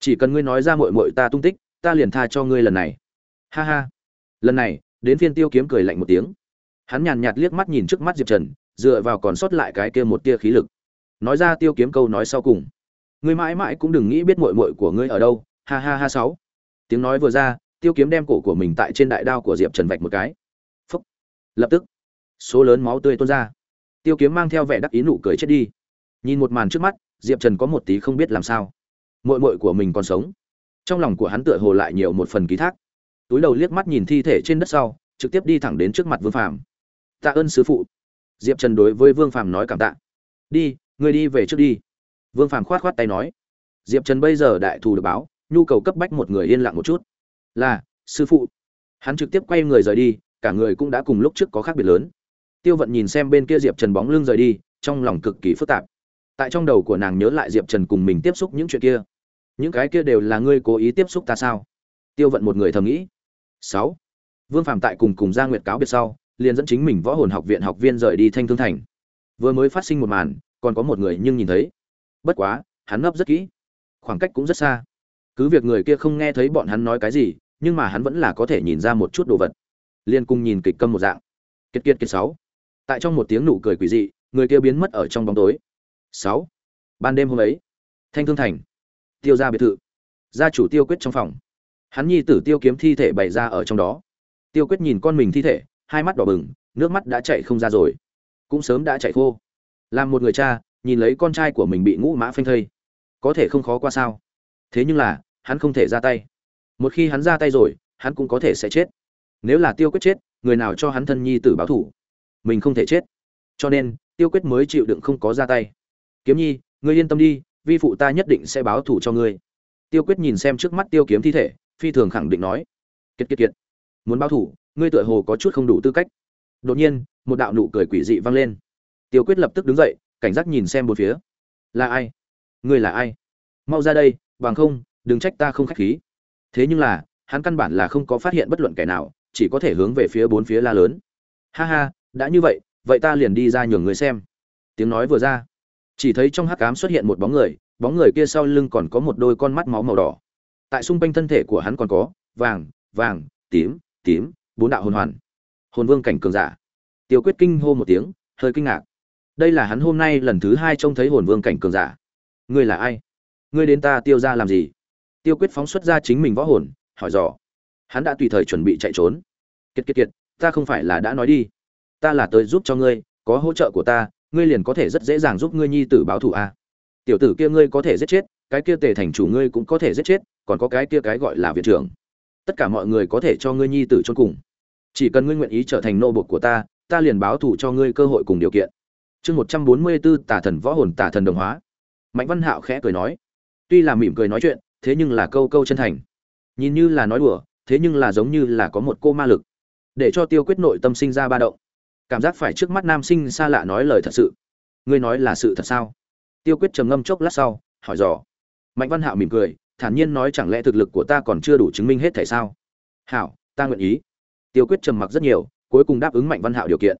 chỉ cần ngươi nói ra muội muội ta tung tích, ta liền tha cho ngươi lần này. Ha ha. Lần này, đến phiên tiêu kiếm cười lạnh một tiếng. Hắn nhàn nhạt liếc mắt nhìn trước mắt diệp trần, dựa vào còn sót lại cái kia một tia khí lực. Nói ra tiêu kiếm câu nói sau cùng, ngươi mãi mãi cũng đừng nghĩ biết muội muội của ngươi ở đâu. Ha ha ha sáu tiếng nói vừa ra, tiêu kiếm đem cổ của mình tại trên đại đao của diệp trần vạch một cái. Phúc! Lập tức, số lớn máu tươi tuôn ra. Tiêu kiếm mang theo vẻ đắc ý nụ cười chết đi. Nhìn một màn trước mắt, diệp trần có một tí không biết làm sao. Muội muội của mình còn sống. Trong lòng của hắn tựa hồ lại nhiều một phần ký thác. Túi đầu liếc mắt nhìn thi thể trên đất sau, trực tiếp đi thẳng đến trước mặt vương phàm. Tạ ơn sứ phụ. Diệp trần đối với vương phàm nói cảm tạ. Đi người đi về trước đi. Vương phàm khoát khoát tay nói. Diệp trần bây giờ đại thù được báo nhu cầu cấp bách một người yên lặng một chút. Là, sư phụ. Hắn trực tiếp quay người rời đi, cả người cũng đã cùng lúc trước có khác biệt lớn. Tiêu vận nhìn xem bên kia diệp trần bóng lưng rời đi, trong lòng cực kỳ phức tạp. Tại trong đầu của nàng nhớ lại diệp trần cùng mình tiếp xúc những chuyện kia. Những cái kia đều là ngươi cố ý tiếp xúc ta sao? Tiêu vận một người thầm nghĩ. Sáu. Vương phạm tại cùng cùng gia nguyệt cáo biệt sau, liền dẫn chính mình võ hồn học viện học viên rời đi thanh thương thành. Vừa mới phát sinh một màn, còn có một người nhưng nhìn thấy. Bất quá, hắn ngấp rất kỹ. Khoảng cách cũng rất xa cứ việc người kia không nghe thấy bọn hắn nói cái gì, nhưng mà hắn vẫn là có thể nhìn ra một chút đồ vật. Liên cung nhìn kịch câm một dạng. Kiệt kiệt kiệt sáu. Tại trong một tiếng nụ cười quỷ dị, người kia biến mất ở trong bóng tối. Sáu. Ban đêm hôm ấy, thanh thương thành. Tiêu ra biệt thự. Gia chủ tiêu quyết trong phòng. Hắn nhi tử tiêu kiếm thi thể bày ra ở trong đó. Tiêu quyết nhìn con mình thi thể, hai mắt đỏ bừng, nước mắt đã chạy không ra rồi. Cũng sớm đã chạy khô. Làm một người cha, nhìn lấy con trai của mình bị ngũ mã phanh thây. Có thể không khó qua sao? Thế nhưng là, hắn không thể ra tay. Một khi hắn ra tay rồi, hắn cũng có thể sẽ chết. Nếu là tiêu quyết chết, người nào cho hắn thân nhi tử báo thủ mình không thể chết. Cho nên, tiêu quyết mới chịu đựng không có ra tay. Kiếm nhi, ngươi yên tâm đi, vi phụ ta nhất định sẽ báo thủ cho ngươi. Tiêu quyết nhìn xem trước mắt tiêu kiếm thi thể, phi thường khẳng định nói. Kiệt kiệt kiệt. Muốn báo thủ ngươi tựa hồ có chút không đủ tư cách. Đột nhiên, một đạo nụ cười quỷ dị vang lên. Tiêu quyết lập tức đứng dậy, cảnh giác nhìn xem một phía. Là ai? Ngươi là ai? Mau ra đây, bằng không, đừng trách ta không khách khí. Thế nhưng là, hắn căn bản là không có phát hiện bất luận kẻ nào, chỉ có thể hướng về phía bốn phía la lớn. Ha ha, đã như vậy vậy ta liền đi ra nhường người xem. Tiếng nói vừa ra, chỉ thấy trong hắc cám xuất hiện một bóng người bóng người kia sau lưng còn có một đôi con mắt máu màu đỏ. Tại xung quanh thân thể của hắn còn có, vàng vàng, tím tím, bốn đạo hồn hoàn. Hồn vương cảnh cường giả. Tiêu quyết kinh hô một tiếng, hơi kinh ngạc. Đây là hắn hôm nay lần thứ hai trông thấy hồn vương cảnh cường giả. Ngươi là ai? Ngươi đến ta tiêu ra làm gì? Tiêu quyết phóng xuất ra chính mình võ hồn, hỏi dò. Hắn đã tùy thời chuẩn bị chạy trốn. Kiệt kiệt kiệt, ta không phải là đã nói đi. Ta là tới giúp cho ngươi, có hỗ trợ của ta, ngươi liền có thể rất dễ dàng giúp ngươi nhi tử báo thù a. À. tiểu tử kia ngươi có thể giết chết, cái kia tề thành chủ ngươi cũng có thể giết chết, còn có cái kia cái gọi là viện trưởng. Tất cả mọi người có thể cho ngươi nhi tử chôn cùng. Chỉ cần ngươi nguyện ý trở thành nô bộc của ta ta liền báo thù cho ngươi cơ hội cùng điều kiện. Chương một trăm bốn mươi bốn tà thần võ hồn tà thần đồng hóa. Mạnh văn hạo khẽ cười nói tuy là mỉm cười nói chuyện, thế nhưng là câu câu chân thành. Nhìn như là nói đùa, thế nhưng là giống như là có một cô ma lực. Để cho tiêu quyết nội tâm sinh ra ba động. Cảm giác phải trước mắt nam sinh xa lạ nói lời thật sự. Ngươi nói là sự thật sao? Tiêu quyết trầm ngâm chốc lát sau, hỏi dò. Mạnh văn hạo mỉm cười, thản nhiên nói chẳng lẽ thực lực của ta còn chưa đủ chứng minh hết thể sao? Hảo, ta nguyện ý. Tiêu quyết trầm mặc rất nhiều, cuối cùng đáp ứng mạnh văn hạo điều kiện.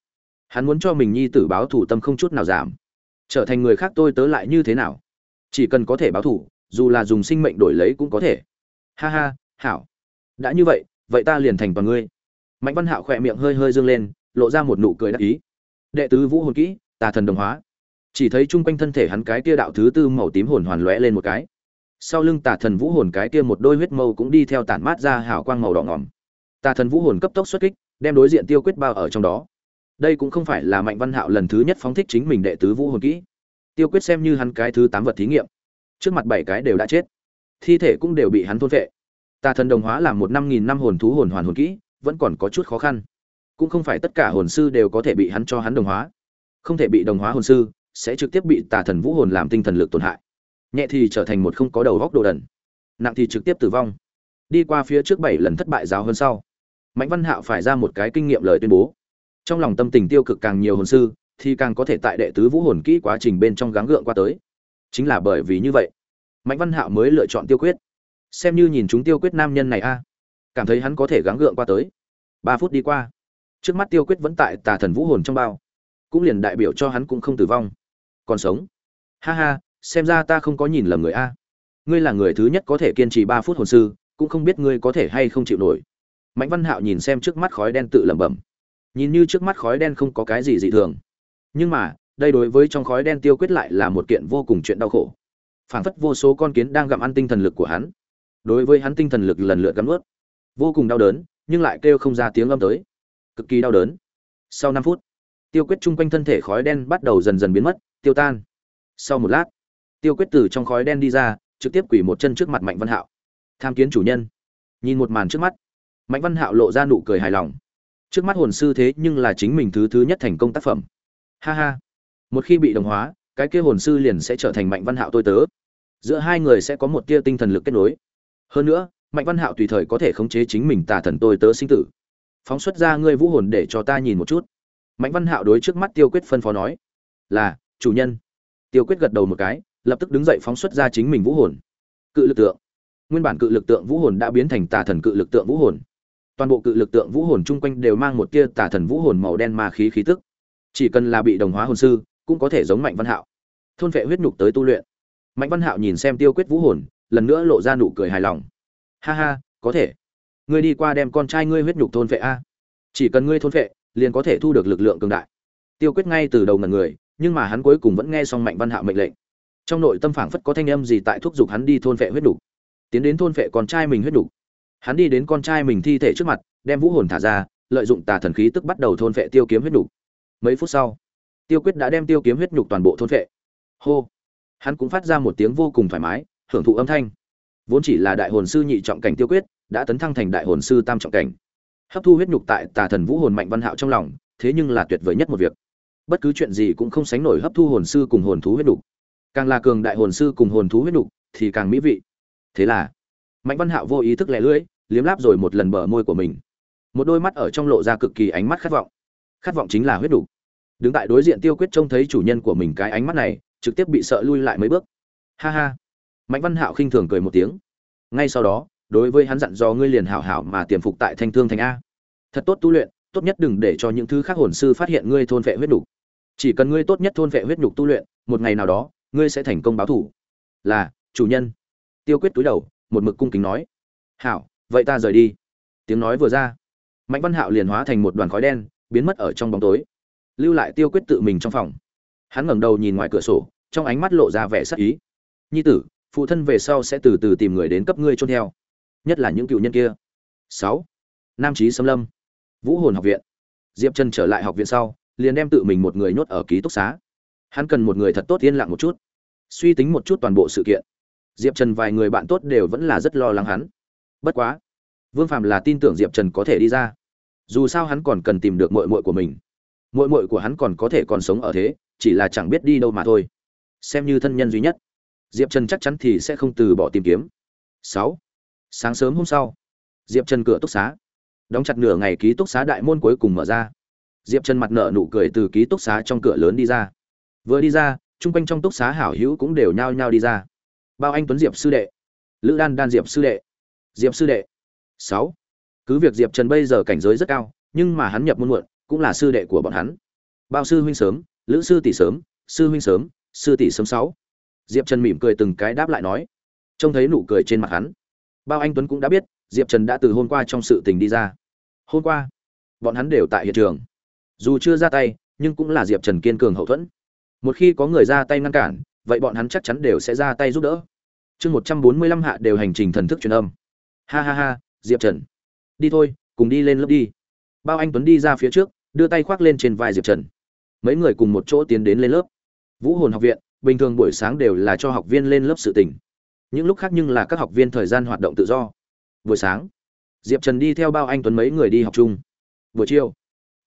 Hắn muốn cho mình nhi tử báo thủ tâm không chút nào giảm. Trở thành người khác tôi tớ lại như thế nào? Chỉ cần có thể báo thủ dù là dùng sinh mệnh đổi lấy cũng có thể. Ha ha, hảo. Đã như vậy vậy ta liền thành toàn ngươi. Mạnh văn hạo khỏe miệng hơi hơi dương lên, lộ ra một nụ cười đắc ý. Đệ tứ vũ hồn kỹ, tà thần đồng hóa. Chỉ thấy chung quanh thân thể hắn cái kia đạo thứ tư màu tím hồn hoàn lóe lên một cái. Sau lưng tà thần vũ hồn cái kia một đôi huyết mâu cũng đi theo tản mát ra hào quang màu đỏ ngỏm. Tà thần vũ hồn cấp tốc xuất kích, đem đối diện tiêu quyết bao ở trong đó. Đây cũng không phải là mạnh văn hạo lần thứ nhất phóng thích chính mình đệ tứ vũ hồn kỹ. Tiêu quyết xem như hắn cái thứ tám vật thí nghiệm trước mặt bảy cái đều đã chết. Thi thể cũng đều bị hắn thôn vệ. Tà thần đồng hóa là một năm nghìn năm hồn thú hồn hoàn hồn kỹ, vẫn còn có chút khó khăn. Cũng không phải tất cả hồn sư đều có thể bị hắn cho hắn đồng hóa. Không thể bị đồng hóa hồn sư, sẽ trực tiếp bị tà thần vũ hồn làm tinh thần lực tổn hại. Nhẹ thì trở thành một không có đầu góc đồ đần, nặng thì trực tiếp tử vong. Đi qua phía trước bảy lần thất bại giáo hơn sau, mạnh văn hạo phải ra một cái kinh nghiệm lời tuyên bố. Trong lòng tâm tình tiêu cực càng nhiều hồn sư, thì càng có thể tại đệ tứ vũ hồn kỹ quá trình bên trong gắng gượng qua tới chính là bởi vì như vậy. Mạnh văn hạo mới lựa chọn tiêu quyết. Xem như nhìn chúng tiêu quyết nam nhân này a, cảm thấy hắn có thể gắng gượng qua tới. Ba phút đi qua, trước mắt tiêu quyết vẫn tại tà thần vũ hồn trong bao, cũng liền đại biểu cho hắn cũng không tử vong, còn sống. Ha ha, xem ra ta không có nhìn lầm người a. Ngươi là người thứ nhất có thể kiên trì ba phút hồn sư, cũng không biết ngươi có thể hay không chịu nổi. Mạnh văn hạo nhìn xem trước mắt khói đen tự lẩm bẩm. Nhìn như trước mắt khói đen không có cái gì dị thường. Nhưng mà đây đối với trong khói đen tiêu quyết lại là một kiện vô cùng chuyện đau khổ. Phảng phất vô số con kiến đang gặm ăn tinh thần lực của hắn. Đối với hắn tinh thần lực lần lượt gắm ướt vô cùng đau đớn, nhưng lại kêu không ra tiếng âm tới. Cực kỳ đau đớn. Sau năm phút, tiêu quyết chung quanh thân thể khói đen bắt đầu dần dần biến mất, tiêu tan. Sau một lát, tiêu quyết từ trong khói đen đi ra, trực tiếp quỳ một chân trước mặt mạnh văn hạo. Tham kiến chủ nhân. Nhìn một màn trước mắt, mạnh văn hạo lộ ra nụ cười hài lòng. Trước mắt hồn sư thế nhưng là chính mình thứ thứ nhất thành công tác phẩm. Ha ha một khi bị đồng hóa, cái kia hồn sư liền sẽ trở thành mạnh văn hạo tôi tớ. Giữa hai người sẽ có một tia tinh thần lực kết nối. Hơn nữa, mạnh văn hạo tùy thời có thể khống chế chính mình tà thần tôi tớ sinh tử. Phóng xuất ra ngươi vũ hồn để cho ta nhìn một chút. Mạnh văn hạo đối trước mắt tiêu quyết phân phó nói, là, chủ nhân. Tiêu quyết gật đầu một cái, lập tức đứng dậy phóng xuất ra chính mình vũ hồn. Cự lực tượng. Nguyên bản cự lực tượng vũ hồn đã biến thành tà thần cự lực tượng vũ hồn. Toàn bộ cự lực tượng vũ hồn chung quanh đều mang một tia tà thần vũ hồn màu đen ma khí khí tức. Chỉ cần là bị đồng hóa hồn sư cũng có thể giống mạnh văn hạo. Thôn vệ huyết nhục tới tu luyện. Mạnh văn hạo nhìn xem tiêu quyết vũ hồn, lần nữa lộ ra nụ cười hài lòng. Ha ha, có thể. Ngươi đi qua đem con trai ngươi huyết nhục thôn vệ a. Chỉ cần ngươi thôn vệ, liền có thể thu được lực lượng cường đại. Tiêu quyết ngay từ đầu ngần người, nhưng mà hắn cuối cùng vẫn nghe xong mạnh văn hạo mệnh lệnh. Trong nội tâm phảng phất có thanh âm gì tại thúc giục hắn đi thôn vệ huyết nhục. Tiến đến thôn vệ con trai mình huyết nhục. Hắn đi đến con trai mình thi thể trước mặt, đem vũ hồn thả ra, lợi dụng tà thần khí tức bắt đầu thôn vệ tiêu kiếm huyết nhục. Mấy phút sau tiêu quyết đã đem tiêu kiếm huyết nhục toàn bộ thôn phệ. Hô. Hắn cũng phát ra một tiếng vô cùng thoải mái, hưởng thụ âm thanh. Vốn chỉ là đại hồn sư nhị trọng cảnh tiêu quyết, đã tấn thăng thành đại hồn sư tam trọng cảnh. Hấp thu huyết nhục tại tà thần vũ hồn mạnh văn hạo trong lòng, thế nhưng là tuyệt vời nhất một việc. Bất cứ chuyện gì cũng không sánh nổi hấp thu hồn sư cùng hồn thú huyết nhục. Càng là cường đại hồn sư cùng hồn thú huyết nhục, thì càng mỹ vị. Thế là, mạnh văn hạo vô ý thức lẻ lưỡi, liếm láp rồi một lần bờ môi của mình. Một đôi mắt ở trong lộ ra cực kỳ ánh mắt khát vọng. Khát vọng chính là huyết nhục đứng tại đối diện tiêu quyết trông thấy chủ nhân của mình cái ánh mắt này, trực tiếp bị sợ lui lại mấy bước. Ha ha. Mạnh văn hạo khinh thường cười một tiếng. Ngay sau đó, đối với hắn dặn do ngươi liền hảo hảo mà tiềm phục tại thanh thương thành a. Thật tốt tu luyện, tốt nhất đừng để cho những thứ khác hồn sư phát hiện ngươi thôn vệ huyết nhục. Chỉ cần ngươi tốt nhất thôn vệ huyết nhục tu luyện, một ngày nào đó, ngươi sẽ thành công báo thủ. Là, chủ nhân. Tiêu quyết túi đầu, một mực cung kính nói. Hảo, vậy ta rời đi. Tiếng nói vừa ra, mạnh văn hạo liền hóa thành một đoàn khói đen, biến mất ở trong bóng tối lưu lại tiêu quyết tự mình trong phòng. Hắn ngẩng đầu nhìn ngoài cửa sổ, trong ánh mắt lộ ra vẻ sắc ý. Nhi tử, phụ thân về sau sẽ từ từ tìm người đến cấp ngươi trôn theo, nhất là những cựu nhân kia. Sáu. Nam trí xâm lâm. Vũ hồn học viện. Diệp trần trở lại học viện sau, liền đem tự mình một người nhốt ở ký túc xá. Hắn cần một người thật tốt yên lặng một chút, suy tính một chút toàn bộ sự kiện. Diệp trần vài người bạn tốt đều vẫn là rất lo lắng hắn. Bất quá, vương phạm là tin tưởng diệp trần có thể đi ra. Dù sao hắn còn cần tìm được mội mội của mình muội muội của hắn còn có thể còn sống ở thế, chỉ là chẳng biết đi đâu mà thôi. Xem như thân nhân duy nhất. Diệp trần chắc chắn thì sẽ không từ bỏ tìm kiếm. Sáu. Sáng sớm hôm sau, diệp trần cửa túc xá. Đóng chặt nửa ngày ký túc xá đại môn cuối cùng mở ra. Diệp trần mặt nợ nụ cười từ ký túc xá trong cửa lớn đi ra. Vừa đi ra, chung quanh trong túc xá hảo hữu cũng đều nhao nhao đi ra. Bao anh tuấn diệp sư đệ, lữ đan đan diệp sư đệ, diệp sư đệ. Sáu. Cứ việc diệp trần bây giờ cảnh giới rất cao, nhưng mà hắn nhập môn muộn cũng là sư đệ của bọn hắn. Bao sư huynh sớm, lữ sư tỷ sớm, sư huynh sớm, sư tỷ sớm sáu. Diệp trần mỉm cười từng cái đáp lại nói. Trông thấy nụ cười trên mặt hắn. Bao anh tuấn cũng đã biết, diệp trần đã từ hôm qua trong sự tình đi ra. Hôm qua, bọn hắn đều tại hiện trường. Dù chưa ra tay, nhưng cũng là diệp trần kiên cường hậu thuẫn. Một khi có người ra tay ngăn cản, vậy bọn hắn chắc chắn đều sẽ ra tay giúp đỡ. Chương một trăm bốn mươi lăm hạ đều hành trình thần thức truyền âm. Ha ha ha, diệp trần. Đi thôi, cùng đi lên lớp đi bao anh tuấn đi ra phía trước, đưa tay khoác lên trên vai diệp trần. Mấy người cùng một chỗ tiến đến lên lớp. Vũ hồn học viện, bình thường buổi sáng đều là cho học viên lên lớp sự tỉnh những lúc khác nhưng là các học viên thời gian hoạt động tự do. Buổi sáng, diệp trần đi theo bao anh tuấn mấy người đi học chung. Buổi chiều,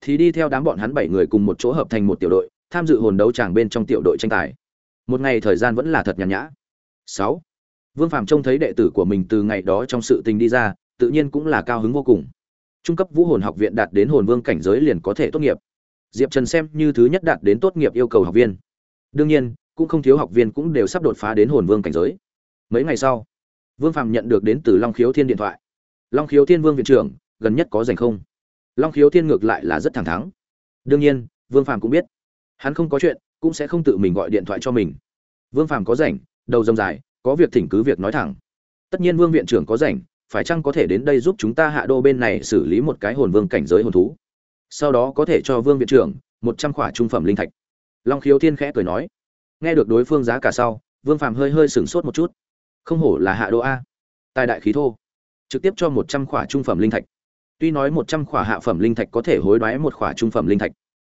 thì đi theo đám bọn hắn bảy người cùng một chỗ hợp thành một tiểu đội, tham dự hồn đấu tràng bên trong tiểu đội tranh tài. Một ngày thời gian vẫn là thật nhàn nhã. Sáu, vương phạm trông thấy đệ tử của mình từ ngày đó trong sự tình đi ra, tự nhiên cũng là cao hứng vô cùng trung cấp vũ hồn học viện đạt đến hồn vương cảnh giới liền có thể tốt nghiệp. Diệp trần xem như thứ nhất đạt đến tốt nghiệp yêu cầu học viên. Đương nhiên, cũng không thiếu học viên cũng đều sắp đột phá đến hồn vương cảnh giới. Mấy ngày sau, vương phạm nhận được đến từ long khiếu thiên điện thoại. Long khiếu thiên vương viện trưởng, gần nhất có dành không? Long khiếu thiên ngược lại là rất thẳng thắn. Đương nhiên, vương phạm cũng biết. Hắn không có chuyện, cũng sẽ không tự mình gọi điện thoại cho mình. Vương phạm có rảnh, đầu rông dài, có việc thỉnh cứ việc nói thẳng. Tất nhiên vương viện trưởng có rảnh phải chăng có thể đến đây giúp chúng ta hạ đô bên này xử lý một cái hồn vương cảnh giới hồn thú? Sau đó có thể cho vương viện trưởng một trăm khỏa trung phẩm linh thạch. Long khiếu thiên khẽ cười nói. Nghe được đối phương giá cả sau, vương Phàm hơi hơi sửng sốt một chút. Không hổ là hạ đô a. Tài đại khí thô. Trực tiếp cho một trăm khỏa trung phẩm linh thạch. Tuy nói một trăm khỏa hạ phẩm linh thạch có thể hối đoái một khỏa trung phẩm linh thạch,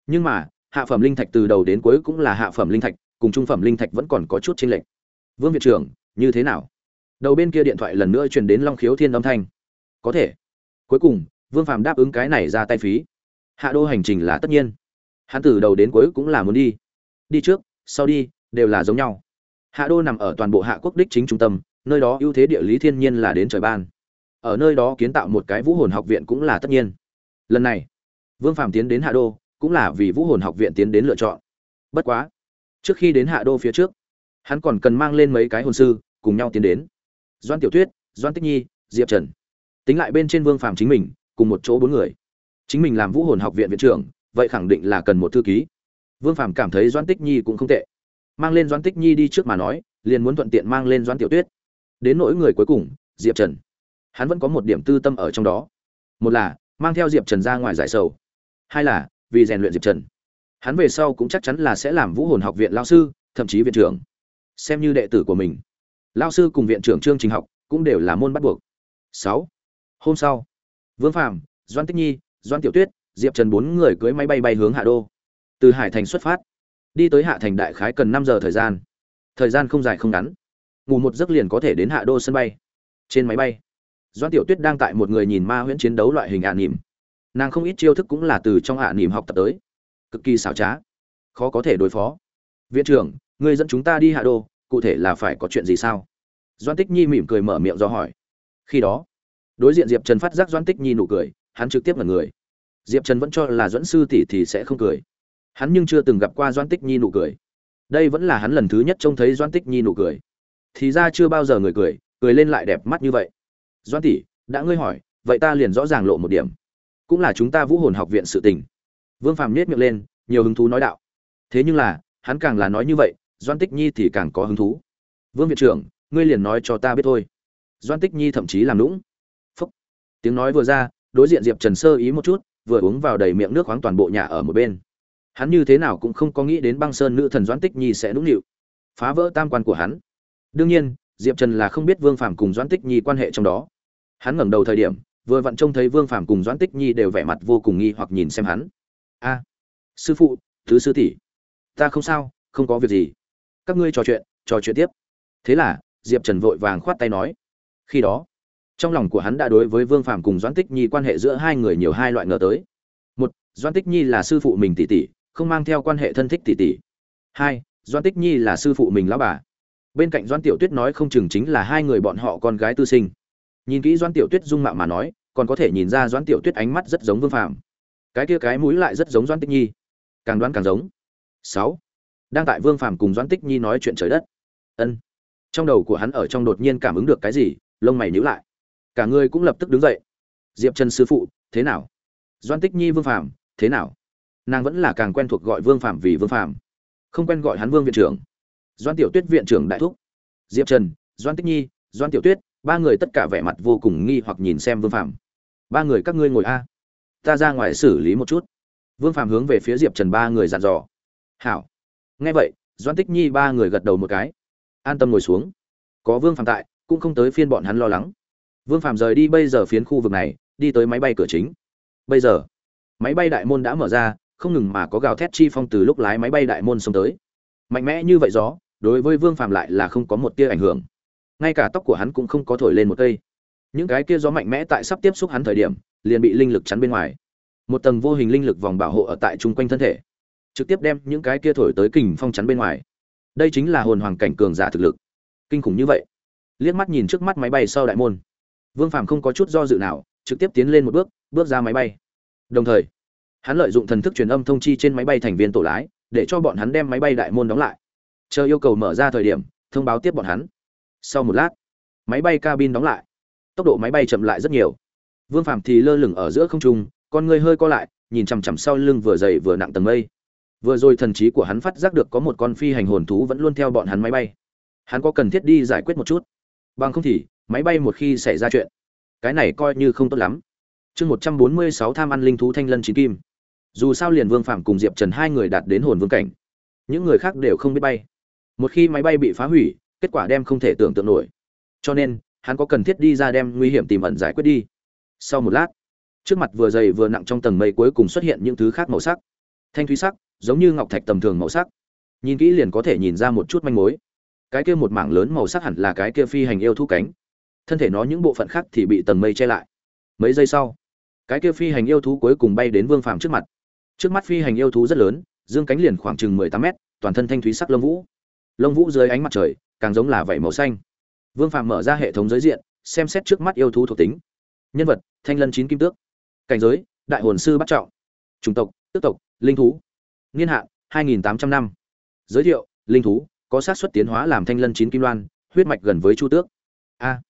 nhưng mà, hạ phẩm linh thạch từ đầu đến cuối cũng là hạ phẩm linh thạch, cùng trung phẩm linh thạch vẫn còn có chút chênh lệch. Vương viện trưởng, như thế nào? Đầu bên kia điện thoại lần nữa truyền đến long khiếu thiên âm thanh. Có thể. Cuối cùng, vương Phàm đáp ứng cái này ra tay phí. Hạ đô hành trình là tất nhiên. Hắn từ đầu đến cuối cũng là muốn đi. Đi trước, sau đi, đều là giống nhau. Hạ đô nằm ở toàn bộ hạ quốc đích chính trung tâm, nơi đó ưu thế địa lý thiên nhiên là đến trời ban. Ở nơi đó kiến tạo một cái vũ hồn học viện cũng là tất nhiên. Lần này, vương Phàm tiến đến hạ đô, cũng là vì vũ hồn học viện tiến đến lựa chọn. Bất quá, trước khi đến hạ đô phía trước, hắn còn cần mang lên mấy cái hồn sư, cùng nhau tiến đến doan tiểu tuyết, doan tích nhi, diệp trần. Tính lại bên trên vương phàm chính mình, cùng một chỗ bốn người. Chính mình làm vũ hồn học viện viện trưởng, vậy khẳng định là cần một thư ký. Vương phàm cảm thấy doan tích nhi cũng không tệ. Mang lên doan tích nhi đi trước mà nói, liền muốn thuận tiện mang lên doan tiểu tuyết. Đến nỗi người cuối cùng, diệp trần. Hắn vẫn có một điểm tư tâm ở trong đó. Một là, mang theo diệp trần ra ngoài giải sầu. Hai là, vì rèn luyện diệp trần. Hắn về sau cũng chắc chắn là sẽ làm vũ hồn học viện lao sư, thậm chí viện trưởng. Xem như đệ tử của mình lao sư cùng viện trưởng chương trình học cũng đều là môn bắt buộc. Sáu. Hôm sau, vương phạm doan tích nhi, doan tiểu tuyết, diệp trần bốn người cưới máy bay bay hướng hạ đô. Từ hải thành xuất phát, đi tới hạ thành đại khái cần năm giờ thời gian. Thời gian không dài không ngắn. Ngủ một giấc liền có thể đến hạ đô sân bay. Trên máy bay, doan tiểu tuyết đang tại một người nhìn ma huyễn chiến đấu loại hình ạ nỉm. Nàng không ít chiêu thức cũng là từ trong ạ nỉm học tập tới. Cực kỳ xảo trá, khó có thể đối phó. Viện trưởng, người dẫn chúng ta đi hạ đô cụ thể là phải có chuyện gì sao? Doan tích nhi mỉm cười mở miệng do hỏi. Khi đó, đối diện diệp trần phát giác doan tích nhi nụ cười, hắn trực tiếp là người. Diệp trần vẫn cho là Doãn sư tỷ thì sẽ không cười. Hắn nhưng chưa từng gặp qua doan tích nhi nụ cười. Đây vẫn là hắn lần thứ nhất trông thấy doan tích nhi nụ cười. Thì ra chưa bao giờ người cười cười lên lại đẹp mắt như vậy. Doan tỷ, đã ngươi hỏi, vậy ta liền rõ ràng lộ một điểm. Cũng là chúng ta vũ hồn học viện sự tình. Vương phàm nhét miệng lên, nhiều hứng thú nói đạo. Thế nhưng là, hắn càng là nói như vậy doan tích nhi thì càng có hứng thú. Vương viện trưởng, ngươi liền nói cho ta biết thôi. Doan tích nhi thậm chí làm lũng phúc. Tiếng nói vừa ra, đối diện diệp trần sơ ý một chút, vừa uống vào đầy miệng nước khoáng toàn bộ nhà ở một bên. Hắn như thế nào cũng không có nghĩ đến băng sơn nữ thần doãn tích nhi sẽ nũng nịu. Phá vỡ tam quan của hắn. Đương nhiên, diệp trần là không biết vương phàm cùng doãn tích nhi quan hệ trong đó. Hắn ngẩng đầu thời điểm, vừa vặn trông thấy vương phàm cùng doãn tích nhi đều vẻ mặt vô cùng nghi hoặc nhìn xem hắn. A, sư phụ, thứ sư tỷ, ta không sao, không có việc gì các ngươi trò chuyện trò chuyện tiếp. Thế là, diệp trần vội vàng khoát tay nói. Khi đó, trong lòng của hắn đã đối với vương phàm cùng doãn tích nhi quan hệ giữa hai người nhiều hai loại ngờ tới. Một, doãn tích nhi là sư phụ mình tỷ tỷ, không mang theo quan hệ thân thích tỷ tỷ. Hai, doãn tích nhi là sư phụ mình lão bà. Bên cạnh doãn tiểu tuyết nói không chừng chính là hai người bọn họ con gái tư sinh. Nhìn kỹ doãn tiểu tuyết dung mạo mà nói, còn có thể nhìn ra doãn tiểu tuyết ánh mắt rất giống vương phàm. Cái kia cái mũi lại rất giống doãn tích nhi. Càng đoán càng giống. Sáu đang tại vương phàm cùng doãn tích nhi nói chuyện trời đất. Ân. Trong đầu của hắn ở trong đột nhiên cảm ứng được cái gì, lông mày nhíu lại. Cả người cũng lập tức đứng dậy. Diệp trần sư phụ, thế nào? Doan tích nhi vương phạm thế nào? Nàng vẫn là càng quen thuộc gọi vương phạm vì vương phạm không quen gọi hắn vương viện trưởng. Doan tiểu tuyết viện trưởng đại thúc. Diệp trần doan tích nhi doan tiểu tuyết, ba người tất cả vẻ mặt vô cùng nghi hoặc nhìn xem vương phạm ba người, các ngươi ngồi a. Ta ra ngoài xử lý một chút. Vương phạm hướng về phía diệp trần ba người dặn dò. Hảo nghe vậy doan tích nhi ba người gật đầu một cái an tâm ngồi xuống có vương phạm tại cũng không tới phiên bọn hắn lo lắng Vương Phạm rời đi bây giờ phiến khu vực này, đi tới máy bay cửa chính. Bây giờ, máy bay đại môn đã mở ra, không ngừng mà có gào thét chi phong từ lúc lái máy bay đại môn xông tới. Mạnh mẽ như vậy gió, đối với Vương Phạm lại là không có một tia ảnh hưởng. Ngay cả tóc của hắn cũng không có thổi lên một cây. Những cái kia gió mạnh mẽ tại sắp tiếp xúc hắn thời điểm, liền bị linh lực chắn bên ngoài. Một tầng vô hình linh lực vòng bảo hộ ở tại trung quanh thân thể, trực tiếp đem những cái kia thổi tới kình phong chắn bên ngoài. Đây chính là hồn hoàng cảnh cường giả thực lực. Kinh khủng như vậy. Liếc mắt nhìn trước mắt máy bay sau đại môn, Vương Phàm không có chút do dự nào, trực tiếp tiến lên một bước, bước ra máy bay. Đồng thời, hắn lợi dụng thần thức truyền âm thông chi trên máy bay thành viên tổ lái, để cho bọn hắn đem máy bay đại môn đóng lại. Chờ yêu cầu mở ra thời điểm, thông báo tiếp bọn hắn. Sau một lát, máy bay cabin đóng lại. Tốc độ máy bay chậm lại rất nhiều. Vương Phàm thì lơ lửng ở giữa không trung, con người hơi co lại, nhìn chằm chằm sau lưng vừa dày vừa nặng tầng mây. Vừa rồi thần trí của hắn phát giác được có một con phi hành hồn thú vẫn luôn theo bọn hắn máy bay. Hắn có cần thiết đi giải quyết một chút. Bằng không thì, máy bay một khi xảy ra chuyện cái này coi như không tốt lắm. Chương một trăm bốn mươi sáu tham ăn linh thú thanh lân chín kim. Dù sao liền vương phạm cùng diệp trần hai người đạt đến hồn vương cảnh những người khác đều không biết bay. Một khi máy bay bị phá hủy kết quả đem không thể tưởng tượng nổi. Cho nên hắn có cần thiết đi ra đem nguy hiểm tìm ẩn giải quyết đi. Sau một lát trước mặt vừa dày vừa nặng trong tầng mây cuối cùng xuất hiện những thứ khác màu sắc thanh thúy sắc, giống như ngọc thạch tầm thường màu sắc. Nhìn kỹ liền có thể nhìn ra một chút manh mối. Cái kia một mảng lớn màu sắc hẳn là cái kia phi hành yêu thú cánh. Thân thể nó những bộ phận khác thì bị tầng mây che lại. Mấy giây sau, cái kia phi hành yêu thú cuối cùng bay đến vương phàm trước mặt. Trước mắt phi hành yêu thú rất lớn, dương cánh liền khoảng chừng mười tám mét, toàn thân thanh thúy sắc lông vũ. Lông vũ dưới ánh mặt trời, càng giống là vảy màu xanh. Vương phàm mở ra hệ thống giới diện, xem xét trước mắt yêu thú thuộc tính. Nhân vật, thanh lân chín kim tước. Cảnh giới, đại hồn sư bắt trọng. Chủng tộc tước tộc, linh thú. Niên hạn, hai nghìn tám trăm năm. Giới thiệu, linh thú, có sát xuất tiến hóa làm thanh lân chín kim loan huyết mạch gần với chu tước. A.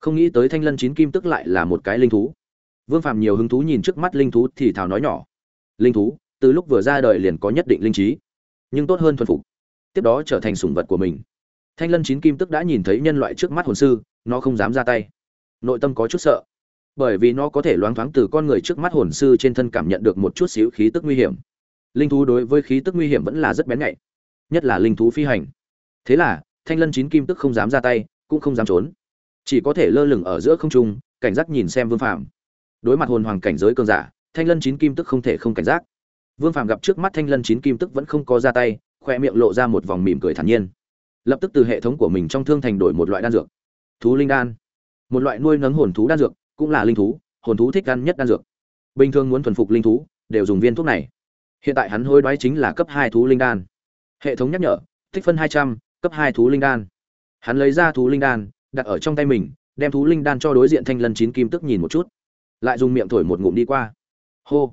Không nghĩ tới thanh lân chín kim tức lại là một cái linh thú. Vương phạm nhiều hứng thú nhìn trước mắt linh thú thì thào nói nhỏ. Linh thú, từ lúc vừa ra đời liền có nhất định linh trí, nhưng tốt hơn thuần phục. Tiếp đó trở thành sủng vật của mình. Thanh lân chín kim tức đã nhìn thấy nhân loại trước mắt hồn sư, nó không dám ra tay. Nội tâm có chút sợ bởi vì nó có thể loáng thoáng từ con người trước mắt hồn sư trên thân cảm nhận được một chút xíu khí tức nguy hiểm. Linh thú đối với khí tức nguy hiểm vẫn là rất bén nhạy, nhất là linh thú phi hành. Thế là, thanh lân chín kim tức không dám ra tay, cũng không dám trốn. Chỉ có thể lơ lửng ở giữa không trung, cảnh giác nhìn xem vương phạm đối mặt hồn hoàng cảnh giới cường giả, thanh lân chín kim tức không thể không cảnh giác. Vương phàm gặp trước mắt thanh lân chín kim tức vẫn không có ra tay, khoe miệng lộ ra một vòng mỉm cười thản nhiên. Lập tức từ hệ thống của mình trong thương thành đổi một loại đan dược. Thú linh đan. Một loại nuôi nấng hồn thú đan dược cũng là linh thú, hồn thú thích ăn nhất đan dược. Bình thường muốn thuần phục linh thú, đều dùng viên thuốc này. Hiện tại hắn hối đoái chính là cấp hai thú linh đan. Hệ thống nhắc nhở, tích phân hai trăm, cấp hai thú linh đan. Hắn lấy ra thú linh đan, đặt ở trong tay mình, đem thú linh đan cho đối diện thanh lân chín kim tức nhìn một chút. Lại dùng miệng thổi một ngụm đi qua. Hô.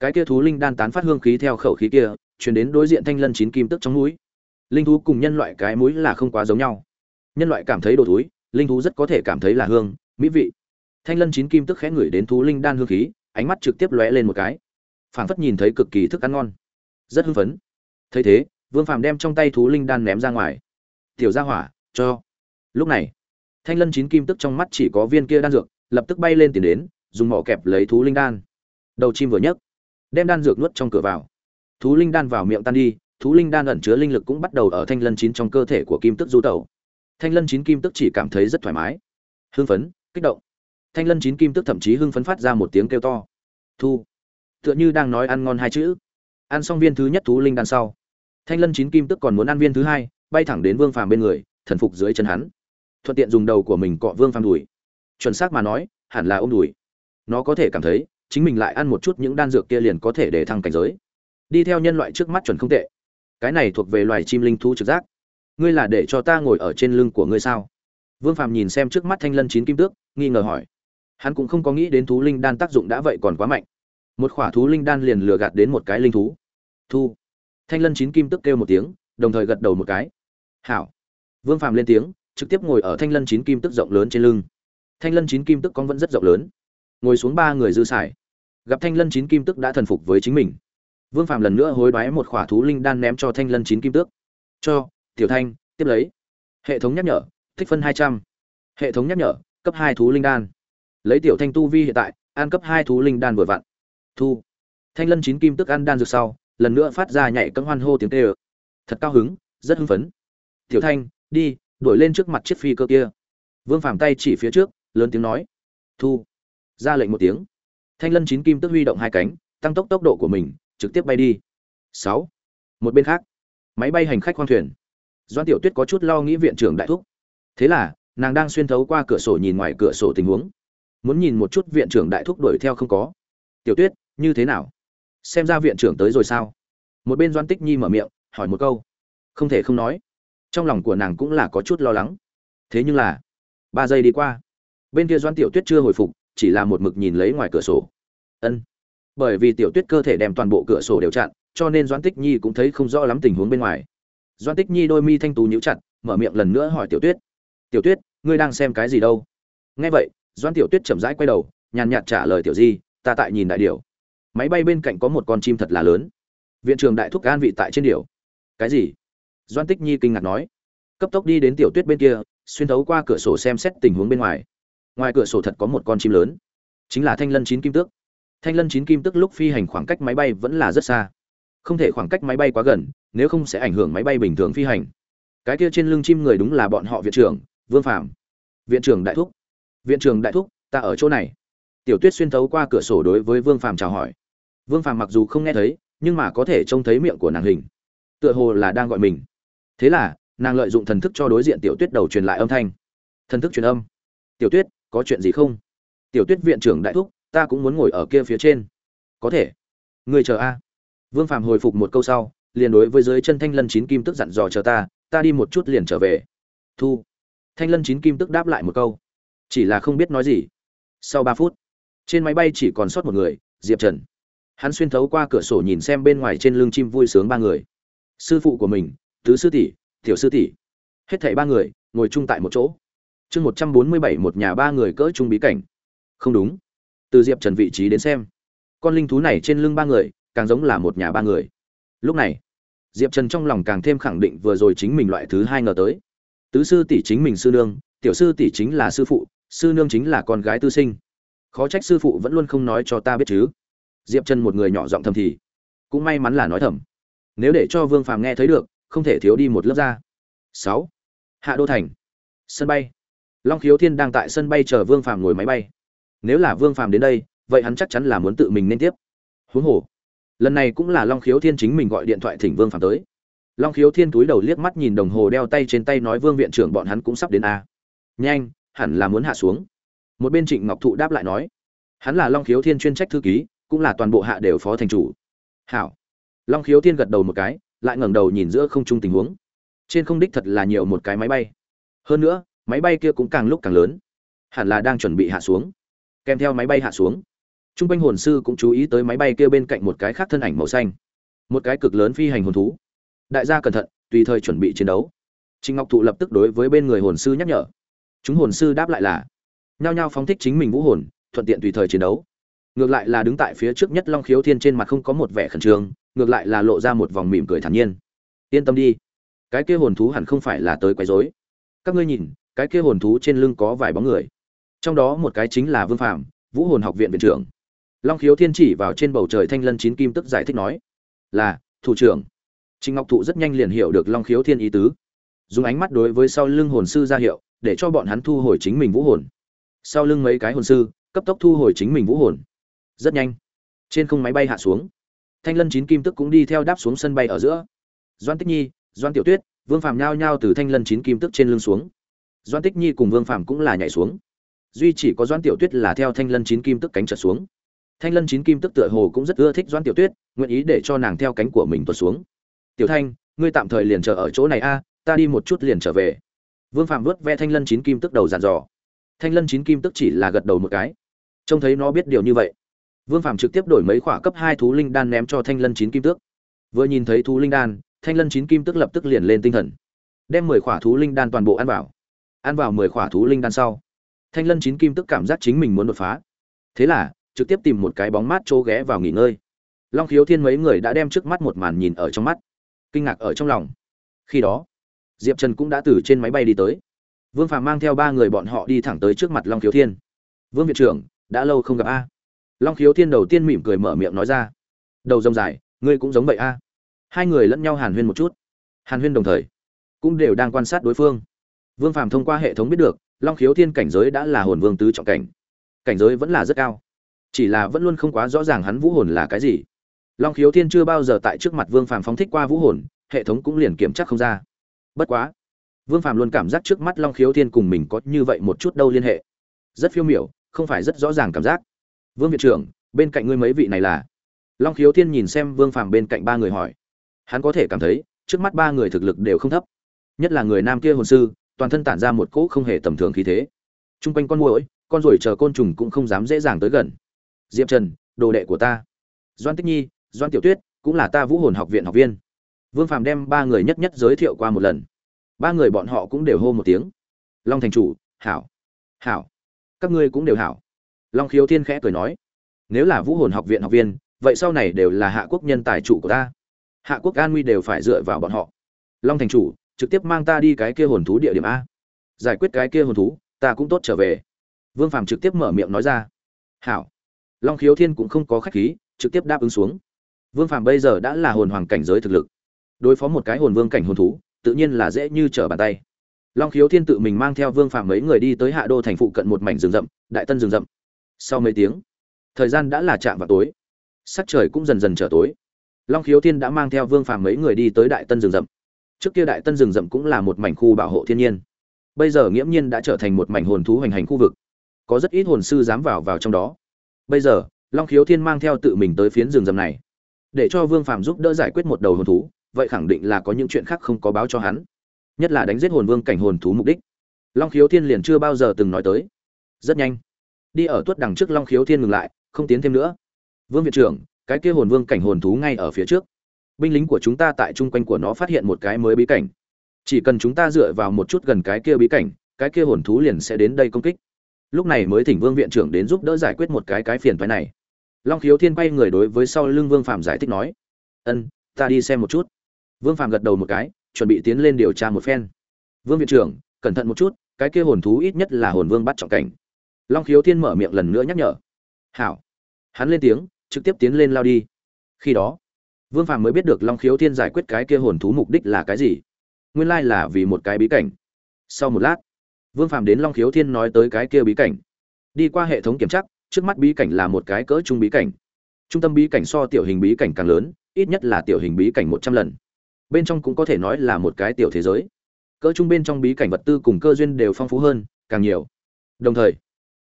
Cái kia thú linh đan tán phát hương khí theo khẩu khí kia, chuyển đến đối diện thanh lân chín kim tức trong núi linh thú cùng nhân loại cái mũi là không quá giống nhau. Nhân loại cảm thấy đồ túi linh thú rất có thể cảm thấy là hương, mỹ vị thanh lân chín kim tức khẽ ngửi đến thú linh đan hương khí, ánh mắt trực tiếp lóe lên một cái. Phảng phất nhìn thấy cực kỳ thức ăn ngon. Rất hưng phấn. Thấy thế, vương phàm đem trong tay thú linh đan ném ra ngoài. Tiểu ra hỏa, cho. Lúc này, thanh lân chín kim tức trong mắt chỉ có viên kia đan dược, lập tức bay lên tìm đến, dùng mỏ kẹp lấy thú linh đan. Đầu chim vừa nhấc, đem đan dược nuốt trong cửa vào. Thú linh đan vào miệng tan đi, thú linh đan ẩn chứa linh lực cũng bắt đầu ở thanh lân chín trong cơ thể của kim tức du tẩu. Thanh lân chín kim tức chỉ cảm thấy rất thoải mái. Hưng phấn, kích động thanh lân chín kim tức thậm chí hưng phấn phát ra một tiếng kêu to. Thu, tựa như đang nói ăn ngon hai chữ. Ăn xong viên thứ nhất thú linh đan sau, thanh lân chín kim tức còn muốn ăn viên thứ hai, bay thẳng đến vương phàm bên người, thần phục dưới chân hắn. Thuận tiện dùng đầu của mình cọ vương phàm đùi. Chuẩn xác mà nói, hẳn là ôm đùi. Nó có thể cảm thấy, chính mình lại ăn một chút những đan dược kia liền có thể để thăng cảnh giới. Đi theo nhân loại trước mắt chuẩn không tệ. Cái này thuộc về loài chim linh thú trực giác. Ngươi là để cho ta ngồi ở trên lưng của ngươi sao? Vương phàm nhìn xem trước mắt thanh lân chín kim tước, nghi ngờ hỏi hắn cũng không có nghĩ đến thú linh đan tác dụng đã vậy còn quá mạnh. Một khỏa thú linh đan liền lừa gạt đến một cái linh thú. Thu. Thanh lân chín kim tức kêu một tiếng, đồng thời gật đầu một cái. Hảo. Vương phàm lên tiếng, trực tiếp ngồi ở thanh lân chín kim tức rộng lớn trên lưng. Thanh lân chín kim tức con vẫn rất rộng lớn. Ngồi xuống ba người dư sải. gặp thanh lân chín kim tức đã thần phục với chính mình. Vương phàm lần nữa hối đoái một khỏa thú linh đan ném cho thanh lân chín kim tước cho, tiểu thanh, tiếp lấy. Hệ thống nhắc nhở thích phân hai trăm. Hệ thống nhắc nhở, cấp hai thú linh đan lấy tiểu thanh tu vi hiện tại, ăn cấp hai thú linh đan vừa vặn. Thu. Thanh lân chín kim tức ăn đan dược sau, lần nữa phát ra nhảy cấm hoan hô tiếng tê ờ thật cao hứng, rất hưng phấn. Tiểu thanh, đi, đuổi lên trước mặt chiếc phi cơ kia. Vương phàm tay chỉ phía trước, lớn tiếng nói. Thu. Ra lệnh một tiếng. Thanh lân chín kim tức huy động hai cánh, tăng tốc tốc độ của mình, trực tiếp bay đi. Sáu. Một bên khác. Máy bay hành khách khoang thuyền. Doan tiểu tuyết có chút lo nghĩ viện trưởng đại thúc. Thế là, nàng đang xuyên thấu qua cửa sổ nhìn ngoài cửa sổ tình huống muốn nhìn một chút viện trưởng đại thúc đuổi theo không có. Tiểu tuyết, như thế nào? Xem ra viện trưởng tới rồi sao? Một bên doan tích nhi mở miệng, hỏi một câu. Không thể không nói. Trong lòng của nàng cũng là có chút lo lắng. Thế nhưng là, ba giây đi qua. Bên kia doan tiểu tuyết chưa hồi phục, chỉ là một mực nhìn lấy ngoài cửa sổ. Ân. Bởi vì tiểu tuyết cơ thể đem toàn bộ cửa sổ đều chặn, cho nên doan tích nhi cũng thấy không rõ lắm tình huống bên ngoài. Doan tích nhi đôi mi thanh tú nhíu chặt, mở miệng lần nữa hỏi tiểu tuyết. Tiểu tuyết, ngươi đang xem cái gì đâu? Nghe vậy doan tiểu tuyết chậm rãi quay đầu, nhàn nhạt trả lời tiểu di, ta tại nhìn đại điều máy bay bên cạnh có một con chim thật là lớn. Viện trưởng đại thúc an vị tại trên điều cái gì? Doan tích nhi kinh ngạc nói. Cấp tốc đi đến tiểu tuyết bên kia, xuyên thấu qua cửa sổ xem xét tình huống bên ngoài. Ngoài cửa sổ thật có một con chim lớn. Chính là thanh lân chín kim tước. Thanh lân chín kim tước lúc phi hành khoảng cách máy bay vẫn là rất xa. Không thể khoảng cách máy bay quá gần, nếu không sẽ ảnh hưởng máy bay bình thường phi hành. Cái kia trên lưng chim người đúng là bọn họ viện trưởng, vương phạm viện trưởng đại thúc viện trưởng đại thúc, ta ở chỗ này. Tiểu tuyết xuyên thấu qua cửa sổ đối với vương phạm chào hỏi. Vương phạm mặc dù không nghe thấy, nhưng mà có thể trông thấy miệng của nàng hình. Tựa hồ là đang gọi mình. Thế là, nàng lợi dụng thần thức cho đối diện tiểu tuyết đầu truyền lại âm thanh. Thần thức truyền âm. Tiểu tuyết, có chuyện gì không? Tiểu tuyết viện trưởng đại thúc, ta cũng muốn ngồi ở kia phía trên. Có thể. Người chờ a. Vương phạm hồi phục một câu sau, liền đối với dưới chân thanh lân chín kim tức dặn dò chờ ta ta đi một chút liền trở về. Thu. Thanh lân chín kim tức đáp lại một câu chỉ là không biết nói gì. Sau ba phút, trên máy bay chỉ còn sót một người, diệp trần. Hắn xuyên thấu qua cửa sổ nhìn xem bên ngoài trên lưng chim vui sướng ba người. Sư phụ của mình, tứ sư tỷ, tiểu sư tỷ. Hết thảy ba người, ngồi chung tại một chỗ. Chương một trăm bốn mươi bảy, một nhà ba người cỡ chung bí cảnh. Không đúng. Từ diệp trần vị trí đến xem, con linh thú này trên lưng ba người, càng giống là một nhà ba người. Lúc này, diệp trần trong lòng càng thêm khẳng định vừa rồi chính mình loại thứ hai ngờ tới. Tứ sư tỷ chính mình sư nương, tiểu sư tỷ chính là sư phụ sư nương chính là con gái tư sinh. Khó trách sư phụ vẫn luôn không nói cho ta biết chứ. Diệp chân một người nhỏ giọng thầm thì, cũng may mắn là nói thầm. Nếu để cho vương phàm nghe thấy được, không thể thiếu đi một lớp ra sáu. Hạ đô thành. Sân bay. Long khiếu thiên đang tại sân bay chờ vương phàm ngồi máy bay. Nếu là vương phàm đến đây, vậy hắn chắc chắn là muốn tự mình nên tiếp. Huống hồ, lần này cũng là long khiếu thiên chính mình gọi điện thoại thỉnh vương Phàm tới. Long khiếu thiên túi đầu liếc mắt nhìn đồng hồ đeo tay trên tay nói vương viện trưởng bọn hắn cũng sắp đến a. Nhanh hẳn là muốn hạ xuống. Một bên trịnh ngọc thụ đáp lại nói, hắn là long khiếu thiên chuyên trách thư ký, cũng là toàn bộ hạ đều phó thành chủ. Hảo. Long khiếu thiên gật đầu một cái, lại ngẩng đầu nhìn giữa không trung tình huống. Trên không đích thật là nhiều một cái máy bay. Hơn nữa, máy bay kia cũng càng lúc càng lớn. Hẳn là đang chuẩn bị hạ xuống. Kèm theo máy bay hạ xuống t r u n g quanh hồn sư cũng chú ý tới máy bay kia bên cạnh một cái khác thân ảnh màu xanh. Một cái cực lớn phi hành hồn thú. Đại gia cẩn thận, tùy thời chuẩn bị chiến đấu. Trịnh ngọc thụ lập tức đối với bên người hồn sư nhắc nhở chúng hồn sư đáp lại là, nhao nhao phóng thích chính mình vũ hồn, thuận tiện tùy thời chiến đấu. Ngược lại là đứng tại phía trước nhất long khiếu thiên trên mặt không có một vẻ khẩn trương, ngược lại là lộ ra một vòng mỉm cười thản nhiên. Yên tâm đi, cái kia hồn thú hẳn không phải là tới quấy rối. Các ngươi nhìn, cái kia hồn thú trên lưng có vài bóng người. Trong đó một cái chính là vương phạm vũ hồn học viện viện trưởng. Long khiếu thiên chỉ vào trên bầu trời thanh lân chín kim tức giải thích nói, là, thủ trưởng. Trịnh ngọc thụ rất nhanh liền hiểu được long khiếu thiên ý tứ. Dùng ánh mắt đối với sau lưng hồn sư ra hiệu để cho bọn hắn thu hồi chính mình vũ hồn. Sau lưng mấy cái hồn sư, cấp tốc thu hồi chính mình vũ hồn. Rất nhanh, trên không máy bay hạ xuống. Thanh lân chín kim tức cũng đi theo đáp xuống sân bay ở giữa. Doan tích nhi, doan tiểu tuyết, vương phàm nhao nhao từ thanh lân chín kim tức trên lưng xuống. Doan tích nhi cùng vương phàm cũng là nhảy xuống. Duy chỉ có doan tiểu tuyết là theo thanh lân chín kim tức cánh trở xuống. Thanh lân chín kim tức tựa hồ cũng rất ưa thích doan tiểu tuyết, nguyện ý để cho nàng theo cánh của mình tuột xuống. Tiểu thanh, ngươi tạm thời liền chờ ở chỗ này a, ta đi một chút liền trở về vương phạm vớt ve thanh lân chín kim tức đầu dàn dò. Thanh lân chín kim tức chỉ là gật đầu một cái. Trông thấy nó biết điều như vậy, vương phạm trực tiếp đổi mấy khoả cấp hai thú linh đan ném cho thanh lân chín kim tước vừa nhìn thấy thú linh đan, thanh lân chín kim tức lập tức liền lên tinh thần, đem mười khoả thú linh đan toàn bộ ăn vào. Ăn vào mười khoả thú linh đan sau, thanh lân chín kim tức cảm giác chính mình muốn đột phá. Thế là, trực tiếp tìm một cái bóng mát chỗ ghé vào nghỉ ngơi. Long khiếu thiên mấy người đã đem trước mắt một màn nhìn ở trong mắt, kinh ngạc ở trong lòng. Khi đó diệp trần cũng đã từ trên máy bay đi tới. Vương phàm mang theo ba người bọn họ đi thẳng tới trước mặt long khiếu thiên. Vương viện trưởng, đã lâu không gặp a. Long khiếu thiên đầu tiên mỉm cười mở miệng nói ra. Đầu rồng dài, ngươi cũng giống vậy a. Hai người lẫn nhau hàn huyên một chút. Hàn huyên đồng thời, cũng đều đang quan sát đối phương. Vương phàm thông qua hệ thống biết được, long khiếu thiên cảnh giới đã là hồn vương tứ trọng cảnh. Cảnh giới vẫn là rất cao. Chỉ là vẫn luôn không quá rõ ràng hắn vũ hồn là cái gì. Long khiếu thiên chưa bao giờ tại trước mặt vương phàm phóng thích qua vũ hồn, hệ thống cũng liền kiểm tra không ra bất quá, vương phàm luôn cảm giác trước mắt long khiếu thiên cùng mình có như vậy một chút đâu liên hệ. Rất phiêu miểu, không phải rất rõ ràng cảm giác. Vương viện trưởng, bên cạnh ngươi mấy vị này là? Long khiếu thiên nhìn xem vương phàm bên cạnh ba người hỏi. Hắn có thể cảm thấy, trước mắt ba người thực lực đều không thấp. Nhất là người nam kia hồn sư, toàn thân tản ra một cỗ không hề tầm thường khí thế. T r u n g quanh con mũi con ruồi chờ côn trùng cũng không dám dễ dàng tới gần. Diệp trần, đồ đệ của ta. Doan tích nhi, doan tiểu tuyết, cũng là ta vũ hồn học viện học viên vương phàm đem ba người nhất nhất giới thiệu qua một lần. Ba người bọn họ cũng đều hô một tiếng. Long thành chủ, hảo. Hảo. Các ngươi cũng đều hảo. Long khiếu thiên khẽ cười nói. Nếu là vũ hồn học viện học viên, vậy sau này đều là hạ quốc nhân tài trụ của ta. Hạ quốc an nguy đều phải dựa vào bọn họ. Long thành chủ, trực tiếp mang ta đi cái kia hồn thú địa điểm a. Giải quyết cái kia hồn thú, ta cũng tốt trở về. Vương phàm trực tiếp mở miệng nói ra. Hảo. Long khiếu thiên cũng không có khách khí, trực tiếp đáp ứng xuống. Vương phàm bây giờ đã là hồn hoàng cảnh giới thực lực đối phó một cái hồn vương cảnh hồn thú, tự nhiên là dễ như trở bàn tay. Long khiếu thiên tự mình mang theo vương Phạm mấy người đi tới hạ đô thành phụ cận một mảnh rừng rậm, đại tân rừng rậm. Sau mấy tiếng, thời gian đã là chạm vào tối. Sắc trời cũng dần dần trở tối. Long khiếu thiên đã mang theo vương phàm mấy người đi tới đại tân rừng rậm. Trước kia đại tân rừng rậm cũng là một mảnh khu bảo hộ thiên nhiên. Bây giờ nghiễm nhiên đã trở thành một mảnh hồn thú hoành hành khu vực. Có rất ít hồn sư dám vào vào trong đó. Bây giờ, long khiếu thiên mang theo tự mình tới phiến rừng rậm này, để cho vương phàm giúp đỡ giải quyết một đầu hồn thú vậy khẳng định là có những chuyện khác không có báo cho hắn. Nhất là đánh giết hồn vương cảnh hồn thú mục đích. Long khiếu thiên liền chưa bao giờ từng nói tới. Rất nhanh, đi ở tuất đằng trước long khiếu thiên ngừng lại, không tiến thêm nữa. Vương viện trưởng, cái kia hồn vương cảnh hồn thú ngay ở phía trước. Binh lính của chúng ta tại chung quanh của nó phát hiện một cái mới bí cảnh. Chỉ cần chúng ta dựa vào một chút gần cái kia bí cảnh, cái kia hồn thú liền sẽ đến đây công kích. Lúc này mới thỉnh vương viện trưởng đến giúp đỡ giải quyết một cái cái phiền phái này. Long khiếu thiên quay người đối với sau lưng vương phạm giải thích nói, ân, ta đi xem một chút vương phạm gật đầu một cái, chuẩn bị tiến lên điều tra một phen. Vương viện trưởng, cẩn thận một chút, cái kia hồn thú ít nhất là hồn vương bắt trọng cảnh. Long khiếu thiên mở miệng lần nữa nhắc nhở. Hảo. Hắn lên tiếng, trực tiếp tiến lên lao đi. Khi đó, vương phàm mới biết được long khiếu thiên giải quyết cái kia hồn thú mục đích là cái gì. Nguyên lai là vì một cái bí cảnh. Sau một lát, vương phàm đến long khiếu thiên nói tới cái kia bí cảnh. Đi qua hệ thống kiểm tra, trước mắt bí cảnh là một cái cỡ trung bí cảnh. Trung tâm bí cảnh so tiểu hình bí cảnh càng lớn, ít nhất là tiểu hình bí cảnh một trăm lần bên trong cũng có thể nói là một cái tiểu thế giới. Cỡ trung bên trong bí cảnh vật tư cùng cơ duyên đều phong phú hơn, càng nhiều. Đồng thời,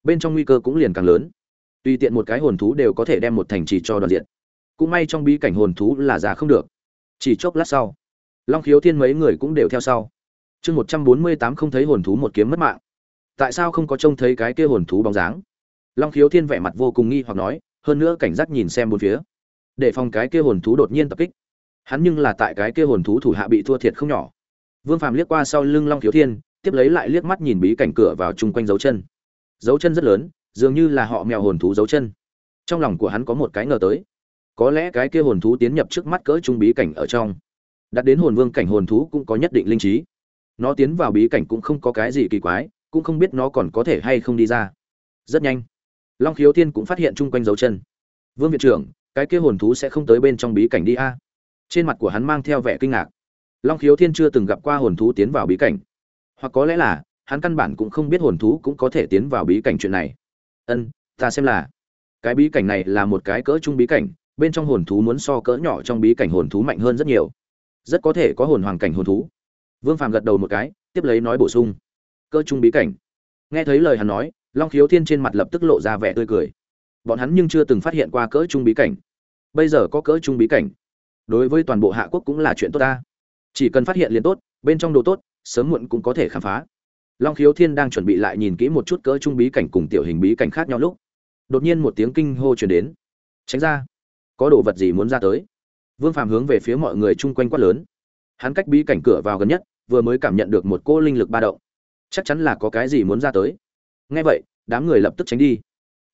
bên trong nguy cơ cũng liền càng lớn. Tùy tiện một cái hồn thú đều có thể đem một thành trì cho đoàn diện. Cũng may trong bí cảnh hồn thú là già không được. Chỉ chốc lát sau, long khiếu thiên mấy người cũng đều theo sau. Chương một trăm bốn mươi tám không thấy hồn thú một kiếm mất mạng. Tại sao không có trông thấy cái kia hồn thú bóng dáng? Long khiếu thiên vẻ mặt vô cùng nghi hoặc nói, hơn nữa cảnh giác nhìn xem bốn phía. Để phòng cái kia hồn thú đột nhiên tập kích hắn nhưng là tại cái kia hồn thú thủ hạ bị thua thiệt không nhỏ. Vương phàm liếc qua sau lưng long thiếu thiên, tiếp lấy lại liếc mắt nhìn bí cảnh cửa vào chung quanh dấu chân. Dấu chân rất lớn, dường như là họ mèo hồn thú dấu chân. Trong lòng của hắn có một cái ngờ tới. Có lẽ cái kia hồn thú tiến nhập trước mắt cỡ trung bí cảnh ở trong. Đặt đến hồn vương cảnh hồn thú cũng có nhất định linh trí. Nó tiến vào bí cảnh cũng không có cái gì kỳ quái, cũng không biết nó còn có thể hay không đi ra. Rất nhanh, long khiếu thiên cũng phát hiện chung quanh dấu chân. Vương viện trưởng, cái kia hồn thú sẽ không tới bên trong bí cảnh đi a trên mặt của hắn mang theo vẻ kinh ngạc. Long khiếu thiên chưa từng gặp qua hồn thú tiến vào bí cảnh. Hoặc có lẽ là, hắn căn bản cũng không biết hồn thú cũng có thể tiến vào bí cảnh chuyện này. Ân, ta xem là. Cái bí cảnh này là một cái cỡ trung bí cảnh, bên trong hồn thú muốn so cỡ nhỏ trong bí cảnh hồn thú mạnh hơn rất nhiều. Rất có thể có hồn hoàng cảnh hồn thú. Vương phàm gật đầu một cái, tiếp lấy nói bổ sung. Cỡ trung bí cảnh. Nghe thấy lời hắn nói, long khiếu thiên trên mặt lập tức lộ ra vẻ tươi cười. Bọn hắn nhưng chưa từng phát hiện qua cỡ trung bí cảnh. Bây giờ có cỡ trung bí cảnh đối với toàn bộ hạ quốc cũng là chuyện tốt ta. Chỉ cần phát hiện liền tốt, bên trong đồ tốt, sớm muộn cũng có thể khám phá. Long khiếu thiên đang chuẩn bị lại nhìn kỹ một chút cỡ trung bí cảnh cùng tiểu hình bí cảnh khác nhau lúc, đột nhiên một tiếng kinh hô truyền đến. Tránh ra. Có đồ vật gì muốn ra tới? Vương phàm hướng về phía mọi người chung quanh quát lớn. Hắn cách bí cảnh cửa vào gần nhất, vừa mới cảm nhận được một cô linh lực ba động. Chắc chắn là có cái gì muốn ra tới. Nghe vậy, đám người lập tức tránh đi.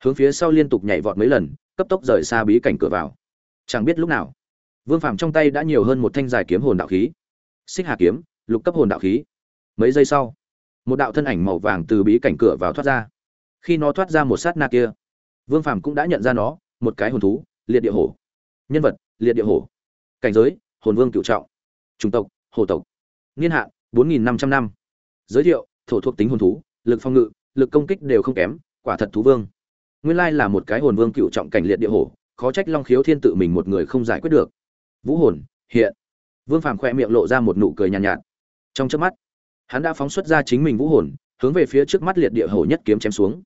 Hướng phía sau liên tục nhảy vọt mấy lần, cấp tốc rời xa bí cảnh cửa vào. Chẳng biết lúc nào vương phàm trong tay đã nhiều hơn một thanh dài kiếm hồn đạo khí. Xích hà kiếm, lục cấp hồn đạo khí. Mấy giây sau, một đạo thân ảnh màu vàng từ bí cảnh cửa vào thoát ra. Khi nó thoát ra một sát na kia, vương phàm cũng đã nhận ra nó, một cái hồn thú, liệt địa hổ. Nhân vật, liệt địa hổ. Cảnh giới, hồn vương cựu trọng. Chủng tộc hồ tộc. Niên hạn, bốn nghìn năm trăm năm. Giới thiệu, thổ thuộc tính hồn thú, lực phong ngự, lực công kích đều không kém, quả thật thú vương. Nguyên lai là một cái hồn vương cựu trọng cảnh liệt địa hổ, khó trách long khiếu thiên tự mình một người không giải quyết được vũ hồn hiện. Vương phàm khoe miệng lộ ra một nụ cười nhàn nhạt, nhạt. Trong trước mắt hắn đã phóng xuất ra chính mình vũ hồn hướng về phía trước mắt liệt địa hổ nhất kiếm chém xuống.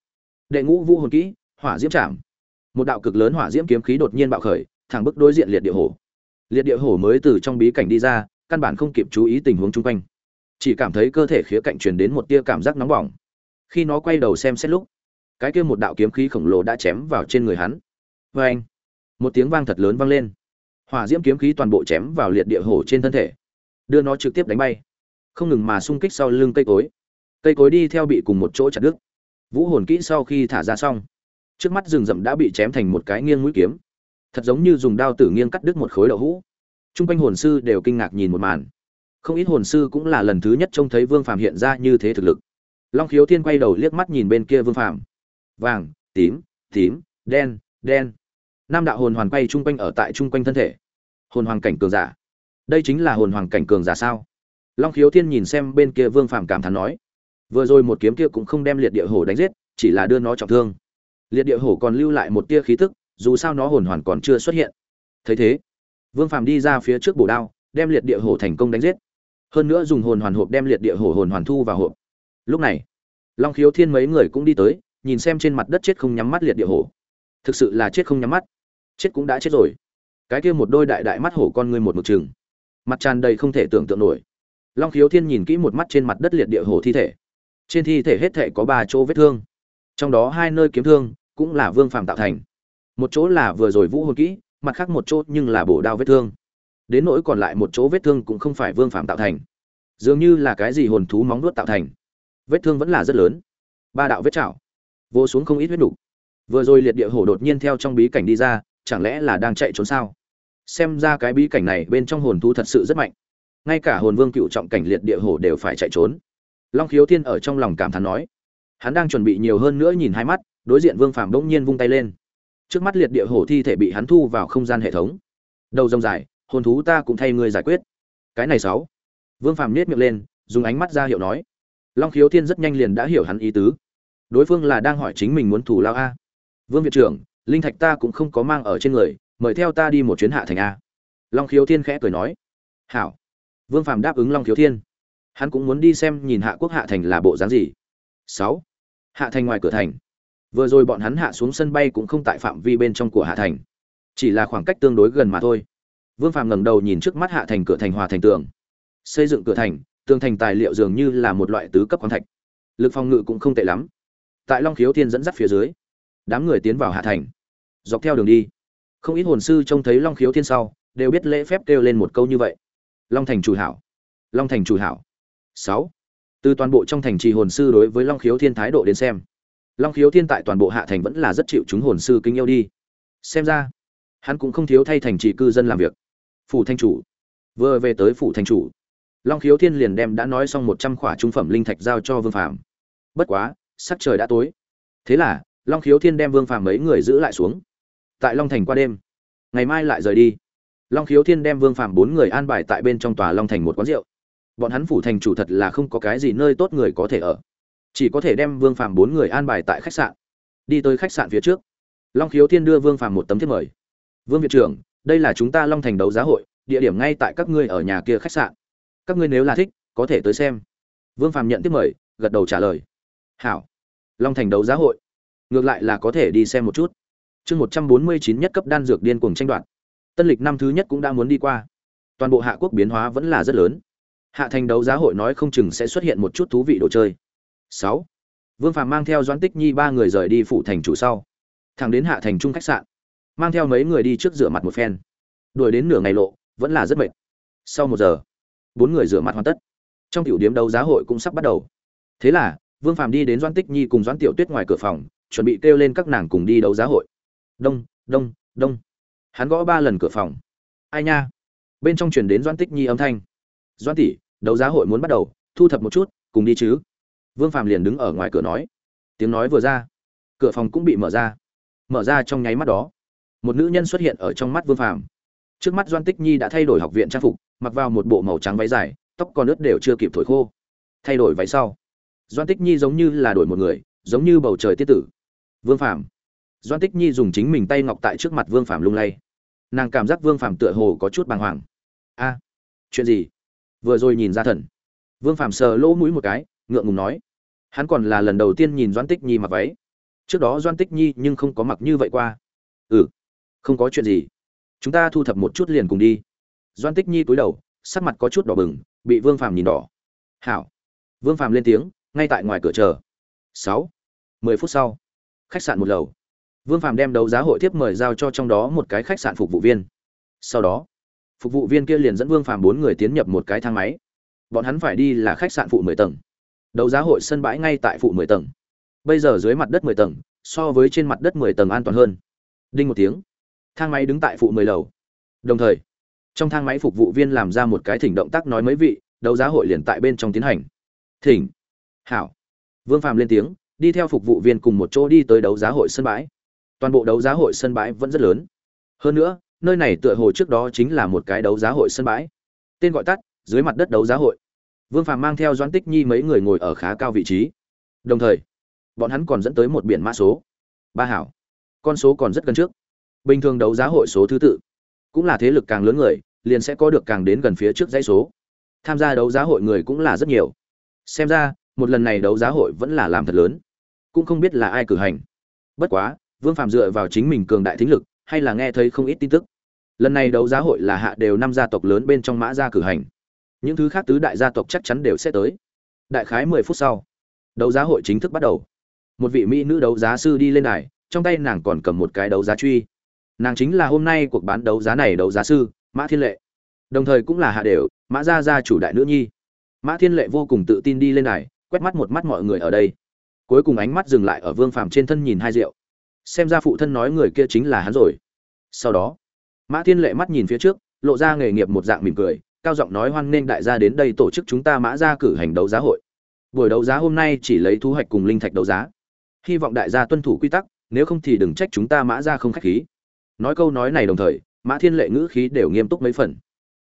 Đệ ngũ vũ hồn kỹ hỏa diễm chạm. Một đạo cực lớn hỏa diễm kiếm khí đột nhiên bạo khởi thẳng bức đối diện liệt địa hổ. Liệt địa hổ mới từ trong bí cảnh đi ra căn bản không kịp chú ý tình huống chung quanh. Chỉ cảm thấy cơ thể khía cạnh truyền đến một tia cảm giác nóng bỏng. Khi nó quay đầu xem xét lúc cái kia một đạo kiếm khí khổng lồ đã chém vào trên người hắn. Vê anh một tiếng vang thật lớn vang lên hỏa diễm kiếm khí toàn bộ chém vào liệt địa hổ trên thân thể, đưa nó trực tiếp đánh bay, không ngừng mà xung kích sau lưng cây cối. Cây cối đi theo bị cùng một chỗ chặt đứt. Vũ hồn kỹ sau khi thả ra xong, trước mắt rừng rậm đã bị chém thành một cái nghiêng mũi kiếm, thật giống như dùng đao tử nghiêng cắt đứt một khối đậu hũ. T r u n g quanh hồn sư đều kinh ngạc nhìn một màn. Không ít hồn sư cũng là lần thứ nhất trông thấy vương phàm hiện ra như thế thực lực. Long khiếu thiên quay đầu liếc mắt nhìn bên kia vương phàm. Vàng, tím tím, đen đen. Nam đạo hồn hoàn quay chung quanh ở tại chung quanh thân thể. Hồn hoàng cảnh cường giả. Đây chính là hồn hoàng cảnh cường giả sao? Long khiếu thiên nhìn xem bên kia vương phàm cảm thán nói. Vừa rồi một kiếm kia cũng không đem liệt địa hổ đánh giết, chỉ là đưa nó trọng thương. Liệt địa hổ còn lưu lại một tia khí tức, dù sao nó hồn hoàn còn chưa xuất hiện. Thấy thế, vương phàm đi ra phía trước bổ đao, đem liệt địa hổ thành công đánh giết. Hơn nữa dùng hồn hoàn hộp đem liệt địa hổ hồn hoàn thu vào hộp. Lúc này, long khiếu thiên mấy người cũng đi tới, nhìn xem trên mặt đất chết không nhắm mắt liệt địa hổ. Thực sự là chết không nhắm mắt chết cũng đã chết rồi. Cái kia một đôi đại đại mắt hổ con ngươi một mực chừng mặt tràn đầy không thể tưởng tượng nổi. Long khiếu thiên nhìn kỹ một mắt trên mặt đất liệt địa hổ thi thể. Trên thi thể hết thể có ba chỗ vết thương. Trong đó hai nơi kiếm thương cũng là vương phàm tạo thành. Một chỗ là vừa rồi vũ hồn kỹ, mặt khác một chỗ nhưng là bổ đao vết thương. Đến nỗi còn lại một chỗ vết thương cũng không phải vương phàm tạo thành. Dường như là cái gì hồn thú móng nuốt tạo thành. Vết thương vẫn là rất lớn. Ba đạo vết chảo. Vô xuống không ít huyết đủ. vừa rồi liệt địa hổ đột nhiên theo trong bí cảnh đi ra chẳng lẽ là đang chạy trốn sao? Xem ra cái bí cảnh này bên trong hồn thú thật sự rất mạnh. Ngay cả hồn vương cựu trọng cảnh liệt địa hổ đều phải chạy trốn. Long khiếu thiên ở trong lòng cảm thán nói. Hắn đang chuẩn bị nhiều hơn nữa nhìn hai mắt, đối diện vương phàm bỗng nhiên vung tay lên. Trước mắt liệt địa hổ thi thể bị hắn thu vào không gian hệ thống. Đầu rồng dài, hồn thú ta cũng thay ngươi giải quyết. Cái này sáu. Vương phàm nết miệng lên, dùng ánh mắt ra hiệu nói. Long khiếu thiên rất nhanh liền đã hiểu hắn ý tứ. Đối phương là đang hỏi chính mình muốn thủ lao a. Vương viện trưởng linh thạch ta cũng không có mang ở trên người, mời theo ta đi một chuyến hạ thành a. Long khiếu thiên khẽ cười nói. Hảo. Vương phàm đáp ứng long khiếu thiên. Hắn cũng muốn đi xem nhìn hạ quốc hạ thành là bộ dáng gì. Sáu. Hạ thành ngoài cửa thành. Vừa rồi bọn hắn hạ xuống sân bay cũng không tại phạm vi bên trong của hạ thành. Chỉ là khoảng cách tương đối gần mà thôi. Vương phàm ngẩng đầu nhìn trước mắt hạ thành cửa thành hòa thành tường. Xây dựng cửa thành, tường thành tài liệu dường như là một loại tứ cấp khoáng thạch. Lực phòng ngự cũng không tệ lắm. Tại long khiếu thiên dẫn dắt phía dưới, đám người tiến vào hạ thành dọc theo đường đi. Không ít hồn sư trông thấy long khiếu thiên sau, đều biết lễ phép kêu lên một câu như vậy. Long thành chủ hảo. Long thành chủ hảo. Sáu. Từ toàn bộ trong thành trì hồn sư đối với long khiếu thiên thái độ đến xem. Long khiếu thiên tại toàn bộ hạ thành vẫn là rất chịu chúng hồn sư kính yêu đi. Xem ra, hắn cũng không thiếu thay thành trì cư dân làm việc. Phủ thanh chủ. Vừa về tới phủ thanh chủ, long khiếu thiên liền đem đã nói xong một trăm khỏa trung phẩm linh thạch giao cho vương phàm. Bất quá, sắc trời đã tối. Thế là, long khiếu thiên đem vương phàm mấy người giữ lại xuống tại long thành qua đêm. Ngày mai lại rời đi. Long khiếu thiên đem vương Phạm bốn người an bài tại bên trong tòa long thành một quán rượu. Bọn hắn phủ thành chủ thật là không có cái gì nơi tốt người có thể ở. Chỉ có thể đem vương Phạm bốn người an bài tại khách sạn. Đi tới khách sạn phía trước, long khiếu thiên đưa vương Phạm một tấm thiếp mời. Vương viện trưởng, đây là chúng ta long thành đấu giá hội, địa điểm ngay tại các ngươi ở nhà kia khách sạn. Các ngươi nếu là thích, có thể tới xem. Vương Phạm nhận thiếp mời, gật đầu trả lời. Hảo. Long thành đấu giá hội. Ngược lại là có thể đi xem một chút chương một trăm bốn mươi chín nhất cấp đan dược điên cuồng tranh đoạt. Tân lịch năm thứ nhất cũng đã muốn đi qua. Toàn bộ hạ quốc biến hóa vẫn là rất lớn. Hạ thành đấu giá hội nói không chừng sẽ xuất hiện một chút thú vị đồ chơi. Sáu. Vương phàm mang theo doãn tích nhi ba người rời đi phủ thành chủ sau. Thẳng đến hạ thành trung khách sạn, mang theo mấy người đi trước rửa mặt một phen. Đuổi đến nửa ngày lộ, vẫn là rất mệt. Sau một giờ, bốn người rửa mặt hoàn tất. Trong tiểu điểm đấu giá hội cũng sắp bắt đầu. Thế là, vương phàm đi đến doãn tích nhi cùng doãn tiểu tuyết ngoài cửa phòng, chuẩn bị kêu lên các nàng cùng đi đấu giá hội đông đông đông. Hắn gõ ba lần cửa phòng. Ai nha? Bên trong chuyển đến doan tích nhi âm thanh. Doan tỷ, đấu giá hội muốn bắt đầu, thu thập một chút, cùng đi chứ. Vương phàm liền đứng ở ngoài cửa nói. Tiếng nói vừa ra, cửa phòng cũng bị mở ra. Mở ra trong nháy mắt đó, một nữ nhân xuất hiện ở trong mắt vương phàm. Trước mắt doan tích nhi đã thay đổi học viện trang phục, mặc vào một bộ màu trắng váy dài, tóc còn ướt đều chưa kịp thổi khô. Thay đổi váy sau doan tích nhi giống như là đổi một người, giống như bầu trời tiết tử. Vương phàm doan tích nhi dùng chính mình tay ngọc tại trước mặt vương phàm lung lay. Nàng cảm giác vương phàm tựa hồ có chút bàng hoàng. A, chuyện gì? Vừa rồi nhìn ra thần. Vương phàm sờ lỗ mũi một cái, ngượng ngùng nói, hắn còn là lần đầu tiên nhìn doan tích nhi mặc váy. Trước đó doan tích nhi nhưng không có mặc như vậy qua. Ừ không có chuyện gì. Chúng ta thu thập một chút liền cùng đi. Doan tích nhi cúi đầu, sắc mặt có chút đỏ bừng, bị vương phàm nhìn đỏ. Hảo. Vương phàm lên tiếng, ngay tại ngoài cửa chờ. Sáu, mười phút sau, khách sạn một lầu vương phàm đem đấu giá hội tiếp mời giao cho trong đó một cái khách sạn phục vụ viên. Sau đó, phục vụ viên kia liền dẫn vương phàm bốn người tiến nhập một cái thang máy. Bọn hắn phải đi là khách sạn phụ mười tầng. Đấu giá hội sân bãi ngay tại phụ mười tầng. Bây giờ dưới mặt đất mười tầng, so với trên mặt đất mười tầng an toàn hơn. Đinh một tiếng, thang máy đứng tại phụ mười lầu. Đồng thời, trong thang máy phục vụ viên làm ra một cái thỉnh động tác nói mấy vị, đấu giá hội liền tại bên trong tiến hành. Thỉnh, hảo. Vương phàm lên tiếng, đi theo phục vụ viên cùng một chỗ đi tới đấu giá hội sân bãi toàn bộ đấu giá hội sân bãi vẫn rất lớn. Hơn nữa, nơi này tựa hồ trước đó chính là một cái đấu giá hội sân bãi. Tên gọi tắt, dưới mặt đất đấu giá hội. Vương phàm mang theo doãn tích nhi mấy người ngồi ở khá cao vị trí. Đồng thời, bọn hắn còn dẫn tới một biển mã số. Ba hảo. Con số còn rất gần trước. Bình thường đấu giá hội số thứ tự. Cũng là thế lực càng lớn người, liền sẽ có được càng đến gần phía trước dãy số. Tham gia đấu giá hội người cũng là rất nhiều. Xem ra, một lần này đấu giá hội vẫn là làm thật lớn. Cũng không biết là ai cử hành. Bất quá vương phạm dựa vào chính mình cường đại thính lực, hay là nghe thấy không ít tin tức. Lần này đấu giá hội là hạ đều năm gia tộc lớn bên trong mã gia cử hành. Những thứ khác tứ đại gia tộc chắc chắn đều sẽ tới. Đại khái mười phút sau, đấu giá hội chính thức bắt đầu. Một vị mỹ nữ đấu giá sư đi lên đài, trong tay nàng còn cầm một cái đấu giá truy. Nàng chính là hôm nay cuộc bán đấu giá này đấu giá sư, mã thiên lệ. Đồng thời cũng là hạ đều, mã gia gia chủ đại nữ nhi. Mã thiên lệ vô cùng tự tin đi lên đài, quét mắt một mắt mọi người ở đây. Cuối cùng ánh mắt dừng lại ở vương phàm trên thân nhìn hai rượu xem ra phụ thân nói người kia chính là hắn rồi. Sau đó, mã thiên lệ mắt nhìn phía trước, lộ ra nghề nghiệp một dạng mỉm cười, cao giọng nói hoan nghênh đại gia đến đây tổ chức chúng ta mã ra cử hành đấu giá hội. Buổi đấu giá hôm nay chỉ lấy thu hoạch cùng linh thạch đấu giá. Hy vọng đại gia tuân thủ quy tắc, nếu không thì đừng trách chúng ta mã ra không khách khí. Nói câu nói này đồng thời, mã thiên lệ ngữ khí đều nghiêm túc mấy phần.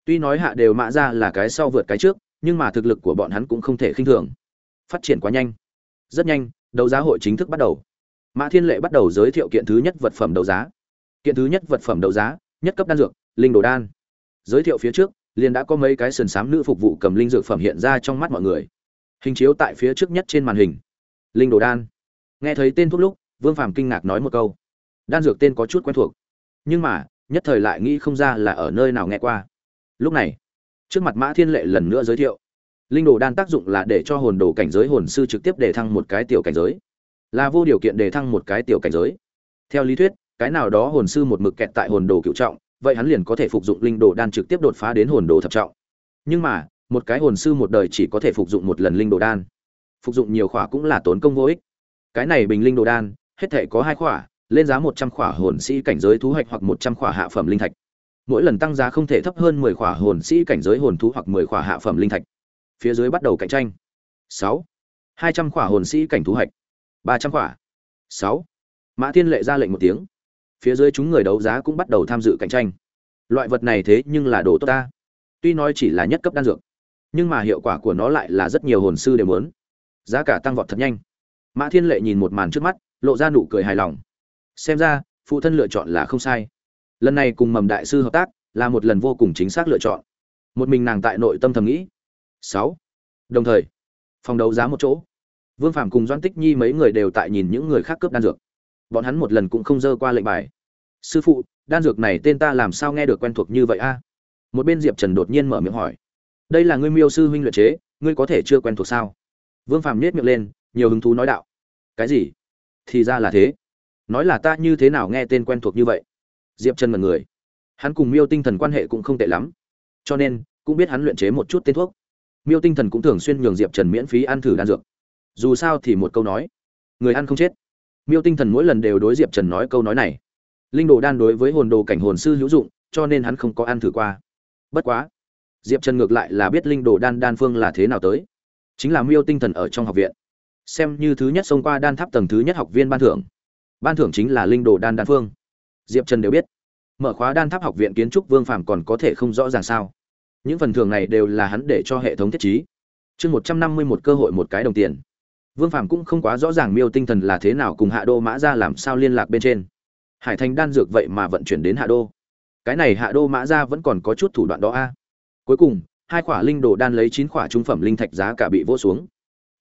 Tuy nói hạ đều mã ra là cái sau vượt cái trước, nhưng mà thực lực của bọn hắn cũng không thể khinh thường. Phát triển quá nhanh. Rất nhanh, đấu giá hội chính thức bắt đầu mã thiên lệ bắt đầu giới thiệu kiện thứ nhất vật phẩm đấu giá. Kiện thứ nhất vật phẩm đấu giá, nhất cấp đan dược, linh đồ đan. Giới thiệu phía trước, liền đã có mấy cái sườn xám nữ phục vụ cầm linh dược phẩm hiện ra trong mắt mọi người. Hình chiếu tại phía trước nhất trên màn hình. Linh đồ đan. Nghe thấy tên thuốc lúc, vương phàm kinh ngạc nói một câu. Đan dược tên có chút quen thuộc. Nhưng mà, nhất thời lại nghĩ không ra là ở nơi nào nghe qua. Lúc này, trước mặt mã thiên lệ lần nữa giới thiệu. Linh đồ đan tác dụng là để cho hồn đồ cảnh giới hồn sư trực tiếp đề thăng một cái tiểu cảnh giới là vô điều kiện đề thăng một cái tiểu cảnh giới. Theo lý thuyết, cái nào đó hồn sư một mực kẹt tại hồn đồ cựu trọng, vậy hắn liền có thể phục dụng linh đồ đan trực tiếp đột phá đến hồn đồ thập trọng. Nhưng mà, một cái hồn sư một đời chỉ có thể phục dụng một lần linh đồ đan. Phục dụng nhiều khỏa cũng là tốn công vô ích. Cái này bình linh đồ đan, hết thể có hai khỏa, lên giá một trăm khỏa hồn sĩ cảnh giới thú hoạch hoặc một trăm khỏa hạ phẩm linh thạch. Mỗi lần tăng giá không thể thấp hơn mười khỏa hồn sĩ cảnh giới hồn thú hoặc mười khỏa hạ phẩm linh thạch. Phía dưới bắt đầu cạnh tranh. Sáu. Hai trăm khỏa hồn sĩ cảnh thú hạch ba trăm quả sáu. Mã thiên lệ ra lệnh một tiếng. Phía dưới chúng người đấu giá cũng bắt đầu tham dự cạnh tranh. Loại vật này thế nhưng là đồ tốt ta. Tuy nói chỉ là nhất cấp đan dược, nhưng mà hiệu quả của nó lại là rất nhiều hồn sư đều muốn. Giá cả tăng vọt thật nhanh. Mã thiên lệ nhìn một màn trước mắt, lộ ra nụ cười hài lòng. Xem ra, phụ thân lựa chọn là không sai. Lần này cùng mầm đại sư hợp tác là một lần vô cùng chính xác lựa chọn. Một mình nàng tại nội tâm thầm nghĩ. Sáu. Đồng thời, phòng đấu giá một chỗ vương phạm cùng doan tích nhi mấy người đều tại nhìn những người khác cướp đan dược. Bọn hắn một lần cũng không dơ qua lệnh bài. Sư phụ, đan dược này tên ta làm sao nghe được quen thuộc như vậy a? Một bên diệp trần đột nhiên mở miệng hỏi. Đây là ngươi miêu sư huynh luyện chế, ngươi có thể chưa quen thuộc sao? Vương phạm nhét miệng lên, nhiều hứng thú nói đạo. Cái gì? Thì ra là thế. Nói là ta như thế nào nghe tên quen thuộc như vậy? Diệp trần mật người. Hắn cùng miêu tinh thần quan hệ cũng không tệ lắm. Cho nên, cũng biết hắn luyện chế một chút tên thuốc. Miêu tinh thần cũng thường xuyên nhường diệp trần miễn phí ăn thử đan dược dù sao thì một câu nói, người ăn không chết. Miêu tinh thần mỗi lần đều đối diệp trần nói câu nói này. Linh đồ đan đối với hồn đồ cảnh hồn sư hữu dụng, cho nên hắn không có ăn thử qua. Bất quá, diệp trần ngược lại là biết linh đồ đan đan phương là thế nào tới. Chính là miêu tinh thần ở trong học viện. Xem như thứ nhất xông qua đan tháp tầng thứ nhất học viên ban thưởng. Ban thưởng chính là linh đồ đan đan phương. Diệp trần đều biết, mở khóa đan tháp học viện kiến trúc vương phàm còn có thể không rõ ràng sao. Những phần thưởng này đều là hắn để cho hệ thống thiết trí. Chương một trăm năm mươi một cơ hội một cái đồng tiền vương phàm cũng không quá rõ ràng miêu tinh thần là thế nào cùng hạ đô mã ra làm sao liên lạc bên trên. Hải thành đan dược vậy mà vận chuyển đến hạ đô. Cái này hạ đô mã ra vẫn còn có chút thủ đoạn đó a. Cuối cùng, hai khỏa linh đồ đan lấy chín khỏa trung phẩm linh thạch giá cả bị vỗ xuống.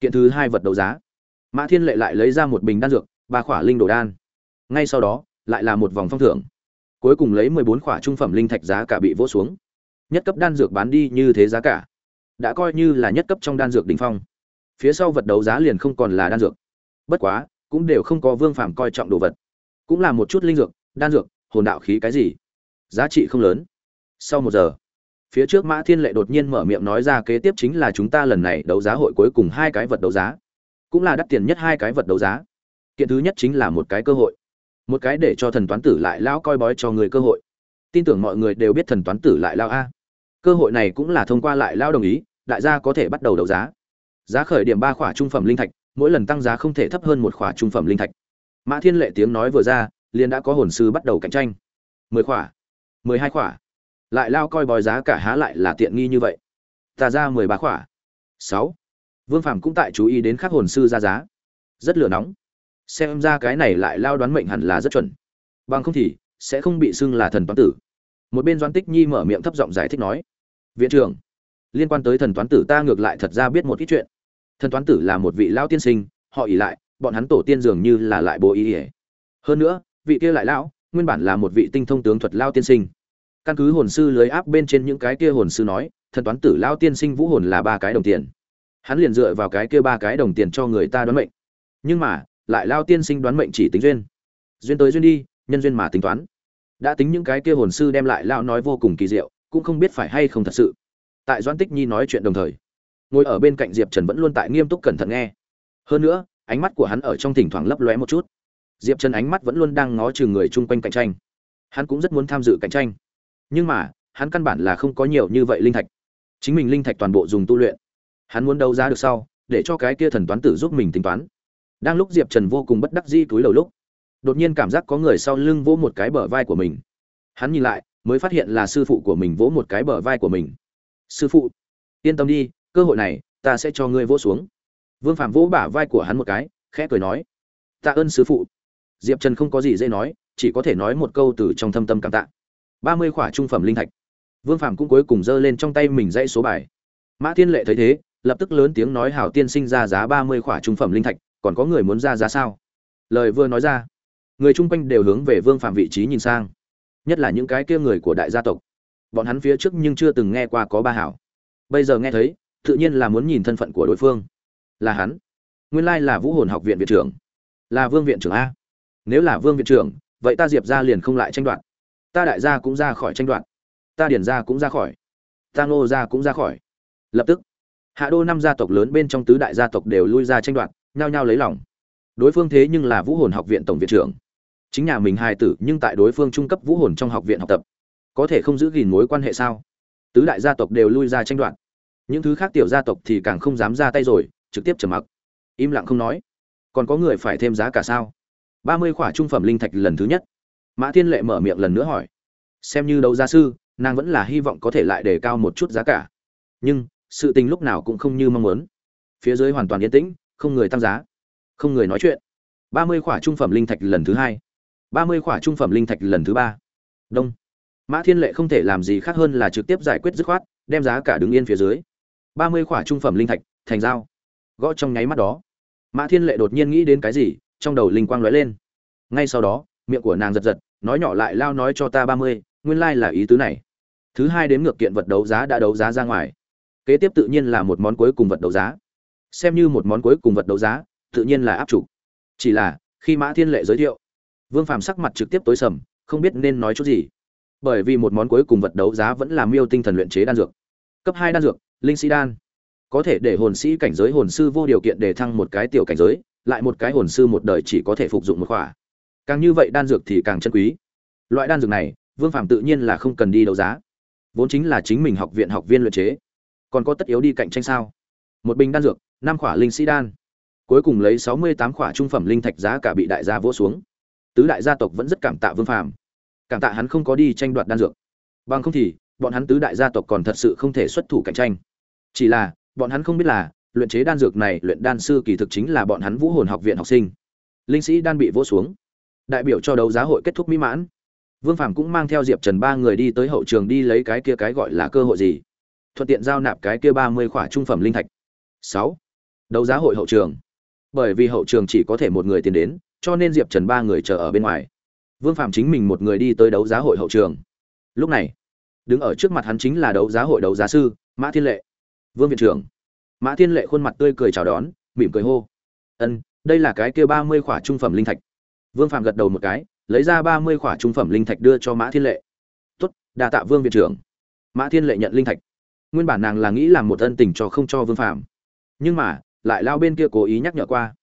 Kiện thứ hai vật đấu giá. Mã thiên lệ lại lấy ra một bình đan dược, ba khỏa linh đồ đan. Ngay sau đó, lại là một vòng phong thưởng. Cuối cùng lấy mười bốn khỏa trung phẩm linh thạch giá cả bị vỗ xuống. Nhất cấp đan dược bán đi như thế giá cả. Đã coi như là nhất cấp trong đan dược đỉnh phong phía sau vật đấu giá liền không còn là đan dược. Bất quá, cũng đều không có vương phàm coi trọng đồ vật. Cũng là một chút linh dược, đan dược, hồn đạo khí cái gì. Giá trị không lớn. Sau một giờ, phía trước mã thiên lệ đột nhiên mở miệng nói ra kế tiếp chính là chúng ta lần này đấu giá hội cuối cùng hai cái vật đấu giá. Cũng là đắt tiền nhất hai cái vật đấu giá. Kiện thứ nhất chính là một cái cơ hội. Một cái để cho thần toán tử lại lão coi bói cho người cơ hội. Tin tưởng mọi người đều biết thần toán tử lại lao a. Cơ hội này cũng là thông qua lại lao đồng ý, đại gia có thể bắt đầu đấu giá giá khởi điểm ba khỏa trung phẩm linh thạch, mỗi lần tăng giá không thể thấp hơn một khỏa trung phẩm linh thạch. Mã thiên lệ tiếng nói vừa ra, liền đã có hồn sư bắt đầu cạnh tranh. Mười khỏa, mười hai khỏa. Lại lao coi bói giá cả há lại là tiện nghi như vậy. Ta ra mười ba khỏa. Sáu. Vương phạm cũng tại chú ý đến các hồn sư ra giá. Rất lửa nóng. Xem ra cái này lại lao đoán mệnh hẳn là rất chuẩn. Bằng không thì, sẽ không bị xưng là thần toán tử. Một bên doãn tích nhi mở miệng thấp giọng giải thích nói. Viện trưởng, liên quan tới thần toán tử ta ngược lại thật ra biết một ít chuyện thần toán tử là một vị Lão tiên sinh, họ ỉ lại, bọn hắn tổ tiên dường như là lại bố ý ỉa hơn nữa, vị kia lại lão, nguyên bản là một vị tinh thông tướng thuật lao tiên sinh. Căn cứ hồn sư lưới áp bên trên những cái kia hồn sư nói, thần toán tử lao tiên sinh vũ hồn là ba cái đồng tiền. Hắn liền dựa vào cái kia ba cái đồng tiền cho người ta đoán mệnh. Nhưng mà, lại lao tiên sinh đoán mệnh chỉ tính duyên. Duyên tới duyên đi, nhân duyên mà tính toán. Đã tính những cái kia hồn sư đem lại lao nói vô cùng kỳ diệu, cũng không biết phải hay không thật sự. Tại doãn tích nhi nói chuyện đồng thời ngồi ở bên cạnh diệp trần vẫn luôn tại nghiêm túc cẩn thận nghe. Hơn nữa, ánh mắt của hắn ở trong thỉnh thoảng lấp lóe một chút. Diệp trần ánh mắt vẫn luôn đang ngó chừng người chung quanh cạnh tranh. Hắn cũng rất muốn tham dự cạnh tranh. Nhưng mà, hắn căn bản là không có nhiều như vậy linh thạch. Chính mình linh thạch toàn bộ dùng tu luyện. Hắn muốn đấu giá được sau, để cho cái kia thần toán tử giúp mình tính toán. Đang lúc diệp trần vô cùng bất đắc di túi đầu lúc, đột nhiên cảm giác có người sau lưng vỗ một cái bờ vai của mình. Hắn nhìn lại, mới phát hiện là sư phụ của mình vỗ một cái bờ vai của mình. Sư phụ, yên tâm đi cơ hội này, ta sẽ cho ngươi vỗ xuống. Vương phạm vỗ bả vai của hắn một cái, khẽ cười nói, tạ ơn sư phụ. Diệp trần không có gì dễ nói, chỉ có thể nói một câu từ trong thâm tâm cảm tạ. Ba mươi khỏa trung phẩm linh thạch. Vương phạm cũng cuối cùng giơ lên trong tay mình dãy số bài. Mã thiên lệ thấy thế, lập tức lớn tiếng nói, hảo tiên sinh ra giá ba mươi khỏa trung phẩm linh thạch, còn có người muốn ra giá sao? Lời vừa nói ra, người chung quanh đều hướng về vương phạm vị trí nhìn sang. Nhất là những cái kia người của đại gia tộc. Bọn hắn phía trước nhưng chưa từng nghe qua có ba hảo. Bây giờ nghe thấy tự nhiên là muốn nhìn thân phận của đối phương. Là hắn. Nguyên lai là vũ hồn học viện viện trưởng. Là vương viện trưởng a. Nếu là vương viện trưởng, vậy ta diệp ra liền không lại tranh đoạt. Ta đại gia cũng ra khỏi tranh đoạt. Ta điển gia cũng ra khỏi. Ta ngô gia cũng ra khỏi. Lập tức, hạ đô năm gia tộc lớn bên trong tứ đại gia tộc đều lui ra tranh đoạt, nhao nhao lấy lòng. Đối phương thế nhưng là vũ hồn học viện tổng viện trưởng. Chính nhà mình hài tử, nhưng tại đối phương trung cấp vũ hồn trong học viện học tập. Có thể không giữ gìn mối quan hệ sao? Tứ đại gia tộc đều lui ra tranh đoạt những thứ khác tiểu gia tộc thì càng không dám ra tay rồi, trực tiếp trầm mặc. Im lặng không nói. Còn có người phải thêm giá cả sao? Ba mươi khỏa trung phẩm linh thạch lần thứ nhất. Mã thiên lệ mở miệng lần nữa hỏi. Xem như đấu gia sư, nàng vẫn là hy vọng có thể lại đề cao một chút giá cả. Nhưng, sự tình lúc nào cũng không như mong muốn. Phía dưới hoàn toàn yên tĩnh, không người tăng giá. Không người nói chuyện. Ba mươi khỏa trung phẩm linh thạch lần thứ hai. Ba mươi khỏa trung phẩm linh thạch lần thứ ba. Đông. Mã thiên lệ không thể làm gì khác hơn là trực tiếp giải quyết dứt khoát, đem giá cả đứng yên phía dưới ba mươi khỏa trung phẩm linh thạch, thành dao gõ trong nháy mắt đó, mã thiên lệ đột nhiên nghĩ đến cái gì, trong đầu linh quang lóe lên. Ngay sau đó, miệng của nàng giật giật, nói nhỏ lại lao nói cho ta ba mươi, nguyên lai là ý tứ này. Thứ hai đến ngược kiện vật đấu giá đã đấu giá ra ngoài. Kế tiếp tự nhiên là một món cuối cùng vật đấu giá. Xem như một món cuối cùng vật đấu giá, tự nhiên là áp chủ. Chỉ là, khi mã thiên lệ giới thiệu, vương phàm sắc mặt trực tiếp tối sầm, không biết nên nói chút gì. Bởi vì một món cuối cùng vật đấu giá vẫn là miêu tinh thần luyện chế đan dược. Cấp hai đan dược linh sĩ đan. Có thể để hồn sĩ cảnh giới hồn sư vô điều kiện để thăng một cái tiểu cảnh giới, lại một cái hồn sư một đời chỉ có thể phục dụng một khỏa. Càng như vậy đan dược thì càng chân quý. Loại đan dược này, vương phạm tự nhiên là không cần đi đấu giá. Vốn chính là chính mình học viện học viên luyện chế. Còn có tất yếu đi cạnh tranh sao? Một bình đan dược, năm khỏa linh sĩ đan. Cuối cùng lấy sáu mươi tám khỏa trung phẩm linh thạch giá cả bị đại gia vỗ xuống. Tứ đại gia tộc vẫn rất cảm tạ vương phạm cảm tạ hắn không có đi tranh đoạt đan dược. Bằng không thì, bọn hắn tứ đại gia tộc còn thật sự không thể xuất thủ cạnh tranh chỉ là, bọn hắn không biết là, luyện chế đan dược này, luyện đan sư kỳ thực chính là bọn hắn vũ hồn học viện học sinh. Linh sĩ đan bị vỗ xuống. Đại biểu cho đấu giá hội kết thúc mỹ mãn. Vương phàm cũng mang theo diệp trần ba người đi tới hậu trường đi lấy cái kia cái gọi là cơ hội gì. Thuận tiện giao nạp cái kia ba mươi khỏa trung phẩm linh thạch. Sáu. Đấu giá hội hậu trường. Bởi vì hậu trường chỉ có thể một người tiến đến, cho nên diệp trần ba người chờ ở bên ngoài. Vương phạm chính mình một người đi tới đấu giá hội hậu trường. Lúc này, đứng ở trước mặt hắn chính là đấu giá hội đấu giá sư, mã thiên lệ vương viện trưởng. Mã thiên lệ khuôn mặt tươi cười chào đón, mỉm cười hô. Ân, đây là cái kia ba mươi khỏa trung phẩm linh thạch. Vương phạm gật đầu một cái, lấy ra ba mươi khỏa trung phẩm linh thạch đưa cho mã thiên lệ. Tuất đà tạ vương viện trưởng. Mã thiên lệ nhận linh thạch. Nguyên bản nàng là nghĩ làm một ân tình cho không cho vương phạm nhưng mà lại lao bên kia cố ý nhắc nhở qua.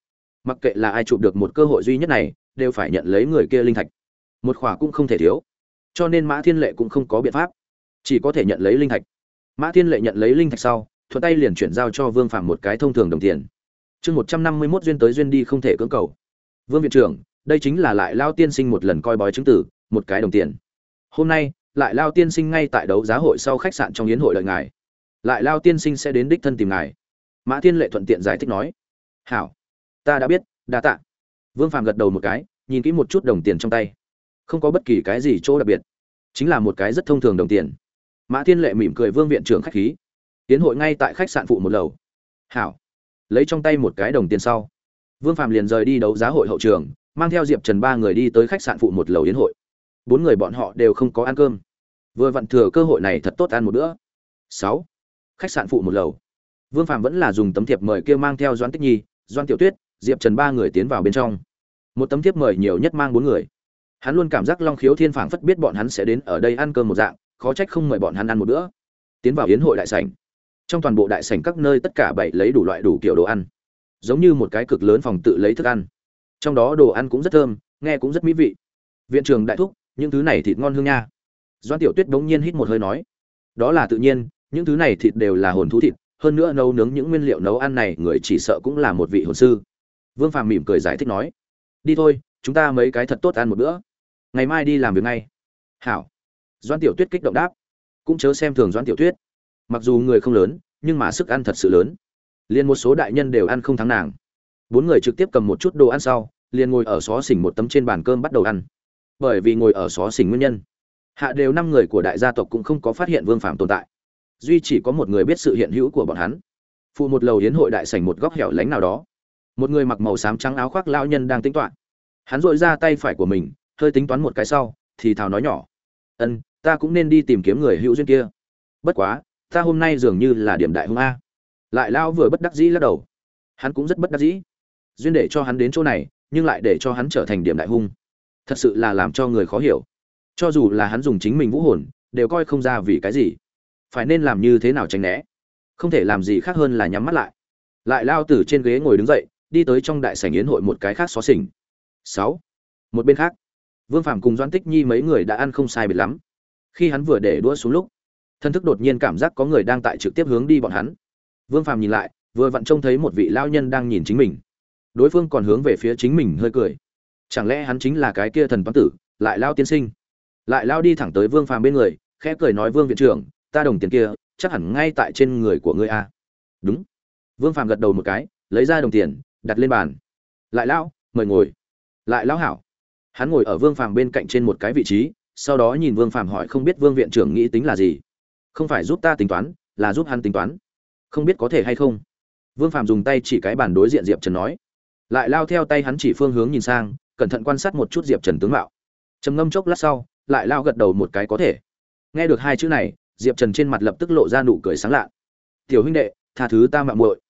Mặc kệ là ai chụp được một cơ hội duy nhất này, đều phải nhận lấy người kia linh thạch. Một khỏa cũng không thể thiếu. Cho nên mã thiên lệ cũng không có biện pháp, chỉ có thể nhận lấy linh thạch. Mã thiên lệ nhận lấy linh thạch sau thuận tay liền chuyển giao cho vương phạm một cái thông thường đồng tiền. Chương một trăm năm mươi mốt duyên tới duyên đi không thể cưỡng cầu. Vương viện trưởng, đây chính là lại lao tiên sinh một lần coi bói chứng tử, một cái đồng tiền. Hôm nay, lại lao tiên sinh ngay tại đấu giá hội sau khách sạn trong yến hội đợi ngài. Lại lao tiên sinh sẽ đến đích thân tìm ngài. Mã thiên lệ thuận tiện giải thích nói. Hảo. Ta đã biết, đa tạ. Vương phạm gật đầu một cái, nhìn kỹ một chút đồng tiền trong tay. Không có bất kỳ cái gì chỗ đặc biệt. Chính là một cái rất thông thường đồng tiền. Mã thiên lệ mỉm cười vương viện trưởng khách khí tiến hội ngay tại khách sạn phụ một lầu. Hảo. Lấy trong tay một cái đồng tiền sau. Vương phạm liền rời đi đấu giá hội hậu trường, mang theo diệp trần ba người đi tới khách sạn phụ một lầu yến hội. Bốn người bọn họ đều không có ăn cơm. Vừa vặn thừa cơ hội này thật tốt ăn một bữa. Sáu. Khách sạn phụ một lầu. Vương phạm vẫn là dùng tấm thiệp mời kia mang theo doãn tích nhi Doan tiểu tuyết, diệp trần ba người tiến vào bên trong. Một tấm thiệp mời nhiều nhất mang bốn người. Hắn luôn cảm giác long khiếu thiên phảng phất biết bọn hắn sẽ đến ở đây ăn cơm một dạng, khó trách không mời bọn hắn ăn một bữa. Tiến vào yến hội đại sảnh trong toàn bộ đại sảnh các nơi tất cả bảy lấy đủ loại đủ kiểu đồ ăn, giống như một cái cực lớn phòng tự lấy thức ăn. Trong đó đồ ăn cũng rất thơm, nghe cũng rất mỹ vị. Viện trường đại thúc, những thứ này thịt ngon hương nha. Doan tiểu tuyết bỗng nhiên hít một hơi nói, đó là tự nhiên, những thứ này thịt đều là hồn thú thịt, hơn nữa nấu nướng những nguyên liệu nấu ăn này người chỉ sợ cũng là một vị hồn sư. Vương phàm mỉm cười giải thích nói, đi thôi, chúng ta mấy cái thật tốt ăn một bữa. Ngày mai đi làm việc ngay. Hảo. Doan tiểu tuyết kích động đáp, cũng chớ xem thường doan tiểu tuyết mặc dù người không lớn, nhưng mà sức ăn thật sự lớn. Liền một số đại nhân đều ăn không thắng nàng. Bốn người trực tiếp cầm một chút đồ ăn sau, liền ngồi ở xó xỉnh một tấm trên bàn cơm bắt đầu ăn. Bởi vì ngồi ở xó xỉnh nguyên nhân, hạ đều năm người của đại gia tộc cũng không có phát hiện vương phạm tồn tại. Duy chỉ có một người biết sự hiện hữu của bọn hắn. Phụ một lầu hiến hội đại sảnh một góc hẻo lánh nào đó. Một người mặc màu xám trắng áo khoác lao nhân đang tính toán. Hắn dội ra tay phải của mình, hơi tính toán một cái sau, thì thào nói nhỏ. Ân, ta cũng nên đi tìm kiếm người hữu duyên kia. Bất quá ta hôm nay dường như là điểm đại hung a. Lại lao vừa bất đắc dĩ lắc đầu. Hắn cũng rất bất đắc dĩ. Duyên để cho hắn đến chỗ này, nhưng lại để cho hắn trở thành điểm đại hung. Thật sự là làm cho người khó hiểu. Cho dù là hắn dùng chính mình vũ hồn, đều coi không ra vì cái gì. Phải nên làm như thế nào tránh né? Không thể làm gì khác hơn là nhắm mắt lại. Lại lao từ trên ghế ngồi đứng dậy, đi tới trong đại sảnh yến hội một cái khác xó xỉnh. Sáu. Một bên khác, vương phạm cùng doãn tích nhi mấy người đã ăn không sai biệt lắm. Khi hắn vừa để đũa xuống lúc thân thức đột nhiên cảm giác có người đang tại trực tiếp hướng đi bọn hắn. Vương Phàm nhìn lại, vừa vặn trông thấy một vị lao nhân đang nhìn chính mình. Đối phương còn hướng về phía chính mình hơi cười. Chẳng lẽ hắn chính là cái kia thần toán tử, lại lao tiên sinh? Lại lao đi thẳng tới vương phàm bên người, khẽ cười nói, vương viện trưởng, ta đồng tiền kia, chắc hẳn ngay tại trên người của ngươi a. Đúng. Vương phàm gật đầu một cái, lấy ra đồng tiền, đặt lên bàn. Lại lão mời ngồi. Lại lão hảo. Hắn ngồi ở vương phàm bên cạnh trên một cái vị trí, sau đó nhìn vương phàm hỏi không biết vương viện trưởng nghĩ tính là gì không phải giúp ta tính toán, là giúp hắn tính toán. Không biết có thể hay không? Vương Phạm dùng tay chỉ cái bàn đối diện diệp trần nói. Lại lao theo tay hắn chỉ phương hướng nhìn sang, cẩn thận quan sát một chút diệp trần tướng mạo. Trầm ngâm chốc lát sau, lại lao gật đầu một cái có thể. Nghe được hai chữ này, diệp trần trên mặt lập tức lộ ra nụ cười sáng lạ. Tiểu huynh đệ, tha thứ ta mạng muội.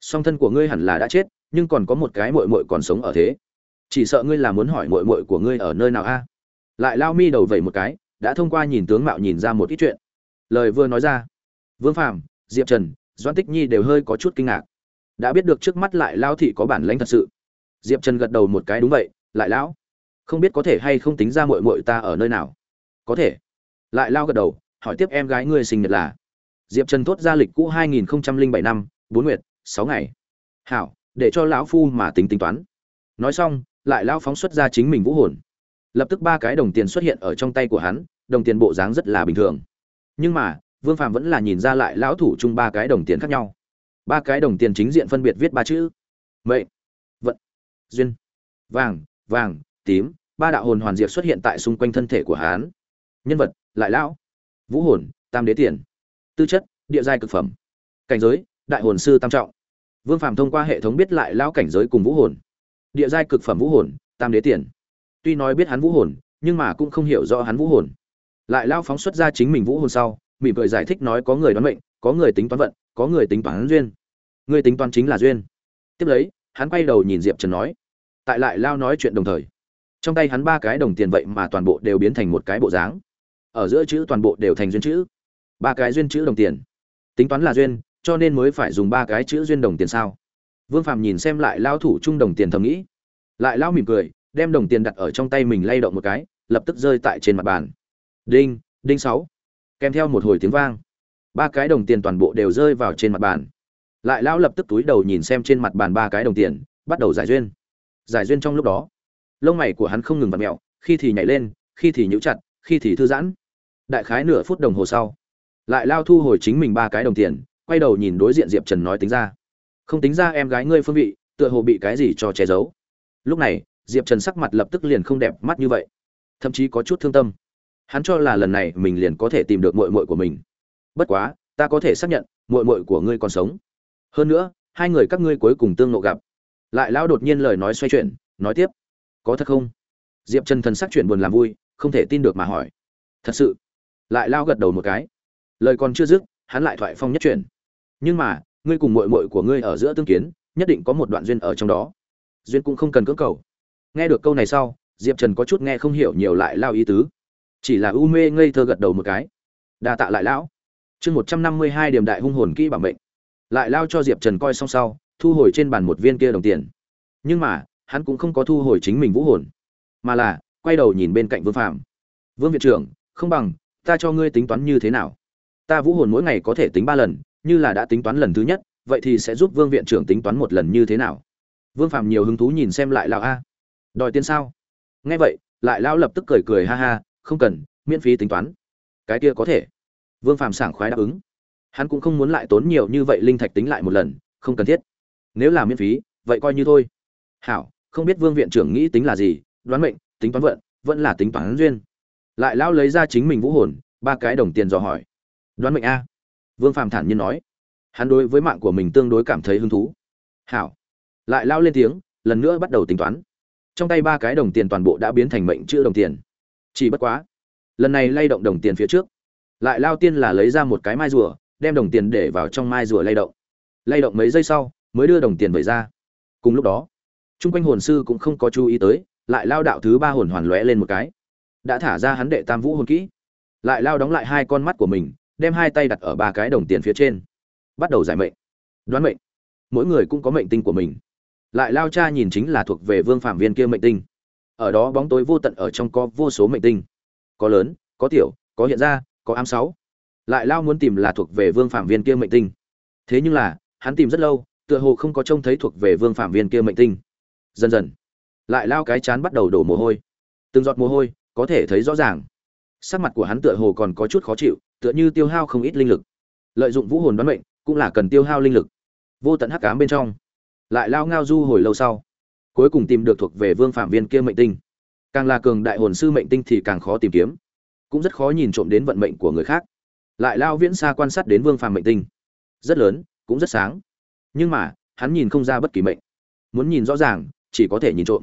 Song thân của ngươi hẳn là đã chết, nhưng còn có một cái muội muội còn sống ở thế. Chỉ sợ ngươi là muốn hỏi muội muội của ngươi ở nơi nào a? Lại lao mi đầu vẩy một cái, đã thông qua nhìn tướng mạo nhìn ra một ít chuyện lời vừa nói ra. Vương phàm, diệp trần doan tích nhi đều hơi có chút kinh ngạc. Đã biết được trước mắt lại lao thị có bản lãnh thật sự. Diệp trần gật đầu một cái đúng vậy, lại lão. Không biết có thể hay không tính ra muội muội ta ở nơi nào? Có thể. Lại lao gật đầu, hỏi tiếp em gái ngươi sinh nhật là? Diệp trần thốt ra lịch cũ hai nghìn bảy năm, bốn nguyệt, sáu ngày. Hảo, để cho lão phu mà tính tính toán. Nói xong, lại lao phóng xuất ra chính mình vũ hồn. Lập tức ba cái đồng tiền xuất hiện ở trong tay của hắn, đồng tiền bộ dáng rất là bình thường nhưng mà, vương phạm vẫn là nhìn ra lại lão thủ chung ba cái đồng tiền khác nhau. Ba cái đồng tiền chính diện phân biệt viết ba chữ. Mệnh, vận, duyên, vàng vàng, tím, ba đạo hồn hoàn diệt xuất hiện tại xung quanh thân thể của hán nhân vật, lại lão, vũ hồn, tam đế tiền. Tư chất, địa giai cực phẩm. Cảnh giới, đại hồn sư tam trọng. Vương phạm thông qua hệ thống biết lại lão cảnh giới cùng vũ hồn. Địa giai cực phẩm vũ hồn, tam đế tiền. Tuy nói biết hắn vũ hồn, nhưng mà cũng không hiểu rõ hắn vũ hồn lại lao phóng xuất ra chính mình vũ hồn sau, mỉm cười giải thích nói có người đoán mệnh, có người tính toán vận, có người tính toán duyên. Người tính toán chính là duyên. Tiếp lấy, hắn quay đầu nhìn diệp trần nói, tại lại lao nói chuyện đồng thời, trong tay hắn ba cái đồng tiền vậy mà toàn bộ đều biến thành một cái bộ dáng. Ở giữa chữ toàn bộ đều thành duyên chữ. Ba cái duyên chữ đồng tiền. Tính toán là duyên, cho nên mới phải dùng ba cái chữ duyên đồng tiền sao? Vương phạm nhìn xem lại lao thủ chung đồng tiền thầm nghĩ. Lại lao mỉm cười, đem đồng tiền đặt ở trong tay mình lay động một cái, lập tức rơi tại trên mặt bàn đinh đinh sáu. Kèm theo một hồi tiếng vang. Ba cái đồng tiền toàn bộ đều rơi vào trên mặt bàn. Lại lao lập tức túi đầu nhìn xem trên mặt bàn ba cái đồng tiền, bắt đầu giải duyên. Giải duyên trong lúc đó, lông mày của hắn không ngừng vặt mẹo, khi thì nhảy lên, khi thì nhũ chặt, khi thì thư giãn. Đại khái nửa phút đồng hồ sau, lại lao thu hồi chính mình ba cái đồng tiền, quay đầu nhìn đối diện diệp trần nói tính ra. Không tính ra em gái ngươi phương vị, tựa hồ bị cái gì cho che giấu. Lúc này, diệp trần sắc mặt lập tức liền không đẹp mắt như vậy. Thậm chí có chút thương tâm hắn cho là lần này mình liền có thể tìm được mội mội của mình. Bất quá, ta có thể xác nhận mội mội của ngươi còn sống. Hơn nữa, hai người các ngươi cuối cùng tương nộ gặp. Lại lao đột nhiên lời nói xoay chuyển, nói tiếp. Có thật không? Diệp trần thần sắc chuyển buồn làm vui, không thể tin được mà hỏi. Thật sự. Lại lao gật đầu một cái. Lời còn chưa dứt, hắn lại thoại phong nhất chuyển. Nhưng mà, ngươi cùng mội mội của ngươi ở giữa tương kiến, nhất định có một đoạn duyên ở trong đó. Duyên cũng không cần cưỡng cầu. Nghe được câu này sau, diệp trần có chút nghe không hiểu nhiều lại lao ý tứ chỉ là u mê ngây thơ gật đầu một cái. Đa tạ lại lão. Chương một trăm năm mươi hai điểm đại hung hồn kỹ bảo mệnh. Lại lao cho diệp trần coi xong sau, thu hồi trên bàn một viên kia đồng tiền. Nhưng mà, hắn cũng không có thu hồi chính mình vũ hồn. Mà là, quay đầu nhìn bên cạnh vương phạm vương viện trưởng, không bằng, ta cho ngươi tính toán như thế nào? Ta vũ hồn mỗi ngày có thể tính ba lần, như là đã tính toán lần thứ nhất, vậy thì sẽ giúp vương viện trưởng tính toán một lần như thế nào? Vương phạm nhiều hứng thú nhìn xem lại lão a. Đòi tiền sao? Nghe vậy, lại lão lập tức cười cười ha ha không cần, miễn phí tính toán. Cái kia có thể. Vương phạm sảng khoái đáp ứng. Hắn cũng không muốn lại tốn nhiều như vậy linh thạch tính lại một lần, không cần thiết. Nếu là miễn phí, vậy coi như thôi. Hảo, không biết vương viện trưởng nghĩ tính là gì, đoán mệnh, tính toán vận, vẫn là tính toán duyên. Lại lão lấy ra chính mình vũ hồn, ba cái đồng tiền dò hỏi. Đoán mệnh a. Vương phàm thản nhiên nói. Hắn đối với mạng của mình tương đối cảm thấy hứng thú. Hảo. Lại lao lên tiếng, lần nữa bắt đầu tính toán. Trong tay ba cái đồng tiền toàn bộ đã biến thành mệnh chữ đồng tiền chỉ bất quá, lần này lay động đồng tiền phía trước, lại lao tiên là lấy ra một cái mai rùa, đem đồng tiền để vào trong mai rùa lay động. Lay động mấy giây sau, mới đưa đồng tiền vẩy ra. Cùng lúc đó, chung quanh hồn sư cũng không có chú ý tới, lại lao đạo thứ ba hồn hoàn lóe lên một cái. Đã thả ra hắn đệ tam vũ hồn kỹ. Lại lao đóng lại hai con mắt của mình, đem hai tay đặt ở ba cái đồng tiền phía trên. Bắt đầu giải mệnh. Đoán mệnh. Mỗi người cũng có mệnh tinh của mình. Lại lao cha nhìn chính là thuộc về vương phạm viên kia mệnh tinh ở đó bóng tối vô tận ở trong có vô số mệnh tinh. Có lớn, có tiểu, có hiện ra, có ám sáu. Lại lao muốn tìm là thuộc về vương phạm viên kia mệnh tinh. Thế nhưng là, hắn tìm rất lâu, tựa hồ không có trông thấy thuộc về vương phạm viên kia mệnh tinh. Dần dần, lại lao cái chán bắt đầu đổ mồ hôi. Từng giọt mồ hôi, có thể thấy rõ ràng. Sắc mặt của hắn tựa hồ còn có chút khó chịu, tựa như tiêu hao không ít linh lực. Lợi dụng vũ hồn đoán mệnh, cũng là cần tiêu hao linh lực. Vô tận hắc ám bên trong. Lại lao ngao du hồi lâu sau cuối cùng tìm được thuộc về vương phạm viên kia mệnh tinh. Càng là cường đại hồn sư mệnh tinh thì càng khó tìm kiếm. Cũng rất khó nhìn trộm đến vận mệnh của người khác. Lại lao viễn xa quan sát đến vương phạm mệnh tinh. Rất lớn, cũng rất sáng. Nhưng mà, hắn nhìn không ra bất kỳ mệnh. Muốn nhìn rõ ràng, chỉ có thể nhìn trộm.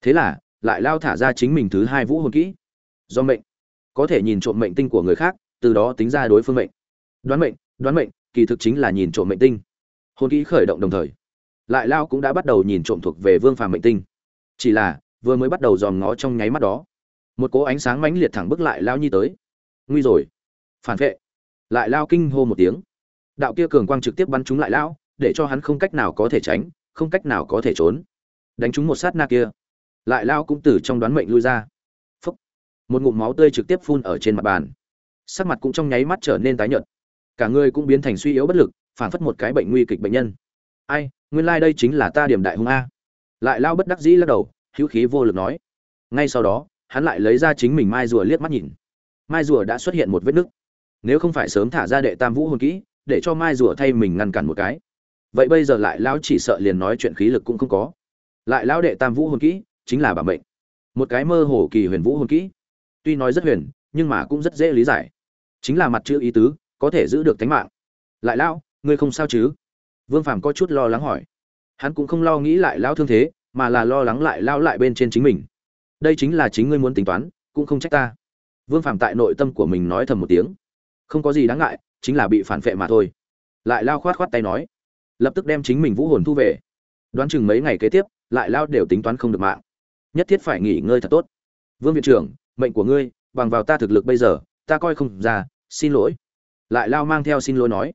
Thế là, lại lao thả ra chính mình thứ hai vũ hồn kỹ. Do mệnh. Có thể nhìn trộm mệnh tinh của người khác, từ đó tính ra đối phương mệnh. Đoán mệnh đoán mệnh, kỳ thực chính là nhìn trộm mệnh tinh. Hồn kỹ khởi động đồng thời lại lao cũng đã bắt đầu nhìn trộm thuộc về vương phàm mệnh tinh. Chỉ là, vừa mới bắt đầu dòm ngó trong nháy mắt đó, một cỗ ánh sáng mãnh liệt thẳng bức lại lao nhi tới. Nguy rồi. Phản vệ. Lại lao kinh hô một tiếng. Đạo kia cường quang trực tiếp bắn trúng lại lão để cho hắn không cách nào có thể tránh, không cách nào có thể trốn. Đánh trúng một sát na kia. Lại lao cũng từ trong đoán mệnh lui ra. Phúc. một ngụm máu tươi trực tiếp phun ở trên mặt bàn. Sắc mặt cũng trong nháy mắt trở nên tái nhợt. Cả người cũng biến thành suy yếu bất lực, phản phất một cái bệnh nguy kịch bệnh nhân. Ai nguyên lai đây chính là ta điểm đại hung a. Lại lao bất đắc dĩ lắc đầu, hữu khí vô lực nói. Ngay sau đó, hắn lại lấy ra chính mình mai rùa liếc mắt nhìn. Mai rùa đã xuất hiện một vết nứt. Nếu không phải sớm thả ra đệ tam vũ hồn kỹ, để cho mai rùa thay mình ngăn cản một cái. Vậy bây giờ lại lão chỉ sợ liền nói chuyện khí lực cũng không có. Lại lão đệ tam vũ hồn kỹ, chính là bản mệnh. Một cái mơ hồ kỳ huyền vũ hồn kỹ. Tuy nói rất huyền, nhưng mà cũng rất dễ lý giải. Chính là mặt chữ ý tứ, có thể giữ được tính mạng. Lại lão ngươi không sao chứ? Vương phàm có chút lo lắng hỏi. Hắn cũng không lo nghĩ lại lão thương thế, mà là lo lắng lại lao lại bên trên chính mình. Đây chính là chính ngươi muốn tính toán, cũng không trách ta. Vương phàm tại nội tâm của mình nói thầm một tiếng. Không có gì đáng ngại, chính là bị phản vệ mà thôi. Lại lao khoát khoát tay nói. Lập tức đem chính mình vũ hồn thu về. Đoán chừng mấy ngày kế tiếp, lại lao đều tính toán không được mạng. Nhất thiết phải nghỉ ngơi thật tốt. Vương viện trưởng, mệnh của ngươi, bằng vào ta thực lực bây giờ, ta coi không ra, xin lỗi. Lại lao mang theo xin lỗi nói.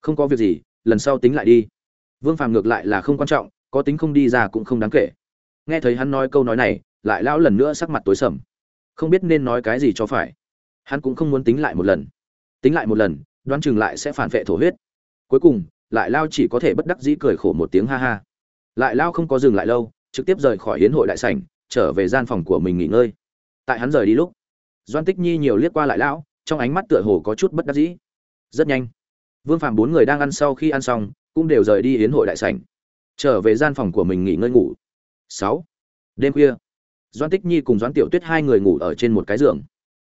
Không có việc gì lần sau tính lại đi. Vương phàm ngược lại là không quan trọng, có tính không đi ra cũng không đáng kể. Nghe thấy hắn nói câu nói này, lại lão lần nữa sắc mặt tối sầm. Không biết nên nói cái gì cho phải. Hắn cũng không muốn tính lại một lần. Tính lại một lần, đoán chừng lại sẽ phản vệ thổ huyết. Cuối cùng, lại lao chỉ có thể bất đắc dĩ cười khổ một tiếng ha ha. Lại lao không có dừng lại lâu, trực tiếp rời khỏi hiến hội đại sảnh, trở về gian phòng của mình nghỉ ngơi. Tại hắn rời đi lúc, doan tích nhi nhiều liếc qua lại lão, trong ánh mắt tựa hồ có chút bất đắc dĩ. Rất nhanh vương phạm bốn người đang ăn sau khi ăn xong, cũng đều rời đi yến hội đại sảnh. Trở về gian phòng của mình nghỉ ngơi ngủ. Sáu. Đêm khuya, Doãn tích nhi cùng Doãn tiểu tuyết hai người ngủ ở trên một cái giường.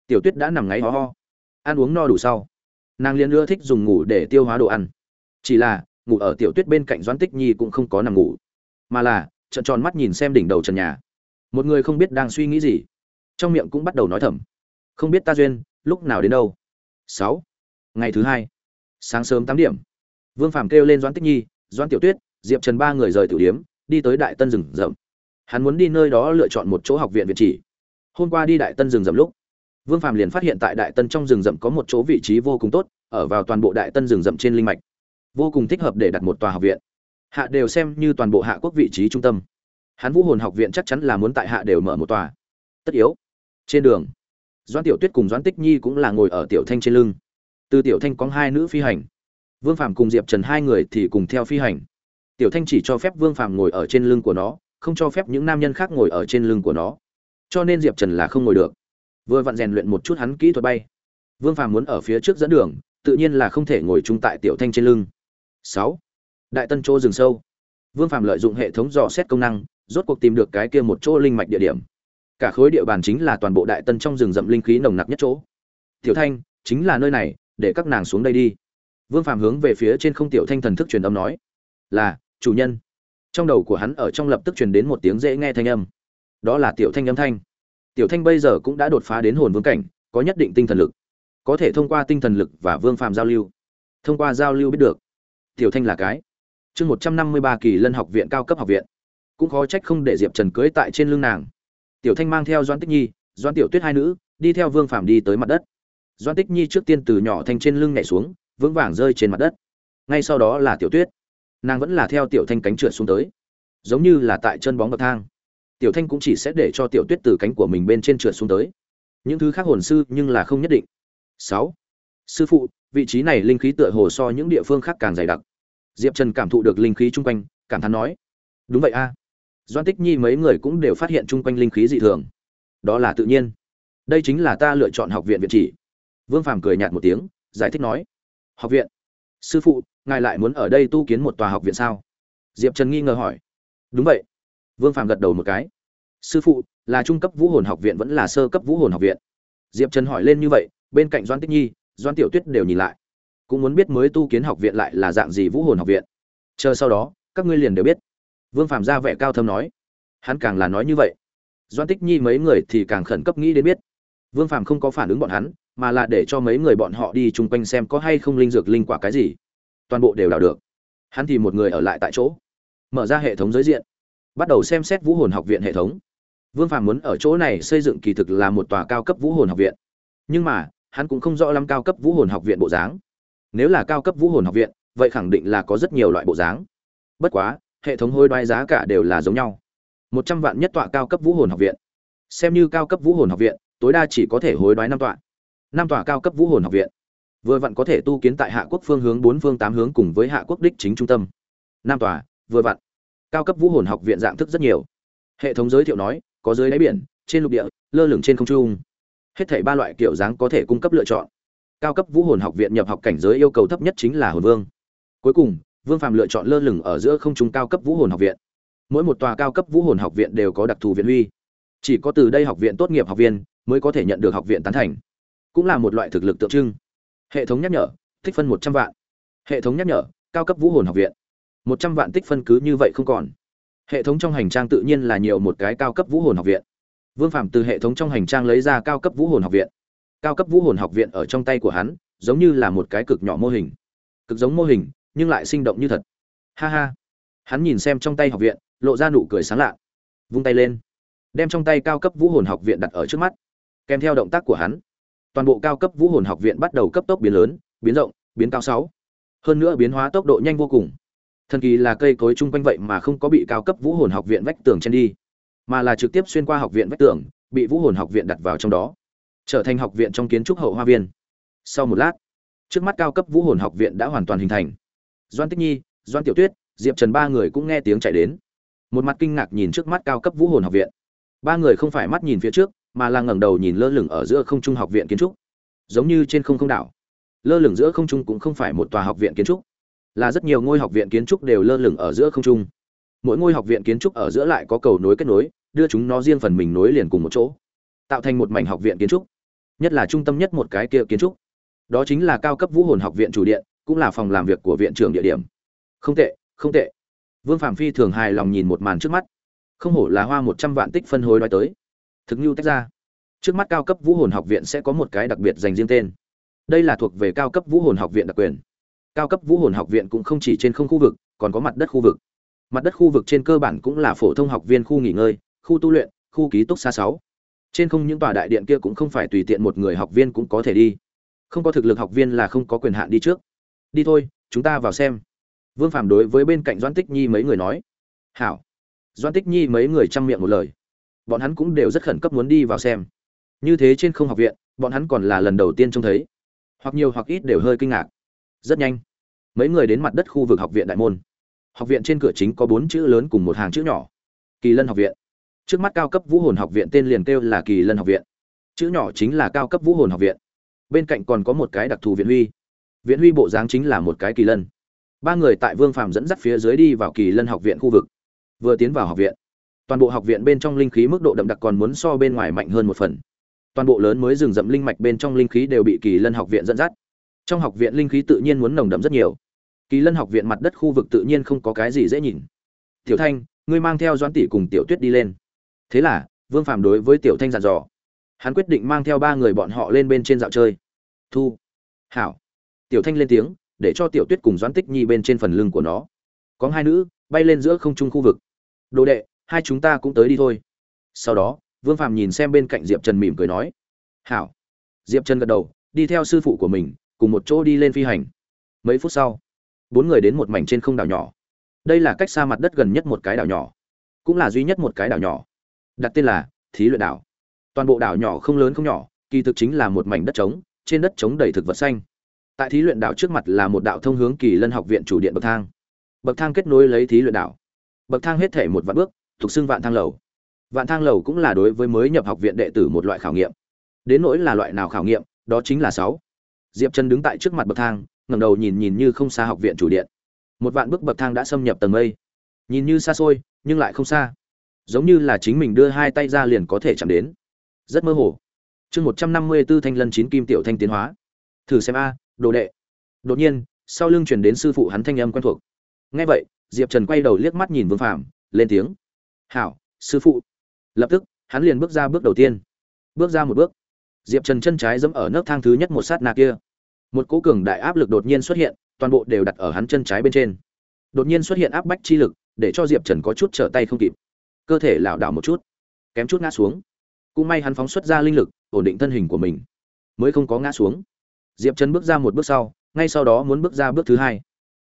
Tiểu tuyết đã nằm ngáy ho ho. Ăn uống no đủ sau. Nàng liền ưa thích dùng ngủ để tiêu hóa đồ ăn. Chỉ là, ngủ ở tiểu tuyết bên cạnh Doãn tích nhi cũng không có nằm ngủ. Mà là, trợn tròn mắt nhìn xem đỉnh đầu trần nhà. Một người không biết đang suy nghĩ gì. Trong miệng cũng bắt đầu nói thầm. Không biết ta duyên, lúc nào đến đâu. Sáu. Ngày thứ hai sáng sớm tám điểm. Vương phàm kêu lên doãn tích nhi, doãn tiểu tuyết, diệp trần ba người rời tử điếm, đi tới đại tân rừng rậm. Hắn muốn đi nơi đó lựa chọn một chỗ học viện việt chỉ. Hôm qua đi đại tân rừng rậm lúc, vương phàm liền phát hiện tại đại tân trong rừng rậm có một chỗ vị trí vô cùng tốt, ở vào toàn bộ đại tân rừng rậm trên linh mạch. Vô cùng thích hợp để đặt một tòa học viện. Hạ đều xem như toàn bộ hạ quốc vị trí trung tâm. Hắn vũ hồn học viện chắc chắn là muốn tại hạ đều mở một tòa. Tất yếu. Trên đường, doãn tiểu tuyết cùng doãn tích nhi cũng là ngồi ở tiểu thanh trên lưng từ tiểu thanh có hai nữ phi hành. Vương phạm cùng diệp trần hai người thì cùng theo phi hành. Tiểu thanh chỉ cho phép vương phạm ngồi ở trên lưng của nó, không cho phép những nam nhân khác ngồi ở trên lưng của nó. Cho nên diệp trần là không ngồi được. Vừa vặn rèn luyện một chút hắn kỹ thuật bay. Vương phạm muốn ở phía trước dẫn đường, tự nhiên là không thể ngồi chung tại tiểu thanh trên lưng. Sáu. Đại tân chỗ rừng sâu. Vương phạm lợi dụng hệ thống dò xét công năng, rốt cuộc tìm được cái kia một chỗ linh mạch địa điểm. Cả khối địa bàn chính là toàn bộ đại tân trong rừng rậm linh khí nồng nặc nhất chỗ. Tiểu thanh, chính là nơi này để các nàng xuống đây đi. Vương phàm hướng về phía trên không tiểu thanh thần thức truyền âm nói, là, chủ nhân. Trong đầu của hắn ở trong lập tức truyền đến một tiếng dễ nghe thanh âm. Đó là tiểu thanh âm thanh. Tiểu thanh bây giờ cũng đã đột phá đến hồn vương cảnh, có nhất định tinh thần lực. Có thể thông qua tinh thần lực và vương phàm giao lưu. Thông qua giao lưu biết được, tiểu thanh là cái. Chương một trăm năm mươi ba kỳ lân học viện cao cấp học viện. Cũng khó trách không để diệp trần cưới tại trên lưng nàng. Tiểu thanh mang theo doan tích nhi doan tiểu tuyết hai nữ, đi theo vương phàm đi tới mặt đất doan tích nhi trước tiên từ nhỏ thanh trên lưng nhảy xuống, vững vàng rơi trên mặt đất. Ngay sau đó là tiểu tuyết. Nàng vẫn là theo tiểu thanh cánh trượt xuống tới. Giống như là tại chân bóng bậc thang. Tiểu thanh cũng chỉ sẽ để cho tiểu tuyết từ cánh của mình bên trên trượt xuống tới. Những thứ khác hồn sư nhưng là không nhất định. Sáu. Sư phụ, vị trí này linh khí tựa hồ so những địa phương khác càng dày đặc. Diệp trần cảm thụ được linh khí chung quanh, cảm thán nói, đúng vậy a. Doan tích nhi mấy người cũng đều phát hiện chung quanh linh khí dị thường. Đó là tự nhiên. Đây chính là ta lựa chọn học viện viện chỉ vương phàm cười nhạt một tiếng, giải thích nói, học viện, sư phụ, ngài lại muốn ở đây tu kiến một tòa học viện sao? Diệp trần nghi ngờ hỏi. Đúng vậy. Vương phàm gật đầu một cái. Sư phụ, là trung cấp vũ hồn học viện vẫn là sơ cấp vũ hồn học viện? Diệp trần hỏi lên như vậy, bên cạnh doan tích nhi doan tiểu tuyết đều nhìn lại. Cũng muốn biết mới tu kiến học viện lại là dạng gì vũ hồn học viện? Chờ sau đó, các ngươi liền đều biết. Vương phàm ra vẻ cao thâm nói. Hắn càng là nói như vậy. Doan tích nhi mấy người thì càng khẩn cấp nghĩ đến biết. Vương phàm không có phản ứng bọn hắn mà là để cho mấy người bọn họ đi chung quanh xem có hay không linh dược linh quả cái gì. Toàn bộ đều đào được. Hắn thì một người ở lại tại chỗ. Mở ra hệ thống giới diện. Bắt đầu xem xét vũ hồn học viện hệ thống. Vương phàm muốn ở chỗ này xây dựng kỳ thực là một tòa cao cấp vũ hồn học viện. Nhưng mà, hắn cũng không rõ lắm cao cấp vũ hồn học viện bộ dáng. Nếu là cao cấp vũ hồn học viện, vậy khẳng định là có rất nhiều loại bộ dáng. Bất quá, hệ thống hối đoái giá cả đều là giống nhau. Một trăm vạn nhất tọa cao cấp vũ hồn học viện. Xem như cao cấp vũ hồn học viện, tối đa chỉ có thể hối đoái năm tọa năm tòa cao cấp vũ hồn học viện. Vừa vặn có thể tu kiến tại hạ quốc phương hướng bốn phương tám hướng cùng với hạ quốc đích chính trung tâm. Năm tòa, vừa vặn. Cao cấp vũ hồn học viện dạng thức rất nhiều. Hệ thống giới thiệu nói, có dưới đáy biển, trên lục địa, lơ lửng trên không trung. Hết thảy ba loại kiểu dáng có thể cung cấp lựa chọn. Cao cấp vũ hồn học viện nhập học cảnh giới yêu cầu thấp nhất chính là hồn vương. Cuối cùng, vương phạm lựa chọn lơ lửng ở giữa không trung cao cấp vũ hồn học viện. Mỗi một tòa cao cấp vũ hồn học viện đều có đặc thù viện huy. Chỉ có từ đây học viện tốt nghiệp học viên mới có thể nhận được học viện tán thành cũng là một loại thực lực tượng trưng. Hệ thống nhắc nhở, tích phân một trăm vạn. Hệ thống nhắc nhở, cao cấp vũ hồn học viện. Một trăm vạn tích phân cứ như vậy không còn. Hệ thống trong hành trang tự nhiên là nhiều một cái cao cấp vũ hồn học viện. Vương phạm từ hệ thống trong hành trang lấy ra cao cấp vũ hồn học viện. Cao cấp vũ hồn học viện ở trong tay của hắn, giống như là một cái cực nhỏ mô hình. Cực giống mô hình, nhưng lại sinh động như thật. Ha ha. Hắn nhìn xem trong tay học viện, lộ ra nụ cười sáng lạ. Vung tay lên. Đem trong tay cao cấp vũ hồn học viện đặt ở trước mắt. Kèm theo động tác của hắn toàn bộ cao cấp vũ hồn học viện bắt đầu cấp tốc biến lớn, biến rộng, biến cao sáu. Hơn nữa biến hóa tốc độ nhanh vô cùng. Thần kỳ là cây cối chung quanh vậy mà không có bị cao cấp vũ hồn học viện vách tường chen đi, mà là trực tiếp xuyên qua học viện vách tường, bị vũ hồn học viện đặt vào trong đó, trở thành học viện trong kiến trúc hậu hoa viên. Sau một lát, trước mắt cao cấp vũ hồn học viện đã hoàn toàn hình thành. Doan tích nhi, doan tiểu tuyết, diệp trần ba người cũng nghe tiếng chạy đến. Một mặt kinh ngạc nhìn trước mắt cao cấp vũ hồn học viện. Ba người không phải mắt nhìn phía trước mà là ngẩng đầu nhìn lơ lửng ở giữa không trung học viện kiến trúc. Giống như trên không không đảo. Lơ lửng giữa không trung cũng không phải một tòa học viện kiến trúc. Là rất nhiều ngôi học viện kiến trúc đều lơ lửng ở giữa không trung. Mỗi ngôi học viện kiến trúc ở giữa lại có cầu nối kết nối, đưa chúng nó riêng phần mình nối liền cùng một chỗ. Tạo thành một mảnh học viện kiến trúc. Nhất là trung tâm nhất một cái kia kiến trúc. Đó chính là cao cấp vũ hồn học viện chủ điện, cũng là phòng làm việc của viện trưởng địa điểm. Không tệ không tệ. Vương phạm phi thường hài lòng nhìn một màn trước mắt. Không hổ là hoa một trăm vạn tích phân hối đoái tới thực như tách ra. Trước mắt cao cấp vũ hồn học viện sẽ có một cái đặc biệt dành riêng tên. Đây là thuộc về cao cấp vũ hồn học viện đặc quyền. Cao cấp vũ hồn học viện cũng không chỉ trên không khu vực, còn có mặt đất khu vực. Mặt đất khu vực trên cơ bản cũng là phổ thông học viên khu nghỉ ngơi, khu tu luyện, khu ký túc xa sáu. Trên không những tòa đại điện kia cũng không phải tùy tiện một người học viên cũng có thể đi. Không có thực lực học viên là không có quyền hạn đi trước. Đi thôi, chúng ta vào xem. Vương phạm đối với bên cạnh doan tích nhi mấy người nói. Hảo. Doan tích nhi mấy người chăm miệng một lời bọn hắn cũng đều rất khẩn cấp muốn đi vào xem. Như thế trên không học viện, bọn hắn còn là lần đầu tiên trông thấy. Hoặc nhiều hoặc ít đều hơi kinh ngạc. Rất nhanh, mấy người đến mặt đất khu vực học viện đại môn. Học viện trên cửa chính có bốn chữ lớn cùng một hàng chữ nhỏ. Kỳ lân học viện. Trước mắt cao cấp vũ hồn học viện tên liền kêu là kỳ lân học viện. Chữ nhỏ chính là cao cấp vũ hồn học viện. Bên cạnh còn có một cái đặc thù viện huy. Viện huy bộ dáng chính là một cái kỳ lân. Ba người tại vương phàm dẫn dắt phía dưới đi vào kỳ lân học viện khu vực. Vừa tiến vào học viện toàn bộ học viện bên trong linh khí mức độ đậm đặc còn muốn so bên ngoài mạnh hơn một phần. Toàn bộ lớn mới rừng rậm linh mạch bên trong linh khí đều bị kỳ lân học viện dẫn dắt. Trong học viện linh khí tự nhiên muốn nồng đậm rất nhiều. Kỳ lân học viện mặt đất khu vực tự nhiên không có cái gì dễ nhìn. Tiểu thanh, ngươi mang theo doãn tỷ cùng tiểu tuyết đi lên. Thế là, vương phàm đối với tiểu thanh dặn dò. Hắn quyết định mang theo ba người bọn họ lên bên trên dạo chơi. Thu, hảo. Tiểu thanh lên tiếng, để cho tiểu tuyết cùng doãn tích nhi bên trên phần lưng của nó. Có hai nữ bay lên giữa không trung khu vực. Đồ đệ hai chúng ta cũng tới đi thôi. Sau đó, vương phạm nhìn xem bên cạnh diệp trần mỉm cười nói, hảo. Diệp trần gật đầu, đi theo sư phụ của mình, cùng một chỗ đi lên phi hành. Mấy phút sau, bốn người đến một mảnh trên không đảo nhỏ. Đây là cách xa mặt đất gần nhất một cái đảo nhỏ, cũng là duy nhất một cái đảo nhỏ. Đặt tên là thí luyện đảo. Toàn bộ đảo nhỏ không lớn không nhỏ, kỳ thực chính là một mảnh đất trống, trên đất trống đầy thực vật xanh. Tại thí luyện đảo trước mặt là một đạo thông hướng kỳ lân học viện chủ điện bậc thang. Bậc thang kết nối lấy thí luyện đảo. Bậc thang hết thể một vạn bước thuộc xưng vạn thang lầu. Vạn thang lầu cũng là đối với mới nhập học viện đệ tử một loại khảo nghiệm. Đến nỗi là loại nào khảo nghiệm, đó chính là sáu. Diệp trần đứng tại trước mặt bậc thang, ngẩng đầu nhìn nhìn như không xa học viện chủ điện. Một vạn bước bậc thang đã xâm nhập tầng mây. Nhìn như xa xôi, nhưng lại không xa. Giống như là chính mình đưa hai tay ra liền có thể chạm đến. Rất mơ hồ. Chương một trăm năm mươi b ố thanh lân chín kim tiểu thanh tiến hóa. Thử xem a, đồ đệ. Đột nhiên, sau lưng chuyển đến sư phụ hắn thanh âm quen thuộc. Ngay vậy, diệp trần quay đầu liếc mắt nhìn vương phạm lên tiếng hảo, sư phụ. Lập tức, hắn liền bước ra bước đầu tiên. Bước ra một bước. Diệp trần chân trái dẫm ở nấc thang thứ nhất một sát na kia. Một cỗ cường đại áp lực đột nhiên xuất hiện, toàn bộ đều đặt ở hắn chân trái bên trên. Đột nhiên xuất hiện áp bách chi lực, để cho diệp trần có chút trở tay không kịp. Cơ thể lảo đảo một chút, kém chút ngã xuống. Cũng may hắn phóng xuất ra linh lực, ổn định thân hình của mình, mới không có ngã xuống. Diệp trần bước ra một bước sau, ngay sau đó muốn bước ra bước thứ hai.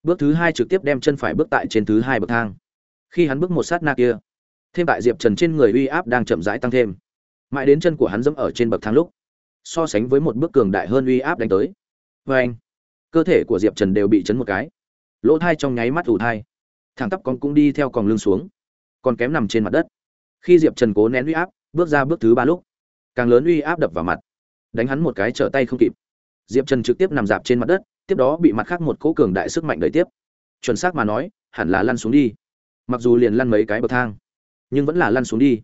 Bước thứ hai trực tiếp đem chân phải bước tại trên thứ hai bậc thang. Khi hắn bước một sát na kia thêm tại diệp trần trên người uy áp đang chậm rãi tăng thêm. Mãi đến chân của hắn dẫm ở trên bậc thang lúc, so sánh với một bước cường đại hơn uy áp đánh tới. Vê anh, cơ thể của diệp trần đều bị chấn một cái. Lỗ thai trong nháy mắt ủ thai. Thẳng tắp con cũng đi theo còng lưng xuống, còn kém nằm trên mặt đất. Khi diệp trần cố nén uy áp, bước ra bước thứ ba lúc, càng lớn uy áp đập vào mặt. Đánh hắn một cái trở tay không kịp. Diệp trần trực tiếp nằm dạp trên mặt đất, tiếp đó bị mặt khác một cỗ cường đại sức mạnh đẩy tiếp. Chuẩn xác mà nói, hẳn là lăn xuống đi. Mặc dù liền lăn mấy cái bậc thang nhưng vẫn là lăn xuống đi.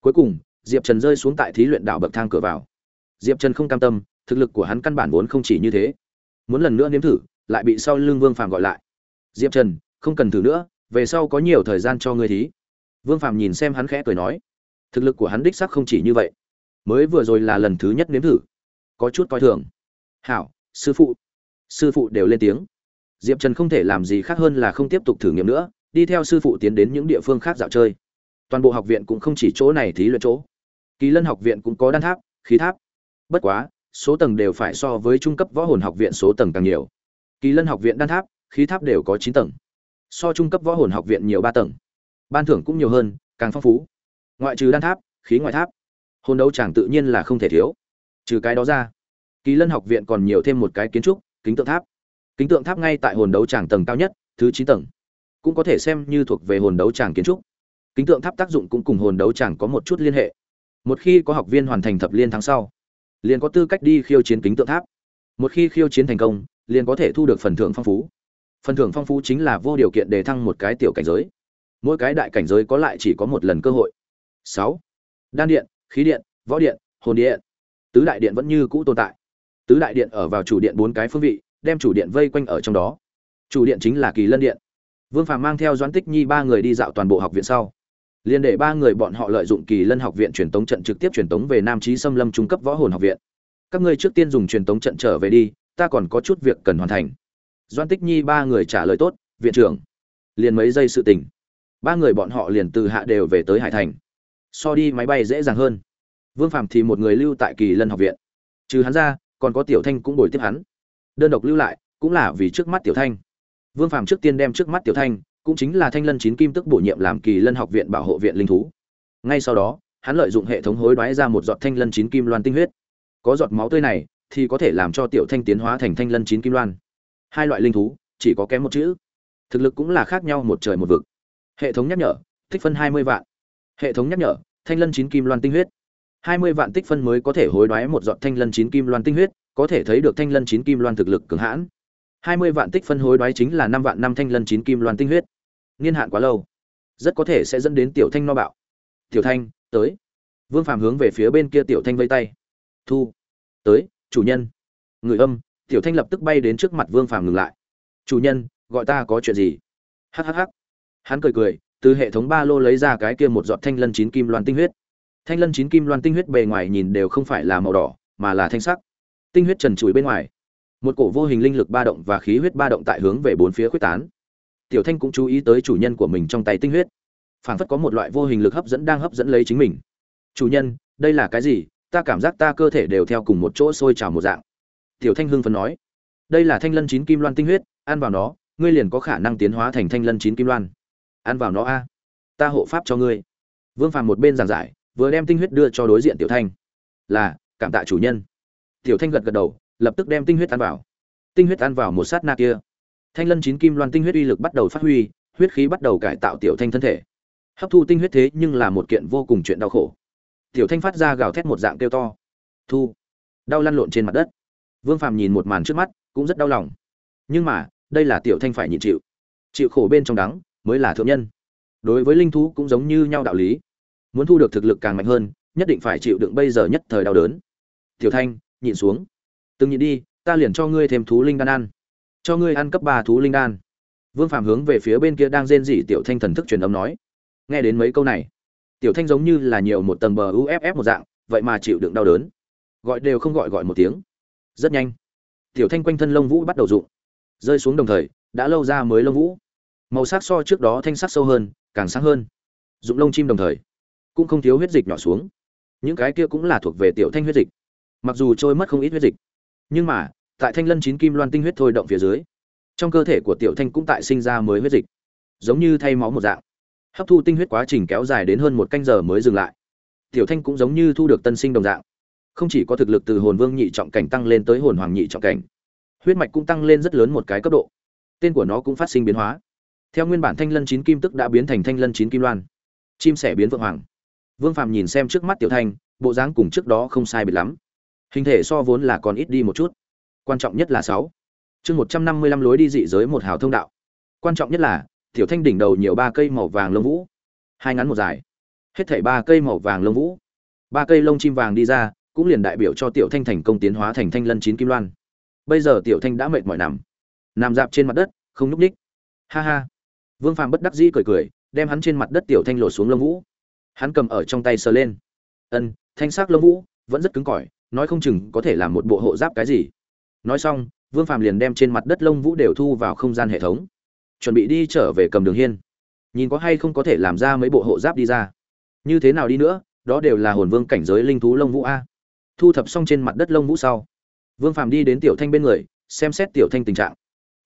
Cuối cùng, diệp trần rơi xuống tại thí luyện đảo bậc thang cửa vào. Diệp trần không cam tâm, thực lực của hắn căn bản vốn không chỉ như thế. Muốn lần nữa nếm thử, lại bị sau lưng vương phàm gọi lại. Diệp trần, không cần thử nữa, về sau có nhiều thời gian cho ngươi thí. Vương phàm nhìn xem hắn khẽ cười nói. Thực lực của hắn đích sắc không chỉ như vậy. Mới vừa rồi là lần thứ nhất nếm thử. Có chút coi thường. Hảo, sư phụ. Sư phụ đều lên tiếng. Diệp trần không thể làm gì khác hơn là không tiếp tục thử nghiệm nữa, đi theo sư phụ tiến đến những địa phương khác dạo chơi toàn bộ học viện cũng không chỉ chỗ này thí luyện chỗ. Kỳ lân học viện cũng có đan tháp, khí tháp. Bất quá, số tầng đều phải so với trung cấp võ hồn học viện số tầng càng nhiều. Kỳ lân học viện đan tháp, khí tháp đều có chín tầng. So trung cấp võ hồn học viện nhiều ba tầng. Ban thưởng cũng nhiều hơn, càng phong phú. Ngoại trừ đan tháp, khí ngoại tháp. Hồn đấu chẳng tự nhiên là không thể thiếu. Trừ cái đó ra, kỳ lân học viện còn nhiều thêm một cái kiến trúc, kính tượng tháp. Kính tượng tháp ngay tại hồn đấu tràng tầng cao nhất, thứ chín tầng. Cũng có thể xem như thuộc về hồn đấu tràng kiến trúc kính tượng tháp tác dụng cũng cùng hồn đấu chẳng có một chút liên hệ. Một khi có học viên hoàn thành thập liên tháng sau, liền có tư cách đi khiêu chiến kính tượng tháp. Một khi khiêu chiến thành công, liền có thể thu được phần thưởng phong phú. Phần thưởng phong phú chính là vô điều kiện để thăng một cái tiểu cảnh giới. Mỗi cái đại cảnh giới có lại chỉ có một lần cơ hội. Sáu. Đan điện, khí điện, võ điện, hồn điện. Tứ đại điện vẫn như cũ tồn tại. Tứ đại điện ở vào chủ điện bốn cái phương vị, đem chủ điện vây quanh ở trong đó. Chủ điện chính là kỳ lân điện. Vương phàm mang theo doãn tích nhi ba người đi dạo toàn bộ học viện sau liền để ba người bọn họ lợi dụng kỳ lân học viện truyền tống trận trực tiếp truyền tống về nam trí xâm lâm trung cấp võ hồn học viện. Các ngươi trước tiên dùng truyền tống trận trở về đi, ta còn có chút việc cần hoàn thành. Doan tích nhi ba người trả lời tốt, viện trưởng. Liền mấy giây sự tình. Ba người bọn họ liền từ hạ đều về tới hải thành. So đi máy bay dễ dàng hơn. Vương phạm thì một người lưu tại kỳ lân học viện. Trừ hắn ra, còn có tiểu thanh cũng bồi tiếp hắn. Đơn độc lưu lại, cũng là vì trước mắt tiểu thanh. Vương phạm trước tiên đem trước mắt tiểu thanh cũng chính là thanh lân chín kim tức bổ nhiệm làm kỳ lân học viện bảo hộ viện linh thú. Ngay sau đó, hắn lợi dụng hệ thống hối đoái ra một giọt thanh lân chín kim loan tinh huyết. Có giọt máu tươi này thì có thể làm cho tiểu thanh tiến hóa thành thanh lân chín kim loan. Hai loại linh thú, chỉ có kém một chữ. Thực lực cũng là khác nhau một trời một vực. Hệ thống nhắc nhở, tích phân hai mươi vạn. Hệ thống nhắc nhở, thanh lân chín kim loan tinh huyết. Hai mươi vạn tích phân mới có thể hối đoái một giọt thanh lân chín kim loan tinh huyết, có thể thấy được thanh lân chín kim loan thực lực cường hãn. Hai mươi vạn tích phân hối đoái chính là năm vạn năm thanh lân chín kim loan tinh huyết niên hạn quá lâu, rất có thể sẽ dẫn đến tiểu thanh no bạo. Tiểu thanh, tới. Vương phàm hướng về phía bên kia tiểu thanh vây tay. Thu, tới, chủ nhân. Người âm, tiểu thanh lập tức bay đến trước mặt vương phàm ngừng lại. Chủ nhân, gọi ta có chuyện gì? Hhh hắn cười cười, từ hệ thống ba lô lấy ra cái kia một giọt thanh lân chín kim loan tinh huyết. Thanh lân chín kim loan tinh huyết bề ngoài nhìn đều không phải là màu đỏ, mà là thanh sắc. Tinh huyết trần trụi bên ngoài. Một cổ vô hình linh lực ba động và khí huyết ba động tại hướng về bốn phía quyết tán tiểu thanh cũng chú ý tới chủ nhân của mình trong tay tinh huyết. Phảng phất có một loại vô hình lực hấp dẫn đang hấp dẫn lấy chính mình. Chủ nhân, đây là cái gì? Ta cảm giác ta cơ thể đều theo cùng một chỗ sôi trào một dạng. Tiểu thanh hưng phấn nói. Đây là thanh lân chín kim loan tinh huyết, ăn vào nó, ngươi liền có khả năng tiến hóa thành thanh lân chín kim loan. Ăn vào nó a, ta hộ pháp cho ngươi. Vương phàm một bên giảng giải, vừa đem tinh huyết đưa cho đối diện tiểu thanh. Là, cảm tạ chủ nhân. Tiểu thanh gật gật đầu, lập tức đem tinh huyết ăn vào. Tinh huyết ăn vào một sát na kia thanh lân chín kim loan tinh huyết uy lực bắt đầu phát huy, huyết khí bắt đầu cải tạo tiểu thanh thân thể. Hấp thu tinh huyết thế nhưng là một kiện vô cùng chuyện đau khổ. Tiểu thanh phát ra gào thét một dạng kêu to. Thu. Đau lăn lộn trên mặt đất. Vương phàm nhìn một màn trước mắt, cũng rất đau lòng. Nhưng mà, đây là tiểu thanh phải nhịn chịu. Chịu khổ bên trong đắng, mới là thượng nhân. Đối với linh thú cũng giống như nhau đạo lý. Muốn thu được thực lực càng mạnh hơn, nhất định phải chịu đựng bây giờ nhất thời đau đớn. Tiểu thanh, nhịn xuống. Từng nhịn đi, ta liền cho ngươi thêm thú linh đan ăn cho ngươi ăn cấp ba thú linh đan. Vương phạm hướng về phía bên kia đang rên rỉ tiểu thanh thần thức truyền âm nói. Nghe đến mấy câu này, tiểu thanh giống như là nhiều một tầng bờ uff một dạng, vậy mà chịu đựng đau đớn. Gọi đều không gọi gọi một tiếng. Rất nhanh, tiểu thanh quanh thân lông vũ bắt đầu rụng. Rơi xuống đồng thời, đã lâu ra mới lông vũ. Màu sắc so trước đó thanh sắc sâu hơn, càng sáng hơn. Dụng lông chim đồng thời, cũng không thiếu huyết dịch nhỏ xuống. Những cái kia cũng là thuộc về tiểu thanh huyết dịch. Mặc dù trôi mất không ít huyết dịch, nhưng mà tại thanh lân chín kim loan tinh huyết thôi động phía dưới. Trong cơ thể của tiểu thanh cũng tại sinh ra mới huyết dịch, giống như thay máu một dạng. Hấp thu tinh huyết quá trình kéo dài đến hơn một canh giờ mới dừng lại. Tiểu thanh cũng giống như thu được tân sinh đồng dạng. Không chỉ có thực lực từ hồn vương nhị trọng cảnh tăng lên tới hồn hoàng nhị trọng cảnh, huyết mạch cũng tăng lên rất lớn một cái cấp độ. Tên của nó cũng phát sinh biến hóa. Theo nguyên bản thanh lân chín kim tức đã biến thành thanh lân chín kim loan. Chim sẻ biến vượng hoàng. Vương phạm nhìn xem trước mắt tiểu thanh, bộ dáng cùng trước đó không sai biệt lắm. Hình thể so vốn là còn ít đi một chút quan trọng nhất là sáu. Chương một trăm năm mươi lăm lối đi dị giới một hào thông đạo. Quan trọng nhất là, tiểu thanh đỉnh đầu nhiều ba cây màu vàng lông vũ. Hai ngắn một dài. Hết thảy ba cây màu vàng lông vũ. Ba cây lông chim vàng đi ra, cũng liền đại biểu cho tiểu thanh thành công tiến hóa thành thanh lân chín kim loan. Bây giờ tiểu thanh đã mệt mỏi nằm. Nằm dạp trên mặt đất, không nhúc ních ha ha. Vương phàm bất đắc dĩ cười cười, đem hắn trên mặt đất tiểu thanh lột xuống lông vũ. Hắn cầm ở trong tay sờ lên. Ân, thanh sắc lông vũ, vẫn rất cứng cỏi, nói không chừng có thể làm một bộ hộ giáp cái gì nói xong, vương phàm liền đem trên mặt đất lông vũ đều thu vào không gian hệ thống. Chuẩn bị đi trở về cầm đường hiên. Nhìn có hay không có thể làm ra mấy bộ hộ giáp đi ra. Như thế nào đi nữa, đó đều là hồn vương cảnh giới linh thú lông vũ a. Thu thập xong trên mặt đất lông vũ sau, vương phàm đi đến tiểu thanh bên người, xem xét tiểu thanh tình trạng.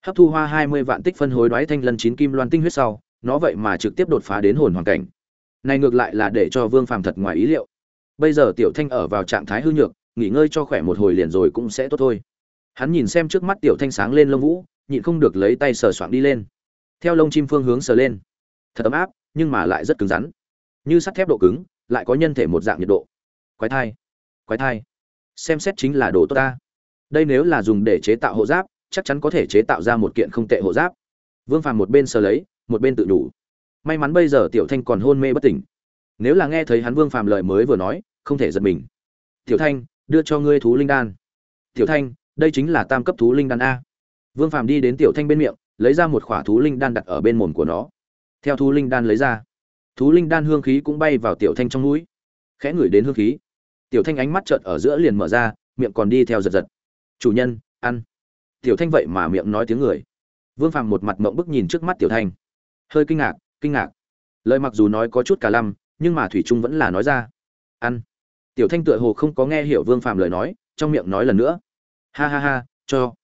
Hấp thu hoa hai mươi vạn tích phân hối đoái thanh lân chín kim loan tinh huyết sau, nó vậy mà trực tiếp đột phá đến hồn hoàn cảnh. Này ngược lại là để cho vương phàm thật ngoài ý liệu. Bây giờ tiểu thanh ở vào trạng thái hư nhược, nghỉ ngơi cho khỏe một hồi liền rồi cũng sẽ tốt thôi hắn nhìn xem trước mắt tiểu thanh sáng lên lông vũ, nhịn không được lấy tay sờ soạng đi lên. Theo lông chim phương hướng sờ lên. Thật ấm áp, nhưng mà lại rất cứng rắn. Như sắt thép độ cứng, lại có nhân thể một dạng nhiệt độ. Quái thai quái thai. Xem xét chính là đồ tốt ta. Đây nếu là dùng để chế tạo hộ giáp, chắc chắn có thể chế tạo ra một kiện không tệ hộ giáp. Vương phàm một bên sờ lấy, một bên tự đủ. May mắn bây giờ tiểu thanh còn hôn mê bất tỉnh. Nếu là nghe thấy hắn vương phàm lời mới vừa nói, không thể giật mình. Tiểu thanh, đưa cho ngươi thú linh đan. Tiểu thanh đây chính là tam cấp thú linh đan a. Vương phàm đi đến tiểu thanh bên miệng, lấy ra một khỏa thú linh đan đặt ở bên mồm của nó. Theo thú linh đan lấy ra, thú linh đan hương khí cũng bay vào tiểu thanh trong mũi, khẽ ngửi đến hương khí. Tiểu thanh ánh mắt trợn ở giữa liền mở ra, miệng còn đi theo giật giật. Chủ nhân, ăn. Tiểu thanh vậy mà miệng nói tiếng người. Vương phàm một mặt mộng bức nhìn trước mắt tiểu thanh. Hơi kinh ngạc kinh ngạc. Lời mặc dù nói có chút cả lăm, nhưng mà thủy trung vẫn là nói ra, ăn. Tiểu thanh tựa hồ không có nghe hiểu vương phàm lời nói, trong miệng nói lần nữa ha ha ha, cho.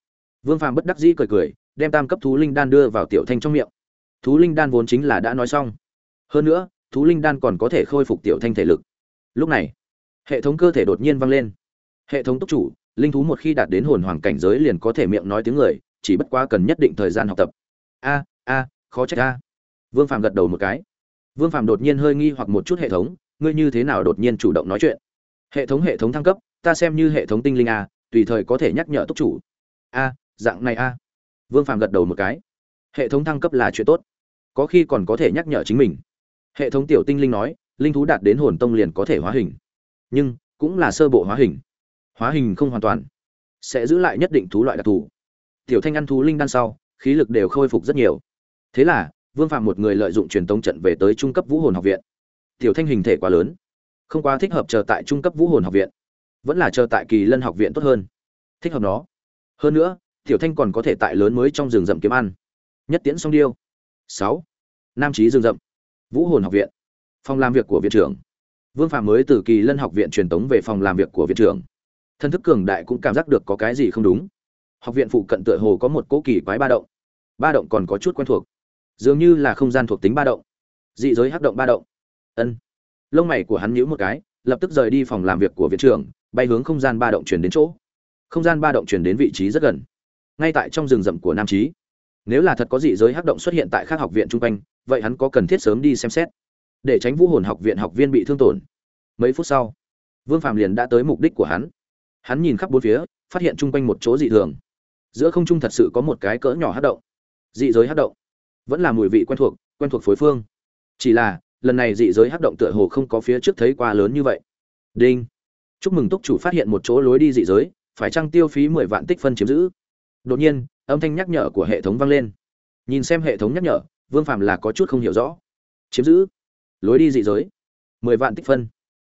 Vương phàm bất đắc dĩ cười cười, đem tam cấp thú linh đan đưa vào tiểu thanh trong miệng. Thú linh đan vốn chính là đã nói xong. Hơn nữa, thú linh đan còn có thể khôi phục tiểu thanh thể lực. Lúc này, hệ thống cơ thể đột nhiên vang lên. Hệ thống túc chủ, linh thú một khi đạt đến hồn hoàng cảnh giới liền có thể miệng nói tiếng người, chỉ bất quá cần nhất định thời gian học tập. A a, khó trách a. Vương phàm gật đầu một cái. Vương phàm đột nhiên hơi nghi hoặc một chút hệ thống, ngươi như thế nào đột nhiên chủ động nói chuyện? Hệ thống hệ thống thăng cấp, ta xem như hệ thống tinh linh a tùy thời có thể nhắc nhở túc chủ. A, dạng này a. Vương phàm gật đầu một cái. Hệ thống thăng cấp là chuyện tốt. Có khi còn có thể nhắc nhở chính mình. Hệ thống tiểu tinh linh nói, linh thú đạt đến hồn tông liền có thể hóa hình. Nhưng, cũng là sơ bộ hóa hình. Hóa hình không hoàn toàn. Sẽ giữ lại nhất định thú loại đặc thù. Tiểu thanh ăn thú linh đan sau, khí lực đều khôi phục rất nhiều. Thế là, vương phạm một người lợi dụng truyền tống trận về tới trung cấp vũ hồn học viện. Tiểu thanh hình thể quá lớn. Không quá thích hợp chờ tại trung cấp vũ hồn học viện vẫn là chờ tại kỳ lân học viện tốt hơn. Thích hợp nó. Hơn nữa, tiểu thanh còn có thể tại lớn mới trong rừng rậm kiếm ăn. Nhất tiễn song điêu. Sáu. Nam trí rừng rậm. Vũ hồn học viện. Phòng làm việc của viện trưởng. Vương phạm mới từ kỳ lân học viện truyền tống về phòng làm việc của viện trưởng. Thân thức cường đại cũng cảm giác được có cái gì không đúng. Học viện phụ cận tựa hồ có một cỗ kỳ quái ba động. Ba động còn có chút quen thuộc. Dường như là không gian thuộc tính ba động. Dị giới hắc động ba động. Ân. Lông mày của hắn nhíu một cái, lập tức rời đi phòng làm việc của viện trưởng bay hướng không gian ba động chuyển đến chỗ. Không gian ba động chuyển đến vị trí rất gần. Ngay tại trong rừng rậm của nam trí nếu là thật có dị giới hắc động xuất hiện tại các học viện chung quanh, vậy hắn có cần thiết sớm đi xem xét. Để tránh vũ hồn học viện học viên bị thương tổn. Mấy phút sau, vương phạm liền đã tới mục đích của hắn. Hắn nhìn khắp bốn phía, phát hiện chung quanh một chỗ dị thường. Giữa không trung thật sự có một cái cỡ nhỏ hắc động. Dị giới hắc động. Vẫn là mùi vị quen thuộc quen thuộc phối phương. Chỉ là, lần này dị giới hắc động tựa hồ không có phía trước thấy qua lớn như vậy. Đinh chúc mừng túc chủ phát hiện một chỗ lối đi dị giới, phải trăng tiêu phí mười vạn tích phân chiếm giữ? Đột nhiên, âm thanh nhắc nhở của hệ thống vang lên. Nhìn xem hệ thống nhắc nhở, vương phạm là có chút không hiểu rõ. Chiếm giữ? Lối đi dị giới? Mười vạn tích phân.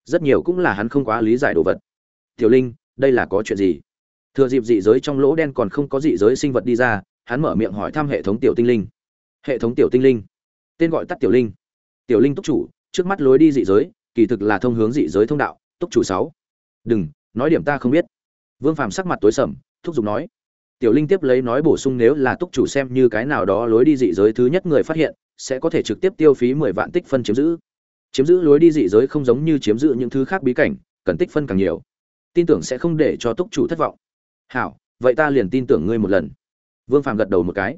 Rất nhiều cũng là hắn không quá lý giải đồ vật. Tiểu linh, đây là có chuyện gì? Thừa dịp dị giới trong lỗ đen còn không có dị giới sinh vật đi ra, hắn mở miệng hỏi thăm hệ thống tiểu tinh linh. Hệ thống tiểu tinh linh. Tên gọi tắt tiểu linh. Tiểu linh túc chủ, trước mắt lối đi dị giới, kỳ thực là thông hướng dị giới thông đạo, túc chủ sáu đừng, nói điểm ta không biết. Vương phàm sắc mặt tối sầm, thúc giục nói. Tiểu linh tiếp lấy nói bổ sung nếu là túc chủ xem như cái nào đó lối đi dị giới thứ nhất người phát hiện, sẽ có thể trực tiếp tiêu phí mười vạn tích phân chiếm giữ. Chiếm giữ lối đi dị giới không giống như chiếm giữ những thứ khác bí cảnh, cần tích phân càng nhiều. Tin tưởng sẽ không để cho túc chủ thất vọng. Hảo, vậy ta liền tin tưởng ngươi một lần. Vương phàm gật đầu một cái.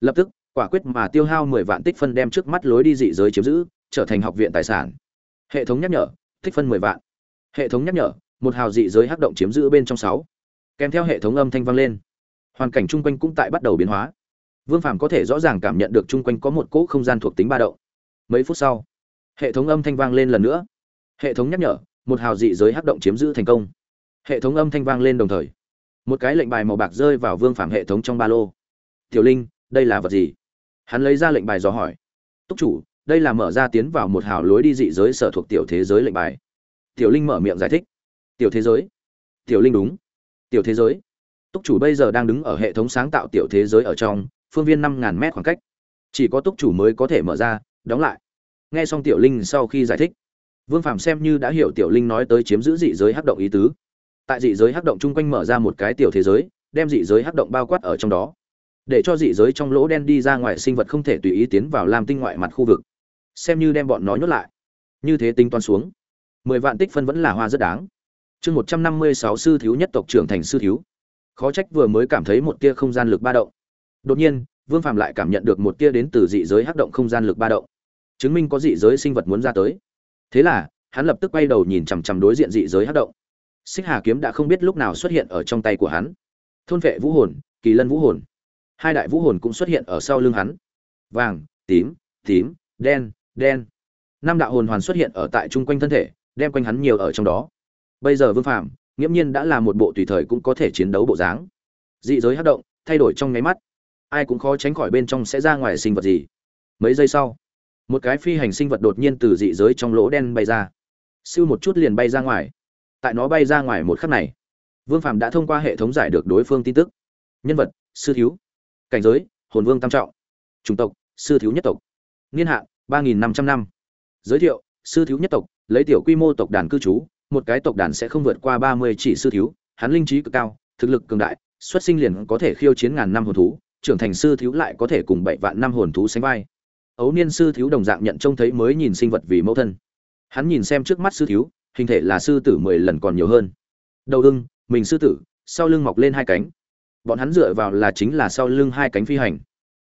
Lập tức, quả quyết mà tiêu hao mười vạn tích phân đem trước mắt lối đi dị giới chiếm giữ, trở thành học viện tài sản. Hệ thống nhắc nhở, tích phân mười vạn. Hệ thống nhắc nhở một hào dị giới hắc động chiếm giữ bên trong sáu. Kèm theo hệ thống âm thanh vang lên. Hoàn cảnh chung quanh cũng tại bắt đầu biến hóa. Vương phàm có thể rõ ràng cảm nhận được chung quanh có một cỗ không gian thuộc tính ba động. Mấy phút sau, hệ thống âm thanh vang lên lần nữa. Hệ thống nhắc nhở, một hào dị giới hắc động chiếm giữ thành công. Hệ thống âm thanh vang lên đồng thời. Một cái lệnh bài màu bạc rơi vào vương phàm hệ thống trong ba lô. Tiểu linh, đây là vật gì? Hắn lấy ra lệnh bài dò hỏi. Túc chủ, đây là mở ra tiến vào một hào lối đi dị giới sở thuộc tiểu thế giới lệnh bài. Tiểu linh mở miệng giải thích tiểu thế giới. Tiểu linh đúng. Tiểu thế giới. Túc chủ bây giờ đang đứng ở hệ thống sáng tạo tiểu thế giới ở trong, phương viên năm ngàn mét khoảng cách. Chỉ có túc chủ mới có thể mở ra, đóng lại. Nghe xong tiểu linh sau khi giải thích, vương phạm xem như đã hiểu tiểu linh nói tới chiếm giữ dị giới hắc động ý tứ. Tại dị giới hắc động chung quanh mở ra một cái tiểu thế giới, đem dị giới hắc động bao quát ở trong đó. Để cho dị giới trong lỗ đen đi ra ngoài sinh vật không thể tùy ý tiến vào làm tinh ngoại mặt khu vực. Xem như đem bọn nó nhốt lại. Như thế tính toán xuống, mười vạn tích phân vẫn là hoa rất đáng chương một trăm năm mươi sáu sư thiếu nhất tộc trưởng thành sư thiếu. Khó trách vừa mới cảm thấy một tia không gian lực ba động. Đột nhiên, vương phạm lại cảm nhận được một tia đến từ dị giới hắc động không gian lực ba động. Chứng minh có dị giới sinh vật muốn ra tới. Thế là, hắn lập tức quay đầu nhìn chằm chằm đối diện dị giới hắc động. Xích hà kiếm đã không biết lúc nào xuất hiện ở trong tay của hắn. Thôn vệ vũ hồn, kỳ lân vũ hồn. Hai đại vũ hồn cũng xuất hiện ở sau lưng hắn. Vàng, tím tím, đen đen. Năm đạo hồn hoàn xuất hiện ở tại chung quanh thân thể, đem quanh hắn nhiều ở trong đó bây giờ vương phạm nghiễm nhiên đã là một bộ tùy thời cũng có thể chiến đấu bộ dáng. Dị giới hát động, thay đổi trong nháy mắt. Ai cũng khó tránh khỏi bên trong sẽ ra ngoài sinh vật gì. Mấy giây sau, một cái phi hành sinh vật đột nhiên từ dị giới trong lỗ đen bay ra. Siêu một chút liền bay ra ngoài. Tại nó bay ra ngoài một khắc này, vương phạm đã thông qua hệ thống giải được đối phương tin tức. Nhân vật, sư thiếu. Cảnh giới, hồn vương tam trọng. Chủng tộc, sư thiếu nhất tộc. Niên hạn, ba nghìn năm trăm năm. Giới thiệu, sư thiếu nhất tộc, lấy tiểu quy mô tộc đàn cư trú một cái tộc đàn sẽ không vượt qua ba mươi chỉ sư thiếu, hắn linh trí cực cao, thực lực cường đại, xuất sinh liền có thể khiêu chiến ngàn năm hồn thú, trưởng thành sư thiếu lại có thể cùng bảy vạn năm hồn thú sánh vai. Ấu niên sư thiếu đồng dạng nhận trông thấy mới nhìn sinh vật vì mẫu thân. Hắn nhìn xem trước mắt sư thiếu, hình thể là sư tử mười lần còn nhiều hơn. Đầu lưng mình sư tử, sau lưng mọc lên hai cánh. Bọn hắn dựa vào là chính là sau lưng hai cánh phi hành.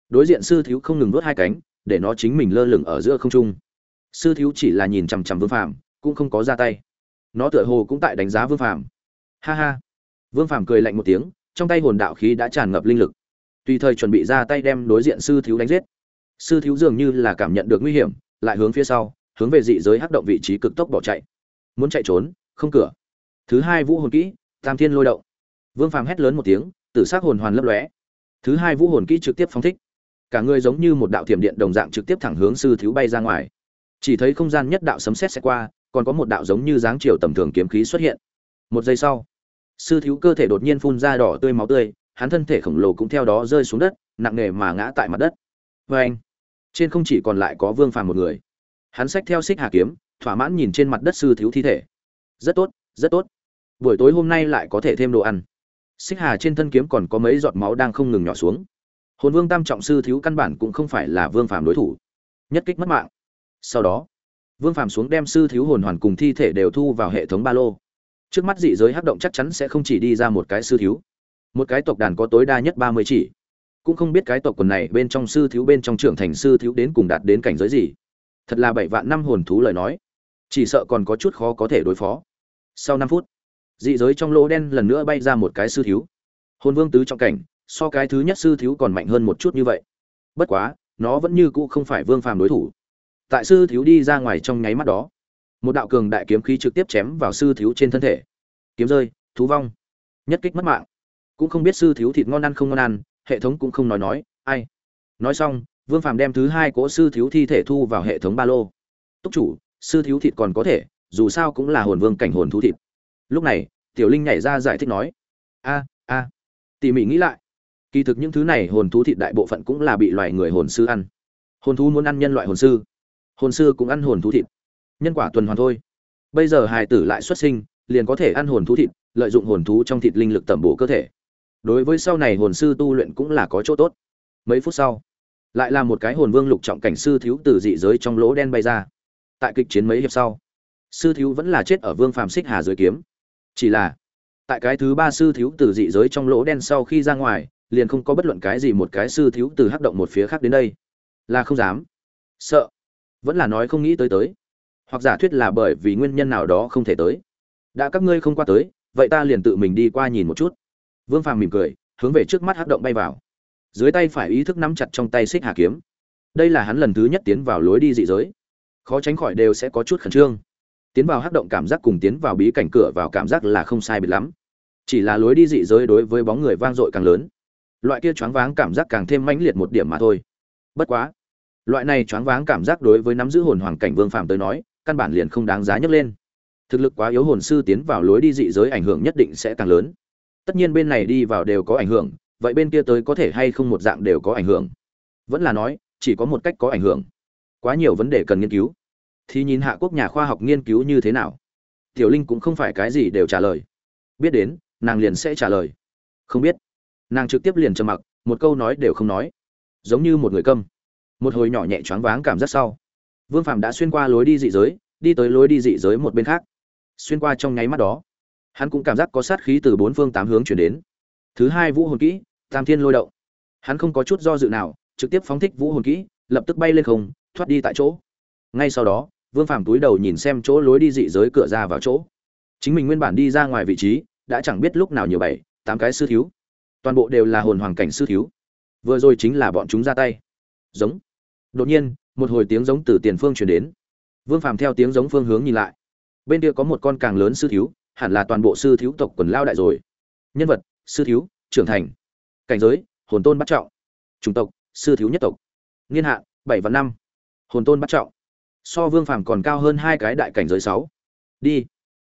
Đối diện sư thiếu không ngừng đốt hai cánh, để nó chính mình lơ lửng ở giữa không trung. Sư thiếu chỉ là nhìn chằm chằm vương phàm, cũng không có ra tay nó tựa hồ cũng tại đánh giá vương phàm. Ha ha. Vương phàm cười lạnh một tiếng, trong tay hồn đạo khí đã tràn ngập linh lực. Tùy thời chuẩn bị ra tay đem đối diện sư thiếu đánh giết. Sư thiếu dường như là cảm nhận được nguy hiểm, lại hướng phía sau, hướng về dị giới hắc động vị trí cực tốc bỏ chạy. Muốn chạy trốn, không cửa. Thứ hai vũ hồn kỹ, tam thiên lôi động. Vương phàm hét lớn một tiếng, tử s c hồn hoàn lấp lóe. Thứ hai vũ hồn kỹ trực tiếp phóng thích. Cả người giống như một đạo thiểm điện đồng dạng trực tiếp thẳng hướng sư thiếu bay ra ngoài. Chỉ thấy không gian nhất đạo sấm sét sẽ qua còn có một đạo giống như dáng chiều tầm thường kiếm khí xuất hiện. Một giây sau, sư thiếu cơ thể đột nhiên phun ra đỏ tươi máu tươi, hắn thân thể khổng lồ cũng theo đó rơi xuống đất, nặng nề mà ngã tại mặt đất. Vê anh, trên không chỉ còn lại có vương phàm một người. Hắn xách theo xích hà kiếm, thỏa mãn nhìn trên mặt đất sư thiếu thi thể. Rất tốt rất tốt. Buổi tối hôm nay lại có thể thêm đồ ăn. Xích hà trên thân kiếm còn có mấy giọt máu đang không ngừng nhỏ xuống. Hồn vương tam trọng sư thiếu căn bản cũng không phải là vương phàm đối thủ. Nhất kích mất mạng. Sau đó vương phàm xuống đem sư thiếu hồn hoàn cùng thi thể đều thu vào hệ thống ba lô. Trước mắt dị giới hắc động chắc chắn sẽ không chỉ đi ra một cái sư thiếu. Một cái tộc đàn có tối đa nhất ba mươi chỉ. Cũng không biết cái tộc quần này bên trong sư thiếu bên trong trưởng thành sư thiếu đến cùng đạt đến cảnh giới gì. Thật là bảy vạn năm hồn thú lời nói. Chỉ sợ còn có chút khó có thể đối phó. Sau năm phút, dị giới trong lỗ đen lần nữa bay ra một cái sư thiếu. Hồn vương tứ trong cảnh, so cái thứ nhất sư thiếu còn mạnh hơn một chút như vậy. Bất quá, nó vẫn như cũ không phải vương phàm đối thủ tại sư thiếu đi ra ngoài trong nháy mắt đó. Một đạo cường đại kiếm khí trực tiếp chém vào sư thiếu trên thân thể. Kiếm rơi, thú vong. Nhất kích mất mạng. Cũng không biết sư thiếu thịt ngon ăn không ngon ăn, hệ thống cũng không nói nói, ai. Nói xong, vương phàm đem thứ hai cỗ sư thiếu thi thể thu vào hệ thống ba lô. Túc chủ, sư thiếu thịt còn có thể, dù sao cũng là hồn vương cảnh hồn thú thịt. Lúc này, tiểu linh nhảy ra giải thích nói. A a. Tỉ mỉ nghĩ lại. Kỳ thực những thứ này hồn thú thịt đại bộ phận cũng là bị loài người hồn sư ăn. Hồn thú muốn ăn nhân loại hồn sư hồn sư cũng ăn hồn thú thịt. Nhân quả tuần hoàn thôi. Bây giờ hài tử lại xuất sinh, liền có thể ăn hồn thú thịt, lợi dụng hồn thú trong thịt linh lực tẩm bổ cơ thể. Đối với sau này hồn sư tu luyện cũng là có chỗ tốt. Mấy phút sau, lại là một cái hồn vương lục trọng cảnh sư thiếu từ dị giới trong lỗ đen bay ra. Tại kịch chiến mấy hiệp sau, sư thiếu vẫn là chết ở vương phàm xích hà dưới kiếm. Chỉ là, tại cái thứ ba sư thiếu từ dị giới trong lỗ đen sau khi ra ngoài, liền không có bất luận cái gì một cái sư thiếu từ hắc động một phía khác đến đây. Là không dám. Sợ vẫn là nói không nghĩ tới tới. Hoặc giả thuyết là bởi vì nguyên nhân nào đó không thể tới. Đã các ngươi không qua tới, vậy ta liền tự mình đi qua nhìn một chút. Vương phàm mỉm cười, hướng về trước mắt hát động bay vào. Dưới tay phải ý thức nắm chặt trong tay xích hà kiếm. Đây là hắn lần thứ nhất tiến vào lối đi dị giới. Khó tránh khỏi đều sẽ có chút khẩn trương. Tiến vào hát động cảm giác cùng tiến vào bí cảnh cửa vào cảm giác là không sai biệt lắm. Chỉ là lối đi dị giới đối với bóng người vang dội càng lớn. Loại kia choáng váng cảm giác càng thêm mãnh liệt một điểm mà thôi. Bất quá loại này choáng váng cảm giác đối với nắm giữ hồn hoàng cảnh vương phàm tới nói, căn bản liền không đáng giá nhấc lên. Thực lực quá yếu hồn sư tiến vào lối đi dị giới ảnh hưởng nhất định sẽ càng lớn. Tất nhiên bên này đi vào đều có ảnh hưởng, vậy bên kia tới có thể hay không một dạng đều có ảnh hưởng. Vẫn là nói, chỉ có một cách có ảnh hưởng. Quá nhiều vấn đề cần nghiên cứu. Thì nhìn hạ quốc nhà khoa học nghiên cứu như thế nào? Tiểu linh cũng không phải cái gì đều trả lời. Biết đến, nàng liền sẽ trả lời. Không biết. Nàng trực tiếp liền trầm mặc, một câu nói đều không nói. Giống như một người câm một hồi nhỏ nhẹ choáng váng cảm giác sau, vương phạm đã xuyên qua lối đi dị giới, đi tới lối đi dị giới một bên khác. Xuyên qua trong nháy mắt đó, hắn cũng cảm giác có sát khí từ bốn phương tám hướng chuyển đến. Thứ hai vũ hồn kỹ, tam thiên lôi động. Hắn không có chút do dự nào, trực tiếp phóng thích vũ hồn kỹ, lập tức bay lên không, thoát đi tại chỗ. Ngay sau đó, vương phàm túi đầu nhìn xem chỗ lối đi dị giới cửa ra vào chỗ. Chính mình nguyên bản đi ra ngoài vị trí, đã chẳng biết lúc nào nhiều bảy, tám cái sư thiếu. Toàn bộ đều là hồn hoàng cảnh sư thiếu. Vừa rồi chính là bọn chúng ra tay. Giống đột nhiên, một hồi tiếng giống từ tiền phương chuyển đến. Vương phàm theo tiếng giống phương hướng nhìn lại. Bên kia có một con càng lớn sư thiếu, hẳn là toàn bộ sư thiếu tộc quần lao đại rồi. Nhân vật, sư thiếu, trưởng thành. Cảnh giới, hồn tôn bắt trọng. Chủng tộc, sư thiếu nhất tộc. Niên hạn, bảy và năm. Hồn tôn bắt trọng. So vương phàm còn cao hơn hai cái đại cảnh giới sáu. Đi.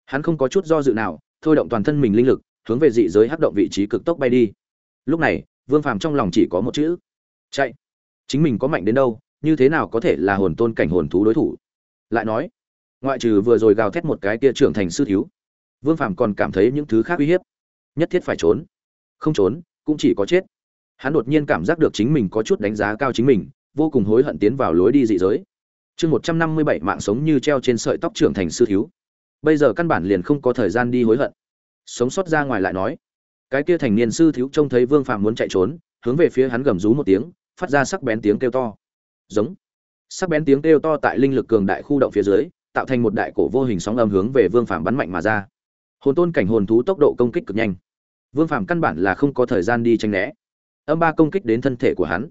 Hắn không có chút do dự nào, thôi động toàn thân mình linh lực, hướng về dị giới hắc động vị trí cực tốc bay đi. Lúc này, vương phàm trong lòng chỉ có một chữ. Chạy. Chính mình có mạnh đến đâu như thế nào có thể là hồn tôn cảnh hồn thú đối thủ? Lại nói, ngoại trừ vừa rồi gào thét một cái kia trưởng thành sư thiếu, vương phàm còn cảm thấy những thứ khác uy hiếp, nhất thiết phải trốn. Không trốn, cũng chỉ có chết. Hắn đột nhiên cảm giác được chính mình có chút đánh giá cao chính mình, vô cùng hối hận tiến vào lối đi dị giới. Chương một trăm năm mươi bảy mạng sống như treo trên sợi tóc trưởng thành sư thiếu. Bây giờ căn bản liền không có thời gian đi hối hận. Sống sót ra ngoài lại nói, cái kia thành niên sư thiếu trông thấy vương phạm muốn chạy trốn, hướng về phía hắn gầm rú một tiếng, phát ra sắc bén tiếng kêu to giống. Sắc bén tiếng kêu to tại linh lực cường đại khu động phía dưới, tạo thành một đại cổ vô hình sóng âm hướng về vương phạm bắn mạnh mà ra. Hồn tôn cảnh hồn thú tốc độ công kích cực nhanh. Vương phạm căn bản là không có thời gian đi tranh né. Âm ba công kích đến thân thể của hắn,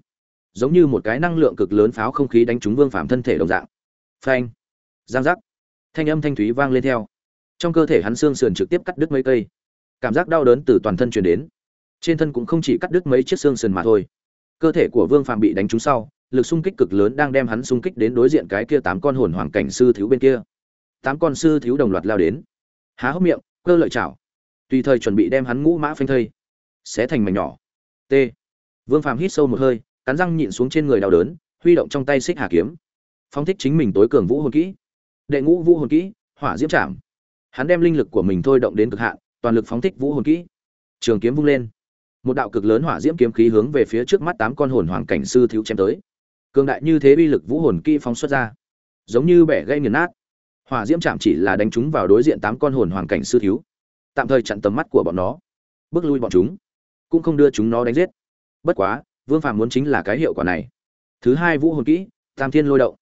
giống như một cái năng lượng cực lớn pháo không khí đánh trúng vương phạm thân thể đồng dạng. Phanh, giang giác. Thanh âm thanh thúy vang lên theo. Trong cơ thể hắn xương sườn trực tiếp cắt đứt mấy cây. Cảm giác đau đớn từ toàn thân truyền đến. Trên thân cũng không chỉ cắt đứt mấy chiếc xương sườn mà thôi. Cơ thể của vương phạm bị đánh trúng sau lực xung kích cực lớn đang đem hắn xung kích đến đối diện cái kia tám con hồn hoàng cảnh sư thiếu bên kia. Tám con sư thiếu đồng loạt lao đến. Há hốc miệng, cơ lợi chảo. Tùy thời chuẩn bị đem hắn ngũ mã phanh thây. Xé thành mảnh nhỏ. T. Vương phàm hít sâu một hơi, cắn răng nhịn xuống trên người đau đớn, huy động trong tay xích hà kiếm. Phóng thích chính mình tối cường vũ hồn kỹ. Đệ ngũ vũ hồn kỹ, hỏa diễm chạm. Hắn đem linh lực của mình thôi động đến cực hạn, toàn lực phóng thích vũ hồn kỹ. Trường kiếm vung lên. Một đạo cực lớn hỏa diễm kiếm khí hướng về phía trước mắt tám con hồn hoàng cảnh sư thiếu chém tới cường đại như thế uy lực vũ hồn kỹ phóng xuất ra, giống như bẻ gây nghiền nát. Hỏa diễm chạm chỉ là đánh chúng vào đối diện tám con hồn hoàng cảnh sư thiếu, tạm thời chặn tầm mắt của bọn nó, bước lui bọn chúng, cũng không đưa chúng nó đánh giết. Bất quá, vương phàm muốn chính là cái hiệu quả này. Thứ hai vũ hồn kỹ, tam thiên lôi động.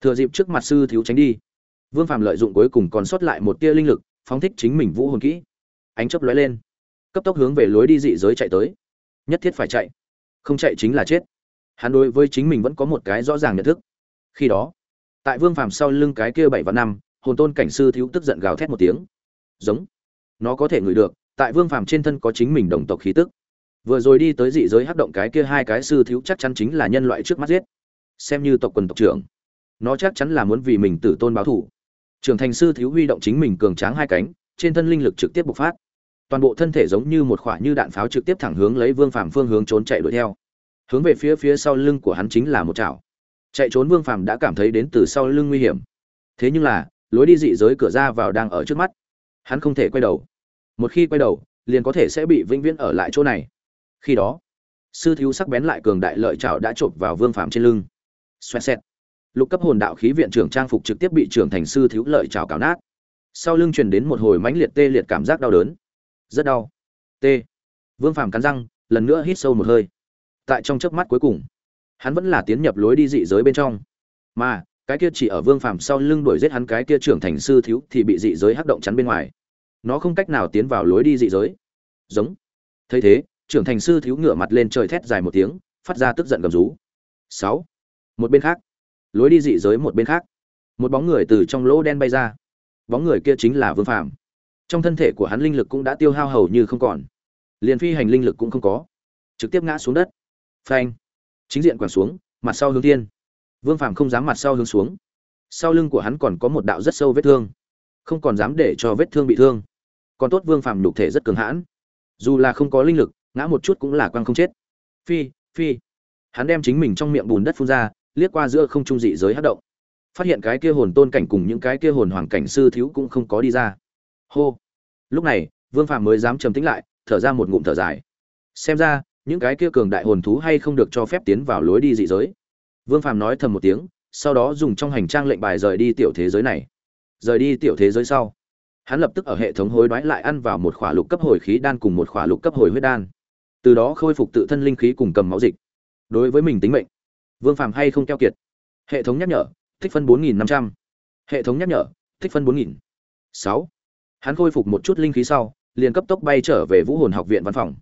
Thừa dịp trước mặt sư thiếu tránh đi, vương phàm lợi dụng cuối cùng còn sót lại một tia linh lực, phóng thích chính mình vũ hồn kỹ. Ánh chấp lóe lên, cấp tốc hướng về lối đi dị giới chạy tới. Nhất thiết phải chạy, không chạy chính là chết hắn đối với chính mình vẫn có một cái rõ ràng nhận thức. Khi đó, tại vương phàm sau lưng cái kia bảy và năm, hồn tôn cảnh sư thiếu tức giận gào thét một tiếng. Giống, nó có thể ngửi được, tại vương phàm trên thân có chính mình đồng tộc khí tức. Vừa rồi đi tới dị giới hắc động cái kia hai cái sư thiếu chắc chắn chính là nhân loại trước mắt giết. Xem như tộc quần tộc trưởng, nó chắc chắn là muốn vì mình tử tôn báo thủ trưởng thành sư thiếu huy động chính mình cường tráng hai cánh, trên thân linh lực trực tiếp bộc phát. Toàn bộ thân thể giống như một quả như đạn pháo trực tiếp thẳng hướng lấy vương phàm phương hướng trốn chạy đuổi theo hướng về phía phía sau lưng của hắn chính là một chảo. Chạy trốn vương phàm đã cảm thấy đến từ sau lưng nguy hiểm. Thế nhưng là, lối đi dị giới cửa ra vào đang ở trước mắt. Hắn không thể quay đầu. Một khi quay đầu, liền có thể sẽ bị vĩnh viễn ở lại chỗ này. Khi đó, sư thiếu sắc bén lại cường đại lợi chảo đã chộp vào vương phàm trên lưng. Xoẹt xẹt. Lục cấp hồn đạo khí viện trưởng trang phục trực tiếp bị trưởng thành sư thiếu lợi chảo cào nát. Sau lưng truyền đến một hồi mãnh liệt tê liệt cảm giác đau đớn. Rất đau. T vương phàm cắn răng, lần nữa hít sâu một hơi tại trong chớp mắt cuối cùng, hắn vẫn là tiến nhập lối đi dị giới bên trong. Mà, cái kia chỉ ở vương phàm sau lưng đuổi giết hắn cái kia trưởng thành sư thiếu thì bị dị giới hắc động chắn bên ngoài. Nó không cách nào tiến vào lối đi dị giới. Giống. Thấy thế, trưởng thành sư thiếu ngửa mặt lên trời thét dài một tiếng, phát ra tức giận gầm rú. Sáu. Một bên khác. Lối đi dị giới một bên khác. Một bóng người từ trong lỗ đen bay ra. Bóng người kia chính là vương phàm. Trong thân thể của hắn linh lực cũng đã tiêu hao hầu như không còn. Liền phi hành linh lực cũng không có. Trực tiếp ngã xuống đất phanh. Chính diện quẳng xuống, mặt sau hướng thiên. Vương phàm không dám mặt sau hướng xuống. Sau lưng của hắn còn có một đạo rất sâu vết thương. Không còn dám để cho vết thương bị thương. Còn tốt vương phàm nhục thể rất cường hãn. Dù là không có linh lực, ngã một chút cũng là quăng không chết. Phi phi. Hắn đem chính mình trong miệng bùn đất phun ra, liếc qua giữa không trung dị giới hát động. Phát hiện cái kia hồn tôn cảnh cùng những cái kia hồn hoàng cảnh sư thiếu cũng không có đi ra. Hô. Lúc này, vương phàm mới dám trầm tĩnh lại, thở ra một ngụm thở dài. Xem ra những cái kia cường đại hồn thú hay không được cho phép tiến vào lối đi dị giới. Vương phàm nói thầm một tiếng, sau đó dùng trong hành trang lệnh bài rời đi tiểu thế giới này. Rời đi tiểu thế giới sau, hắn lập tức ở hệ thống hối đoái lại ăn vào một khỏa lục cấp hồi khí đan cùng một khỏa lục cấp hồi huyết đan. Từ đó khôi phục tự thân linh khí cùng cầm máu dịch. Đối với mình tính mệnh, vương phàm hay không keo kiệt. Hệ thống nhắc nhở thích phân bốn nghìn năm trăm. Hệ thống nhắc nhở thích phân bốn nghìn sáu. Hắn khôi phục một chút linh khí sau, liền cấp tốc bay trở về vũ hồn học viện văn phòng.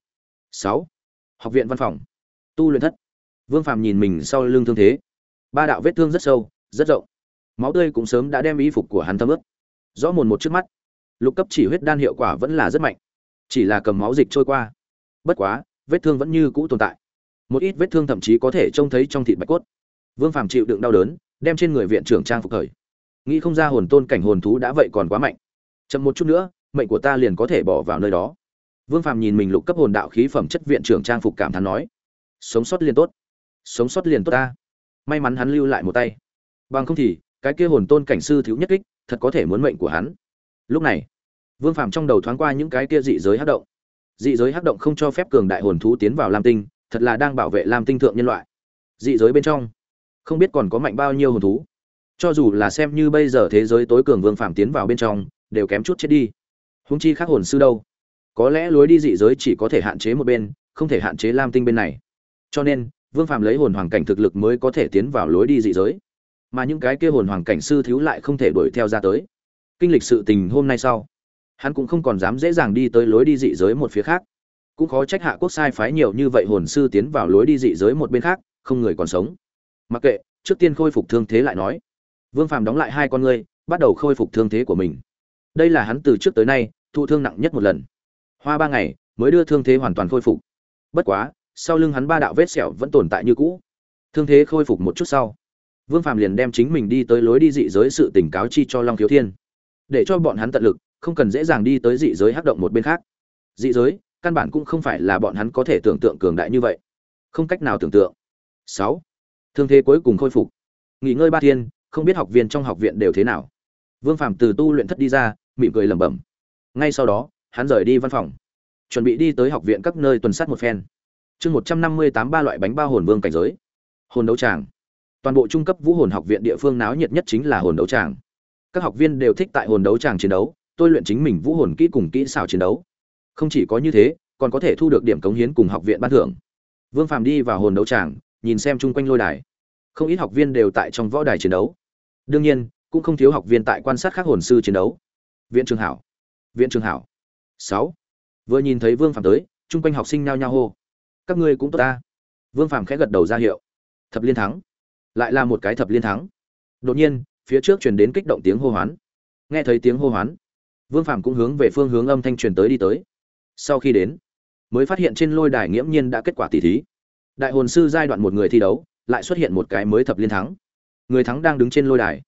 Sáu học viện văn phòng. Tu luyện thất. Vương phàm nhìn mình sau lưng thương thế. Ba đạo vết thương rất sâu, rất rộng. Máu tươi cũng sớm đã đem y phục của hắn thấm ướt. Rõ mồn một trước mắt. Lục cấp chỉ huyết đan hiệu quả vẫn là rất mạnh. Chỉ là cầm máu dịch trôi qua. Bất quá, vết thương vẫn như cũ tồn tại. Một ít vết thương thậm chí có thể trông thấy trong thịt bạch cốt. Vương phàm chịu đựng đau đớn, đem trên người viện trưởng trang phục thời. Nghĩ không ra hồn tôn cảnh hồn thú đã vậy còn quá mạnh. Chậm một chút nữa, mệnh của ta liền có thể bỏ vào nơi đó vương phàm nhìn mình lục cấp hồn đạo khí phẩm chất viện trưởng trang phục cảm thán nói, sống sót liền tốt, sống sót liền tốt ta. May mắn hắn lưu lại một tay. Bằng không thì, cái kia hồn tôn cảnh sư thiếu nhất kích, thật có thể muốn mệnh của hắn. Lúc này, vương phàm trong đầu thoáng qua những cái kia dị giới hắc động. Dị giới hắc động không cho phép cường đại hồn thú tiến vào lam tinh, thật là đang bảo vệ lam tinh thượng nhân loại. Dị giới bên trong, không biết còn có mạnh bao nhiêu hồn thú. Cho dù là xem như bây giờ thế giới tối cường vương phàm tiến vào bên trong, đều kém chút chết đi. Huống chi khác hồn sư đâu? Có lẽ lối đi dị giới chỉ có thể hạn chế một bên, không thể hạn chế lam tinh bên này. Cho nên, vương phàm lấy hồn hoàng cảnh thực lực mới có thể tiến vào lối đi dị giới. Mà những cái kia hồn hoàng cảnh sư thiếu lại không thể đuổi theo ra tới. Kinh lịch sự tình hôm nay sau, hắn cũng không còn dám dễ dàng đi tới lối đi dị giới một phía khác. Cũng khó trách hạ quốc sai phái nhiều như vậy hồn sư tiến vào lối đi dị giới một bên khác, không người còn sống. Mặc kệ, trước tiên khôi phục thương thế lại nói. Vương phàm đóng lại hai con ngươi, bắt đầu khôi phục thương thế của mình. Đây là hắn từ trước tới nay, thụ thương nặng nhất một lần hoa ba ngày, mới đưa thương thế hoàn toàn khôi phục. Bất quá, sau lưng hắn ba đạo vết sẹo vẫn tồn tại như cũ. Thương thế khôi phục một chút sau, vương phàm liền đem chính mình đi tới lối đi dị giới sự tỉnh cáo chi cho long thiếu thiên. Để cho bọn hắn tận lực, không cần dễ dàng đi tới dị giới hắc động một bên khác. Dị giới, căn bản cũng không phải là bọn hắn có thể tưởng tượng cường đại như vậy. Không cách nào tưởng tượng. Sáu, thương thế cuối cùng khôi phục. Nghỉ ngơi ba thiên, không biết học viên trong học viện đều thế nào. Vương phàm từ tu luyện thất đi ra, mỉm cười lẩm bẩm. Ngay sau đó hắn rời đi văn phòng. Chuẩn bị đi tới học viện các nơi tuần sát một phen. Chương một trăm năm mươi tám ba loại bánh bao hồn vương cảnh giới. Hồn đấu tràng. Toàn bộ trung cấp vũ hồn học viện địa phương náo nhiệt nhất chính là hồn đấu tràng. Các học viên đều thích tại hồn đấu tràng chiến đấu, tôi luyện chính mình vũ hồn kỹ cùng kỹ xảo chiến đấu. Không chỉ có như thế, còn có thể thu được điểm cống hiến cùng học viện ban thưởng. Vương phàm đi vào hồn đấu tràng, nhìn xem chung quanh lôi đài. Không ít học viên đều tại trong võ đài chiến đấu. Đương nhiên, cũng không thiếu học viên tại quan sát các hồn sư chiến đấu. Viện trường hảo. Viện trường hảo sáu. Vừa nhìn thấy vương phàm tới, chung quanh học sinh nhao nhao hô. Các ngươi cũng tốt ta. Vương phàm khẽ gật đầu ra hiệu. Thập liên thắng. Lại là một cái thập liên thắng. Đột nhiên, phía trước truyền đến kích động tiếng hô hoán. Nghe thấy tiếng hô hoán, vương phàm cũng hướng về phương hướng âm thanh truyền tới đi tới. Sau khi đến, mới phát hiện trên lôi đài nghiễm nhiên đã kết quả tỷ thí. Đại hồn sư giai đoạn một người thi đấu, lại xuất hiện một cái mới thập liên thắng. Người thắng đang đứng trên lôi đài.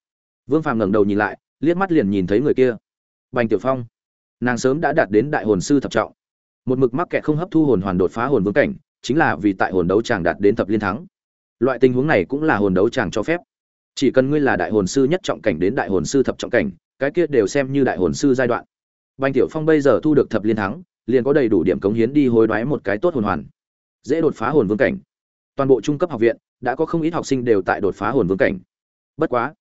Vương phàm ngẩng đầu nhìn lại, liếc mắt liền nhìn thấy người kia. Bành tiểu phong nàng sớm đã đạt đến đại hồn sư thập trọng. Một mực mắc kẹt không hấp thu hồn hoàn đột phá hồn vương cảnh, chính là vì tại hồn đấu chàng đạt đến thập liên thắng. Loại tình huống này cũng là hồn đấu chàng cho phép. Chỉ cần ngươi là đại hồn sư nhất trọng cảnh đến đại hồn sư thập trọng cảnh, cái kia đều xem như đại hồn sư giai đoạn. Bành tiểu phong bây giờ thu được thập liên thắng, liền có đầy đủ điểm cống hiến đi hối đoái một cái tốt hồn hoàn. Dễ đột phá hồn vương cảnh. Toàn bộ trung cấp học viện, đã có không ít học sinh đều tại đột phá hồn vương cảnh. Bất quá,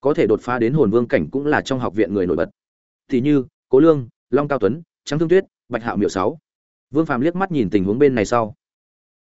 có thể đột phá đến hồn vương cảnh cũng là trong học viện người nổi bật. Thì như, cố lương long cao tuấn, trắng thương tuyết, bạch hạo miệu sáu. Vương phàm liếc mắt nhìn tình huống bên này sau